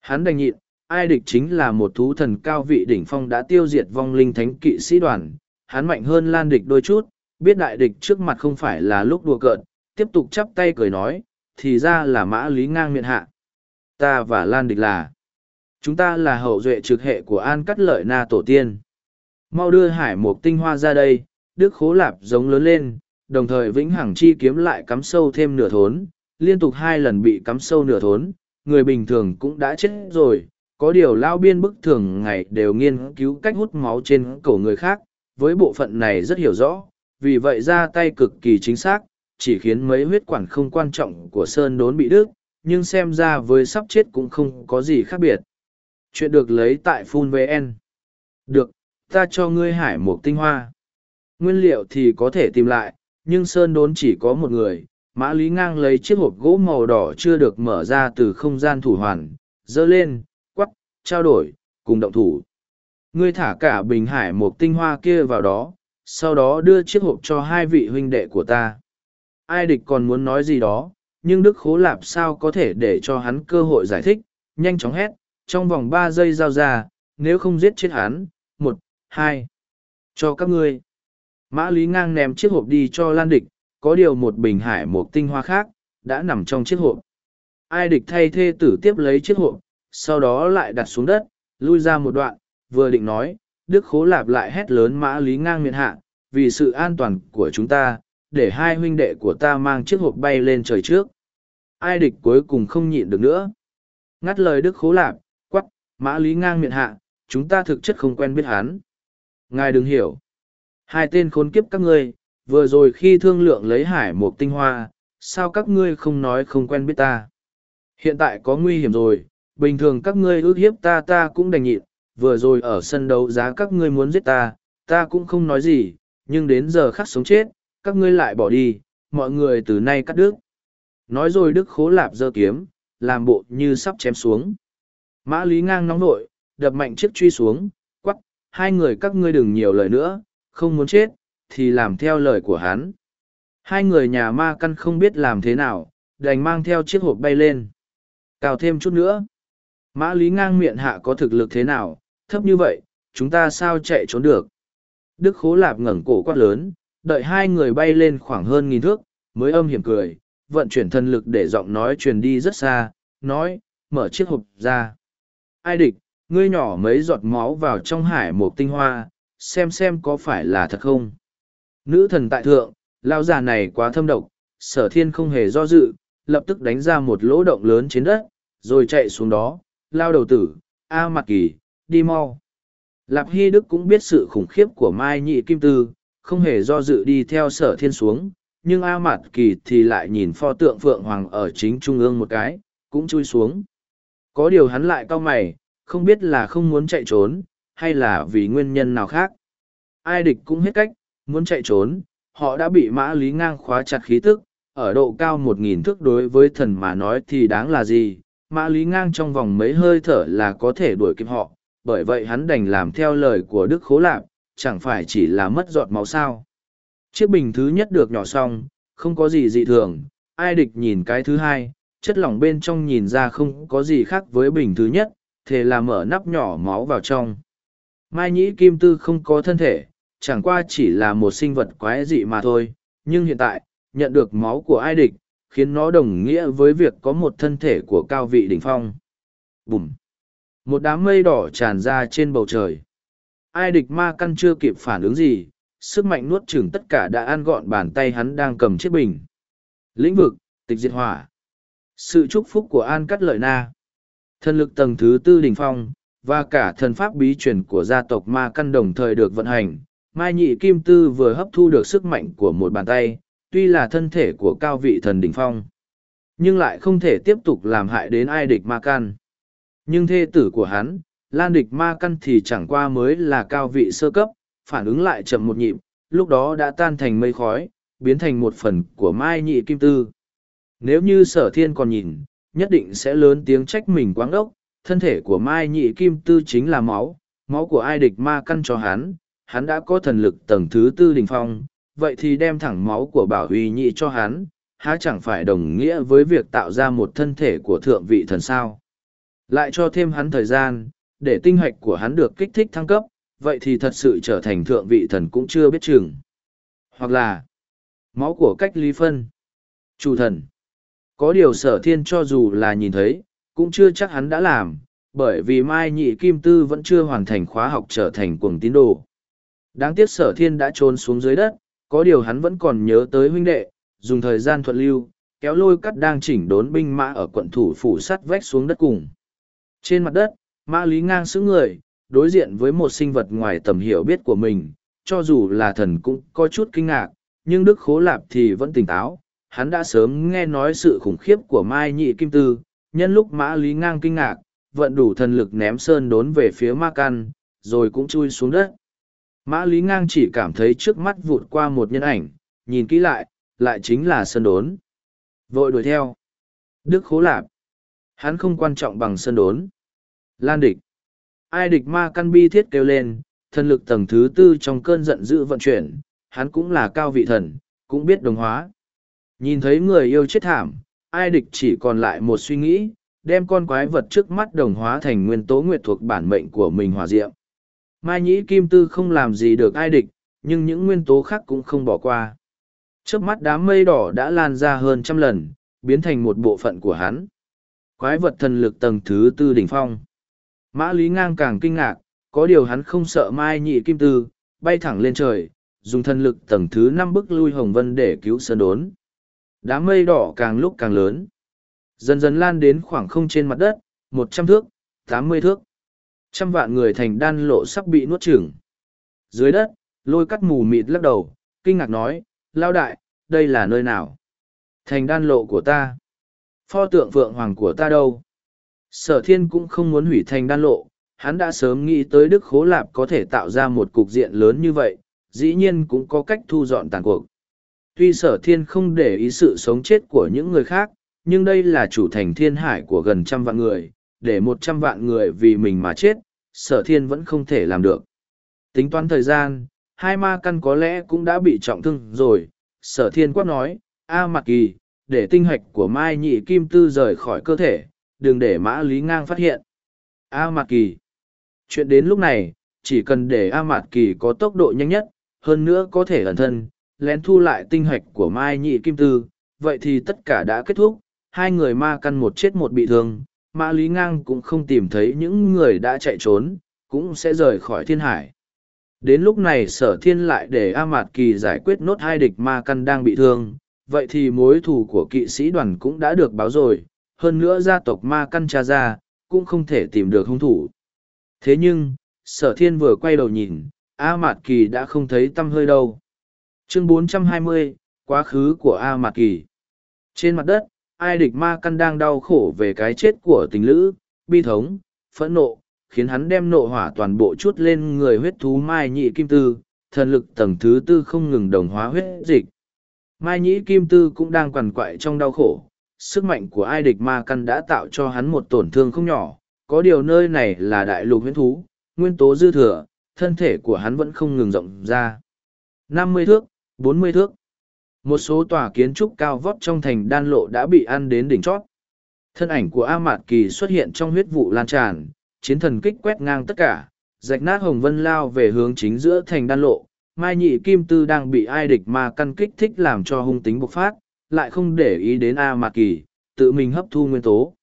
Hắn đành nhịn, ai địch chính là một thú thần cao vị đỉnh phong đã tiêu diệt vong linh thánh kỵ sĩ đoàn, hắn mạnh hơn lan địch đôi chút, biết đại địch trước mặt không phải là lúc đùa cợt, tiếp tục chắp tay cười nói, thì ra là mã lý ngang miệng hạ. Ta và lan địch là, chúng ta là hậu duệ trực hệ của an cắt lợi na tổ tiên. Mau đưa hải một tinh hoa ra đây, đức khố lạp giống lớn lên, đồng thời vĩnh hằng chi kiếm lại cắm sâu thêm nửa thốn, liên tục hai lần bị cắm sâu nửa thốn, người bình thường cũng đã chết rồi, có điều lao biên bức thường ngày đều nghiên cứu cách hút máu trên cổ người khác, với bộ phận này rất hiểu rõ, vì vậy ra tay cực kỳ chính xác, chỉ khiến mấy huyết quản không quan trọng của Sơn đốn bị đứt, nhưng xem ra với sắp chết cũng không có gì khác biệt. Chuyện được lấy tại Phun VN. Được, ta cho ngươi hải một tinh hoa. Nguyên liệu thì có thể tìm lại, nhưng Sơn đốn chỉ có một người. Mã Lý Ngang lấy chiếc hộp gỗ màu đỏ chưa được mở ra từ không gian thủ hoàn, dơ lên, trao đổi, cùng động thủ. Ngươi thả cả bình hải một tinh hoa kia vào đó, sau đó đưa chiếc hộp cho hai vị huynh đệ của ta. Ai địch còn muốn nói gì đó, nhưng Đức Khố Lạp sao có thể để cho hắn cơ hội giải thích, nhanh chóng hét, trong vòng ba giây giao ra, nếu không giết chết hắn, một, hai, cho các ngươi. Mã Lý ngang ném chiếc hộp đi cho Lan Địch, có điều một bình hải một tinh hoa khác, đã nằm trong chiếc hộp. Ai địch thay thê tử tiếp lấy chiếc hộp, sau đó lại đặt xuống đất, lui ra một đoạn, vừa định nói, Đức Khố Lạp lại hét lớn Mã Lý ngang miệng hạ, vì sự an toàn của chúng ta, để hai huynh đệ của ta mang chiếc hộp bay lên trời trước. Ai địch cuối cùng không nhịn được nữa. Ngắt lời Đức Khố Lạp, quắc, Mã Lý ngang miệng hạ, chúng ta thực chất không quen biết hắn. Ngài đừng hiểu. Hai tên khốn kiếp các ngươi, vừa rồi khi thương lượng lấy hải một tinh hoa, sao các ngươi không nói không quen biết ta? Hiện tại có nguy hiểm rồi, bình thường các ngươi ước hiếp ta ta cũng đành nhịn, vừa rồi ở sân đấu giá các ngươi muốn giết ta, ta cũng không nói gì, nhưng đến giờ khắc sống chết, các ngươi lại bỏ đi, mọi người từ nay cắt đứt. Nói rồi Đức Khố Lạp giơ kiếm, làm bộ như sắp chém xuống. Mã Lý ngang nóng nội, đập mạnh chiếc truy xuống, quắc, hai người các ngươi đừng nhiều lời nữa, không muốn chết, thì làm theo lời của hắn. Hai người nhà ma căn không biết làm thế nào, đành mang theo chiếc hộp bay lên. Cào thêm chút nữa. Mã Lý ngang miệng hạ có thực lực thế nào, thấp như vậy, chúng ta sao chạy trốn được. Đức Khố Lạp ngẩng cổ quát lớn, đợi hai người bay lên khoảng hơn nghìn thước, mới âm hiểm cười, vận chuyển thân lực để giọng nói truyền đi rất xa, nói, mở chiếc hộp ra. Ai địch, ngươi nhỏ mấy giọt máu vào trong hải một tinh hoa, xem xem có phải là thật không. Nữ thần tại thượng, lao già này quá thâm độc, sở thiên không hề do dự, lập tức đánh ra một lỗ động lớn trên đất, rồi chạy xuống đó, lao đầu tử, A à kỳ, đi mau. Lạp Hy Đức cũng biết sự khủng khiếp của Mai Nhị Kim Tư, không hề do dự đi theo sở thiên xuống, nhưng A Mạt Kỳ thì lại nhìn pho tượng Phượng Hoàng ở chính trung ương một cái, cũng chui xuống. Có điều hắn lại cau mày, không biết là không muốn chạy trốn, hay là vì nguyên nhân nào khác. Ai địch cũng hết cách, muốn chạy trốn, họ đã bị mã lý ngang khóa chặt khí tức, ở độ cao một nghìn thước đối với thần mà nói thì đáng là gì, mã lý ngang trong vòng mấy hơi thở là có thể đuổi kịp họ, bởi vậy hắn đành làm theo lời của Đức Khố Lạp, chẳng phải chỉ là mất giọt máu sao. Chiếc bình thứ nhất được nhỏ xong, không có gì dị thường, ai địch nhìn cái thứ hai, chất lỏng bên trong nhìn ra không có gì khác với bình thứ nhất, thế là mở nắp nhỏ máu vào trong. Mai nhĩ kim tư không có thân thể, chẳng qua chỉ là một sinh vật quái dị mà thôi, nhưng hiện tại, nhận được máu của ai địch, khiến nó đồng nghĩa với việc có một thân thể của cao vị đỉnh phong. Bùm! Một đám mây đỏ tràn ra trên bầu trời. Ai địch ma căn chưa kịp phản ứng gì, sức mạnh nuốt chửng tất cả đã ăn gọn bàn tay hắn đang cầm chiếc bình. Lĩnh vực, tịch diệt hỏa. Sự chúc phúc của An Cắt Lợi Na. thần lực tầng thứ tư đỉnh phong, và cả thần pháp bí truyền của gia tộc ma căn đồng thời được vận hành. Mai nhị kim tư vừa hấp thu được sức mạnh của một bàn tay, tuy là thân thể của cao vị thần đỉnh phong, nhưng lại không thể tiếp tục làm hại đến ai địch ma căn. Nhưng thê tử của hắn, lan địch ma căn thì chẳng qua mới là cao vị sơ cấp, phản ứng lại chậm một nhịp, lúc đó đã tan thành mây khói, biến thành một phần của mai nhị kim tư. Nếu như sở thiên còn nhìn, nhất định sẽ lớn tiếng trách mình quáng ốc, thân thể của mai nhị kim tư chính là máu, máu của ai địch ma căn cho hắn, hắn đã có thần lực tầng thứ tư đỉnh phong, vậy thì đem thẳng máu của bảo huy nhị cho hắn, há chẳng phải đồng nghĩa với việc tạo ra một thân thể của thượng vị thần sao. Lại cho thêm hắn thời gian, để tinh hạch của hắn được kích thích thăng cấp, vậy thì thật sự trở thành thượng vị thần cũng chưa biết chừng. Hoặc là, máu của cách ly phân. Chủ thần. Có điều sở thiên cho dù là nhìn thấy, cũng chưa chắc hắn đã làm, bởi vì Mai Nhị Kim Tư vẫn chưa hoàn thành khóa học trở thành cuồng tín đồ. Đáng tiếc sở thiên đã trốn xuống dưới đất, có điều hắn vẫn còn nhớ tới huynh đệ, dùng thời gian thuận lưu, kéo lôi cắt đang chỉnh đốn binh mã ở quận thủ phủ sắt vách xuống đất cùng. Trên mặt đất, mã lý ngang xứng người, đối diện với một sinh vật ngoài tầm hiểu biết của mình, cho dù là thần cũng có chút kinh ngạc, nhưng Đức Khố Lạp thì vẫn tỉnh táo. Hắn đã sớm nghe nói sự khủng khiếp của Mai Nhị Kim Tư, nhân lúc mã lý ngang kinh ngạc, vận đủ thần lực ném sơn đốn về phía ma căn, rồi cũng chui xuống đất. Mã lý ngang chỉ cảm thấy trước mắt vụt qua một nhân ảnh, nhìn kỹ lại, lại chính là sơn đốn. Vội đuổi theo. Đức Khố Lạp. Hắn không quan trọng bằng sơn đốn. Lan địch. Ai địch ma căn bi thiết kêu lên, thần lực tầng thứ tư trong cơn giận dữ vận chuyển, hắn cũng là cao vị thần, cũng biết đồng hóa. Nhìn thấy người yêu chết thảm, ai địch chỉ còn lại một suy nghĩ, đem con quái vật trước mắt đồng hóa thành nguyên tố nguyệt thuộc bản mệnh của mình hòa diệm. Mai nhĩ kim tư không làm gì được ai địch, nhưng những nguyên tố khác cũng không bỏ qua. Trước mắt đám mây đỏ đã lan ra hơn trăm lần, biến thành một bộ phận của hắn. Quái vật thần lực tầng thứ tư đỉnh phong. Mã Lý Ngang càng kinh ngạc, có điều hắn không sợ Mai Nhị Kim Tư, bay thẳng lên trời, dùng thần lực tầng thứ năm bức lui Hồng Vân để cứu Sơn Đốn. Đám mây đỏ càng lúc càng lớn. Dần dần lan đến khoảng không trên mặt đất, một trăm thước, tám mươi thước. Trăm vạn người thành đan lộ sắp bị nuốt chửng. Dưới đất, lôi cắt mù mịt lắc đầu, kinh ngạc nói, lao đại, đây là nơi nào? Thành đan lộ của ta. Pho tượng vượng hoàng của ta đâu? Sở thiên cũng không muốn hủy thành đan lộ, hắn đã sớm nghĩ tới Đức Khố Lạp có thể tạo ra một cục diện lớn như vậy, dĩ nhiên cũng có cách thu dọn tàn cuộc. Tuy sở thiên không để ý sự sống chết của những người khác, nhưng đây là chủ thành thiên hải của gần trăm vạn người, để một trăm vạn người vì mình mà chết, sở thiên vẫn không thể làm được. Tính toán thời gian, hai ma căn có lẽ cũng đã bị trọng thương rồi, sở thiên quát nói, A Mạc Kỳ, để tinh hạch của Mai Nhị Kim Tư rời khỏi cơ thể, đừng để Mã Lý Ngang phát hiện. A Mạc Kỳ. Chuyện đến lúc này, chỉ cần để A Mạt Kỳ có tốc độ nhanh nhất, hơn nữa có thể ẩn thân, lén thu lại tinh hạch của Mai Nhị Kim Tư, vậy thì tất cả đã kết thúc, hai người ma căn một chết một bị thương, Mã Lý Ngang cũng không tìm thấy những người đã chạy trốn, cũng sẽ rời khỏi thiên hải. Đến lúc này sở thiên lại để A Mạt Kỳ giải quyết nốt hai địch ma căn đang bị thương, vậy thì mối thù của kỵ sĩ đoàn cũng đã được báo rồi, hơn nữa gia tộc ma căn cha ra, cũng không thể tìm được hung thủ. Thế nhưng, sở thiên vừa quay đầu nhìn, A Mạt Kỳ đã không thấy tâm hơi đâu. Chương 420, quá khứ của A Mạt Kỳ. Trên mặt đất, ai địch ma căn đang đau khổ về cái chết của tình lữ, bi thống, phẫn nộ, khiến hắn đem nộ hỏa toàn bộ chút lên người huyết thú Mai Nhị Kim Tư, thần lực tầng thứ tư không ngừng đồng hóa huyết dịch. Mai Nhị Kim Tư cũng đang quằn quại trong đau khổ, sức mạnh của ai địch ma căn đã tạo cho hắn một tổn thương không nhỏ, có điều nơi này là đại lục huyễn thú, nguyên tố dư thừa, thân thể của hắn vẫn không ngừng rộng ra. năm mươi thước, bốn mươi thước. Một số tòa kiến trúc cao vót trong thành đan lộ đã bị ăn đến đỉnh chót. Thân ảnh của A Mạt Kỳ xuất hiện trong huyết vụ lan tràn, chiến thần kích quét ngang tất cả, rạch nát hồng vân lao về hướng chính giữa thành đan lộ. Mai nhị kim tư đang bị ai địch mà căn kích thích làm cho hung tính bộc phát, lại không để ý đến A Mạt Kỳ, tự mình hấp thu nguyên tố.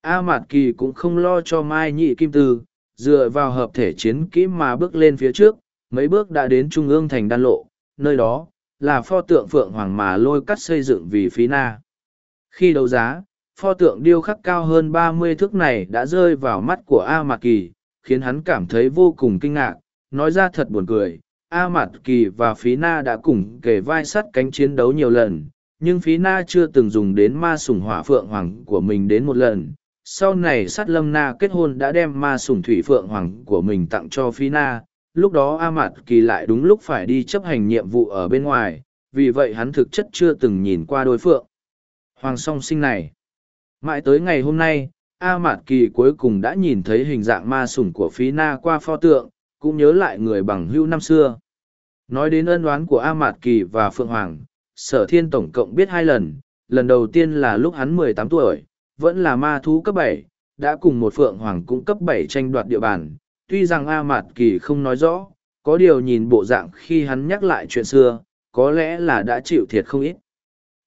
A Mạt Kỳ cũng không lo cho Mai Nhị Kim Tư, dựa vào hợp thể chiến kỹ mà bước lên phía trước, mấy bước đã đến trung ương thành đan lộ, nơi đó, là pho tượng Phượng Hoàng mà lôi cắt xây dựng vì phí na. Khi đấu giá, pho tượng điêu khắc cao hơn ba mươi thước này đã rơi vào mắt của A Mạt Kỳ, khiến hắn cảm thấy vô cùng kinh ngạc, nói ra thật buồn cười. A Mạt Kỳ và Phí Na đã cùng kề vai sắt cánh chiến đấu nhiều lần, nhưng Phí Na chưa từng dùng đến ma sủng hỏa phượng hoàng của mình đến một lần, sau này Sắt lâm na kết hôn đã đem ma sủng thủy phượng hoàng của mình tặng cho Phí na lúc đó a mạt kỳ lại đúng lúc phải đi chấp hành nhiệm vụ ở bên ngoài, vì vậy hắn thực chất chưa từng nhìn qua đôi phượng. Hoàng song sinh này. Mãi tới ngày hôm nay, a mạt kỳ cuối cùng đã nhìn thấy hình dạng ma sủng của phi na qua pho tượng, cũng nhớ lại người bằng hưu năm xưa. Nói đến ân oán của a mạt kỳ và phượng hoàng, sở thiên tổng cộng biết hai lần lần đầu tiên là lúc hắn mười tám tuổi, vẫn là ma thú cấp bảy, đã cùng một phượng hoàng cũng cấp bảy tranh đoạt địa bàn tuy rằng a mạt kỳ không nói rõ có điều nhìn bộ dạng khi hắn nhắc lại chuyện xưa có lẽ là đã chịu thiệt không ít.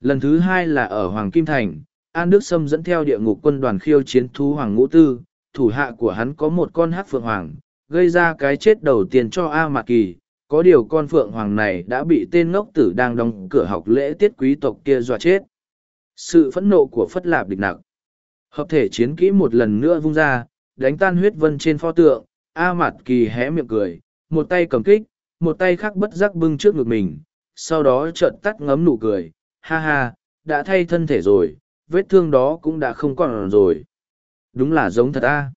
Lần thứ hai là ở hoàng kim thành an đức sâm dẫn theo địa ngục quân đoàn khiêu chiến thú hoàng ngũ tư thủ hạ của hắn có một con hát phượng hoàng gây ra cái chết đầu tiên cho a mạt kỳ. Có điều con phượng hoàng này đã bị tên ngốc tử đang đóng cửa học lễ tiết quý tộc kia dọa chết. Sự phẫn nộ của phất lạp địch nặc. Hợp thể chiến kỹ một lần nữa vung ra, đánh tan huyết vân trên pho tượng, A Mạt Kỳ hé miệng cười, một tay cầm kích, một tay khác bất giác bưng trước ngực mình, sau đó chợt tắt ngấm nụ cười, ha ha, đã thay thân thể rồi, vết thương đó cũng đã không còn rồi. Đúng là giống thật a.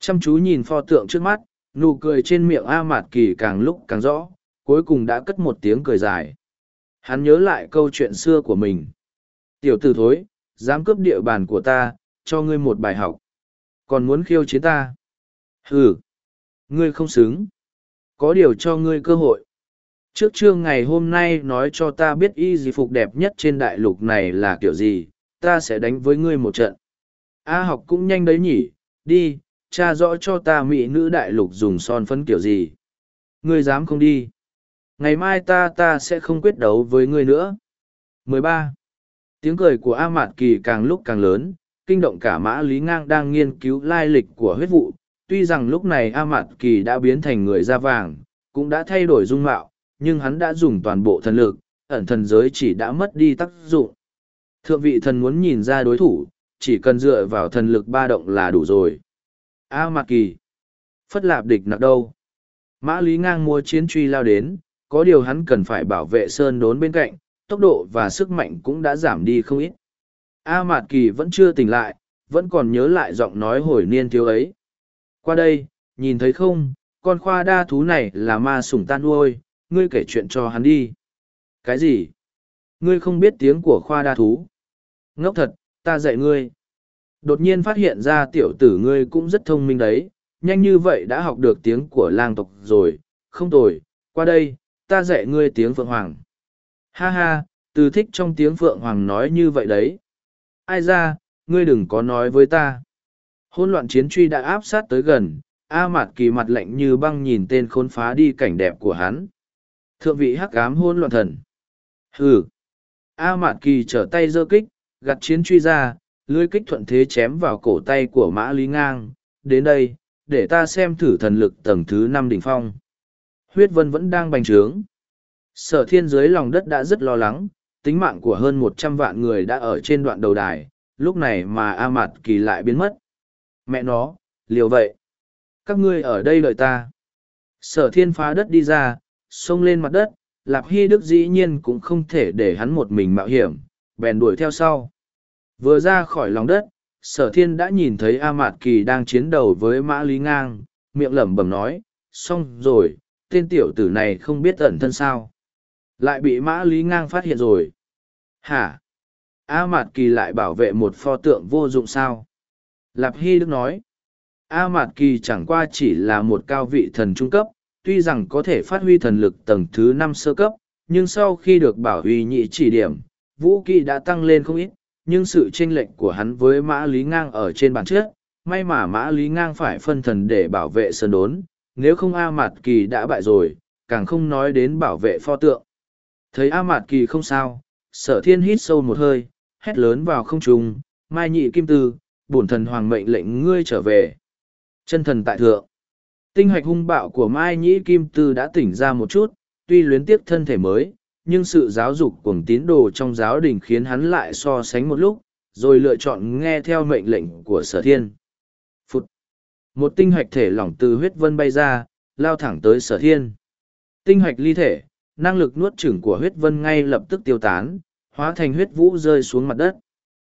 Chăm chú nhìn pho tượng trước mắt, nụ cười trên miệng A Mạt Kỳ càng lúc càng rõ, cuối cùng đã cất một tiếng cười dài. Hắn nhớ lại câu chuyện xưa của mình. Tiểu tử thối, dám cướp địa bàn của ta, cho ngươi một bài học. Còn muốn khiêu chiến ta? Hừ. Ngươi không xứng. Có điều cho ngươi cơ hội. trước trưa ngày hôm nay nói cho ta biết y gì phục đẹp nhất trên đại lục này là kiểu gì, ta sẽ đánh với ngươi một trận a học cũng nhanh đấy nhỉ, đi, cha rõ cho ta mỹ nữ đại lục dùng son phấn kiểu gì ngươi dám không đi ngày mai ta ta sẽ không quyết đấu với ngươi nữa 13. tiếng cười của a mạt kỳ càng lúc càng lớn, kinh động cả mã lý ngang đang nghiên cứu lai lịch của huyết vụ tuy rằng lúc này a mạt kỳ đã biến thành người da vàng cũng đã thay đổi dung mạo nhưng hắn đã dùng toàn bộ thần lực ẩn thần giới chỉ đã mất đi tác dụng. Thượng vị thần muốn nhìn ra đối thủ chỉ cần dựa vào thần lực ba động là đủ rồi. A mạt kỳ phất lạp địch nặc đâu? Mã lý ngang mua chiến truy lao đến có điều hắn cần phải bảo vệ sơn đốn bên cạnh tốc độ và sức mạnh cũng đã giảm đi không ít. A Mạt Kỳ vẫn chưa tỉnh lại, vẫn còn nhớ lại giọng nói hồi niên thiếu ấy. Qua đây, nhìn thấy không, con khoa đa thú này là ma sủng tan nuôi, ngươi kể chuyện cho hắn đi. Cái gì? Ngươi không biết tiếng của khoa đa thú. Ngốc thật, ta dạy ngươi. Đột nhiên phát hiện ra tiểu tử ngươi cũng rất thông minh đấy, nhanh như vậy đã học được tiếng của lang tộc rồi, không tồi, qua đây, ta dạy ngươi tiếng Phượng Hoàng. Ha ha, từ thích trong tiếng Phượng Hoàng nói như vậy đấy ai ra ngươi đừng có nói với ta hôn loạn chiến truy đã áp sát tới gần a mạt kỳ mặt lạnh như băng nhìn tên khốn phá đi cảnh đẹp của hắn. Thượng vị hắc ám hôn loạn thần. Hừ. A mạt kỳ trở tay giơ kích gặt chiến truy ra lưới kích thuận thế chém vào cổ tay của mã lý ngang. Đến đây để ta xem thử thần lực tầng thứ năm đỉnh phong. Huyết vân vẫn đang bành trướng. Sở thiên dưới lòng đất đã rất lo lắng tính mạng của hơn một trăm vạn người đã ở trên đoạn đầu đài, lúc này mà A Mạt Kỳ lại biến mất. Mẹ nó, liều vậy. Các ngươi ở đây đợi ta. Sở thiên phá đất đi ra, xông lên mặt đất, Lạp Hy Đức dĩ nhiên cũng không thể để hắn một mình mạo hiểm, bèn đuổi theo sau. Vừa ra khỏi lòng đất, sở thiên đã nhìn thấy A Mạt Kỳ đang chiến đấu với Mã Lý Ngang, miệng lẩm bẩm nói, xong rồi, tên tiểu tử này không biết ẩn thân sao. Lại bị Mã Lý Ngang phát hiện rồi. Hả? A Mạt Kỳ lại bảo vệ một pho tượng vô dụng sao? Lạp Hy Đức nói. A Mạt Kỳ chẳng qua chỉ là một cao vị thần trung cấp, tuy rằng có thể phát huy thần lực tầng thứ năm sơ cấp, nhưng sau khi được bảo huy nhị chỉ điểm, vũ kỹ đã tăng lên không ít, nhưng sự chênh lệch của hắn với mã lý ngang ở trên bản chất, may mà mã lý ngang phải phân thần để bảo vệ sơn đốn, nếu không A Mạt Kỳ đã bại rồi, càng không nói đến bảo vệ pho tượng. Thấy A Mạt Kỳ không sao, sở thiên hít sâu một hơi hét lớn vào không trung mai nhị kim tư bổn thần hoàng mệnh lệnh ngươi trở về. Chân thần tại thượng. Tinh hoạch hung bạo của mai Nhĩ kim tư đã tỉnh ra một chút, tuy luyến tiếc thân thể mới, nhưng sự giáo dục cuồng tín đồ trong giáo đình khiến hắn lại so sánh một lúc, rồi lựa chọn nghe theo mệnh lệnh của sở thiên. Phút một tinh hoạch thể lỏng từ huyết vân bay ra, lao thẳng tới sở thiên. Tinh hoạch ly thể, năng lực nuốt chửng của huyết vân ngay lập tức tiêu tán, hóa thành huyết vũ rơi xuống mặt đất.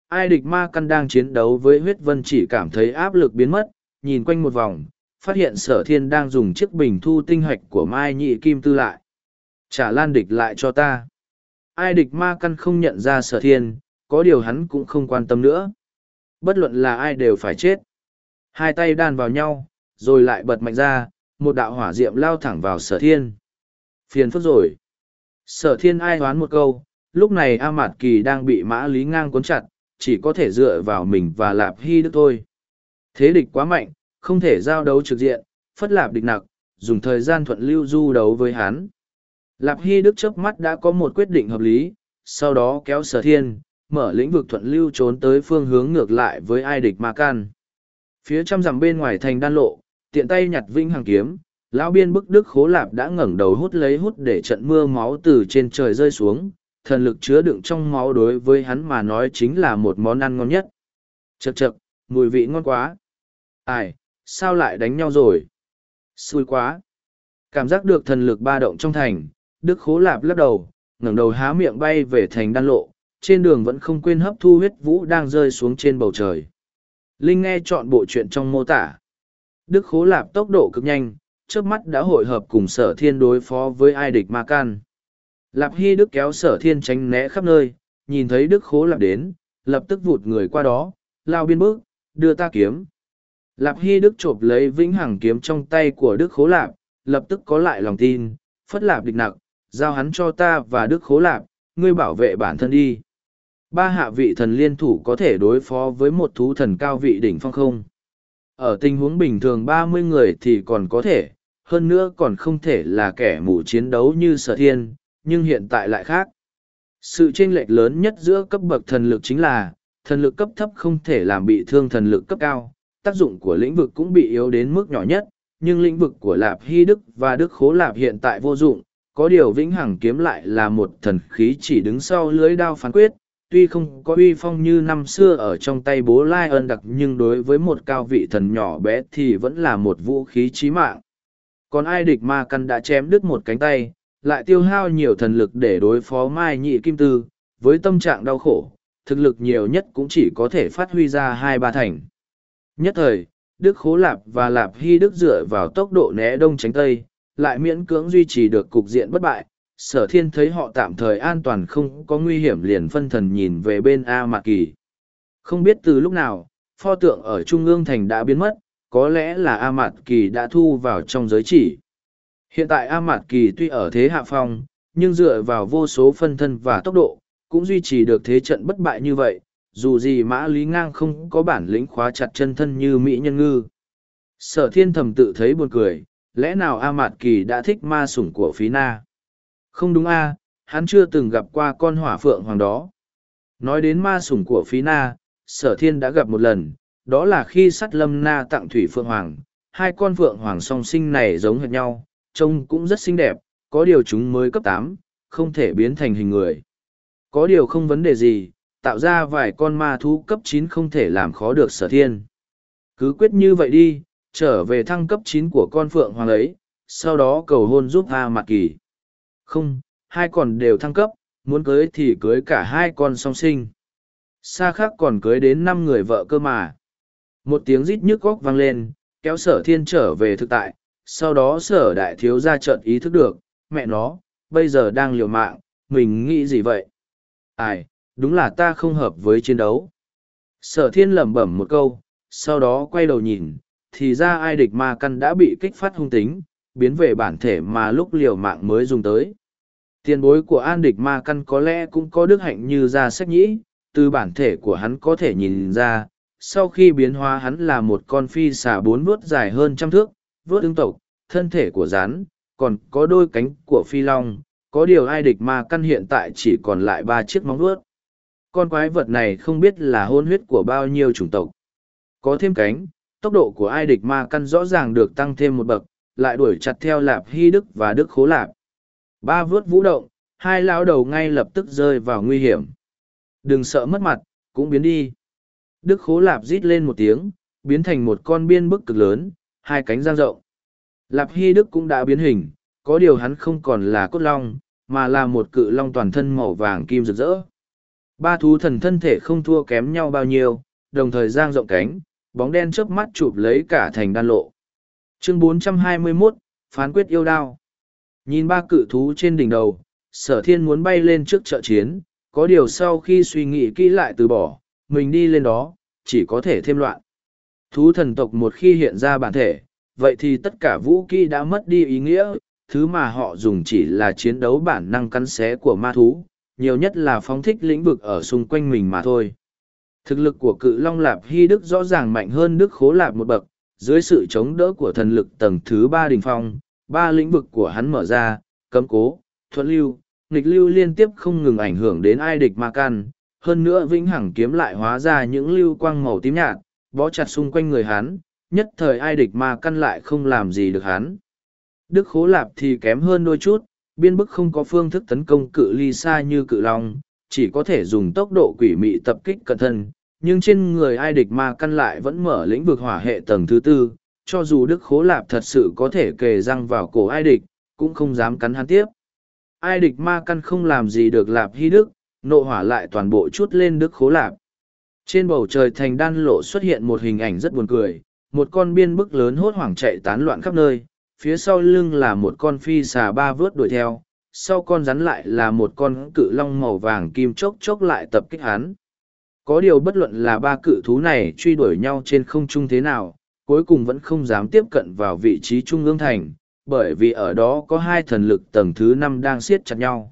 Ai địch ma căn đang chiến đấu với huyết vân chỉ cảm thấy áp lực biến mất, nhìn quanh một vòng, phát hiện sở thiên đang dùng chiếc bình thu tinh hạch của mai nhị kim tư lại. Trả lan địch lại cho ta. Ai địch ma căn không nhận ra sở thiên, có điều hắn cũng không quan tâm nữa. Bất luận là ai đều phải chết. Hai tay đan vào nhau, rồi lại bật mạnh ra, một đạo hỏa diệm lao thẳng vào sở thiên. Phiền phức rồi. Sở thiên ai hoán một câu, lúc này A Mạt Kỳ đang bị mã lý ngang cuốn chặt, chỉ có thể dựa vào mình và Lạp Hy Đức thôi. Thế địch quá mạnh, không thể giao đấu trực diện, phất lạp địch nặc, dùng thời gian thuận lưu du đấu với hắn. Lạp Hy Đức chớp mắt đã có một quyết định hợp lý, sau đó kéo sở thiên, mở lĩnh vực thuận lưu trốn tới phương hướng ngược lại với ai địch ma can. Phía trăm dặm bên ngoài thành đan lộ, tiện tay nhặt vinh hàng kiếm, lão biên bức đức khố lạp đã ngẩng đầu hút lấy hút để trận mưa máu từ trên trời rơi xuống, thần lực chứa đựng trong máu đối với hắn mà nói chính là một món ăn ngon nhất. Chậc chậc, mùi vị ngon quá. Ai, sao lại đánh nhau rồi? Xui quá. Cảm giác được thần lực ba động trong thành, Đức Khố Lạp lắc đầu, ngẩng đầu há miệng bay về thành đan lộ, trên đường vẫn không quên hấp thu huyết vũ đang rơi xuống trên bầu trời. Linh nghe chọn bộ chuyện trong mô tả. Đức Khố Lạp tốc độ cực nhanh, trước mắt đã hội hợp cùng sở thiên đối phó với ai địch ma can. Lạp Hy Đức kéo sở thiên tránh né khắp nơi, nhìn thấy Đức Khố Lạp đến, lập tức vụt người qua đó, lao biên bước, đưa ta kiếm. Lạp Hy Đức chộp lấy vĩnh hằng kiếm trong tay của Đức Khố Lạp, lập tức có lại lòng tin, phất lạp địch nặc, giao hắn cho ta và Đức Khố Lạp, ngươi bảo vệ bản thân đi. Ba hạ vị thần liên thủ có thể đối phó với một thú thần cao vị đỉnh phong không? Ở tình huống bình thường ba mươi người thì còn có thể, hơn nữa còn không thể là kẻ mù chiến đấu như sở thiên, nhưng hiện tại lại khác. Sự chênh lệch lớn nhất giữa cấp bậc thần lực chính là, thần lực cấp thấp không thể làm bị thương thần lực cấp cao, tác dụng của lĩnh vực cũng bị yếu đến mức nhỏ nhất, nhưng lĩnh vực của Lạp Hy Đức và Đức Khố Lạp hiện tại vô dụng, có điều vĩnh hằng kiếm lại là một thần khí chỉ đứng sau lưới đao phán quyết, tuy không có uy phong như năm xưa ở trong tay bố Lai ơn đặc nhưng đối với một cao vị thần nhỏ bé thì vẫn là một vũ khí chí mạng. Còn ai địch ma căn đã chém đứt một cánh tay, lại tiêu hao nhiều thần lực để đối phó Mai Nhị Kim Tư, với tâm trạng đau khổ, thực lực nhiều nhất cũng chỉ có thể phát huy ra hai ba thành. Nhất thời, Đức Khố Lạp và Lạp Hy Đức dựa vào tốc độ né đông tránh tây, lại miễn cưỡng duy trì được cục diện bất bại. Sở thiên thấy họ tạm thời an toàn không có nguy hiểm liền phân thần nhìn về bên A Mạc Kỳ. Không biết từ lúc nào, pho tượng ở Trung ương thành đã biến mất, có lẽ là A Mạt Kỳ đã thu vào trong giới chỉ. Hiện tại A Mạt Kỳ tuy ở thế hạ phong, nhưng dựa vào vô số phân thân và tốc độ, cũng duy trì được thế trận bất bại như vậy, dù gì mã lý ngang không có bản lĩnh khóa chặt chân thân như mỹ nhân ngư. Sở thiên thầm tự thấy buồn cười lẽ nào a mạt kỳ đã thích ma sủng của phí na? Không đúng a hắn chưa từng gặp qua con hỏa phượng hoàng đó. Nói đến ma sủng của phí na sở thiên đã gặp một lần đó là khi sắt lâm na tặng thủy phượng hoàng hai con phượng hoàng song sinh này giống hệt nhau trông cũng rất xinh đẹp có điều chúng mới cấp tám không thể biến thành hình người có điều không vấn đề gì tạo ra vài con ma thú cấp chín không thể làm khó được sở thiên. Cứ quyết như vậy đi, trở về thăng cấp chín của con phượng hoàng ấy, sau đó cầu hôn giúp A Mạc Kỳ. Không, hai con đều thăng cấp, muốn cưới thì cưới cả hai con song sinh. Xa khác còn cưới đến năm người vợ cơ mà. Một tiếng rít nhức góc vang lên, kéo sở thiên trở về thực tại, sau đó sở đại thiếu ra trận ý thức được, mẹ nó, bây giờ đang liều mạng, mình nghĩ gì vậy? Ai, đúng là ta không hợp với chiến đấu sở thiên lẩm bẩm một câu sau đó quay đầu nhìn thì ra ai địch ma căn đã bị kích phát hung tính biến về bản thể mà lúc liều mạng mới dùng tới tiền bối của an địch ma căn có lẽ cũng có đức hạnh như ra sách nhĩ từ bản thể của hắn có thể nhìn ra sau khi biến hóa hắn là một con phi xà bốn vuốt dài hơn trăm thước vớt ứng tộc thân thể của rắn còn có đôi cánh của phi long có điều ai địch ma căn hiện tại chỉ còn lại ba chiếc móng vuốt con quái vật này không biết là hôn huyết của bao nhiêu chủng tộc. Có thêm cánh, tốc độ của ai địch ma căn rõ ràng được tăng thêm một bậc, lại đuổi chặt theo lạp hy đức và đức khố lạp. Ba vớt vũ động, hai lão đầu ngay lập tức rơi vào nguy hiểm. Đừng sợ mất mặt, cũng biến đi. Đức khố lạp rít lên một tiếng, biến thành một con biên bức cực lớn, hai cánh giang rộng. Lạp hy đức cũng đã biến hình, có điều hắn không còn là cốt long, mà là một cự long toàn thân màu vàng kim rực rỡ. Ba thú thần thân thể không thua kém nhau bao nhiêu, đồng thời giang rộng cánh, bóng đen chớp mắt chụp lấy cả thành đan lộ. Chương 421, Phán quyết yêu đao. Nhìn ba cự thú trên đỉnh đầu, sở thiên muốn bay lên trước trợ chiến, có điều sau khi suy nghĩ kỹ lại từ bỏ, mình đi lên đó, chỉ có thể thêm loạn. Thú thần tộc một khi hiện ra bản thể, vậy thì tất cả vũ kỹ đã mất đi ý nghĩa, thứ mà họ dùng chỉ là chiến đấu bản năng cắn xé của ma thú, nhiều nhất là phóng thích lĩnh vực ở xung quanh mình mà thôi. Thực lực của cự long lạp hy đức rõ ràng mạnh hơn đức khố lạp một bậc, dưới sự chống đỡ của thần lực tầng thứ ba đình phong, ba lĩnh vực của hắn mở ra, cấm cố, thuận lưu, nghịch lưu liên tiếp không ngừng ảnh hưởng đến ai địch ma can. Hơn nữa vĩnh hằng kiếm lại hóa ra những lưu quang màu tím nhạt, bó chặt xung quanh người hắn, nhất thời ai địch ma căn lại không làm gì được hắn. Đức khố lạp thì kém hơn đôi chút, biên bức không có phương thức tấn công cự ly xa như cự long, chỉ có thể dùng tốc độ quỷ mị tập kích cẩn thân, nhưng trên người ai địch ma căn lại vẫn mở lĩnh vực hỏa hệ tầng thứ tư, cho dù Đức Khố Lạp thật sự có thể kề răng vào cổ ai địch, cũng không dám cắn hắn tiếp. Ai địch ma căn không làm gì được Lạp Hy Đức, nộ hỏa lại toàn bộ chút lên Đức Khố Lạp. Trên bầu trời thành đan lộ xuất hiện một hình ảnh rất buồn cười, một con biên bức lớn hốt hoảng chạy tán loạn khắp nơi, phía sau lưng là một con phi xà ba vớt đuổi theo, sau con rắn lại là một con cự long màu vàng kim chốc chốc lại tập kích hắn. Có điều bất luận là ba cự thú này truy đuổi nhau trên không trung thế nào, cuối cùng vẫn không dám tiếp cận vào vị trí trung ương thành, bởi vì ở đó có hai thần lực tầng thứ năm đang siết chặt nhau.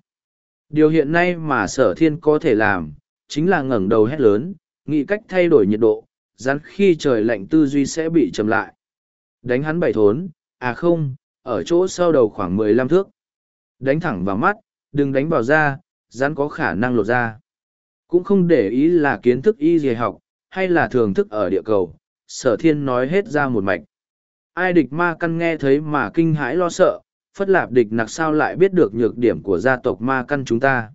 Điều hiện nay mà sở thiên có thể làm, chính là ngẩng đầu hét lớn, nghĩ cách thay đổi nhiệt độ, rắn khi trời lạnh tư duy sẽ bị chậm lại. Đánh hắn bảy thốn, à không, ở chỗ sau đầu khoảng mười lăm thước. Đánh thẳng vào mắt, đừng đánh vào da, rắn có khả năng lột ra. Cũng không để ý là kiến thức y dì học, hay là thường thức ở địa cầu, sở thiên nói hết ra một mạch. Ai địch ma căn nghe thấy mà kinh hãi lo sợ, phất lạp địch nặc sao lại biết được nhược điểm của gia tộc ma căn chúng ta.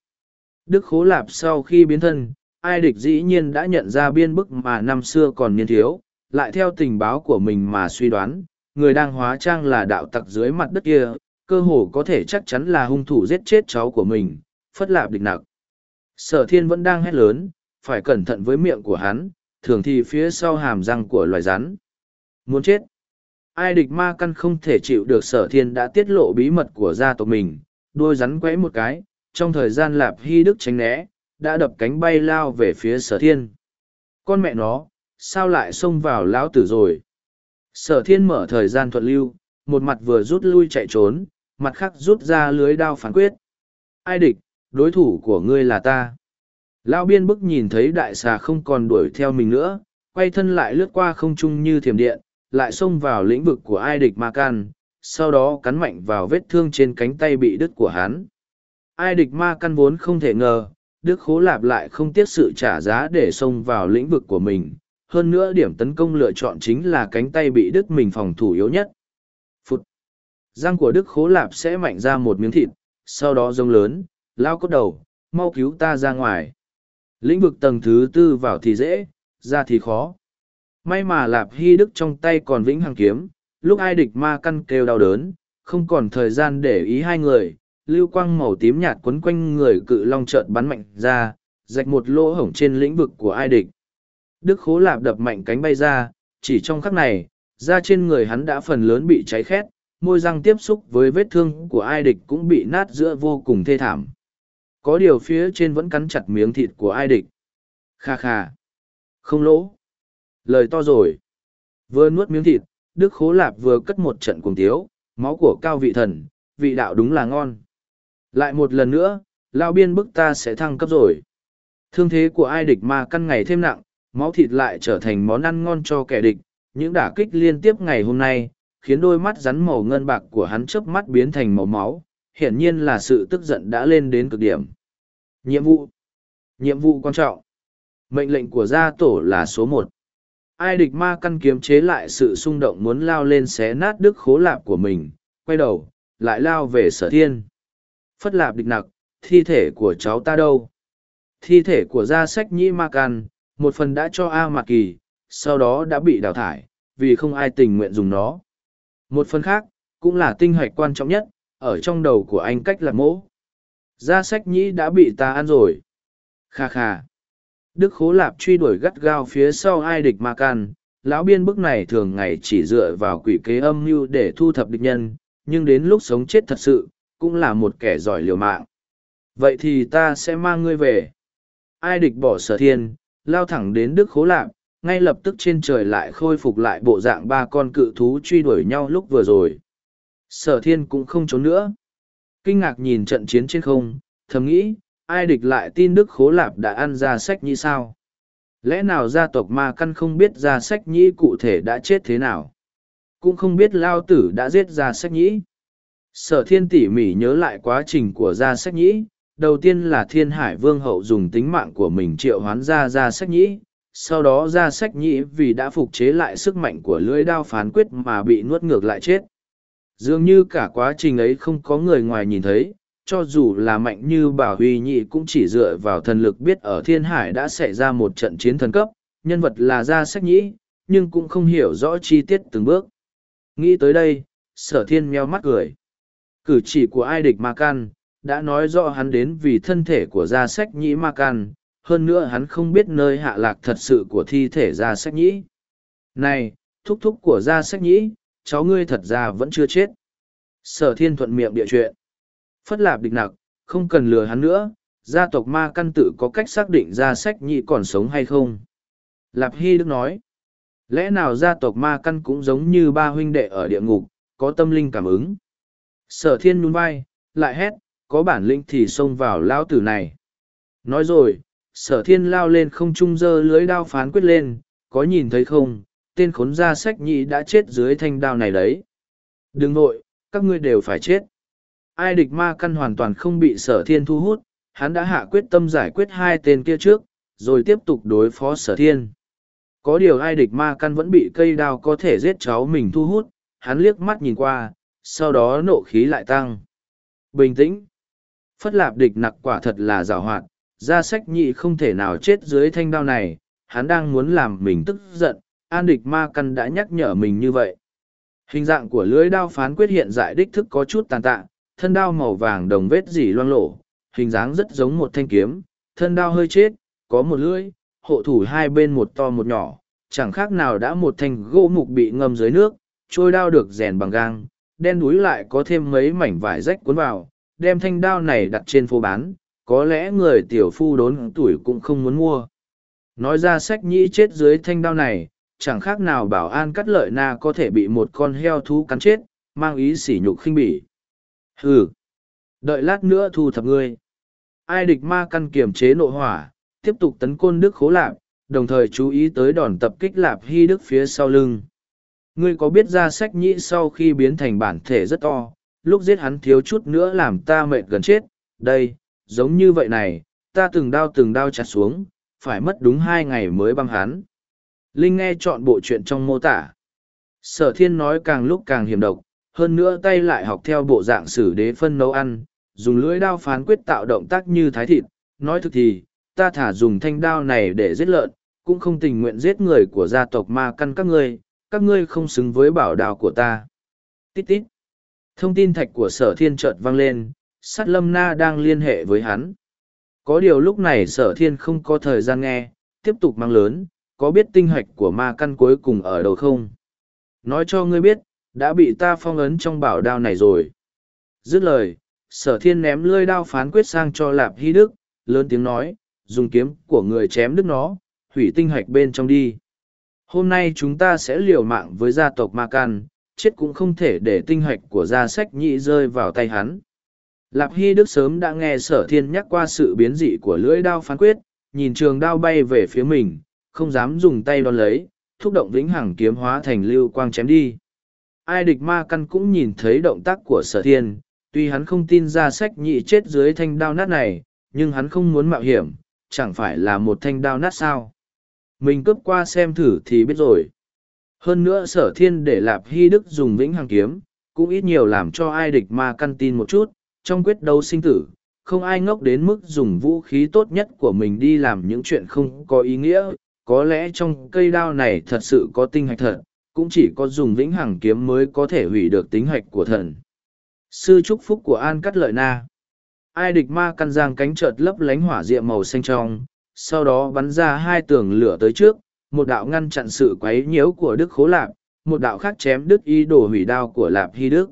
Đức khố lạp sau khi biến thân, ai địch dĩ nhiên đã nhận ra biên bức mà năm xưa còn niên thiếu, lại theo tình báo của mình mà suy đoán, người đang hóa trang là đạo tặc dưới mặt đất kia, cơ hồ có thể chắc chắn là hung thủ giết chết cháu của mình, phất lạp địch nặc. Sở thiên vẫn đang hét lớn, phải cẩn thận với miệng của hắn, thường thì phía sau hàm răng của loài rắn. Muốn chết. Ai địch ma căn không thể chịu được sở thiên đã tiết lộ bí mật của gia tộc mình, đôi rắn quấy một cái, trong thời gian lạp hy đức tránh né, đã đập cánh bay lao về phía sở thiên. Con mẹ nó, sao lại xông vào lão tử rồi? Sở thiên mở thời gian thuận lưu, một mặt vừa rút lui chạy trốn, mặt khác rút ra lưới đao phán quyết. Ai địch, đối thủ của ngươi là ta. Lão biên bức nhìn thấy đại xà không còn đuổi theo mình nữa, quay thân lại lướt qua không trung như thiểm điện, lại xông vào lĩnh vực của ai địch ma can, sau đó cắn mạnh vào vết thương trên cánh tay bị đứt của hắn. Ai địch ma căn vốn không thể ngờ, Đức Khố Lạp lại không tiếc sự trả giá để xông vào lĩnh vực của mình. Hơn nữa điểm tấn công lựa chọn chính là cánh tay bị đức mình phòng thủ yếu nhất. Phút. Răng của Đức Khố Lạp sẽ mạnh ra một miếng thịt, sau đó rông lớn, lao cốt đầu, mau cứu ta ra ngoài. Lĩnh vực tầng thứ tư vào thì dễ, ra thì khó. May mà Lạp Hy Đức trong tay còn vĩnh hằng kiếm, lúc ai địch ma căn kêu đau đớn, không còn thời gian để ý hai người, lưu quang màu tím nhạt quấn quanh người cự long trợn bắn mạnh ra, rạch một lỗ hổng trên lĩnh vực của ai địch. Đức khố lạp đập mạnh cánh bay ra, chỉ trong khắc này, da trên người hắn đã phần lớn bị cháy khét, môi răng tiếp xúc với vết thương của ai địch cũng bị nát giữa vô cùng thê thảm. Có điều phía trên vẫn cắn chặt miếng thịt của ai địch. Kha kha. Không lỗ. Lời to rồi. Vừa nuốt miếng thịt, Đức Khố Lạp vừa cất một trận cuồng tiếu, máu của cao vị thần, vị đạo đúng là ngon. Lại một lần nữa, lao biên bức ta sẽ thăng cấp rồi. Thương thế của ai địch ma căn ngày thêm nặng, máu thịt lại trở thành món ăn ngon cho kẻ địch. Những đả kích liên tiếp ngày hôm nay, khiến đôi mắt rắn màu ngân bạc của hắn chớp mắt biến thành màu máu, hiển nhiên là sự tức giận đã lên đến cực điểm. Nhiệm vụ Nhiệm vụ quan trọng Mệnh lệnh của gia tổ là số một. Ai địch ma căn kiếm chế lại sự xung động muốn lao lên xé nát đức khố lạp của mình, quay đầu, lại lao về sở thiên phất lạp địch nặc, thi thể của cháu ta đâu? Thi thể của gia sách nhĩ ma can, một phần đã cho A Mạc Kỳ, sau đó đã bị đào thải, vì không ai tình nguyện dùng nó. Một phần khác, cũng là tinh hoạch quan trọng nhất, ở trong đầu của anh cách lạc mỗ. Gia sách nhĩ đã bị ta ăn rồi. Kha kha. Đức Khố Lạp truy đuổi gắt gao phía sau ai địch ma can. Lão biên bức này thường ngày chỉ dựa vào quỷ kế âm mưu để thu thập địch nhân, nhưng đến lúc sống chết thật sự, cũng là một kẻ giỏi liều mạng. Vậy thì ta sẽ mang ngươi về. Ai địch bỏ sở thiên, lao thẳng đến Đức Khố Lạp, ngay lập tức trên trời lại khôi phục lại bộ dạng ba con cự thú truy đuổi nhau lúc vừa rồi. Sở thiên cũng không trốn nữa. Kinh ngạc nhìn trận chiến trên không, thầm nghĩ, ai địch lại tin Đức Khố Lạp đã ăn ra sách như sao? Lẽ nào gia tộc ma căn không biết ra sách nhĩ cụ thể đã chết thế nào? Cũng không biết lao tử đã giết ra sách nhĩ. Sở thiên tỉ mỉ nhớ lại quá trình của gia sách nhĩ, đầu tiên là thiên hải vương hậu dùng tính mạng của mình triệu hoán ra gia sách nhĩ, sau đó gia sách nhĩ vì đã phục chế lại sức mạnh của lưỡi đao phán quyết mà bị nuốt ngược lại chết. Dường như cả quá trình ấy không có người ngoài nhìn thấy, cho dù là mạnh như bảo huy nhị cũng chỉ dựa vào thần lực biết ở thiên hải đã xảy ra một trận chiến thần cấp, nhân vật là gia sách nhĩ, nhưng cũng không hiểu rõ chi tiết từng bước. Nghĩ tới đây, sở thiên meo mắt cười. Cử chỉ của ai địch ma can, đã nói rõ hắn đến vì thân thể của gia sách nhĩ ma can, hơn nữa hắn không biết nơi hạ lạc thật sự của thi thể gia sách nhĩ. Này, thúc thúc của gia sách nhĩ, cháu ngươi thật ra vẫn chưa chết. Sở thiên thuận miệng địa chuyện. Phất lạp địch nặc, không cần lừa hắn nữa, gia tộc ma căn tự có cách xác định gia sách nhĩ còn sống hay không. Lạp Hy Đức nói, lẽ nào gia tộc ma căn cũng giống như ba huynh đệ ở địa ngục, có tâm linh cảm ứng. Sở thiên nhún vai, lại hét, có bản lĩnh thì xông vào lao tử này. Nói rồi, sở thiên lao lên không trung dơ lưới đao phán quyết lên, có nhìn thấy không, tên khốn gia sách nhị đã chết dưới thanh đao này đấy. Đừng vội, các ngươi đều phải chết. Ai địch ma căn hoàn toàn không bị sở thiên thu hút, hắn đã hạ quyết tâm giải quyết hai tên kia trước, rồi tiếp tục đối phó sở thiên. Có điều ai địch ma căn vẫn bị cây đao có thể giết cháu mình thu hút, hắn liếc mắt nhìn qua, sau đó nộ khí lại tăng. Bình tĩnh. Phất lạp địch nặc quả thật là rào hoạt, ra sách nhị không thể nào chết dưới thanh đao này, hắn đang muốn làm mình tức giận, an địch ma căn đã nhắc nhở mình như vậy. Hình dạng của lưới đao phán quyết hiện giải đích thức có chút tàn tạ, thân đao màu vàng đồng vết dỉ loang lổ, hình dáng rất giống một thanh kiếm, thân đao hơi chết, có một lưỡi, hộ thủ hai bên một to một nhỏ, chẳng khác nào đã một thanh gỗ mục bị ngâm dưới nước, trôi đao được rèn bằng gang, đen núi lại có thêm mấy mảnh vải rách cuốn vào, đem thanh đao này đặt trên phố bán, có lẽ người tiểu phu đốn tuổi cũng không muốn mua. Nói ra sách nhĩ chết dưới thanh đao này, chẳng khác nào bảo an cắt lợi na có thể bị một con heo thú cắn chết, mang ý sỉ nhục khinh bỉ. Hừ, đợi lát nữa thu thập ngươi. Ai địch ma căn kiềm chế nội hỏa, tiếp tục tấn côn đức khố lạp, đồng thời chú ý tới đòn tập kích lạp hy đức phía sau lưng. Ngươi có biết ra sách nhĩ sau khi biến thành bản thể rất to, lúc giết hắn thiếu chút nữa làm ta mệt gần chết, đây, giống như vậy này, ta từng đao từng đao chặt xuống, phải mất đúng hai ngày mới băng hắn. Linh nghe chọn bộ chuyện trong mô tả. Sở thiên nói càng lúc càng hiểm độc, hơn nữa tay lại học theo bộ dạng sử đế phân nấu ăn, dùng lưỡi đao phán quyết tạo động tác như thái thịt. Nói thực thì, ta thả dùng thanh đao này để giết lợn, cũng không tình nguyện giết người của gia tộc ma căn các ngươi, các ngươi không xứng với bảo đao của ta. Tít tít. Thông tin thạch của sở thiên chợt vang lên, sát lâm na đang liên hệ với hắn. Có điều lúc này sở thiên không có thời gian nghe, tiếp tục mang lớn, có biết tinh hạch của ma căn cuối cùng ở đâu không? Nói cho ngươi biết, đã bị ta phong ấn trong bảo đao này rồi. Dứt lời, sở thiên ném lươi đao phán quyết sang cho lạp hy đức, lớn tiếng nói, dùng kiếm của người chém đứt nó, hủy tinh hạch bên trong đi. Hôm nay chúng ta sẽ liều mạng với gia tộc ma căn, chết cũng không thể để tinh hạch của gia sách nhị rơi vào tay hắn. Lạp Hy Đức sớm đã nghe sở thiên nhắc qua sự biến dị của lưỡi đao phán quyết, nhìn trường đao bay về phía mình, không dám dùng tay đón lấy, thúc động vĩnh hằng kiếm hóa thành lưu quang chém đi. Ai địch ma căn cũng nhìn thấy động tác của sở thiên, tuy hắn không tin ra sách nhị chết dưới thanh đao nát này, nhưng hắn không muốn mạo hiểm, chẳng phải là một thanh đao nát sao. Mình cướp qua xem thử thì biết rồi. Hơn nữa sở thiên để lạp hy đức dùng vĩnh hằng kiếm, cũng ít nhiều làm cho ai địch ma căn tin một chút, trong quyết đấu sinh tử, không ai ngốc đến mức dùng vũ khí tốt nhất của mình đi làm những chuyện không có ý nghĩa. Có lẽ trong cây đao này thật sự có tinh hạch thật, cũng chỉ có dùng vĩnh hằng kiếm mới có thể hủy được tính hạch của thần. Sư chúc phúc của An Cắt Lợi Na Ai địch ma căn giang cánh chợt lấp lánh hỏa diệm màu xanh trong, sau đó bắn ra hai tường lửa tới trước, một đạo ngăn chặn sự quấy nhiễu của Đức Khố Lạp, một đạo khác chém đứt ý đồ hủy đao của Lạp Hy Đức.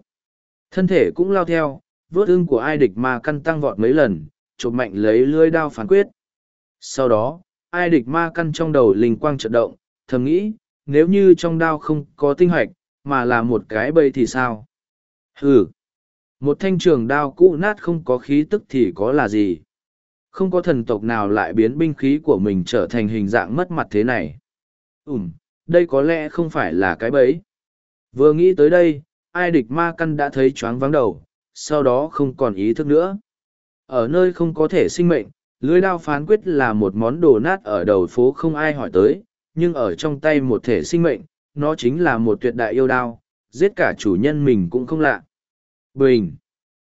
Thân thể cũng lao theo, vớt ưng của ai địch ma căn tăng vọt mấy lần, chụp mạnh lấy lưới đao phán quyết. Sau đó, ai địch ma căn trong đầu linh quang chợt động, thầm nghĩ, nếu như trong đao không có tinh hoạch, mà là một cái bầy thì sao? Hừ! Một thanh trường đao cũ nát không có khí tức thì có là gì? Không có thần tộc nào lại biến binh khí của mình trở thành hình dạng mất mặt thế này. Ừm, đây có lẽ không phải là cái bẫy. Vừa nghĩ tới đây, ai địch ma căn đã thấy choáng vắng đầu, sau đó không còn ý thức nữa. Ở nơi không có thể sinh mệnh, lưới đao phán quyết là một món đồ nát ở đầu phố không ai hỏi tới, nhưng ở trong tay một thể sinh mệnh, nó chính là một tuyệt đại yêu đao, giết cả chủ nhân mình cũng không lạ. Bình!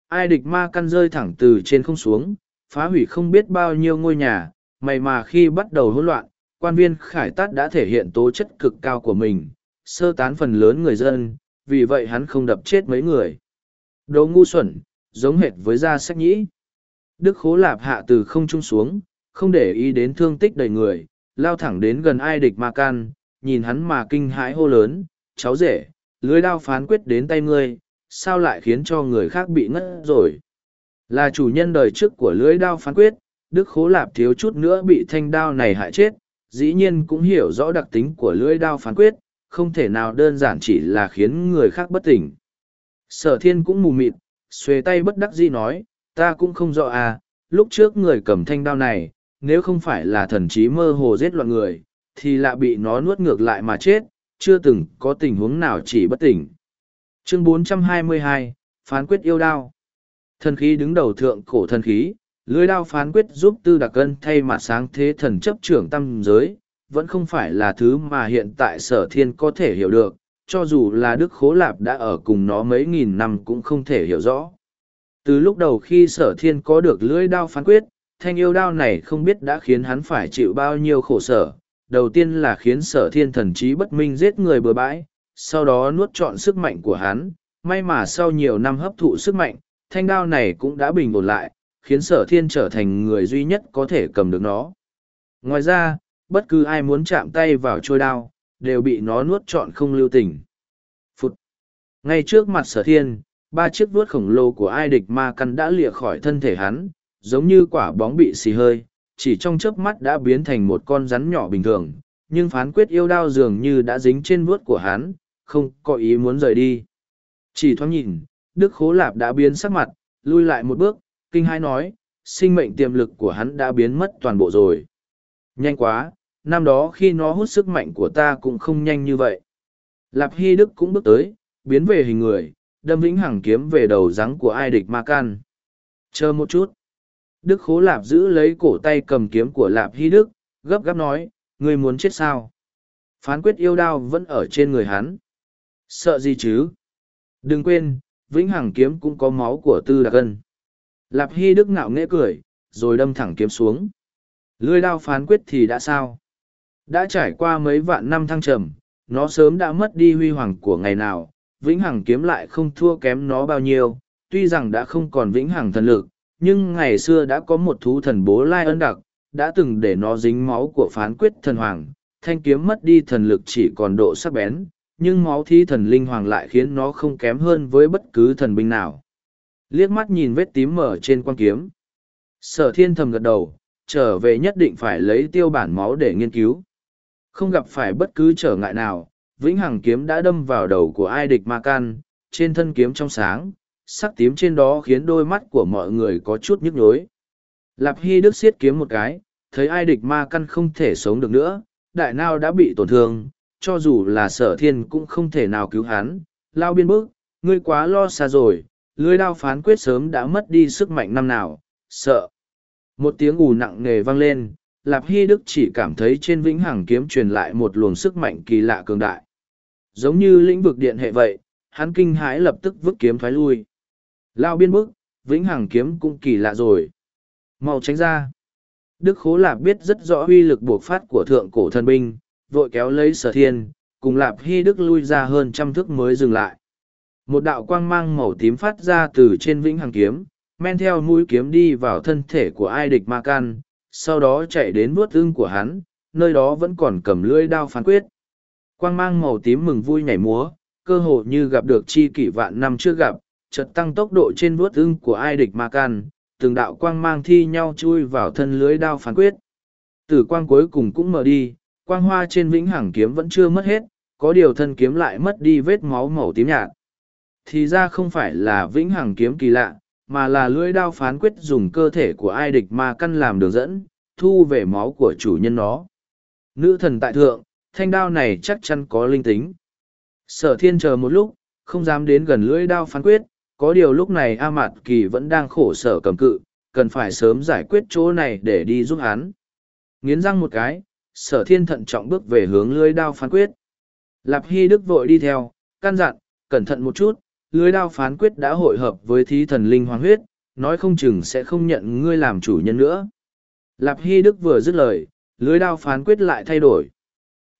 Ai địch ma căn rơi thẳng từ trên không xuống, phá hủy không biết bao nhiêu ngôi nhà, may mà khi bắt đầu hỗn loạn, quan viên khải tát đã thể hiện tố chất cực cao của mình, sơ tán phần lớn người dân, vì vậy hắn không đập chết mấy người. Đồ ngu xuẩn, giống hệt với gia sách nhĩ. Đức khố lạp hạ từ không trung xuống, không để ý đến thương tích đầy người, lao thẳng đến gần ai địch ma can, nhìn hắn mà kinh hãi hô lớn, cháu rể, lưới đao phán quyết đến tay ngươi, sao lại khiến cho người khác bị ngất rồi. Là chủ nhân đời trước của lưới đao phán quyết, Đức Khố Lạp thiếu chút nữa bị thanh đao này hại chết, dĩ nhiên cũng hiểu rõ đặc tính của lưới đao phán quyết, không thể nào đơn giản chỉ là khiến người khác bất tỉnh. Sở thiên cũng mù mịt, xuề tay bất đắc dĩ nói, ta cũng không rõ à, lúc trước người cầm thanh đao này, nếu không phải là thần trí mơ hồ giết loạn người, thì lạ bị nó nuốt ngược lại mà chết, chưa từng có tình huống nào chỉ bất tỉnh. Chương 422, Phán quyết yêu đao Thần khí đứng đầu thượng cổ thần khí, lưới đao phán quyết giúp tư đặc cân thay mặt sáng thế thần chấp trưởng tâm giới, vẫn không phải là thứ mà hiện tại sở thiên có thể hiểu được, cho dù là Đức Khố Lạp đã ở cùng nó mấy nghìn năm cũng không thể hiểu rõ. Từ lúc đầu khi sở thiên có được lưỡi đao phán quyết, thanh yêu đao này không biết đã khiến hắn phải chịu bao nhiêu khổ sở. Đầu tiên là khiến sở thiên thần trí bất minh giết người bừa bãi, sau đó nuốt trọn sức mạnh của hắn. May mà sau nhiều năm hấp thụ sức mạnh, thanh đao này cũng đã bình ổn lại, khiến sở thiên trở thành người duy nhất có thể cầm được nó. Ngoài ra, bất cứ ai muốn chạm tay vào trôi đao, đều bị nó nuốt trọn không lưu tình. Phụt! Ngay trước mặt sở thiên, ba chiếc vuốt khổng lồ của ai địch ma căn đã lìa khỏi thân thể hắn, giống như quả bóng bị xì hơi, chỉ trong chớp mắt đã biến thành một con rắn nhỏ bình thường, nhưng phán quyết yêu đao dường như đã dính trên vuốt của hắn, không có ý muốn rời đi. Chỉ thoáng nhìn, Đức Khố Lạp đã biến sắc mặt, lui lại một bước, kinh hai nói, sinh mệnh tiềm lực của hắn đã biến mất toàn bộ rồi. Nhanh quá, năm đó khi nó hút sức mạnh của ta cũng không nhanh như vậy. Lạp Hy Đức cũng bước tới, biến về hình người, đâm vĩnh hằng kiếm về đầu rắn của ai địch ma can. Chờ một chút. Đức Khố Lạp giữ lấy cổ tay cầm kiếm của Lạp Hy Đức, gấp gáp nói, người muốn chết sao? Phán quyết yêu đao vẫn ở trên người hắn. Sợ gì chứ? Đừng quên, vĩnh hằng kiếm cũng có máu của tư đặc ân. Lạp Hy Đức ngạo nghễ cười, rồi đâm thẳng kiếm xuống. Lưới đao phán quyết thì đã sao? Đã trải qua mấy vạn năm thăng trầm, nó sớm đã mất đi huy hoàng của ngày nào, vĩnh hằng kiếm lại không thua kém nó bao nhiêu, tuy rằng đã không còn vĩnh hằng thần lực, nhưng ngày xưa đã có một thú thần bố lai ân đặc, đã từng để nó dính máu của phán quyết thần hoàng, thanh kiếm mất đi thần lực chỉ còn độ sắc bén, nhưng máu thi thần linh hoàng lại khiến nó không kém hơn với bất cứ thần binh nào. Liếc mắt nhìn vết tím mở trên quan kiếm. Sở thiên thầm gật đầu, trở về nhất định phải lấy tiêu bản máu để nghiên cứu. Không gặp phải bất cứ trở ngại nào, vĩnh hằng kiếm đã đâm vào đầu của ai địch ma can, trên thân kiếm trong sáng, sắc tím trên đó khiến đôi mắt của mọi người có chút nhức nhối. Lạp Hy Đức siết kiếm một cái, thấy ai địch ma căn không thể sống được nữa, đại nao đã bị tổn thương, cho dù là sở thiên cũng không thể nào cứu hắn. Lao biên bức, ngươi quá lo xa rồi, lưới đao phán quyết sớm đã mất đi sức mạnh năm nào, sợ. Một tiếng ù nặng nề vang lên, Lạp Hy Đức chỉ cảm thấy trên vĩnh hằng kiếm truyền lại một luồng sức mạnh kỳ lạ cường đại. Giống như lĩnh vực điện hệ vậy, hắn kinh hãi lập tức vứt kiếm thoái lui. Lao biên bức, vĩnh hằng kiếm cũng kỳ lạ rồi. Mau tránh ra. Đức Khố Lạp biết rất rõ uy lực buộc phát của thượng cổ thần binh, vội kéo lấy sở thiên, cùng Lạp Hy Đức lui ra hơn trăm thước mới dừng lại. Một đạo quang mang màu tím phát ra từ trên vĩnh hằng kiếm, men theo mũi kiếm đi vào thân thể của ai địch ma can, sau đó chạy đến vuốt ưng của hắn, nơi đó vẫn còn cầm lưỡi đao phán quyết. Quang mang màu tím mừng vui nhảy múa, cơ hồ như gặp được chi kỷ vạn năm trước gặp, chợt tăng tốc độ trên vuốt ưng của ai địch ma can, từng đạo quang mang thi nhau chui vào thân lưới đao phán quyết. Tử quang cuối cùng cũng mở đi, quang hoa trên vĩnh hằng kiếm vẫn chưa mất hết, có điều thân kiếm lại mất đi vết máu màu tím nhạt. Thì ra không phải là vĩnh hằng kiếm kỳ lạ, mà là lưỡi đao phán quyết dùng cơ thể của ai địch ma căn làm đường dẫn, thu về máu của chủ nhân nó. Nữ thần tại thượng, thanh đao này chắc chắn có linh tính. Sở thiên chờ một lúc, không dám đến gần lưỡi đao phán quyết, có điều lúc này A Mạt Kỳ vẫn đang khổ sở cầm cự, cần phải sớm giải quyết chỗ này để đi giúp hắn. Nghiến răng một cái, sở thiên thận trọng bước về hướng Lưới đao phán quyết. Lạp Hy Đức vội đi theo, căn dặn, cẩn thận một chút, lưới đao phán quyết đã hội hợp với thí thần linh hoàng huyết, nói không chừng sẽ không nhận ngươi làm chủ nhân nữa. Lạp Hy Đức vừa dứt lời, lưới đao phán quyết lại thay đổi.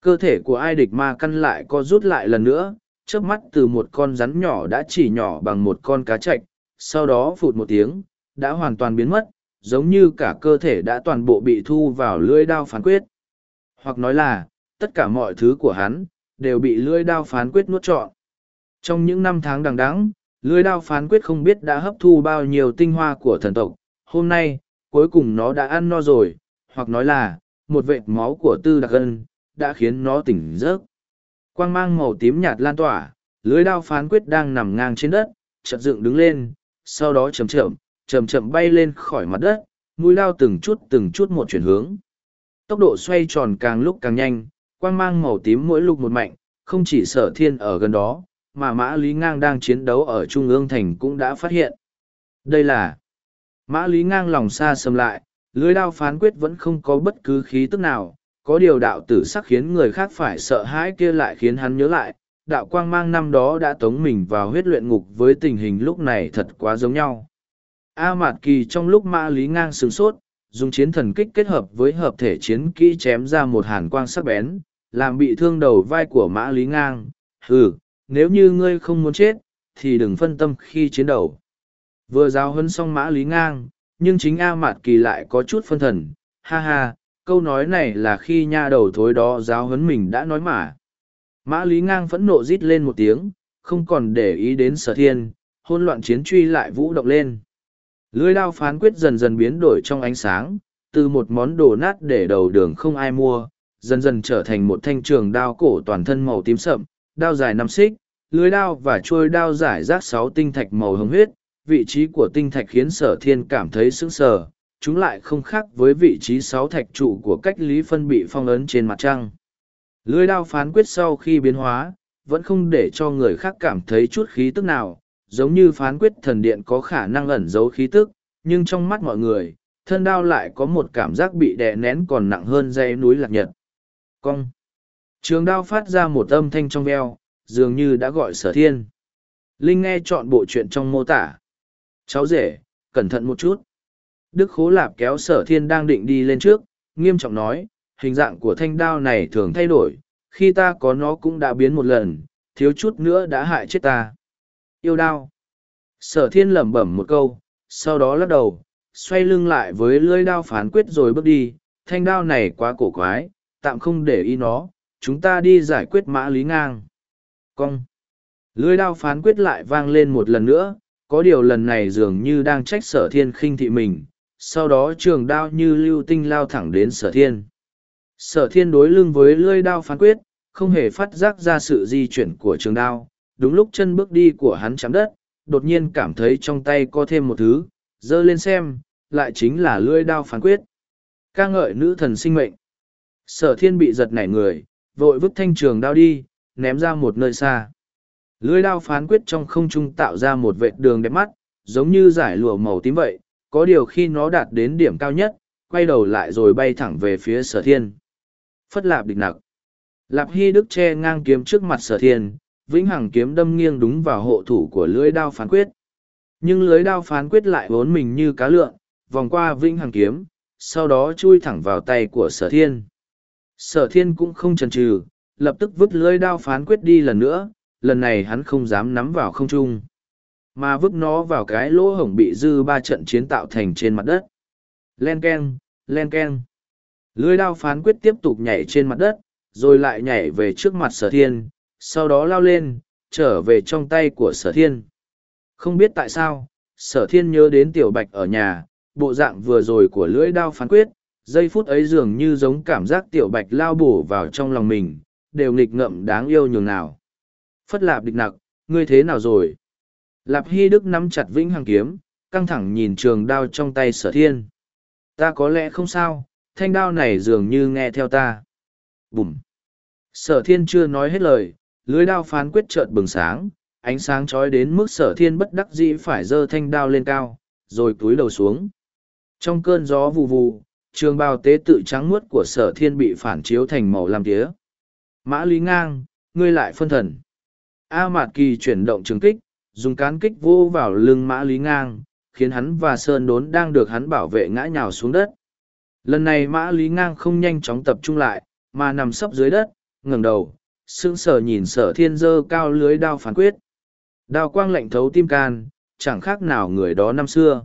Cơ thể của ai địch ma căn lại co rút lại lần nữa, trước mắt từ một con rắn nhỏ đã chỉ nhỏ bằng một con cá chạch, sau đó phụt một tiếng, đã hoàn toàn biến mất, giống như cả cơ thể đã toàn bộ bị thu vào lưỡi đao phán quyết. Hoặc nói là, tất cả mọi thứ của hắn, đều bị lưỡi đao phán quyết nuốt trọn. Trong những năm tháng đằng đẵng, lưỡi đao phán quyết không biết đã hấp thu bao nhiêu tinh hoa của thần tộc, hôm nay, cuối cùng nó đã ăn no rồi, hoặc nói là, một vệt máu của tư đặc ân, đã khiến nó tỉnh giấc. Quang mang màu tím nhạt lan tỏa, lưới đao phán quyết đang nằm ngang trên đất, chợt dựng đứng lên, sau đó chầm chậm, chầm chậm bay lên khỏi mặt đất, mũi lao từng chút từng chút một chuyển hướng. Tốc độ xoay tròn càng lúc càng nhanh, quang mang màu tím mỗi lúc một mạnh, không chỉ sở thiên ở gần đó, mà mã lý ngang đang chiến đấu ở trung ương thành cũng đã phát hiện. Đây là mã lý ngang lòng xa sầm lại, lưới đao phán quyết vẫn không có bất cứ khí tức nào, có điều đạo tử sắc khiến người khác phải sợ hãi kia lại khiến hắn nhớ lại, đạo quang mang năm đó đã tống mình vào huyết luyện ngục với tình hình lúc này thật quá giống nhau. A Mạt Kỳ trong lúc mã lý ngang sừng sốt, dùng chiến thần kích kết hợp với hợp thể chiến kỹ chém ra một hàn quang sắc bén, làm bị thương đầu vai của mã lý ngang. Ừ, nếu như ngươi không muốn chết, thì đừng phân tâm khi chiến đấu. Vừa giao hấn xong mã lý ngang, nhưng chính A Mạt Kỳ lại có chút phân thần. Ha ha, câu nói này là khi nha đầu thối đó giáo huấn mình đã nói mà. Mã Lý Ngang phẫn nộ rít lên một tiếng, không còn để ý đến sở thiên, hôn loạn chiến truy lại vũ động lên. Lưới đao phán quyết dần dần biến đổi trong ánh sáng, từ một món đồ nát để đầu đường không ai mua, dần dần trở thành một thanh trường đao cổ toàn thân màu tím sậm, đao dài năm xích, lưới đao và trôi đao giải rác sáu tinh thạch màu hồng huyết, vị trí của tinh thạch khiến sở thiên cảm thấy sững sờ, chúng lại không khác với vị trí sáu thạch trụ của cách lý phân bị phong ấn trên mặt trăng. Lưới đao phán quyết sau khi biến hóa, vẫn không để cho người khác cảm thấy chút khí tức nào, giống như phán quyết thần điện có khả năng ẩn giấu khí tức, nhưng trong mắt mọi người, thân đao lại có một cảm giác bị đè nén còn nặng hơn dây núi lạc nhật. Cong. Trường đao phát ra một âm thanh trong veo, dường như đã gọi sở thiên. Linh nghe chọn bộ chuyện trong mô tả. Cháu rể, cẩn thận một chút. Đức Khố Lạp kéo sở thiên đang định đi lên trước, nghiêm trọng nói, hình dạng của thanh đao này thường thay đổi, khi ta có nó cũng đã biến một lần, thiếu chút nữa đã hại chết ta. Yêu đao. Sở thiên lẩm bẩm một câu, sau đó lắc đầu, xoay lưng lại với lưỡi đao phán quyết rồi bước đi, thanh đao này quá cổ quái, tạm không để ý nó, chúng ta đi giải quyết mã lý ngang. Cong. Lưỡi đao phán quyết lại vang lên một lần nữa, có điều lần này dường như đang trách sở thiên khinh thị mình, sau đó trường đao như lưu tinh lao thẳng đến sở thiên. Sở thiên đối lưng với lưỡi đao phán quyết, không hề phát giác ra sự di chuyển của trường đao, đúng lúc chân bước đi của hắn chạm đất, đột nhiên cảm thấy trong tay có thêm một thứ, dơ lên xem, lại chính là lưỡi đao phán quyết. ca ngợi nữ thần sinh mệnh. Sở thiên bị giật nảy người, vội vứt thanh trường đao đi, ném ra một nơi xa. Lưỡi đao phán quyết trong không trung tạo ra một vệt đường đẹp mắt, giống như giải lụa màu tím vậy, có điều khi nó đạt đến điểm cao nhất, quay đầu lại rồi bay thẳng về phía sở thiên. Phất lạp địch nặc. Lạp Hy Đức che ngang kiếm trước mặt sở thiên, vĩnh hằng kiếm đâm nghiêng đúng vào hộ thủ của lưới đao phán quyết. Nhưng lưới đao phán quyết lại vốn mình như cá lượn, vòng qua vĩnh hằng kiếm, sau đó chui thẳng vào tay của sở thiên. Sở thiên cũng không chần chừ, lập tức vứt lưới đao phán quyết đi lần nữa, lần này hắn không dám nắm vào không trung mà vứt nó vào cái lỗ hổng bị dư ba trận chiến tạo thành trên mặt đất. Len keng, len keng. Lưới đao phán quyết tiếp tục nhảy trên mặt đất, rồi lại nhảy về trước mặt sở thiên, sau đó lao lên, trở về trong tay của sở thiên. Không biết tại sao, sở thiên nhớ đến tiểu bạch ở nhà, bộ dạng vừa rồi của lưỡi đao phán quyết, giây phút ấy dường như giống cảm giác tiểu bạch lao bổ vào trong lòng mình, đều nghịch ngậm đáng yêu nhường nào. Phất lạp địch nặc, ngươi thế nào rồi? Lạp Hy Đức nắm chặt vĩnh hằng kiếm, căng thẳng nhìn trường đao trong tay sở thiên. Ta có lẽ không sao, thanh đao này dường như nghe theo ta. Bùm! Sở thiên chưa nói hết lời, lưới đao phán quyết chợt bừng sáng, ánh sáng trói đến mức sở thiên bất đắc dĩ phải giơ thanh đao lên cao, rồi túi đầu xuống. Trong cơn gió vù vù, trường bào tế tự trắng muốt của sở thiên bị phản chiếu thành màu lam tía. Mã Lý Ngang, ngươi lại phân thần. A Mạt Kỳ chuyển động trường kích, dùng cán kích vô vào lưng mã lý ngang khiến hắn và sơn đốn đang được hắn bảo vệ ngã nhào xuống đất lần này mã lý ngang không nhanh chóng tập trung lại mà nằm sấp dưới đất ngẩng đầu sững sờ nhìn sở thiên dơ cao lưới đao phán quyết. Đao quang lạnh thấu tim can chẳng khác nào người đó năm xưa.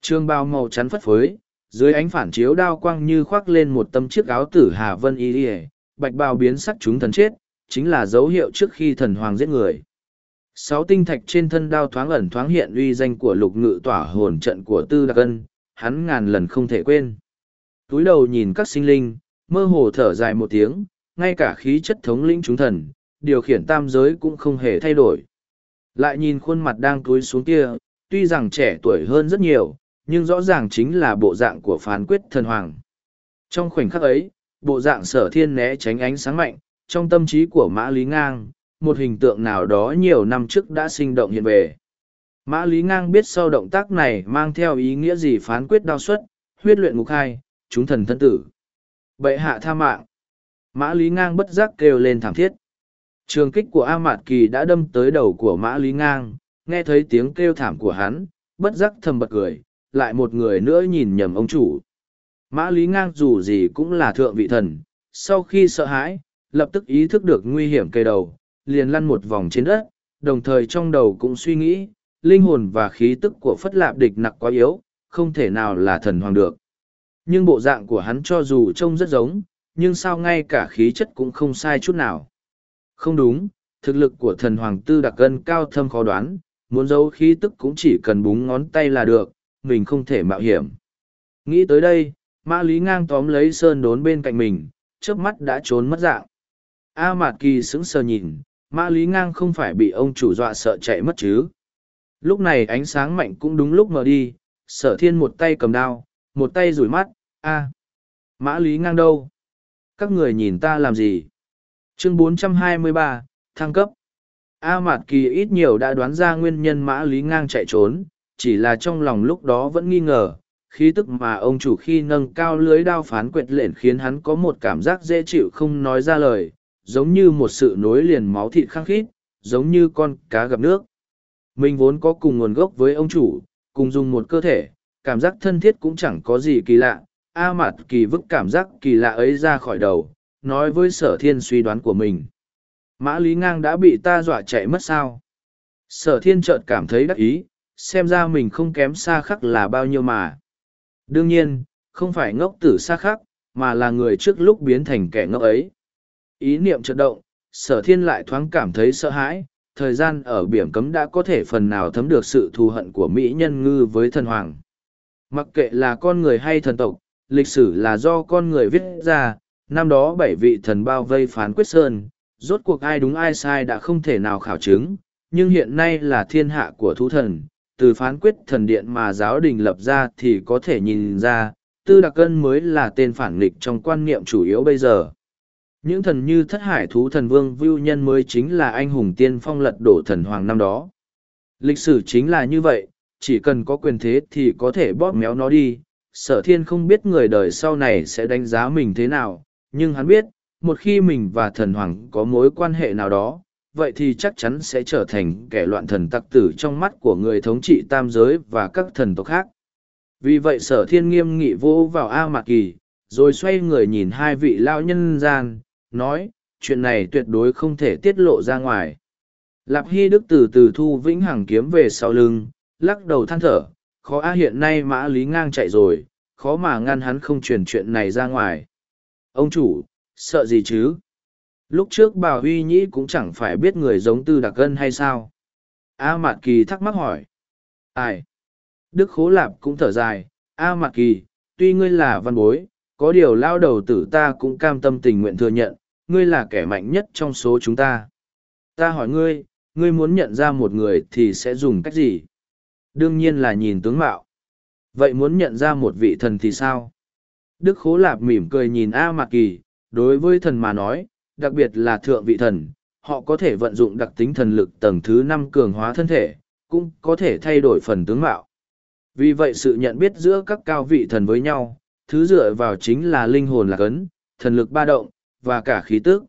Trương bao màu chắn phất phới dưới ánh phản chiếu đao quang như khoác lên một tâm chiếc áo tử hà vân y Điề, bạch bào biến sắc chúng thần chết chính là dấu hiệu trước khi thần hoàng giết người. Sáu tinh thạch trên thân đao thoáng ẩn thoáng hiện uy danh của lục ngự tỏa hồn trận của tư đặc ân hắn ngàn lần không thể quên. Túi đầu nhìn các sinh linh mơ hồ thở dài một tiếng ngay cả khí chất thống lĩnh chúng thần điều khiển tam giới cũng không hề thay đổi lại nhìn khuôn mặt đang túi xuống kia tuy rằng trẻ tuổi hơn rất nhiều, nhưng rõ ràng chính là bộ dạng của phán quyết thần hoàng. Trong khoảnh khắc ấy, bộ dạng sở thiên né tránh ánh sáng mạnh, trong tâm trí của Mã Lý Ngang, một hình tượng nào đó nhiều năm trước đã sinh động hiện về. Mã Lý Ngang biết sau động tác này mang theo ý nghĩa gì phán quyết đao xuất, huyết luyện ngục hai, chúng thần thân tử. Bệ hạ tha mạng. Mã Lý Ngang bất giác kêu lên thảm thiết. Trường kích của A Mạt Kỳ đã đâm tới đầu của Mã Lý Ngang, nghe thấy tiếng kêu thảm của hắn, bất giác thầm bật cười, lại một người nữa nhìn nhầm ông chủ. Mã Lý Ngang dù gì cũng là thượng vị thần, sau khi sợ hãi, lập tức ý thức được nguy hiểm cây đầu, liền lăn một vòng trên đất, đồng thời trong đầu cũng suy nghĩ, linh hồn và khí tức của Phất Lạp địch nặc quá yếu, không thể nào là thần hoàng được. Nhưng bộ dạng của hắn cho dù trông rất giống, nhưng sao ngay cả khí chất cũng không sai chút nào. Không đúng, thực lực của thần hoàng tư đặc cân cao thâm khó đoán, muốn giấu khí tức cũng chỉ cần búng ngón tay là được, mình không thể mạo hiểm. Nghĩ tới đây, Mã Lý ngang tóm lấy sơn đốn bên cạnh mình, chớp mắt đã trốn mất dạng. A Mạt Kỳ sững sờ nhìn, Mã Lý ngang không phải bị ông chủ dọa sợ chạy mất chứ. Lúc này ánh sáng mạnh cũng đúng lúc mở đi, sở thiên một tay cầm đao, một tay rủi mắt, a Mã Lý ngang đâu? Các người nhìn ta làm gì? Chương 423, thăng cấp. A Mạt Kỳ ít nhiều đã đoán ra nguyên nhân Mã Lý ngang chạy trốn, chỉ là trong lòng lúc đó vẫn nghi ngờ, khí tức mà ông chủ khi nâng cao lưới đao phán quyệt lện khiến hắn có một cảm giác dễ chịu không nói ra lời, giống như một sự nối liền máu thịt khăng khít, giống như con cá gặp nước. Mình vốn có cùng nguồn gốc với ông chủ, cùng dùng một cơ thể, cảm giác thân thiết cũng chẳng có gì kỳ lạ. A mặt kỳ vứt cảm giác kỳ lạ ấy ra khỏi đầu, nói với sở thiên suy đoán của mình. Mã Lý Ngang đã bị ta dọa chạy mất sao? Sở thiên chợt cảm thấy đắc ý, xem ra mình không kém xa khắc là bao nhiêu mà. Đương nhiên, không phải ngốc tử xa khắc, mà là người trước lúc biến thành kẻ ngốc ấy. Ý niệm chợt động, sở thiên lại thoáng cảm thấy sợ hãi, thời gian ở biển cấm đã có thể phần nào thấm được sự thù hận của Mỹ nhân ngư với thần hoàng. Mặc kệ là con người hay thần tộc, lịch sử là do con người viết ra, năm đó bảy vị thần bao vây phán quyết sơn, rốt cuộc ai đúng ai sai đã không thể nào khảo chứng, nhưng hiện nay là thiên hạ của thú thần, từ phán quyết thần điện mà giáo đình lập ra thì có thể nhìn ra, tư đặc cân mới là tên phản nghịch trong quan niệm chủ yếu bây giờ. Những thần như thất hải thú thần vương vưu nhân mới chính là anh hùng tiên phong lật đổ thần hoàng năm đó. Lịch sử chính là như vậy, chỉ cần có quyền thế thì có thể bóp méo nó đi. Sở thiên không biết người đời sau này sẽ đánh giá mình thế nào, nhưng hắn biết, một khi mình và thần hoàng có mối quan hệ nào đó, vậy thì chắc chắn sẽ trở thành kẻ loạn thần tặc tử trong mắt của người thống trị tam giới và các thần tộc khác. Vì vậy sở thiên nghiêm nghị vô vào A Mạc Kỳ, rồi xoay người nhìn hai vị lao nhân gian, nói, chuyện này tuyệt đối không thể tiết lộ ra ngoài. Lạp Hy Đức từ từ thu vĩnh hằng kiếm về sau lưng, lắc đầu than thở, khó A hiện nay mã lý ngang chạy rồi, khó mà ngăn hắn không truyền chuyện này ra ngoài. Ông chủ, sợ gì chứ? Lúc trước bà Huy Nhĩ cũng chẳng phải biết người giống Tư Đặc Ân hay sao? A Mạt Kỳ thắc mắc hỏi. Ai? Đức Khố Lạp cũng thở dài. A Mạt Kỳ, tuy ngươi là văn bối, có điều lao đầu tử ta cũng cam tâm tình nguyện thừa nhận, ngươi là kẻ mạnh nhất trong số chúng ta. Ta hỏi ngươi, ngươi muốn nhận ra một người thì sẽ dùng cách gì? Đương nhiên là nhìn tướng mạo. Vậy muốn nhận ra một vị thần thì sao? Đức Khố Lạp mỉm cười nhìn A Mạc Kỳ, đối với thần mà nói, đặc biệt là thượng vị thần, họ có thể vận dụng đặc tính thần lực tầng thứ năm cường hóa thân thể, cũng có thể thay đổi phần tướng mạo. Vì vậy sự nhận biết giữa các cao vị thần với nhau, thứ dựa vào chính là linh hồn lạc ấn, thần lực ba động, và cả khí tức.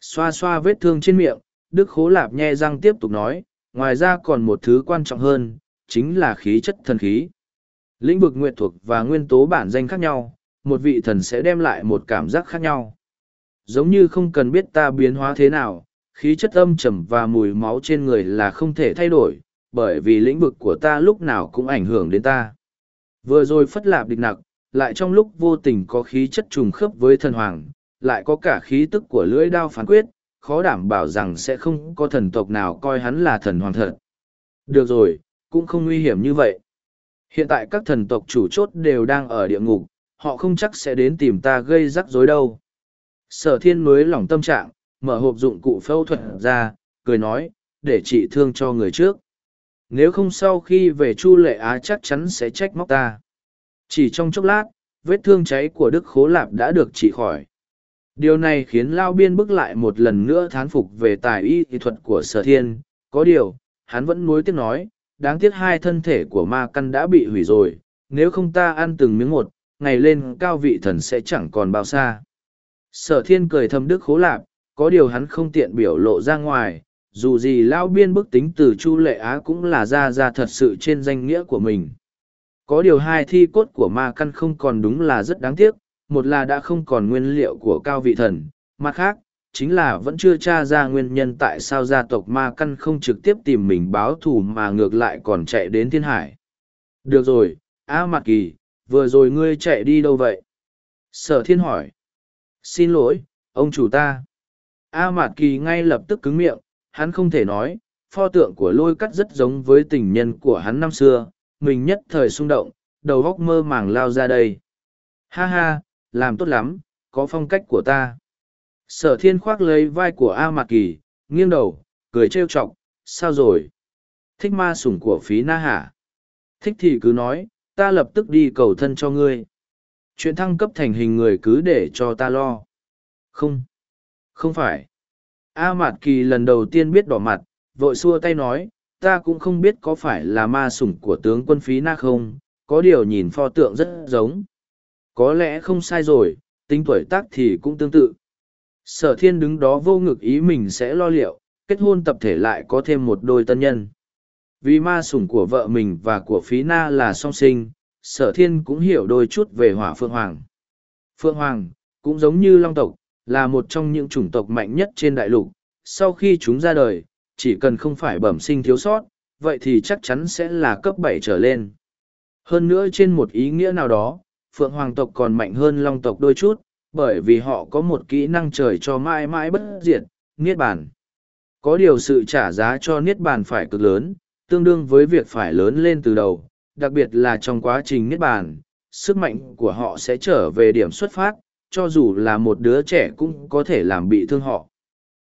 Xoa xoa vết thương trên miệng, Đức Khố Lạp nhe răng tiếp tục nói, ngoài ra còn một thứ quan trọng hơn, chính là khí chất thần khí. Lĩnh vực nguyện thuộc và nguyên tố bản danh khác nhau, một vị thần sẽ đem lại một cảm giác khác nhau. Giống như không cần biết ta biến hóa thế nào, khí chất âm trầm và mùi máu trên người là không thể thay đổi, bởi vì lĩnh vực của ta lúc nào cũng ảnh hưởng đến ta. Vừa rồi phất lạp địch nặc, lại trong lúc vô tình có khí chất trùng khớp với thần hoàng, lại có cả khí tức của lưỡi đao phán quyết, khó đảm bảo rằng sẽ không có thần tộc nào coi hắn là thần hoàng thật. Được rồi, cũng không nguy hiểm như vậy. Hiện tại các thần tộc chủ chốt đều đang ở địa ngục, họ không chắc sẽ đến tìm ta gây rắc rối đâu. Sở thiên mới lỏng tâm trạng, mở hộp dụng cụ phẫu thuật ra, cười nói, để trị thương cho người trước. nếu không sau khi về chu lệ á chắc chắn sẽ trách móc ta chỉ trong chốc lát vết thương cháy của đức khố lạp đã được trị khỏi điều này khiến lao biên bức lại một lần nữa thán phục về tài y kỹ thuật của sở thiên có điều hắn vẫn nuối tiếc nói đáng tiếc hai thân thể của ma căn đã bị hủy rồi, nếu không ta ăn từng miếng một, ngày lên cao vị thần sẽ chẳng còn bao xa. Sở thiên cười thầm đức khố lạp, có điều hắn không tiện biểu lộ ra ngoài, dù gì lão biên bức tính từ chu lệ á cũng là ra ra thật sự trên danh nghĩa của mình. Có điều hai thi cốt của ma căn không còn đúng là rất đáng tiếc, một là đã không còn nguyên liệu của cao vị thần, mặt khác chính là vẫn chưa tra ra nguyên nhân tại sao gia tộc ma căn không trực tiếp tìm mình báo thù mà ngược lại còn chạy đến thiên hải được rồi a à, kỳ vừa rồi ngươi chạy đi đâu vậy sở thiên hỏi xin lỗi ông chủ ta a à, mạt kỳ ngay lập tức cứng miệng hắn không thể nói, pho tượng của lôi cắt rất giống với tình nhân của hắn năm xưa, mình nhất thời xung động, đầu góc mơ màng lao ra đây. Ha ha, làm tốt lắm, có phong cách của ta. Sở thiên khoác lấy vai của A Mạc Kỳ, nghiêng đầu, cười trêu chọc, sao rồi? Thích ma sủng của phí na hả? Thích thì cứ nói, ta lập tức đi cầu thân cho ngươi. Chuyện thăng cấp thành hình người cứ để cho ta lo. Không, không phải. A Mạt Kỳ lần đầu tiên biết đỏ mặt, vội xua tay nói, ta cũng không biết có phải là ma sủng của tướng quân phí na không, có điều nhìn pho tượng rất giống. Có lẽ không sai rồi, tính tuổi tác thì cũng tương tự. Sở thiên đứng đó vô ngực ý mình sẽ lo liệu, kết hôn tập thể lại có thêm một đôi tân nhân. Vì ma sủng của vợ mình và của phí na là song sinh, sở thiên cũng hiểu đôi chút về hỏa phượng hoàng. Phượng hoàng, cũng giống như long tộc, là một trong những chủng tộc mạnh nhất trên đại lục. Sau khi chúng ra đời, chỉ cần không phải bẩm sinh thiếu sót, vậy thì chắc chắn sẽ là cấp bảy trở lên. Hơn nữa trên một ý nghĩa nào đó, Phượng Hoàng tộc còn mạnh hơn Long tộc đôi chút, bởi vì họ có một kỹ năng trời cho mãi mãi bất diệt, Niết Bàn. Có điều sự trả giá cho Niết Bàn phải cực lớn, tương đương với việc phải lớn lên từ đầu, đặc biệt là trong quá trình Niết Bàn, sức mạnh của họ sẽ trở về điểm xuất phát, cho dù là một đứa trẻ cũng có thể làm bị thương họ.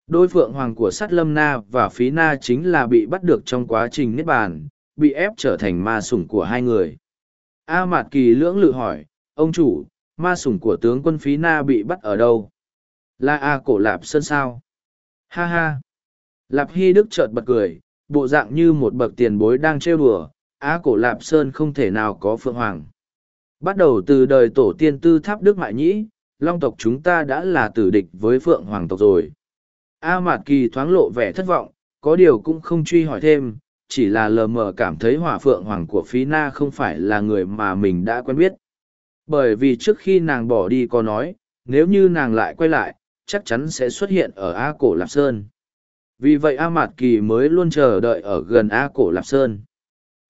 Đôi phượng hoàng của sát lâm na và phí na chính là bị bắt được trong quá trình niết bàn, bị ép trở thành ma sủng của hai người. A Mạt Kỳ lưỡng lự hỏi, ông chủ, ma sủng của tướng quân phí na bị bắt ở đâu? Là A cổ lạp sơn sao? Ha ha! Lạp Hy Đức chợt bật cười, bộ dạng như một bậc tiền bối đang trêu đùa, A cổ lạp sơn không thể nào có phượng hoàng. Bắt đầu từ đời tổ tiên tư tháp Đức Mại Nhĩ, long tộc chúng ta đã là tử địch với phượng hoàng tộc rồi. A Mạt Kỳ thoáng lộ vẻ thất vọng, có điều cũng không truy hỏi thêm, chỉ là lờ mờ cảm thấy hỏa phượng hoàng của phí na không phải là người mà mình đã quen biết. Bởi vì trước khi nàng bỏ đi có nói, nếu như nàng lại quay lại, chắc chắn sẽ xuất hiện ở A Cổ Lạp Sơn. Vì vậy A Mạt Kỳ mới luôn chờ đợi ở gần A Cổ Lạp Sơn.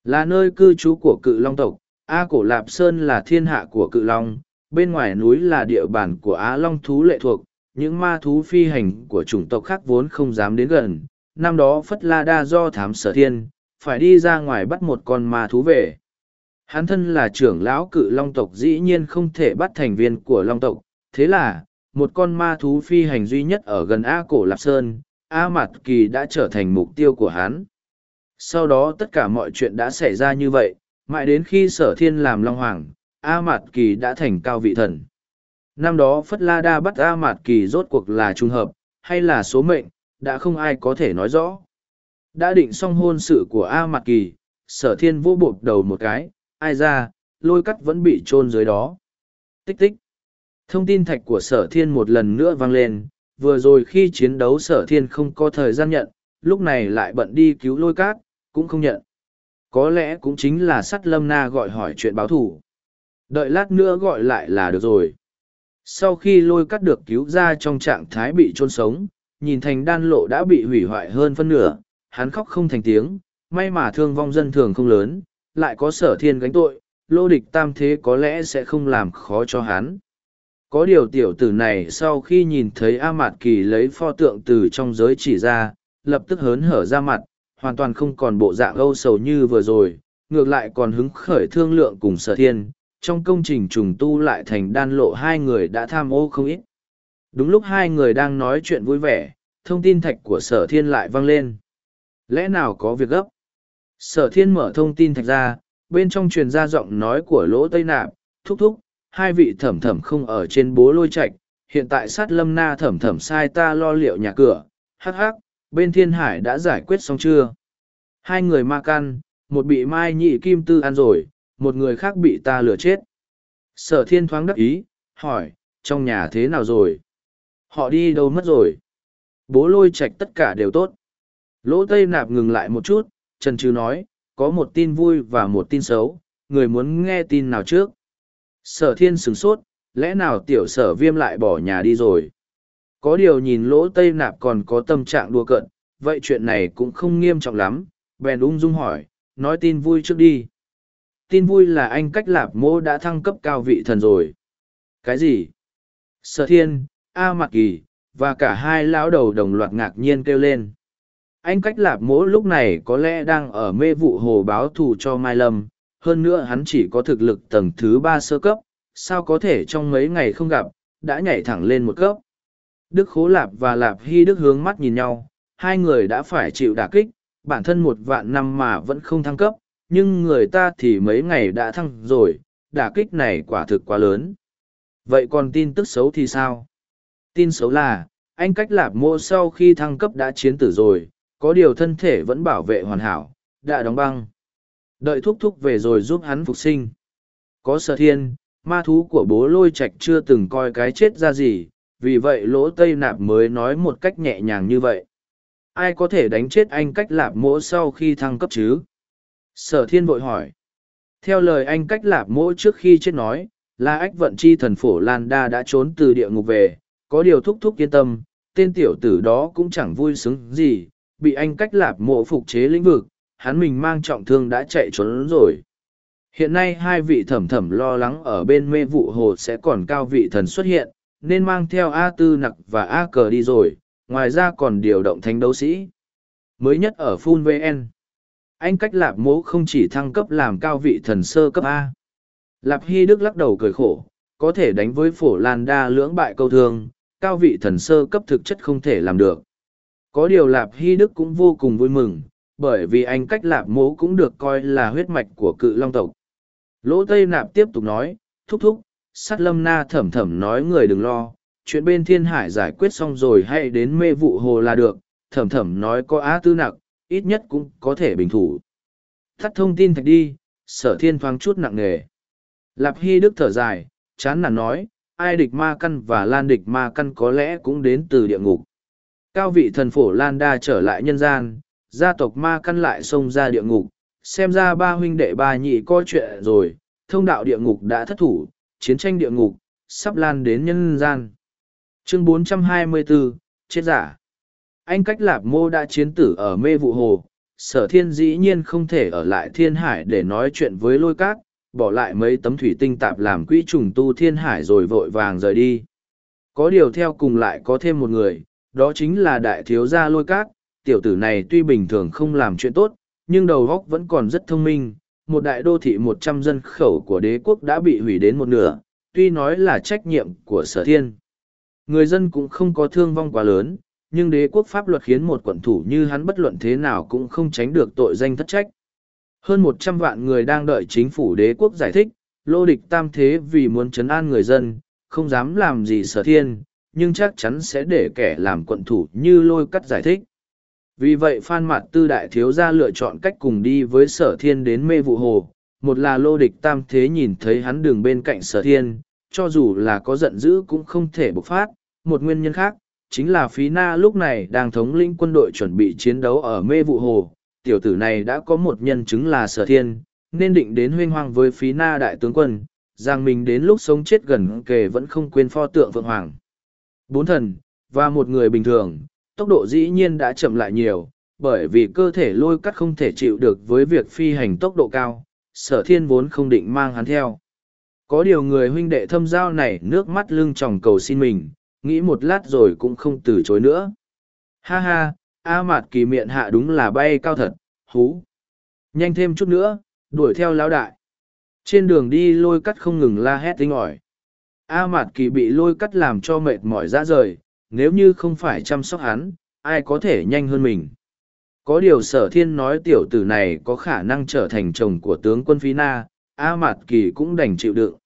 Là nơi cư trú của cự long tộc, A Cổ Lạp Sơn là thiên hạ của cự long, bên ngoài núi là địa bàn của Á Long thú lệ thuộc, những ma thú phi hành của chủng tộc khác vốn không dám đến gần. Năm đó Phất La Đa do thám sở thiên, phải đi ra ngoài bắt một con ma thú về. Hắn thân là trưởng lão cự long tộc dĩ nhiên không thể bắt thành viên của long tộc, thế là, một con ma thú phi hành duy nhất ở gần A Cổ Lạp Sơn, A Mạt Kỳ đã trở thành mục tiêu của hắn. Sau đó tất cả mọi chuyện đã xảy ra như vậy, mãi đến khi sở thiên làm Long Hoàng, A Mạt Kỳ đã thành cao vị thần. Năm đó Phất La Đa bắt A Mạt Kỳ rốt cuộc là trùng hợp, hay là số mệnh, đã không ai có thể nói rõ. Đã định xong hôn sự của A Mạt Kỳ, sở thiên vô bột đầu một cái, ai ra, lôi cắt vẫn bị chôn dưới đó. Tích tích. Thông tin thạch của sở thiên một lần nữa vang lên, vừa rồi khi chiến đấu sở thiên không có thời gian nhận, lúc này lại bận đi cứu lôi cát, cũng không nhận. Có lẽ cũng chính là sắt lâm na gọi hỏi chuyện báo thủ. Đợi lát nữa gọi lại là được rồi. Sau khi lôi Cát được cứu ra trong trạng thái bị chôn sống, nhìn thành đan lộ đã bị hủy hoại hơn phân nửa, hắn khóc không thành tiếng, may mà thương vong dân thường không lớn, lại có sở thiên gánh tội, lô địch tam thế có lẽ sẽ không làm khó cho hắn. Có điều tiểu tử này sau khi nhìn thấy A Mạt Kỳ lấy pho tượng từ trong giới chỉ ra, lập tức hớn hở ra mặt, hoàn toàn không còn bộ dạng âu sầu như vừa rồi, ngược lại còn hứng khởi thương lượng cùng sở thiên, trong công trình trùng tu lại thành đan lộ hai người đã tham ô không ít. Đúng lúc hai người đang nói chuyện vui vẻ, thông tin thạch của sở thiên lại vang lên. Lẽ nào có việc gấp? Sở thiên mở thông tin thạch ra, bên trong truyền ra giọng nói của lỗ tây nạp, thúc thúc, hai vị thẩm thẩm không ở trên bố lôi Trạch hiện tại sát lâm na thẩm thẩm sai ta lo liệu nhà cửa, hắc hắc, bên thiên hải đã giải quyết xong chưa? Hai người ma căn, một bị mai nhị kim tư ăn rồi, một người khác bị ta lừa chết. Sở thiên thoáng đắc ý, hỏi, trong nhà thế nào rồi? Họ đi đâu mất rồi? Bố lôi Trạch tất cả đều tốt. Lỗ Tây Nạp ngừng lại một chút, Trần Trừ nói, có một tin vui và một tin xấu, người muốn nghe tin nào trước. Sở thiên sửng sốt, lẽ nào tiểu sở viêm lại bỏ nhà đi rồi? Có điều nhìn lỗ Tây Nạp còn có tâm trạng đùa cận, vậy chuyện này cũng không nghiêm trọng lắm, bèn ung dung hỏi, nói tin vui trước đi. Tin vui là anh cách lạp mô đã thăng cấp cao vị thần rồi. Cái gì? Sở thiên, A Mạc Kỳ, và cả hai lão đầu đồng loạt ngạc nhiên kêu lên anh cách lạp mỗ lúc này có lẽ đang ở mê vụ hồ báo thù cho mai lâm. Hơn nữa hắn chỉ có thực lực tầng thứ ba sơ cấp. Sao có thể trong mấy ngày không gặp, đã nhảy thẳng lên một cấp? Đức khố lạp và lạp hy đức hướng mắt nhìn nhau. Hai người đã phải chịu đả kích. Bản thân một vạn năm mà vẫn không thăng cấp. Nhưng người ta thì mấy ngày đã thăng rồi. Đả kích này quả thực quá lớn. Vậy còn tin tức xấu thì sao? Tin xấu là, anh cách lạp mô sau khi thăng cấp đã chiến tử rồi có điều thân thể vẫn bảo vệ hoàn hảo, đã đóng băng. Đợi thúc thúc về rồi giúp hắn phục sinh. Có sở thiên, ma thú của bố lôi Trạch chưa từng coi cái chết ra gì, vì vậy lỗ tây nạp mới nói một cách nhẹ nhàng như vậy. Ai có thể đánh chết anh cách lạp mỗ sau khi thăng cấp chứ? Sở thiên vội hỏi. Theo lời anh cách lạp mỗ trước khi chết nói, là ách vận chi thần phổ Lan Đa đã trốn từ địa ngục về, có điều thúc thúc yên tâm, tên tiểu tử đó cũng chẳng vui sướng gì, bị anh cách lạp mộ phục chế lĩnh vực, hắn mình mang trọng thương đã chạy trốn rồi. Hiện nay hai vị thẩm thẩm lo lắng ở bên mê vụ hồ sẽ còn cao vị thần xuất hiện, nên mang theo A Tư Nặc và A Cờ đi rồi, ngoài ra còn điều động thánh đấu sĩ. Mới nhất ở Phun VN, anh cách lạp mộ không chỉ thăng cấp làm cao vị thần sơ cấp A. Lạp Hy Đức lắc đầu cười khổ, có thể đánh với phổ Lan đa lưỡng bại câu thương, cao vị thần sơ cấp thực chất không thể làm được. Có điều Lạp Hy Đức cũng vô cùng vui mừng, bởi vì anh cách Lạp mố cũng được coi là huyết mạch của cự long tộc. Lỗ Tây Nạp tiếp tục nói, thúc thúc, sát lâm na thẩm thẩm nói người đừng lo, chuyện bên thiên hải giải quyết xong rồi hay đến mê vụ hồ là được, thẩm thẩm nói có á tư nặng, ít nhất cũng có thể bình thủ. Thắt thông tin thạch đi, sở thiên thoáng chút nặng nề. Lạp Hy Đức thở dài, chán nản nói, ai địch ma căn và lan địch ma căn có lẽ cũng đến từ địa ngục. Cao vị thần phổ Lan Đa trở lại nhân gian, gia tộc ma căn lại xông ra địa ngục, xem ra ba huynh đệ ba nhị coi chuyện rồi, thông đạo địa ngục đã thất thủ, chiến tranh địa ngục, sắp lan đến nhân gian. Chương 424, chết giả. Anh cách lạp mô đã chiến tử ở mê vụ hồ, sở thiên dĩ nhiên không thể ở lại thiên hải để nói chuyện với lôi cát, bỏ lại mấy tấm thủy tinh tạp làm quỹ trùng tu thiên hải rồi vội vàng rời đi. Có điều theo cùng lại có thêm một người, đó chính là đại thiếu gia lôi cát, tiểu tử này tuy bình thường không làm chuyện tốt, nhưng đầu óc vẫn còn rất thông minh. Một đại đô thị một trăm dân khẩu của đế quốc đã bị hủy đến một nửa, tuy nói là trách nhiệm của sở thiên. Người dân cũng không có thương vong quá lớn, nhưng đế quốc pháp luật khiến một quận thủ như hắn bất luận thế nào cũng không tránh được tội danh thất trách. Hơn một trăm vạn người đang đợi chính phủ đế quốc giải thích, lô địch tam thế vì muốn chấn an người dân, không dám làm gì sở thiên, nhưng chắc chắn sẽ để kẻ làm quận thủ như lôi cắt giải thích. Vì vậy Phan Mạt Tư Đại Thiếu Gia lựa chọn cách cùng đi với sở thiên đến mê vụ hồ. Một là lô địch tam thế nhìn thấy hắn đường bên cạnh sở thiên, cho dù là có giận dữ cũng không thể bộc phát. Một nguyên nhân khác, chính là phí na lúc này đang thống lĩnh quân đội chuẩn bị chiến đấu ở mê vụ hồ. Tiểu tử này đã có một nhân chứng là sở thiên, nên định đến huyên hoang với phí na đại tướng quân, rằng mình đến lúc sống chết gần kề vẫn không quên pho tượng Phượng Hoàng. Bốn thần, và một người bình thường, tốc độ dĩ nhiên đã chậm lại nhiều, bởi vì cơ thể lôi cắt không thể chịu được với việc phi hành tốc độ cao, sở thiên vốn không định mang hắn theo. Có điều người huynh đệ thâm giao này nước mắt lưng tròng cầu xin mình, nghĩ một lát rồi cũng không từ chối nữa. Ha ha, A Mạt kỳ miệng hạ đúng là bay cao thật, hú. Nhanh thêm chút nữa, đuổi theo lão đại. Trên đường đi lôi cắt không ngừng la hét tinh ỏi. A Mạt Kỳ bị lôi cắt làm cho mệt mỏi ra rời, nếu như không phải chăm sóc hắn, ai có thể nhanh hơn mình. có điều sở thiên nói tiểu tử này có khả năng trở thành chồng của tướng quân phí na a mạt kỳ cũng đành chịu đựng.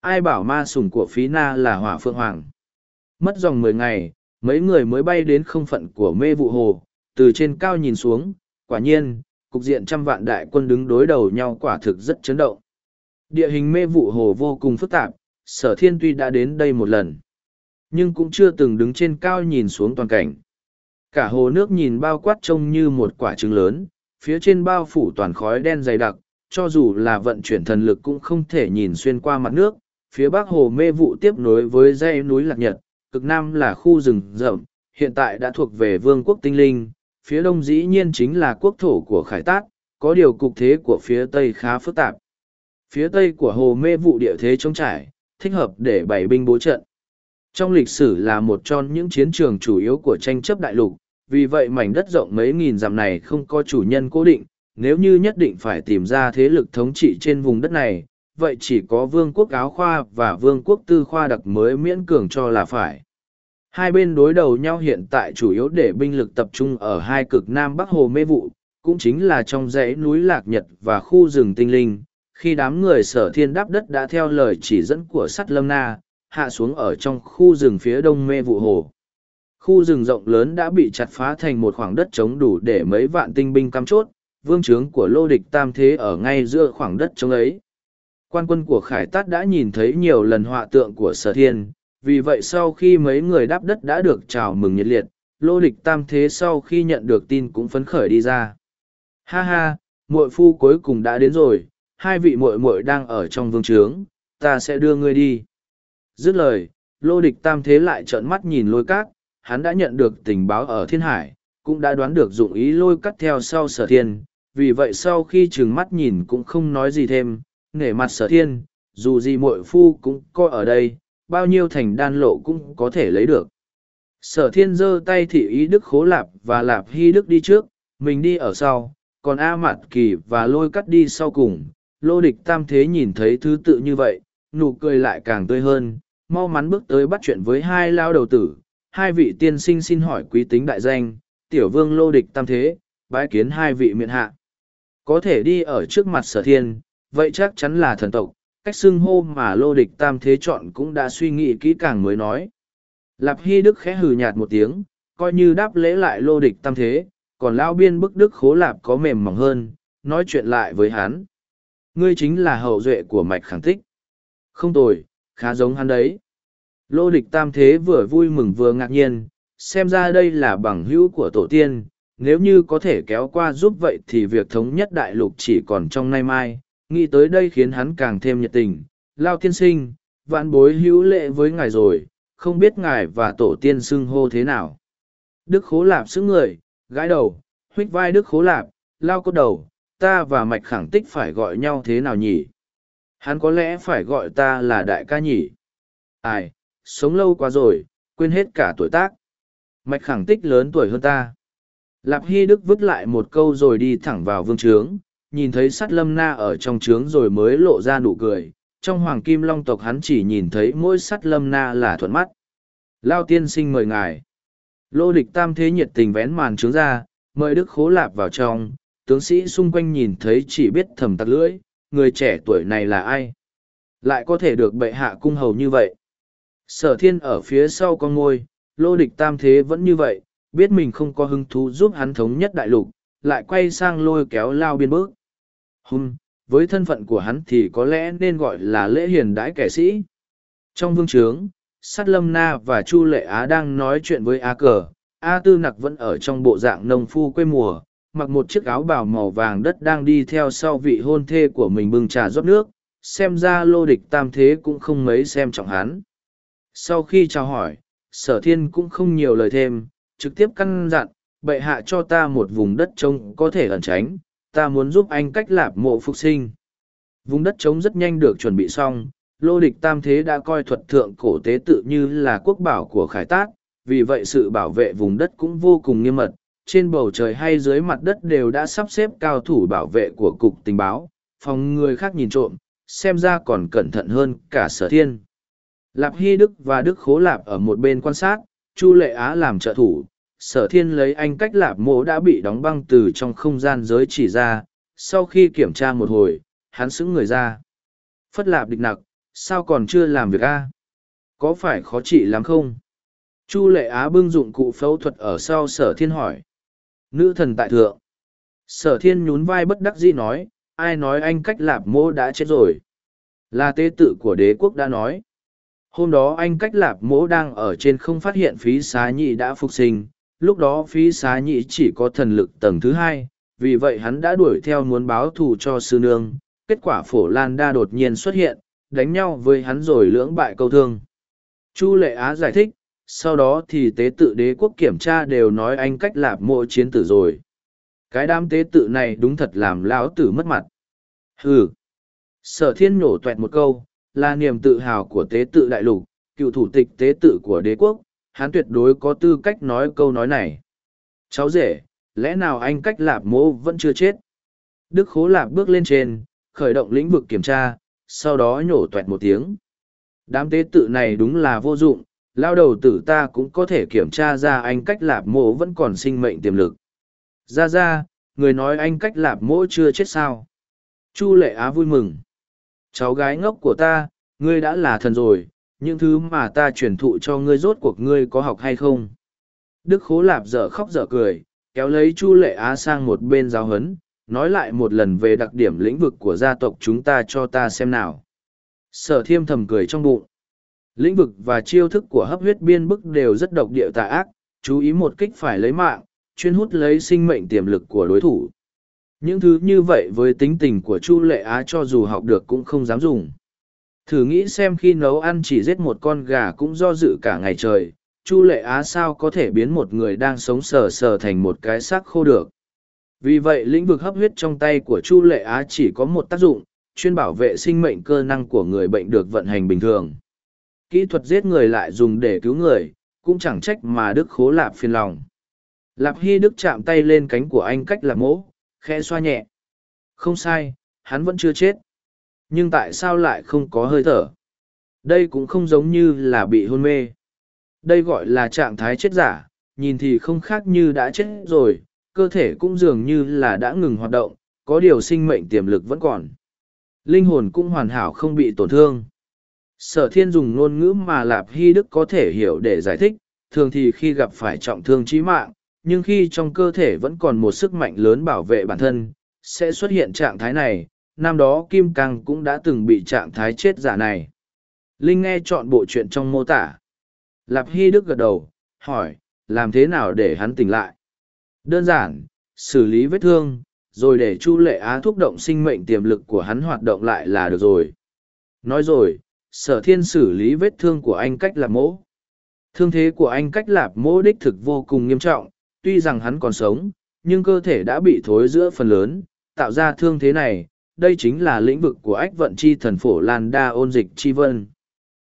Ai bảo ma sùng của phí na là hỏa phượng hoàng? Mất dòng mười ngày mấy người mới bay đến không phận của mê vụ hồ từ trên cao nhìn xuống quả nhiên cục diện trăm vạn đại quân đứng đối đầu nhau quả thực rất chấn động. Địa hình mê vụ hồ vô cùng phức tạp sở thiên tuy đã đến đây một lần, nhưng cũng chưa từng đứng trên cao nhìn xuống toàn cảnh. Cả hồ nước nhìn bao quát trông như một quả trứng lớn, phía trên bao phủ toàn khói đen dày đặc, cho dù là vận chuyển thần lực cũng không thể nhìn xuyên qua mặt nước. Phía bắc hồ mê vụ tiếp nối với dãy núi lạc nhật, cực nam là khu rừng rậm, hiện tại đã thuộc về vương quốc tinh linh. Phía đông dĩ nhiên chính là quốc thổ của khải tát, có điều cục thế của phía tây khá phức tạp. Phía tây của hồ mê vụ địa thế trống trải thích hợp để bày binh bố trận. Trong lịch sử là một trong những chiến trường chủ yếu của tranh chấp đại lục, vì vậy mảnh đất rộng mấy nghìn dặm này không có chủ nhân cố định. Nếu như nhất định phải tìm ra thế lực thống trị trên vùng đất này, vậy chỉ có vương quốc áo khoa và vương quốc tư khoa đặc mới miễn cường cho là phải. Hai bên đối đầu nhau hiện tại chủ yếu để binh lực tập trung ở hai cực nam bắc hồ mê vụ, cũng chính là trong dãy núi lạc nhật và khu rừng tinh linh khi đám người sở thiên đáp đất đã theo lời chỉ dẫn của sắt lâm na, hạ xuống ở trong khu rừng phía đông mê vụ hồ. Khu rừng rộng lớn đã bị chặt phá thành một khoảng đất trống đủ để mấy vạn tinh binh cắm chốt, vương trướng của lô địch tam thế ở ngay giữa khoảng đất trống ấy. Quan quân của khải tát đã nhìn thấy nhiều lần họa tượng của sở thiên, vì vậy sau khi mấy người đáp đất đã được chào mừng nhiệt liệt, lô địch tam thế sau khi nhận được tin cũng phấn khởi đi ra. Ha ha, muội phu cuối cùng đã đến rồi hai vị muội muội đang ở trong vương trướng, ta sẽ đưa ngươi đi. Dứt lời, lô địch tam thế lại trợn mắt nhìn lôi cát, hắn đã nhận được tình báo ở thiên hải, cũng đã đoán được dụng ý lôi cắt theo sau sở thiên, vì vậy sau khi trừng mắt nhìn cũng không nói gì thêm, nể mặt sở thiên, dù gì muội phu cũng coi ở đây, bao nhiêu thành đan lộ cũng có thể lấy được. Sở thiên giơ tay thị ý đức khố lạp và lạp hy đức đi trước, mình đi ở sau, còn a mạt kỳ và lôi cắt đi sau cùng lô địch tam thế nhìn thấy thứ tự như vậy, nụ cười lại càng tươi hơn, mau mắn bước tới bắt chuyện với hai lao đầu tử. Hai vị tiên sinh xin hỏi quý tính đại danh, tiểu vương lô địch tam thế, bái kiến hai vị miện hạ. Có thể đi ở trước mặt sở thiên, vậy chắc chắn là thần tộc. Cách xưng hô mà lô địch tam thế chọn cũng đã suy nghĩ kỹ càng mới nói. Lạp hy đức khẽ hừ nhạt một tiếng, coi như đáp lễ lại lô địch tam thế, còn lao biên bức đức khố lạp có mềm mỏng hơn, nói chuyện lại với hắn ngươi chính là hậu duệ của mạch khẳng tích không tồi, khá giống hắn đấy. Lô địch tam thế vừa vui mừng vừa ngạc nhiên, xem ra đây là bằng hữu của tổ tiên, nếu như có thể kéo qua giúp vậy thì việc thống nhất đại lục chỉ còn trong nay mai, nghĩ tới đây khiến hắn càng thêm nhiệt tình. Lao tiên sinh, vạn bối hữu lệ với ngài rồi, không biết ngài và tổ tiên xưng hô thế nào. Đức khố lạp xứng người, gãi đầu, huých vai đức khố lạp, lao cốt đầu ta và mạch khẳng tích phải gọi nhau thế nào nhỉ? Hắn có lẽ phải gọi ta là đại ca nhỉ? Ai, sống lâu quá rồi, quên hết cả tuổi tác. Mạch khẳng tích lớn tuổi hơn ta. Lạp hy đức vứt lại một câu rồi đi thẳng vào vương trướng, nhìn thấy sắt lâm na ở trong trướng rồi mới lộ ra nụ cười. Trong hoàng kim long tộc hắn chỉ nhìn thấy mỗi sắt lâm na là thuận mắt. Lao tiên sinh mời ngài. Lô địch tam thế nhiệt tình vén màn trướng ra, mời đức khố lạp vào trong tướng sĩ xung quanh nhìn thấy chỉ biết thầm tặc lưỡi, người trẻ tuổi này là ai? Lại có thể được bệ hạ cung hầu như vậy. Sở thiên ở phía sau con ngôi, lô địch tam thế vẫn như vậy, biết mình không có hứng thú giúp hắn thống nhất đại lục, lại quay sang lôi kéo lao biên bước. Hum với thân phận của hắn thì có lẽ nên gọi là lễ hiền đãi kẻ sĩ. Trong vương trướng, sát lâm na và chu lệ á đang nói chuyện với a cờ, a tư nặc vẫn ở trong bộ dạng nông phu quê mùa mặc một chiếc áo bào màu vàng đất đang đi theo sau vị hôn thê của mình bưng trà rót nước, xem ra lô địch tam thế cũng không mấy xem trọng hắn. Sau khi chào hỏi, sở thiên cũng không nhiều lời thêm, trực tiếp căn dặn, bệ hạ cho ta một vùng đất trống có thể ẩn tránh, ta muốn giúp anh cách lạp mộ phục sinh. Vùng đất trống rất nhanh được chuẩn bị xong, lô địch tam thế đã coi thuật thượng cổ tế tự như là quốc bảo của khải tác vì vậy sự bảo vệ vùng đất cũng vô cùng nghiêm mật trên bầu trời hay dưới mặt đất đều đã sắp xếp cao thủ bảo vệ của cục tình báo, phòng người khác nhìn trộm, xem ra còn cẩn thận hơn cả sở thiên. Lạp hy đức và đức khố lạp ở một bên quan sát, chu lệ á làm trợ thủ, sở thiên lấy anh cách lạp mộ đã bị đóng băng từ trong không gian giới chỉ ra, sau khi kiểm tra một hồi, hắn xứng người ra. Phất lạp địch nặc, sao còn chưa làm việc a? Có phải khó trị lắm không? Chu lệ á bưng dụng cụ phẫu thuật ở sau sở thiên hỏi nữ thần tại thượng. Sở thiên nhún vai bất đắc dĩ nói, ai nói anh cách lạp mô đã chết rồi? Là tế tự của đế quốc đã nói. Hôm đó anh cách lạp mỗ đang ở trên không phát hiện phí xá nhị đã phục sinh. Lúc đó phí xá nhị chỉ có thần lực tầng thứ hai, vì vậy hắn đã đuổi theo muốn báo thù cho sư nương. Kết quả phổ lan đa đột nhiên xuất hiện, đánh nhau với hắn rồi lưỡng bại câu thương. Chu lệ á giải thích sau đó thì tế tự đế quốc kiểm tra đều nói anh cách lạp mộ chiến tử rồi. Cái đám tế tự này đúng thật làm lão tử mất mặt. Ừ sở thiên nhổ toẹt một câu, là niềm tự hào của tế tự đại lục, cựu thủ tịch tế tự của đế quốc, hắn tuyệt đối có tư cách nói câu nói này. Cháu rể, lẽ nào anh cách lạp mộ vẫn chưa chết? Đức khố lạp bước lên trên, khởi động lĩnh vực kiểm tra, sau đó nhổ toẹt một tiếng. Đám tế tự này đúng là vô dụng lao đầu tử ta cũng có thể kiểm tra ra anh cách lạp mộ vẫn còn sinh mệnh tiềm lực. Ra ra, người nói anh cách lạp mỗ chưa chết sao? Chu lệ á vui mừng. Cháu gái ngốc của ta, ngươi đã là thần rồi, những thứ mà ta truyền thụ cho ngươi rốt cuộc ngươi có học hay không? Đức khố lạp dở khóc dở cười, kéo lấy chu lệ á sang một bên giáo huấn, nói lại một lần về đặc điểm lĩnh vực của gia tộc chúng ta cho ta xem nào. Sở thiêm thầm cười trong bụng lĩnh vực và chiêu thức của hấp huyết biên bức đều rất độc địa tà ác, chú ý một kích phải lấy mạng, chuyên hút lấy sinh mệnh tiềm lực của đối thủ. Những thứ như vậy với tính tình của chu lệ á cho dù học được cũng không dám dùng. Thử nghĩ xem khi nấu ăn chỉ giết một con gà cũng do dự cả ngày trời, chu lệ á sao có thể biến một người đang sống sờ sờ thành một cái xác khô được? Vì vậy, lĩnh vực hấp huyết trong tay của chu lệ á chỉ có một tác dụng, chuyên bảo vệ sinh mệnh cơ năng của người bệnh được vận hành bình thường kỹ thuật giết người lại dùng để cứu người, cũng chẳng trách mà đức khố lạp phiền lòng. Lạp hy đức chạm tay lên cánh của anh cách lạp mỗ, khẽ xoa nhẹ. Không sai, hắn vẫn chưa chết. Nhưng tại sao lại không có hơi thở? Đây cũng không giống như là bị hôn mê. Đây gọi là trạng thái chết giả, nhìn thì không khác như đã chết rồi, cơ thể cũng dường như là đã ngừng hoạt động, có điều sinh mệnh tiềm lực vẫn còn. Linh hồn cũng hoàn hảo không bị tổn thương sở thiên dùng ngôn ngữ mà lạp hy đức có thể hiểu để giải thích, thường thì khi gặp phải trọng thương trí mạng, nhưng khi trong cơ thể vẫn còn một sức mạnh lớn bảo vệ bản thân, sẽ xuất hiện trạng thái này, năm đó kim cang cũng đã từng bị trạng thái chết giả này. Linh nghe chọn bộ chuyện trong mô tả. Lạp hy đức gật đầu, hỏi, làm thế nào để hắn tỉnh lại? Đơn giản, xử lý vết thương, rồi để chu lệ á thúc động sinh mệnh tiềm lực của hắn hoạt động lại là được rồi. Nói rồi sở thiên xử lý vết thương của anh cách lạp mỗ. Thương thế của anh cách lạp mỗ đích thực vô cùng nghiêm trọng, tuy rằng hắn còn sống, nhưng cơ thể đã bị thối giữa phần lớn, tạo ra thương thế này, đây chính là lĩnh vực của ách vận chi thần phổ lan đa ôn dịch chi vân.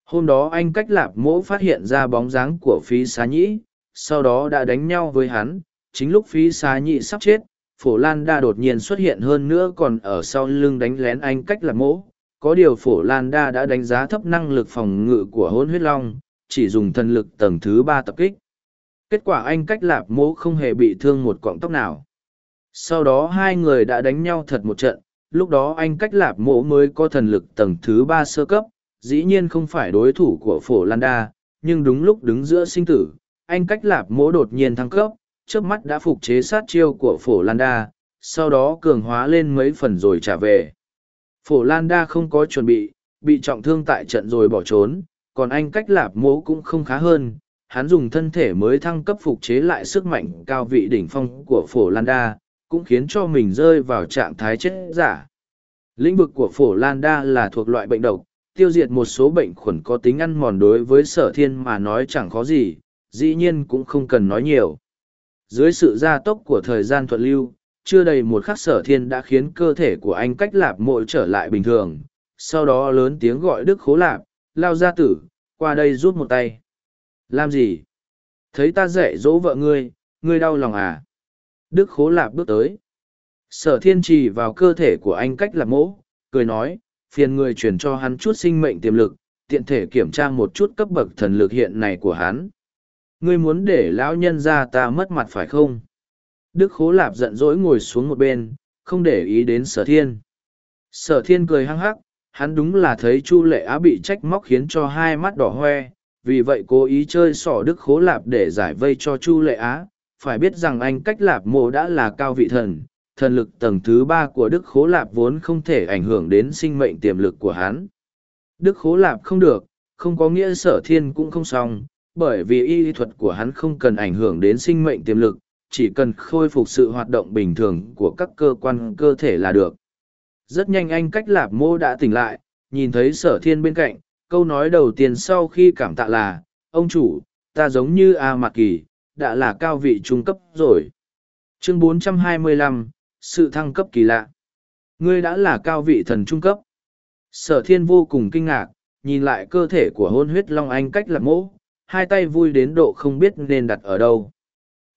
Hôm đó anh cách lạp mỗ phát hiện ra bóng dáng của phí xá nhĩ, sau đó đã đánh nhau với hắn, chính lúc phí xá nhĩ sắp chết, phổ lan đa đột nhiên xuất hiện hơn nữa còn ở sau lưng đánh lén anh cách lạp mỗ có điều phổ lan đa đã đánh giá thấp năng lực phòng ngự của hôn huyết long, chỉ dùng thần lực tầng thứ ba tập kích. Kết quả anh cách lạp mỗ không hề bị thương một cọng tóc nào. Sau đó hai người đã đánh nhau thật một trận, lúc đó anh cách lạp mỗ mới có thần lực tầng thứ ba sơ cấp, dĩ nhiên không phải đối thủ của phổ lan đa, nhưng đúng lúc đứng giữa sinh tử, anh cách lạp mỗ đột nhiên thăng cấp trước mắt đã phục chế sát chiêu của phổ lan đa, sau đó cường hóa lên mấy phần rồi trả về phổ lan đa không có chuẩn bị bị trọng thương tại trận rồi bỏ trốn, còn anh cách lạp mố cũng không khá hơn. Hắn dùng thân thể mới thăng cấp phục chế lại sức mạnh cao vị đỉnh phong của phổ lan đa, cũng khiến cho mình rơi vào trạng thái chết giả. Lĩnh vực của phổ lan đa là thuộc loại bệnh độc, tiêu diệt một số bệnh khuẩn có tính ăn mòn đối với sở thiên mà nói chẳng khó gì, dĩ nhiên cũng không cần nói nhiều. Dưới sự gia tốc của thời gian thuận lưu chưa đầy một khắc sở thiên đã khiến cơ thể của anh cách lạp mội trở lại bình thường. Sau đó lớn tiếng gọi đức khố lạp, lao gia tử, qua đây rút một tay. Làm gì? Thấy ta dạy dỗ vợ ngươi ngươi đau lòng à? Đức khố lạp bước tới. Sở thiên trì vào cơ thể của anh cách lạp mỗ cười nói, phiền người truyền cho hắn chút sinh mệnh tiềm lực, tiện thể kiểm tra một chút cấp bậc thần lực hiện này của hắn. Ngươi muốn để lão nhân ra ta mất mặt phải không? Đức khố lạp giận dỗi ngồi xuống một bên, không để ý đến sở thiên. Sở thiên cười hăng hắc, hắn đúng là thấy chu lệ á bị trách móc khiến cho hai mắt đỏ hoe, vì vậy cố ý chơi sỏ đức khố lạp để giải vây cho chu lệ á. Phải biết rằng anh cách lạp mộ đã là cao vị thần thần lực tầng thứ ba của đức khố lạp vốn không thể ảnh hưởng đến sinh mệnh tiềm lực của hắn. Đức khố lạp không được, không có nghĩa sở thiên cũng không xong, bởi vì y thuật của hắn không cần ảnh hưởng đến sinh mệnh tiềm lực chỉ cần khôi phục sự hoạt động bình thường của các cơ quan cơ thể là được. Rất nhanh anh cách lạp mô đã tỉnh lại nhìn thấy sở thiên bên cạnh câu nói đầu tiên sau khi cảm tạ là ông chủ ta giống như a mạc kỳ đã là cao vị trung cấp rồi. Chương 425, sự thăng cấp kỳ lạ. Ngươi đã là cao vị thần trung cấp. Sở thiên vô cùng kinh ngạc nhìn lại cơ thể của hôn huyết long anh cách lạc mỗ hai tay vui đến độ không biết nên đặt ở đâu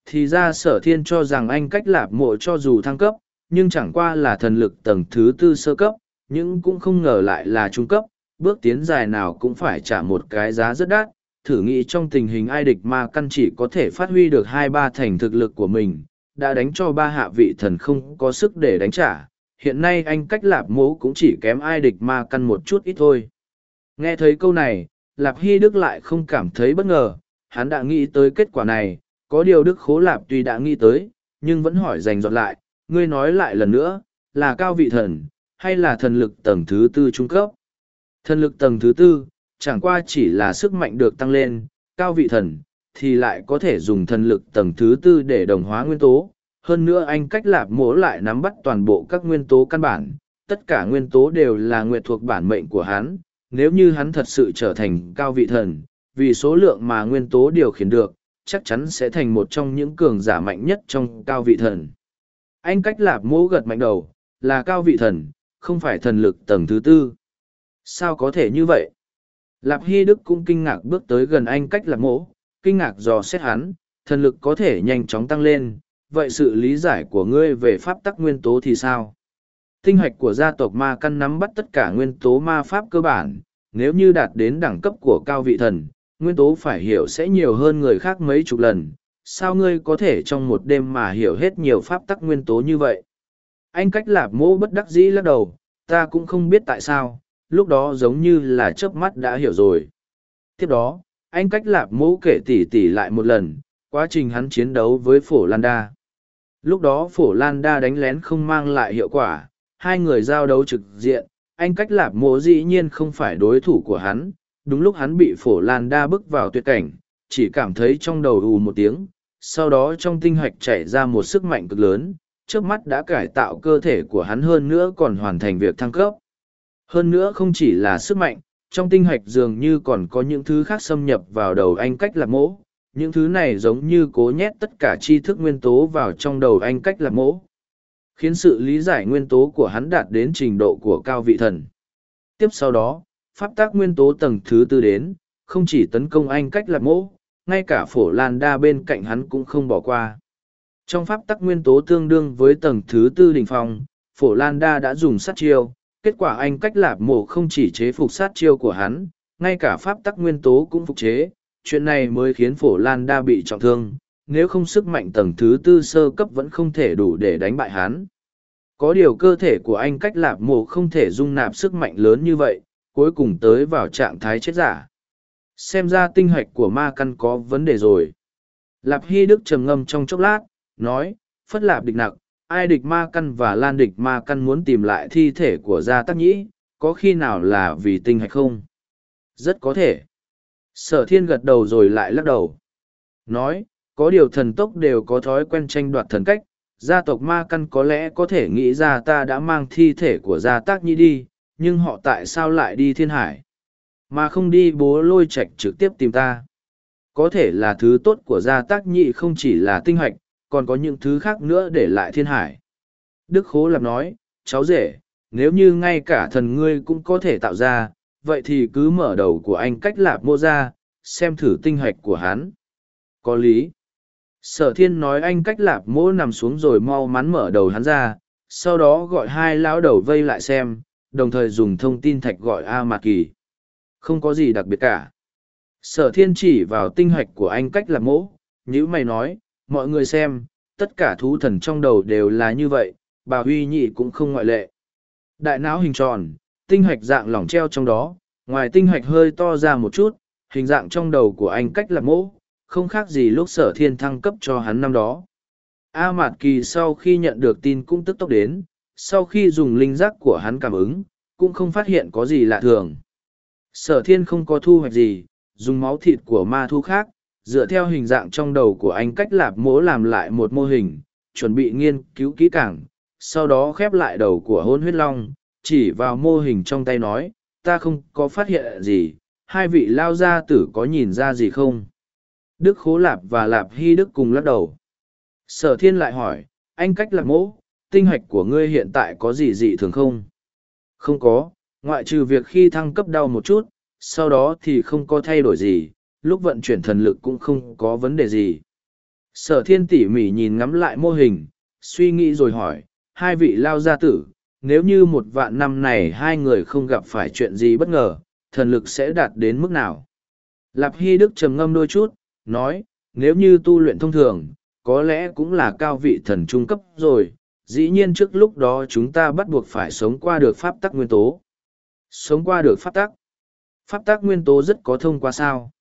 thì ra sở thiên cho rằng anh cách lạp mộ cho dù thăng cấp, nhưng chẳng qua là thần lực tầng thứ tư sơ cấp, nhưng cũng không ngờ lại là trung cấp, bước tiến dài nào cũng phải trả một cái giá rất đắt. Thử nghĩ trong tình hình ai địch ma căn chỉ có thể phát huy được hai ba thành thực lực của mình, đã đánh cho ba hạ vị thần không có sức để đánh trả. Hiện nay anh cách lạp mố cũng chỉ kém ai địch ma căn một chút ít thôi. Nghe thấy câu này, lạp hy đức lại không cảm thấy bất ngờ. Hắn đã nghĩ tới kết quả này có điều đức khố lạp tuy đã nghĩ tới, nhưng vẫn hỏi dành dọn lại, ngươi nói lại lần nữa, là cao vị thần, hay là thần lực tầng thứ tư trung cấp? Thần lực tầng thứ tư, chẳng qua chỉ là sức mạnh được tăng lên, cao vị thần thì lại có thể dùng thần lực tầng thứ tư để đồng hóa nguyên tố. Hơn nữa anh cách lạp mỗ lại nắm bắt toàn bộ các nguyên tố căn bản, tất cả nguyên tố đều là nguyện thuộc bản mệnh của hắn. Nếu như hắn thật sự trở thành cao vị thần, vì số lượng mà nguyên tố điều khiển được chắc chắn sẽ thành một trong những cường giả mạnh nhất trong cao vị thần. Anh cách lạp mỗ gật mạnh đầu, là cao vị thần, không phải thần lực tầng thứ tư. Sao có thể như vậy? Lạp hy đức cũng kinh ngạc bước tới gần anh cách lạp mỗ, kinh ngạc dò xét hắn, thần lực có thể nhanh chóng tăng lên, vậy sự lý giải của ngươi về pháp tắc nguyên tố thì sao? Tinh hạch của gia tộc ma căn nắm bắt tất cả nguyên tố ma pháp cơ bản, nếu như đạt đến đẳng cấp của cao vị thần nguyên tố phải hiểu sẽ nhiều hơn người khác mấy chục lần, sao ngươi có thể trong một đêm mà hiểu hết nhiều pháp tắc nguyên tố như vậy? Anh cách lạp mô bất đắc dĩ lắc đầu, ta cũng không biết tại sao, lúc đó giống như là chớp mắt đã hiểu rồi. Tiếp đó, anh cách lạp mô kể tỉ tỉ lại một lần, quá trình hắn chiến đấu với phổ lan đa. Lúc đó phổ lan đa đánh lén không mang lại hiệu quả, hai người giao đấu trực diện, anh cách lạp mô dĩ nhiên không phải đối thủ của hắn đúng lúc hắn bị phổ lan đa bước vào tuyệt cảnh, chỉ cảm thấy trong đầu ù một tiếng, sau đó trong tinh hạch chảy ra một sức mạnh cực lớn trước mắt đã cải tạo cơ thể của hắn hơn nữa còn hoàn thành việc thăng cấp. Hơn nữa không chỉ là sức mạnh, trong tinh hạch dường như còn có những thứ khác xâm nhập vào đầu anh cách lạc mỗ. Những thứ này giống như cố nhét tất cả tri thức nguyên tố vào trong đầu anh cách lạc mỗ. Khiến sự lý giải nguyên tố của hắn đạt đến trình độ của cao vị thần. Tiếp sau đó pháp tác nguyên tố tầng thứ tư đến không chỉ tấn công anh cách lạc mỗ ngay cả phổ lan đa bên cạnh hắn cũng không bỏ qua. Trong pháp tắc nguyên tố tương đương với tầng thứ tư đỉnh phòng, phổ lan đa đã dùng sát chiêu kết quả anh cách lạp mổ không chỉ chế phục sát chiêu của hắn ngay cả pháp tắc nguyên tố cũng phục chế. Chuyện này mới khiến phổ lan đa bị trọng thương nếu không sức mạnh tầng thứ tư sơ cấp vẫn không thể đủ để đánh bại hắn. Có điều cơ thể của anh cách lạp mổ không thể dung nạp sức mạnh lớn như vậy cuối cùng tới vào trạng thái chết giả. Xem ra tinh hạch của ma căn có vấn đề rồi. Lạp hy đức trầm ngâm trong chốc lát, nói, phất lạp địch nặc, ai địch ma căn và lan địch ma căn muốn tìm lại thi thể của gia tắc nhĩ, có khi nào là vì tinh hạch không? Rất có thể. Sở thiên gật đầu rồi lại lắc đầu. Nói, có điều thần tốc đều có thói quen tranh đoạt thần cách, gia tộc ma căn có lẽ có thể nghĩ ra ta đã mang thi thể của gia tác nhĩ đi nhưng họ tại sao lại đi thiên hải mà không đi bố lôi trạch trực tiếp tìm ta có thể là thứ tốt của gia tác nhị không chỉ là tinh hạch còn có những thứ khác nữa để lại thiên hải. Đức Khố Lạp nói, cháu rể, nếu như ngay cả thần ngươi cũng có thể tạo ra, vậy thì cứ mở đầu của anh cách lạp mô ra, xem thử tinh hạch của hắn. Có lý. Sở thiên nói anh cách lạp mô nằm xuống rồi mau mắn mở đầu hắn ra, sau đó gọi hai lão đầu vây lại xem, đồng thời dùng thông tin thạch gọi A Mạc Kỳ. Không có gì đặc biệt cả. Sở thiên chỉ vào tinh hoạch của anh cách làm mỗ, như mày nói, mọi người xem, tất cả thú thần trong đầu đều là như vậy, bà huy nhị cũng không ngoại lệ. Đại não hình tròn, tinh hoạch dạng lỏng treo trong đó, ngoài tinh hoạch hơi to ra một chút, hình dạng trong đầu của anh cách làm mỗ, không khác gì lúc sở thiên thăng cấp cho hắn năm đó. A Mạt Kỳ sau khi nhận được tin cũng tức tốc đến, sau khi dùng linh giác của hắn cảm ứng, cũng không phát hiện có gì lạ thường. Sở thiên không có thu hoạch gì, dùng máu thịt của ma thu khác, dựa theo hình dạng trong đầu của anh cách lạp mố làm lại một mô hình, chuẩn bị nghiên cứu kỹ càng, sau đó khép lại đầu của hôn huyết long, chỉ vào mô hình trong tay nói, ta không có phát hiện gì, hai vị lao gia tử có nhìn ra gì không? Đức Khố Lạp và Lạp Hy Đức cùng lắc đầu. Sở thiên lại hỏi, anh cách lạp mố, tinh hạch của ngươi hiện tại có gì dị thường không? Không có, ngoại trừ việc khi thăng cấp đau một chút, sau đó thì không có thay đổi gì, lúc vận chuyển thần lực cũng không có vấn đề gì. Sở thiên tỉ mỉ nhìn ngắm lại mô hình, suy nghĩ rồi hỏi, hai vị lao gia tử, nếu như một vạn năm này hai người không gặp phải chuyện gì bất ngờ, thần lực sẽ đạt đến mức nào? Lạp Hy Đức trầm ngâm đôi chút, nói, nếu như tu luyện thông thường, có lẽ cũng là cao vị thần trung cấp rồi, dĩ nhiên trước lúc đó chúng ta bắt buộc phải sống qua được pháp tắc nguyên tố. Sống qua được pháp tắc. Pháp tắc nguyên tố rất có thông qua sao?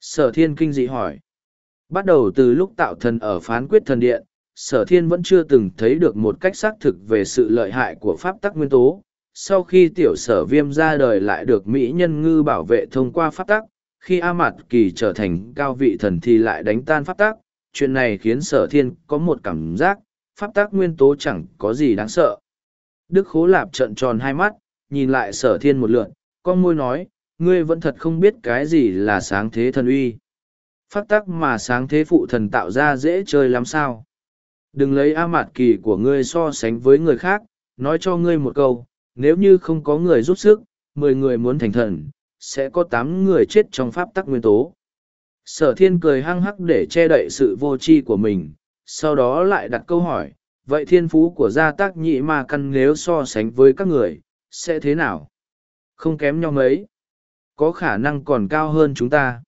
Sở thiên kinh dị hỏi. Bắt đầu từ lúc tạo thần ở phán quyết thần điện, sở thiên vẫn chưa từng thấy được một cách xác thực về sự lợi hại của pháp tắc nguyên tố. Sau khi tiểu sở viêm ra đời lại được Mỹ nhân ngư bảo vệ thông qua pháp tắc, khi A Mạt Kỳ trở thành cao vị thần thì lại đánh tan pháp tắc, chuyện này khiến sở thiên có một cảm giác, pháp tắc nguyên tố chẳng có gì đáng sợ. Đức Khố Lạp trận tròn hai mắt, nhìn lại sở thiên một lượn, con môi nói, ngươi vẫn thật không biết cái gì là sáng thế thần uy. Pháp tắc mà sáng thế phụ thần tạo ra dễ chơi lắm sao. Đừng lấy A Mạt Kỳ của ngươi so sánh với người khác, nói cho ngươi một câu, nếu như không có người giúp sức, mười người muốn thành thần, sẽ có tám người chết trong pháp tắc nguyên tố. Sở thiên cười hăng hắc để che đậy sự vô tri của mình, sau đó lại đặt câu hỏi, vậy thiên phú của gia tác nhị ma căn nếu so sánh với các người, sẽ thế nào? Không kém nhau mấy. Có khả năng còn cao hơn chúng ta.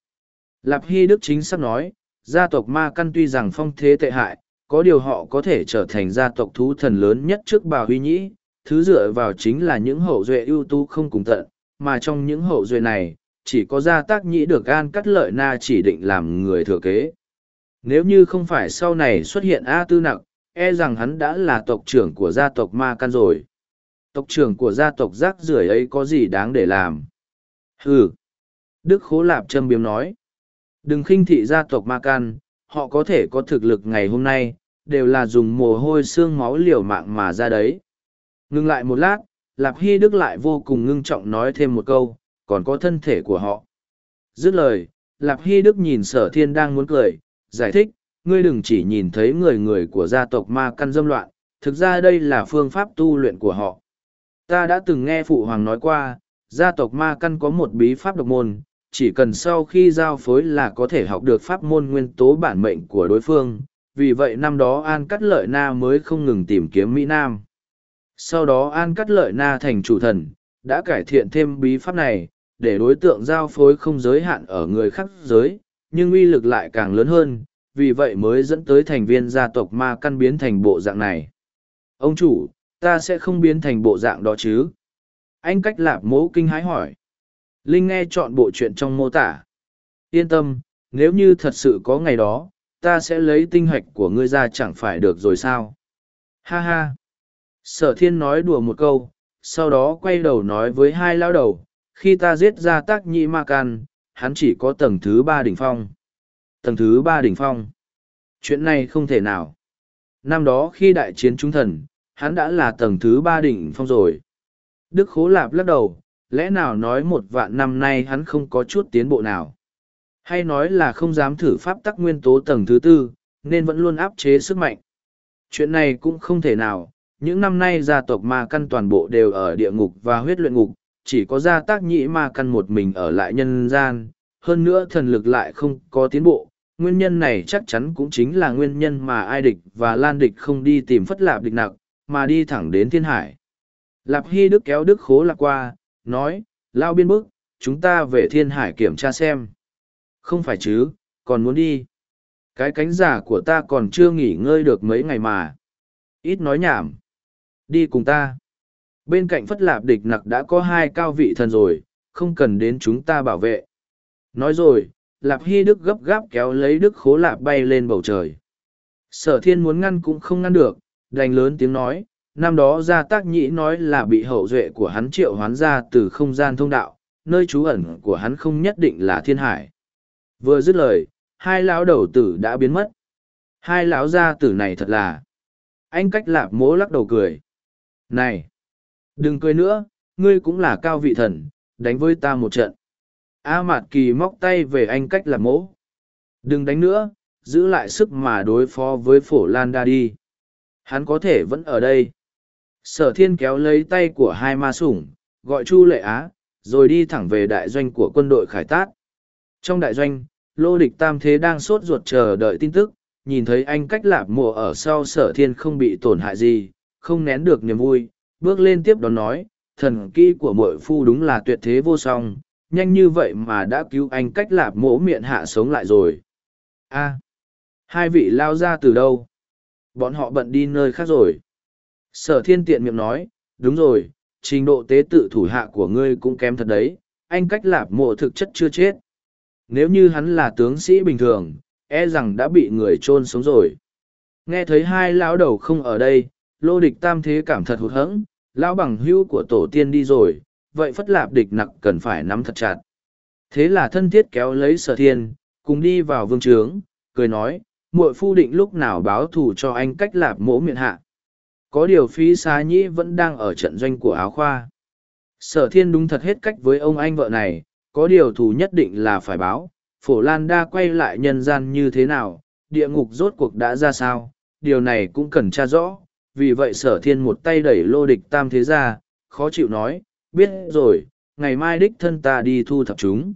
Lạp Hy Đức chính sắp nói, gia tộc ma căn tuy rằng phong thế tệ hại, có điều họ có thể trở thành gia tộc thú thần lớn nhất trước bà Huy Nhĩ, thứ dựa vào chính là những hậu duệ ưu tú không cùng tận, mà trong những hậu duệ này, chỉ có gia tác nhĩ được gan cắt lợi na chỉ định làm người thừa kế. Nếu như không phải sau này xuất hiện A Tư Nặc, e rằng hắn đã là tộc trưởng của gia tộc Ma Căn rồi. Tộc trưởng của gia tộc rác rưởi ấy có gì đáng để làm? Hừ! Đức Khố Lạp châm biếm nói. Đừng khinh thị gia tộc Ma Căn, họ có thể có thực lực ngày hôm nay, đều là dùng mồ hôi xương máu liều mạng mà ra đấy. Ngưng lại một lát, Lạp Hy Đức lại vô cùng ngưng trọng nói thêm một câu, còn có thân thể của họ. Dứt lời, Lạp Hy Đức nhìn sở thiên đang muốn cười, giải thích, ngươi đừng chỉ nhìn thấy người người của gia tộc ma căn dâm loạn, thực ra đây là phương pháp tu luyện của họ. Ta đã từng nghe Phụ Hoàng nói qua, gia tộc ma căn có một bí pháp độc môn, chỉ cần sau khi giao phối là có thể học được pháp môn nguyên tố bản mệnh của đối phương, vì vậy năm đó An Cắt Lợi Na mới không ngừng tìm kiếm Mỹ Nam. Sau đó An Cắt Lợi Na thành chủ thần, đã cải thiện thêm bí pháp này, để đối tượng giao phối không giới hạn ở người khác giới, nhưng uy lực lại càng lớn hơn, vì vậy mới dẫn tới thành viên gia tộc ma căn biến thành bộ dạng này. Ông chủ, ta sẽ không biến thành bộ dạng đó chứ? Anh cách lạp mố kinh hái hỏi. Linh nghe chọn bộ chuyện trong mô tả. Yên tâm, nếu như thật sự có ngày đó, ta sẽ lấy tinh hoạch của ngươi ra chẳng phải được rồi sao? Ha ha! Sở thiên nói đùa một câu, sau đó quay đầu nói với hai lao đầu, khi ta giết ra tác nhị ma can, hắn chỉ có tầng thứ ba đỉnh phong. Tầng thứ ba đỉnh phong. Chuyện này không thể nào. Năm đó khi đại chiến trung thần, hắn đã là tầng thứ ba đỉnh phong rồi. Đức Khố Lạp lắc đầu, lẽ nào nói một vạn năm nay hắn không có chút tiến bộ nào. Hay nói là không dám thử pháp tắc nguyên tố tầng thứ tư, nên vẫn luôn áp chế sức mạnh. Chuyện này cũng không thể nào, những năm nay gia tộc ma căn toàn bộ đều ở địa ngục và huyết luyện ngục, chỉ có gia tác nhĩ ma căn một mình ở lại nhân gian, hơn nữa thần lực lại không có tiến bộ. Nguyên nhân này chắc chắn cũng chính là nguyên nhân mà ai địch và lan địch không đi tìm phất lạp địch nặng, mà đi thẳng đến thiên hải. Lạp Hy Đức kéo Đức Khố lạc qua, nói, lao biên bức, chúng ta về thiên hải kiểm tra xem. Không phải chứ, còn muốn đi. Cái cánh giả của ta còn chưa nghỉ ngơi được mấy ngày mà. Ít nói nhảm. Đi cùng ta. Bên cạnh Phất Lạp địch nặc đã có hai cao vị thần rồi, không cần đến chúng ta bảo vệ. Nói rồi, Lạp Hy Đức gấp gáp kéo lấy Đức Khố Lạp bay lên bầu trời. Sở thiên muốn ngăn cũng không ngăn được, đành lớn tiếng nói, năm đó gia tác nhĩ nói là bị hậu duệ của hắn triệu hoán ra từ không gian thông đạo, nơi trú ẩn của hắn không nhất định là thiên hải. Vừa dứt lời, hai lão đầu tử đã biến mất. Hai lão gia tử này thật là... Anh cách lạp mố lắc đầu cười. Này! Đừng cười nữa, ngươi cũng là cao vị thần, đánh với ta một trận. A Mạt Kỳ móc tay về anh cách lạp mỗ. Đừng đánh nữa, giữ lại sức mà đối phó với phổ lan đa đi hắn có thể vẫn ở đây sở thiên kéo lấy tay của hai ma sủng gọi chu lệ á rồi đi thẳng về đại doanh của quân đội khải tát trong đại doanh lô địch tam thế đang sốt ruột chờ đợi tin tức nhìn thấy anh cách lạp mộ ở sau sở thiên không bị tổn hại gì không nén được niềm vui bước lên tiếp đón nói thần kỹ của mội phu đúng là tuyệt thế vô song nhanh như vậy mà đã cứu anh cách lạp mỗ miệng hạ sống lại rồi a Hai vị lao ra từ đâu? Bọn họ bận đi nơi khác rồi. Sở thiên tiện miệng nói, đúng rồi, trình độ tế tự thủ hạ của ngươi cũng kém thật đấy, anh cách lạp mộ thực chất chưa chết. Nếu như hắn là tướng sĩ bình thường, e rằng đã bị người chôn sống rồi. Nghe thấy hai lão đầu không ở đây, lô địch tam thế cảm thật hụt hẫng, lão bằng hữu của tổ tiên đi rồi, vậy phất lạp địch nặc cần phải nắm thật chặt. Thế là thân thiết kéo lấy sở thiên, cùng đi vào vương trướng, cười nói, muội phu định lúc nào báo thù cho anh cách lạp mỗ miệng hạ. Có điều phí xá nhĩ vẫn đang ở trận doanh của áo khoa. Sở thiên đúng thật hết cách với ông anh vợ này có điều thù nhất định là phải báo phổ lan đa quay lại nhân gian như thế nào địa ngục rốt cuộc đã ra sao điều này cũng cần tra rõ vì vậy sở thiên một tay đẩy lô địch tam thế ra, khó chịu nói, biết rồi, ngày mai đích thân ta đi thu thập chúng.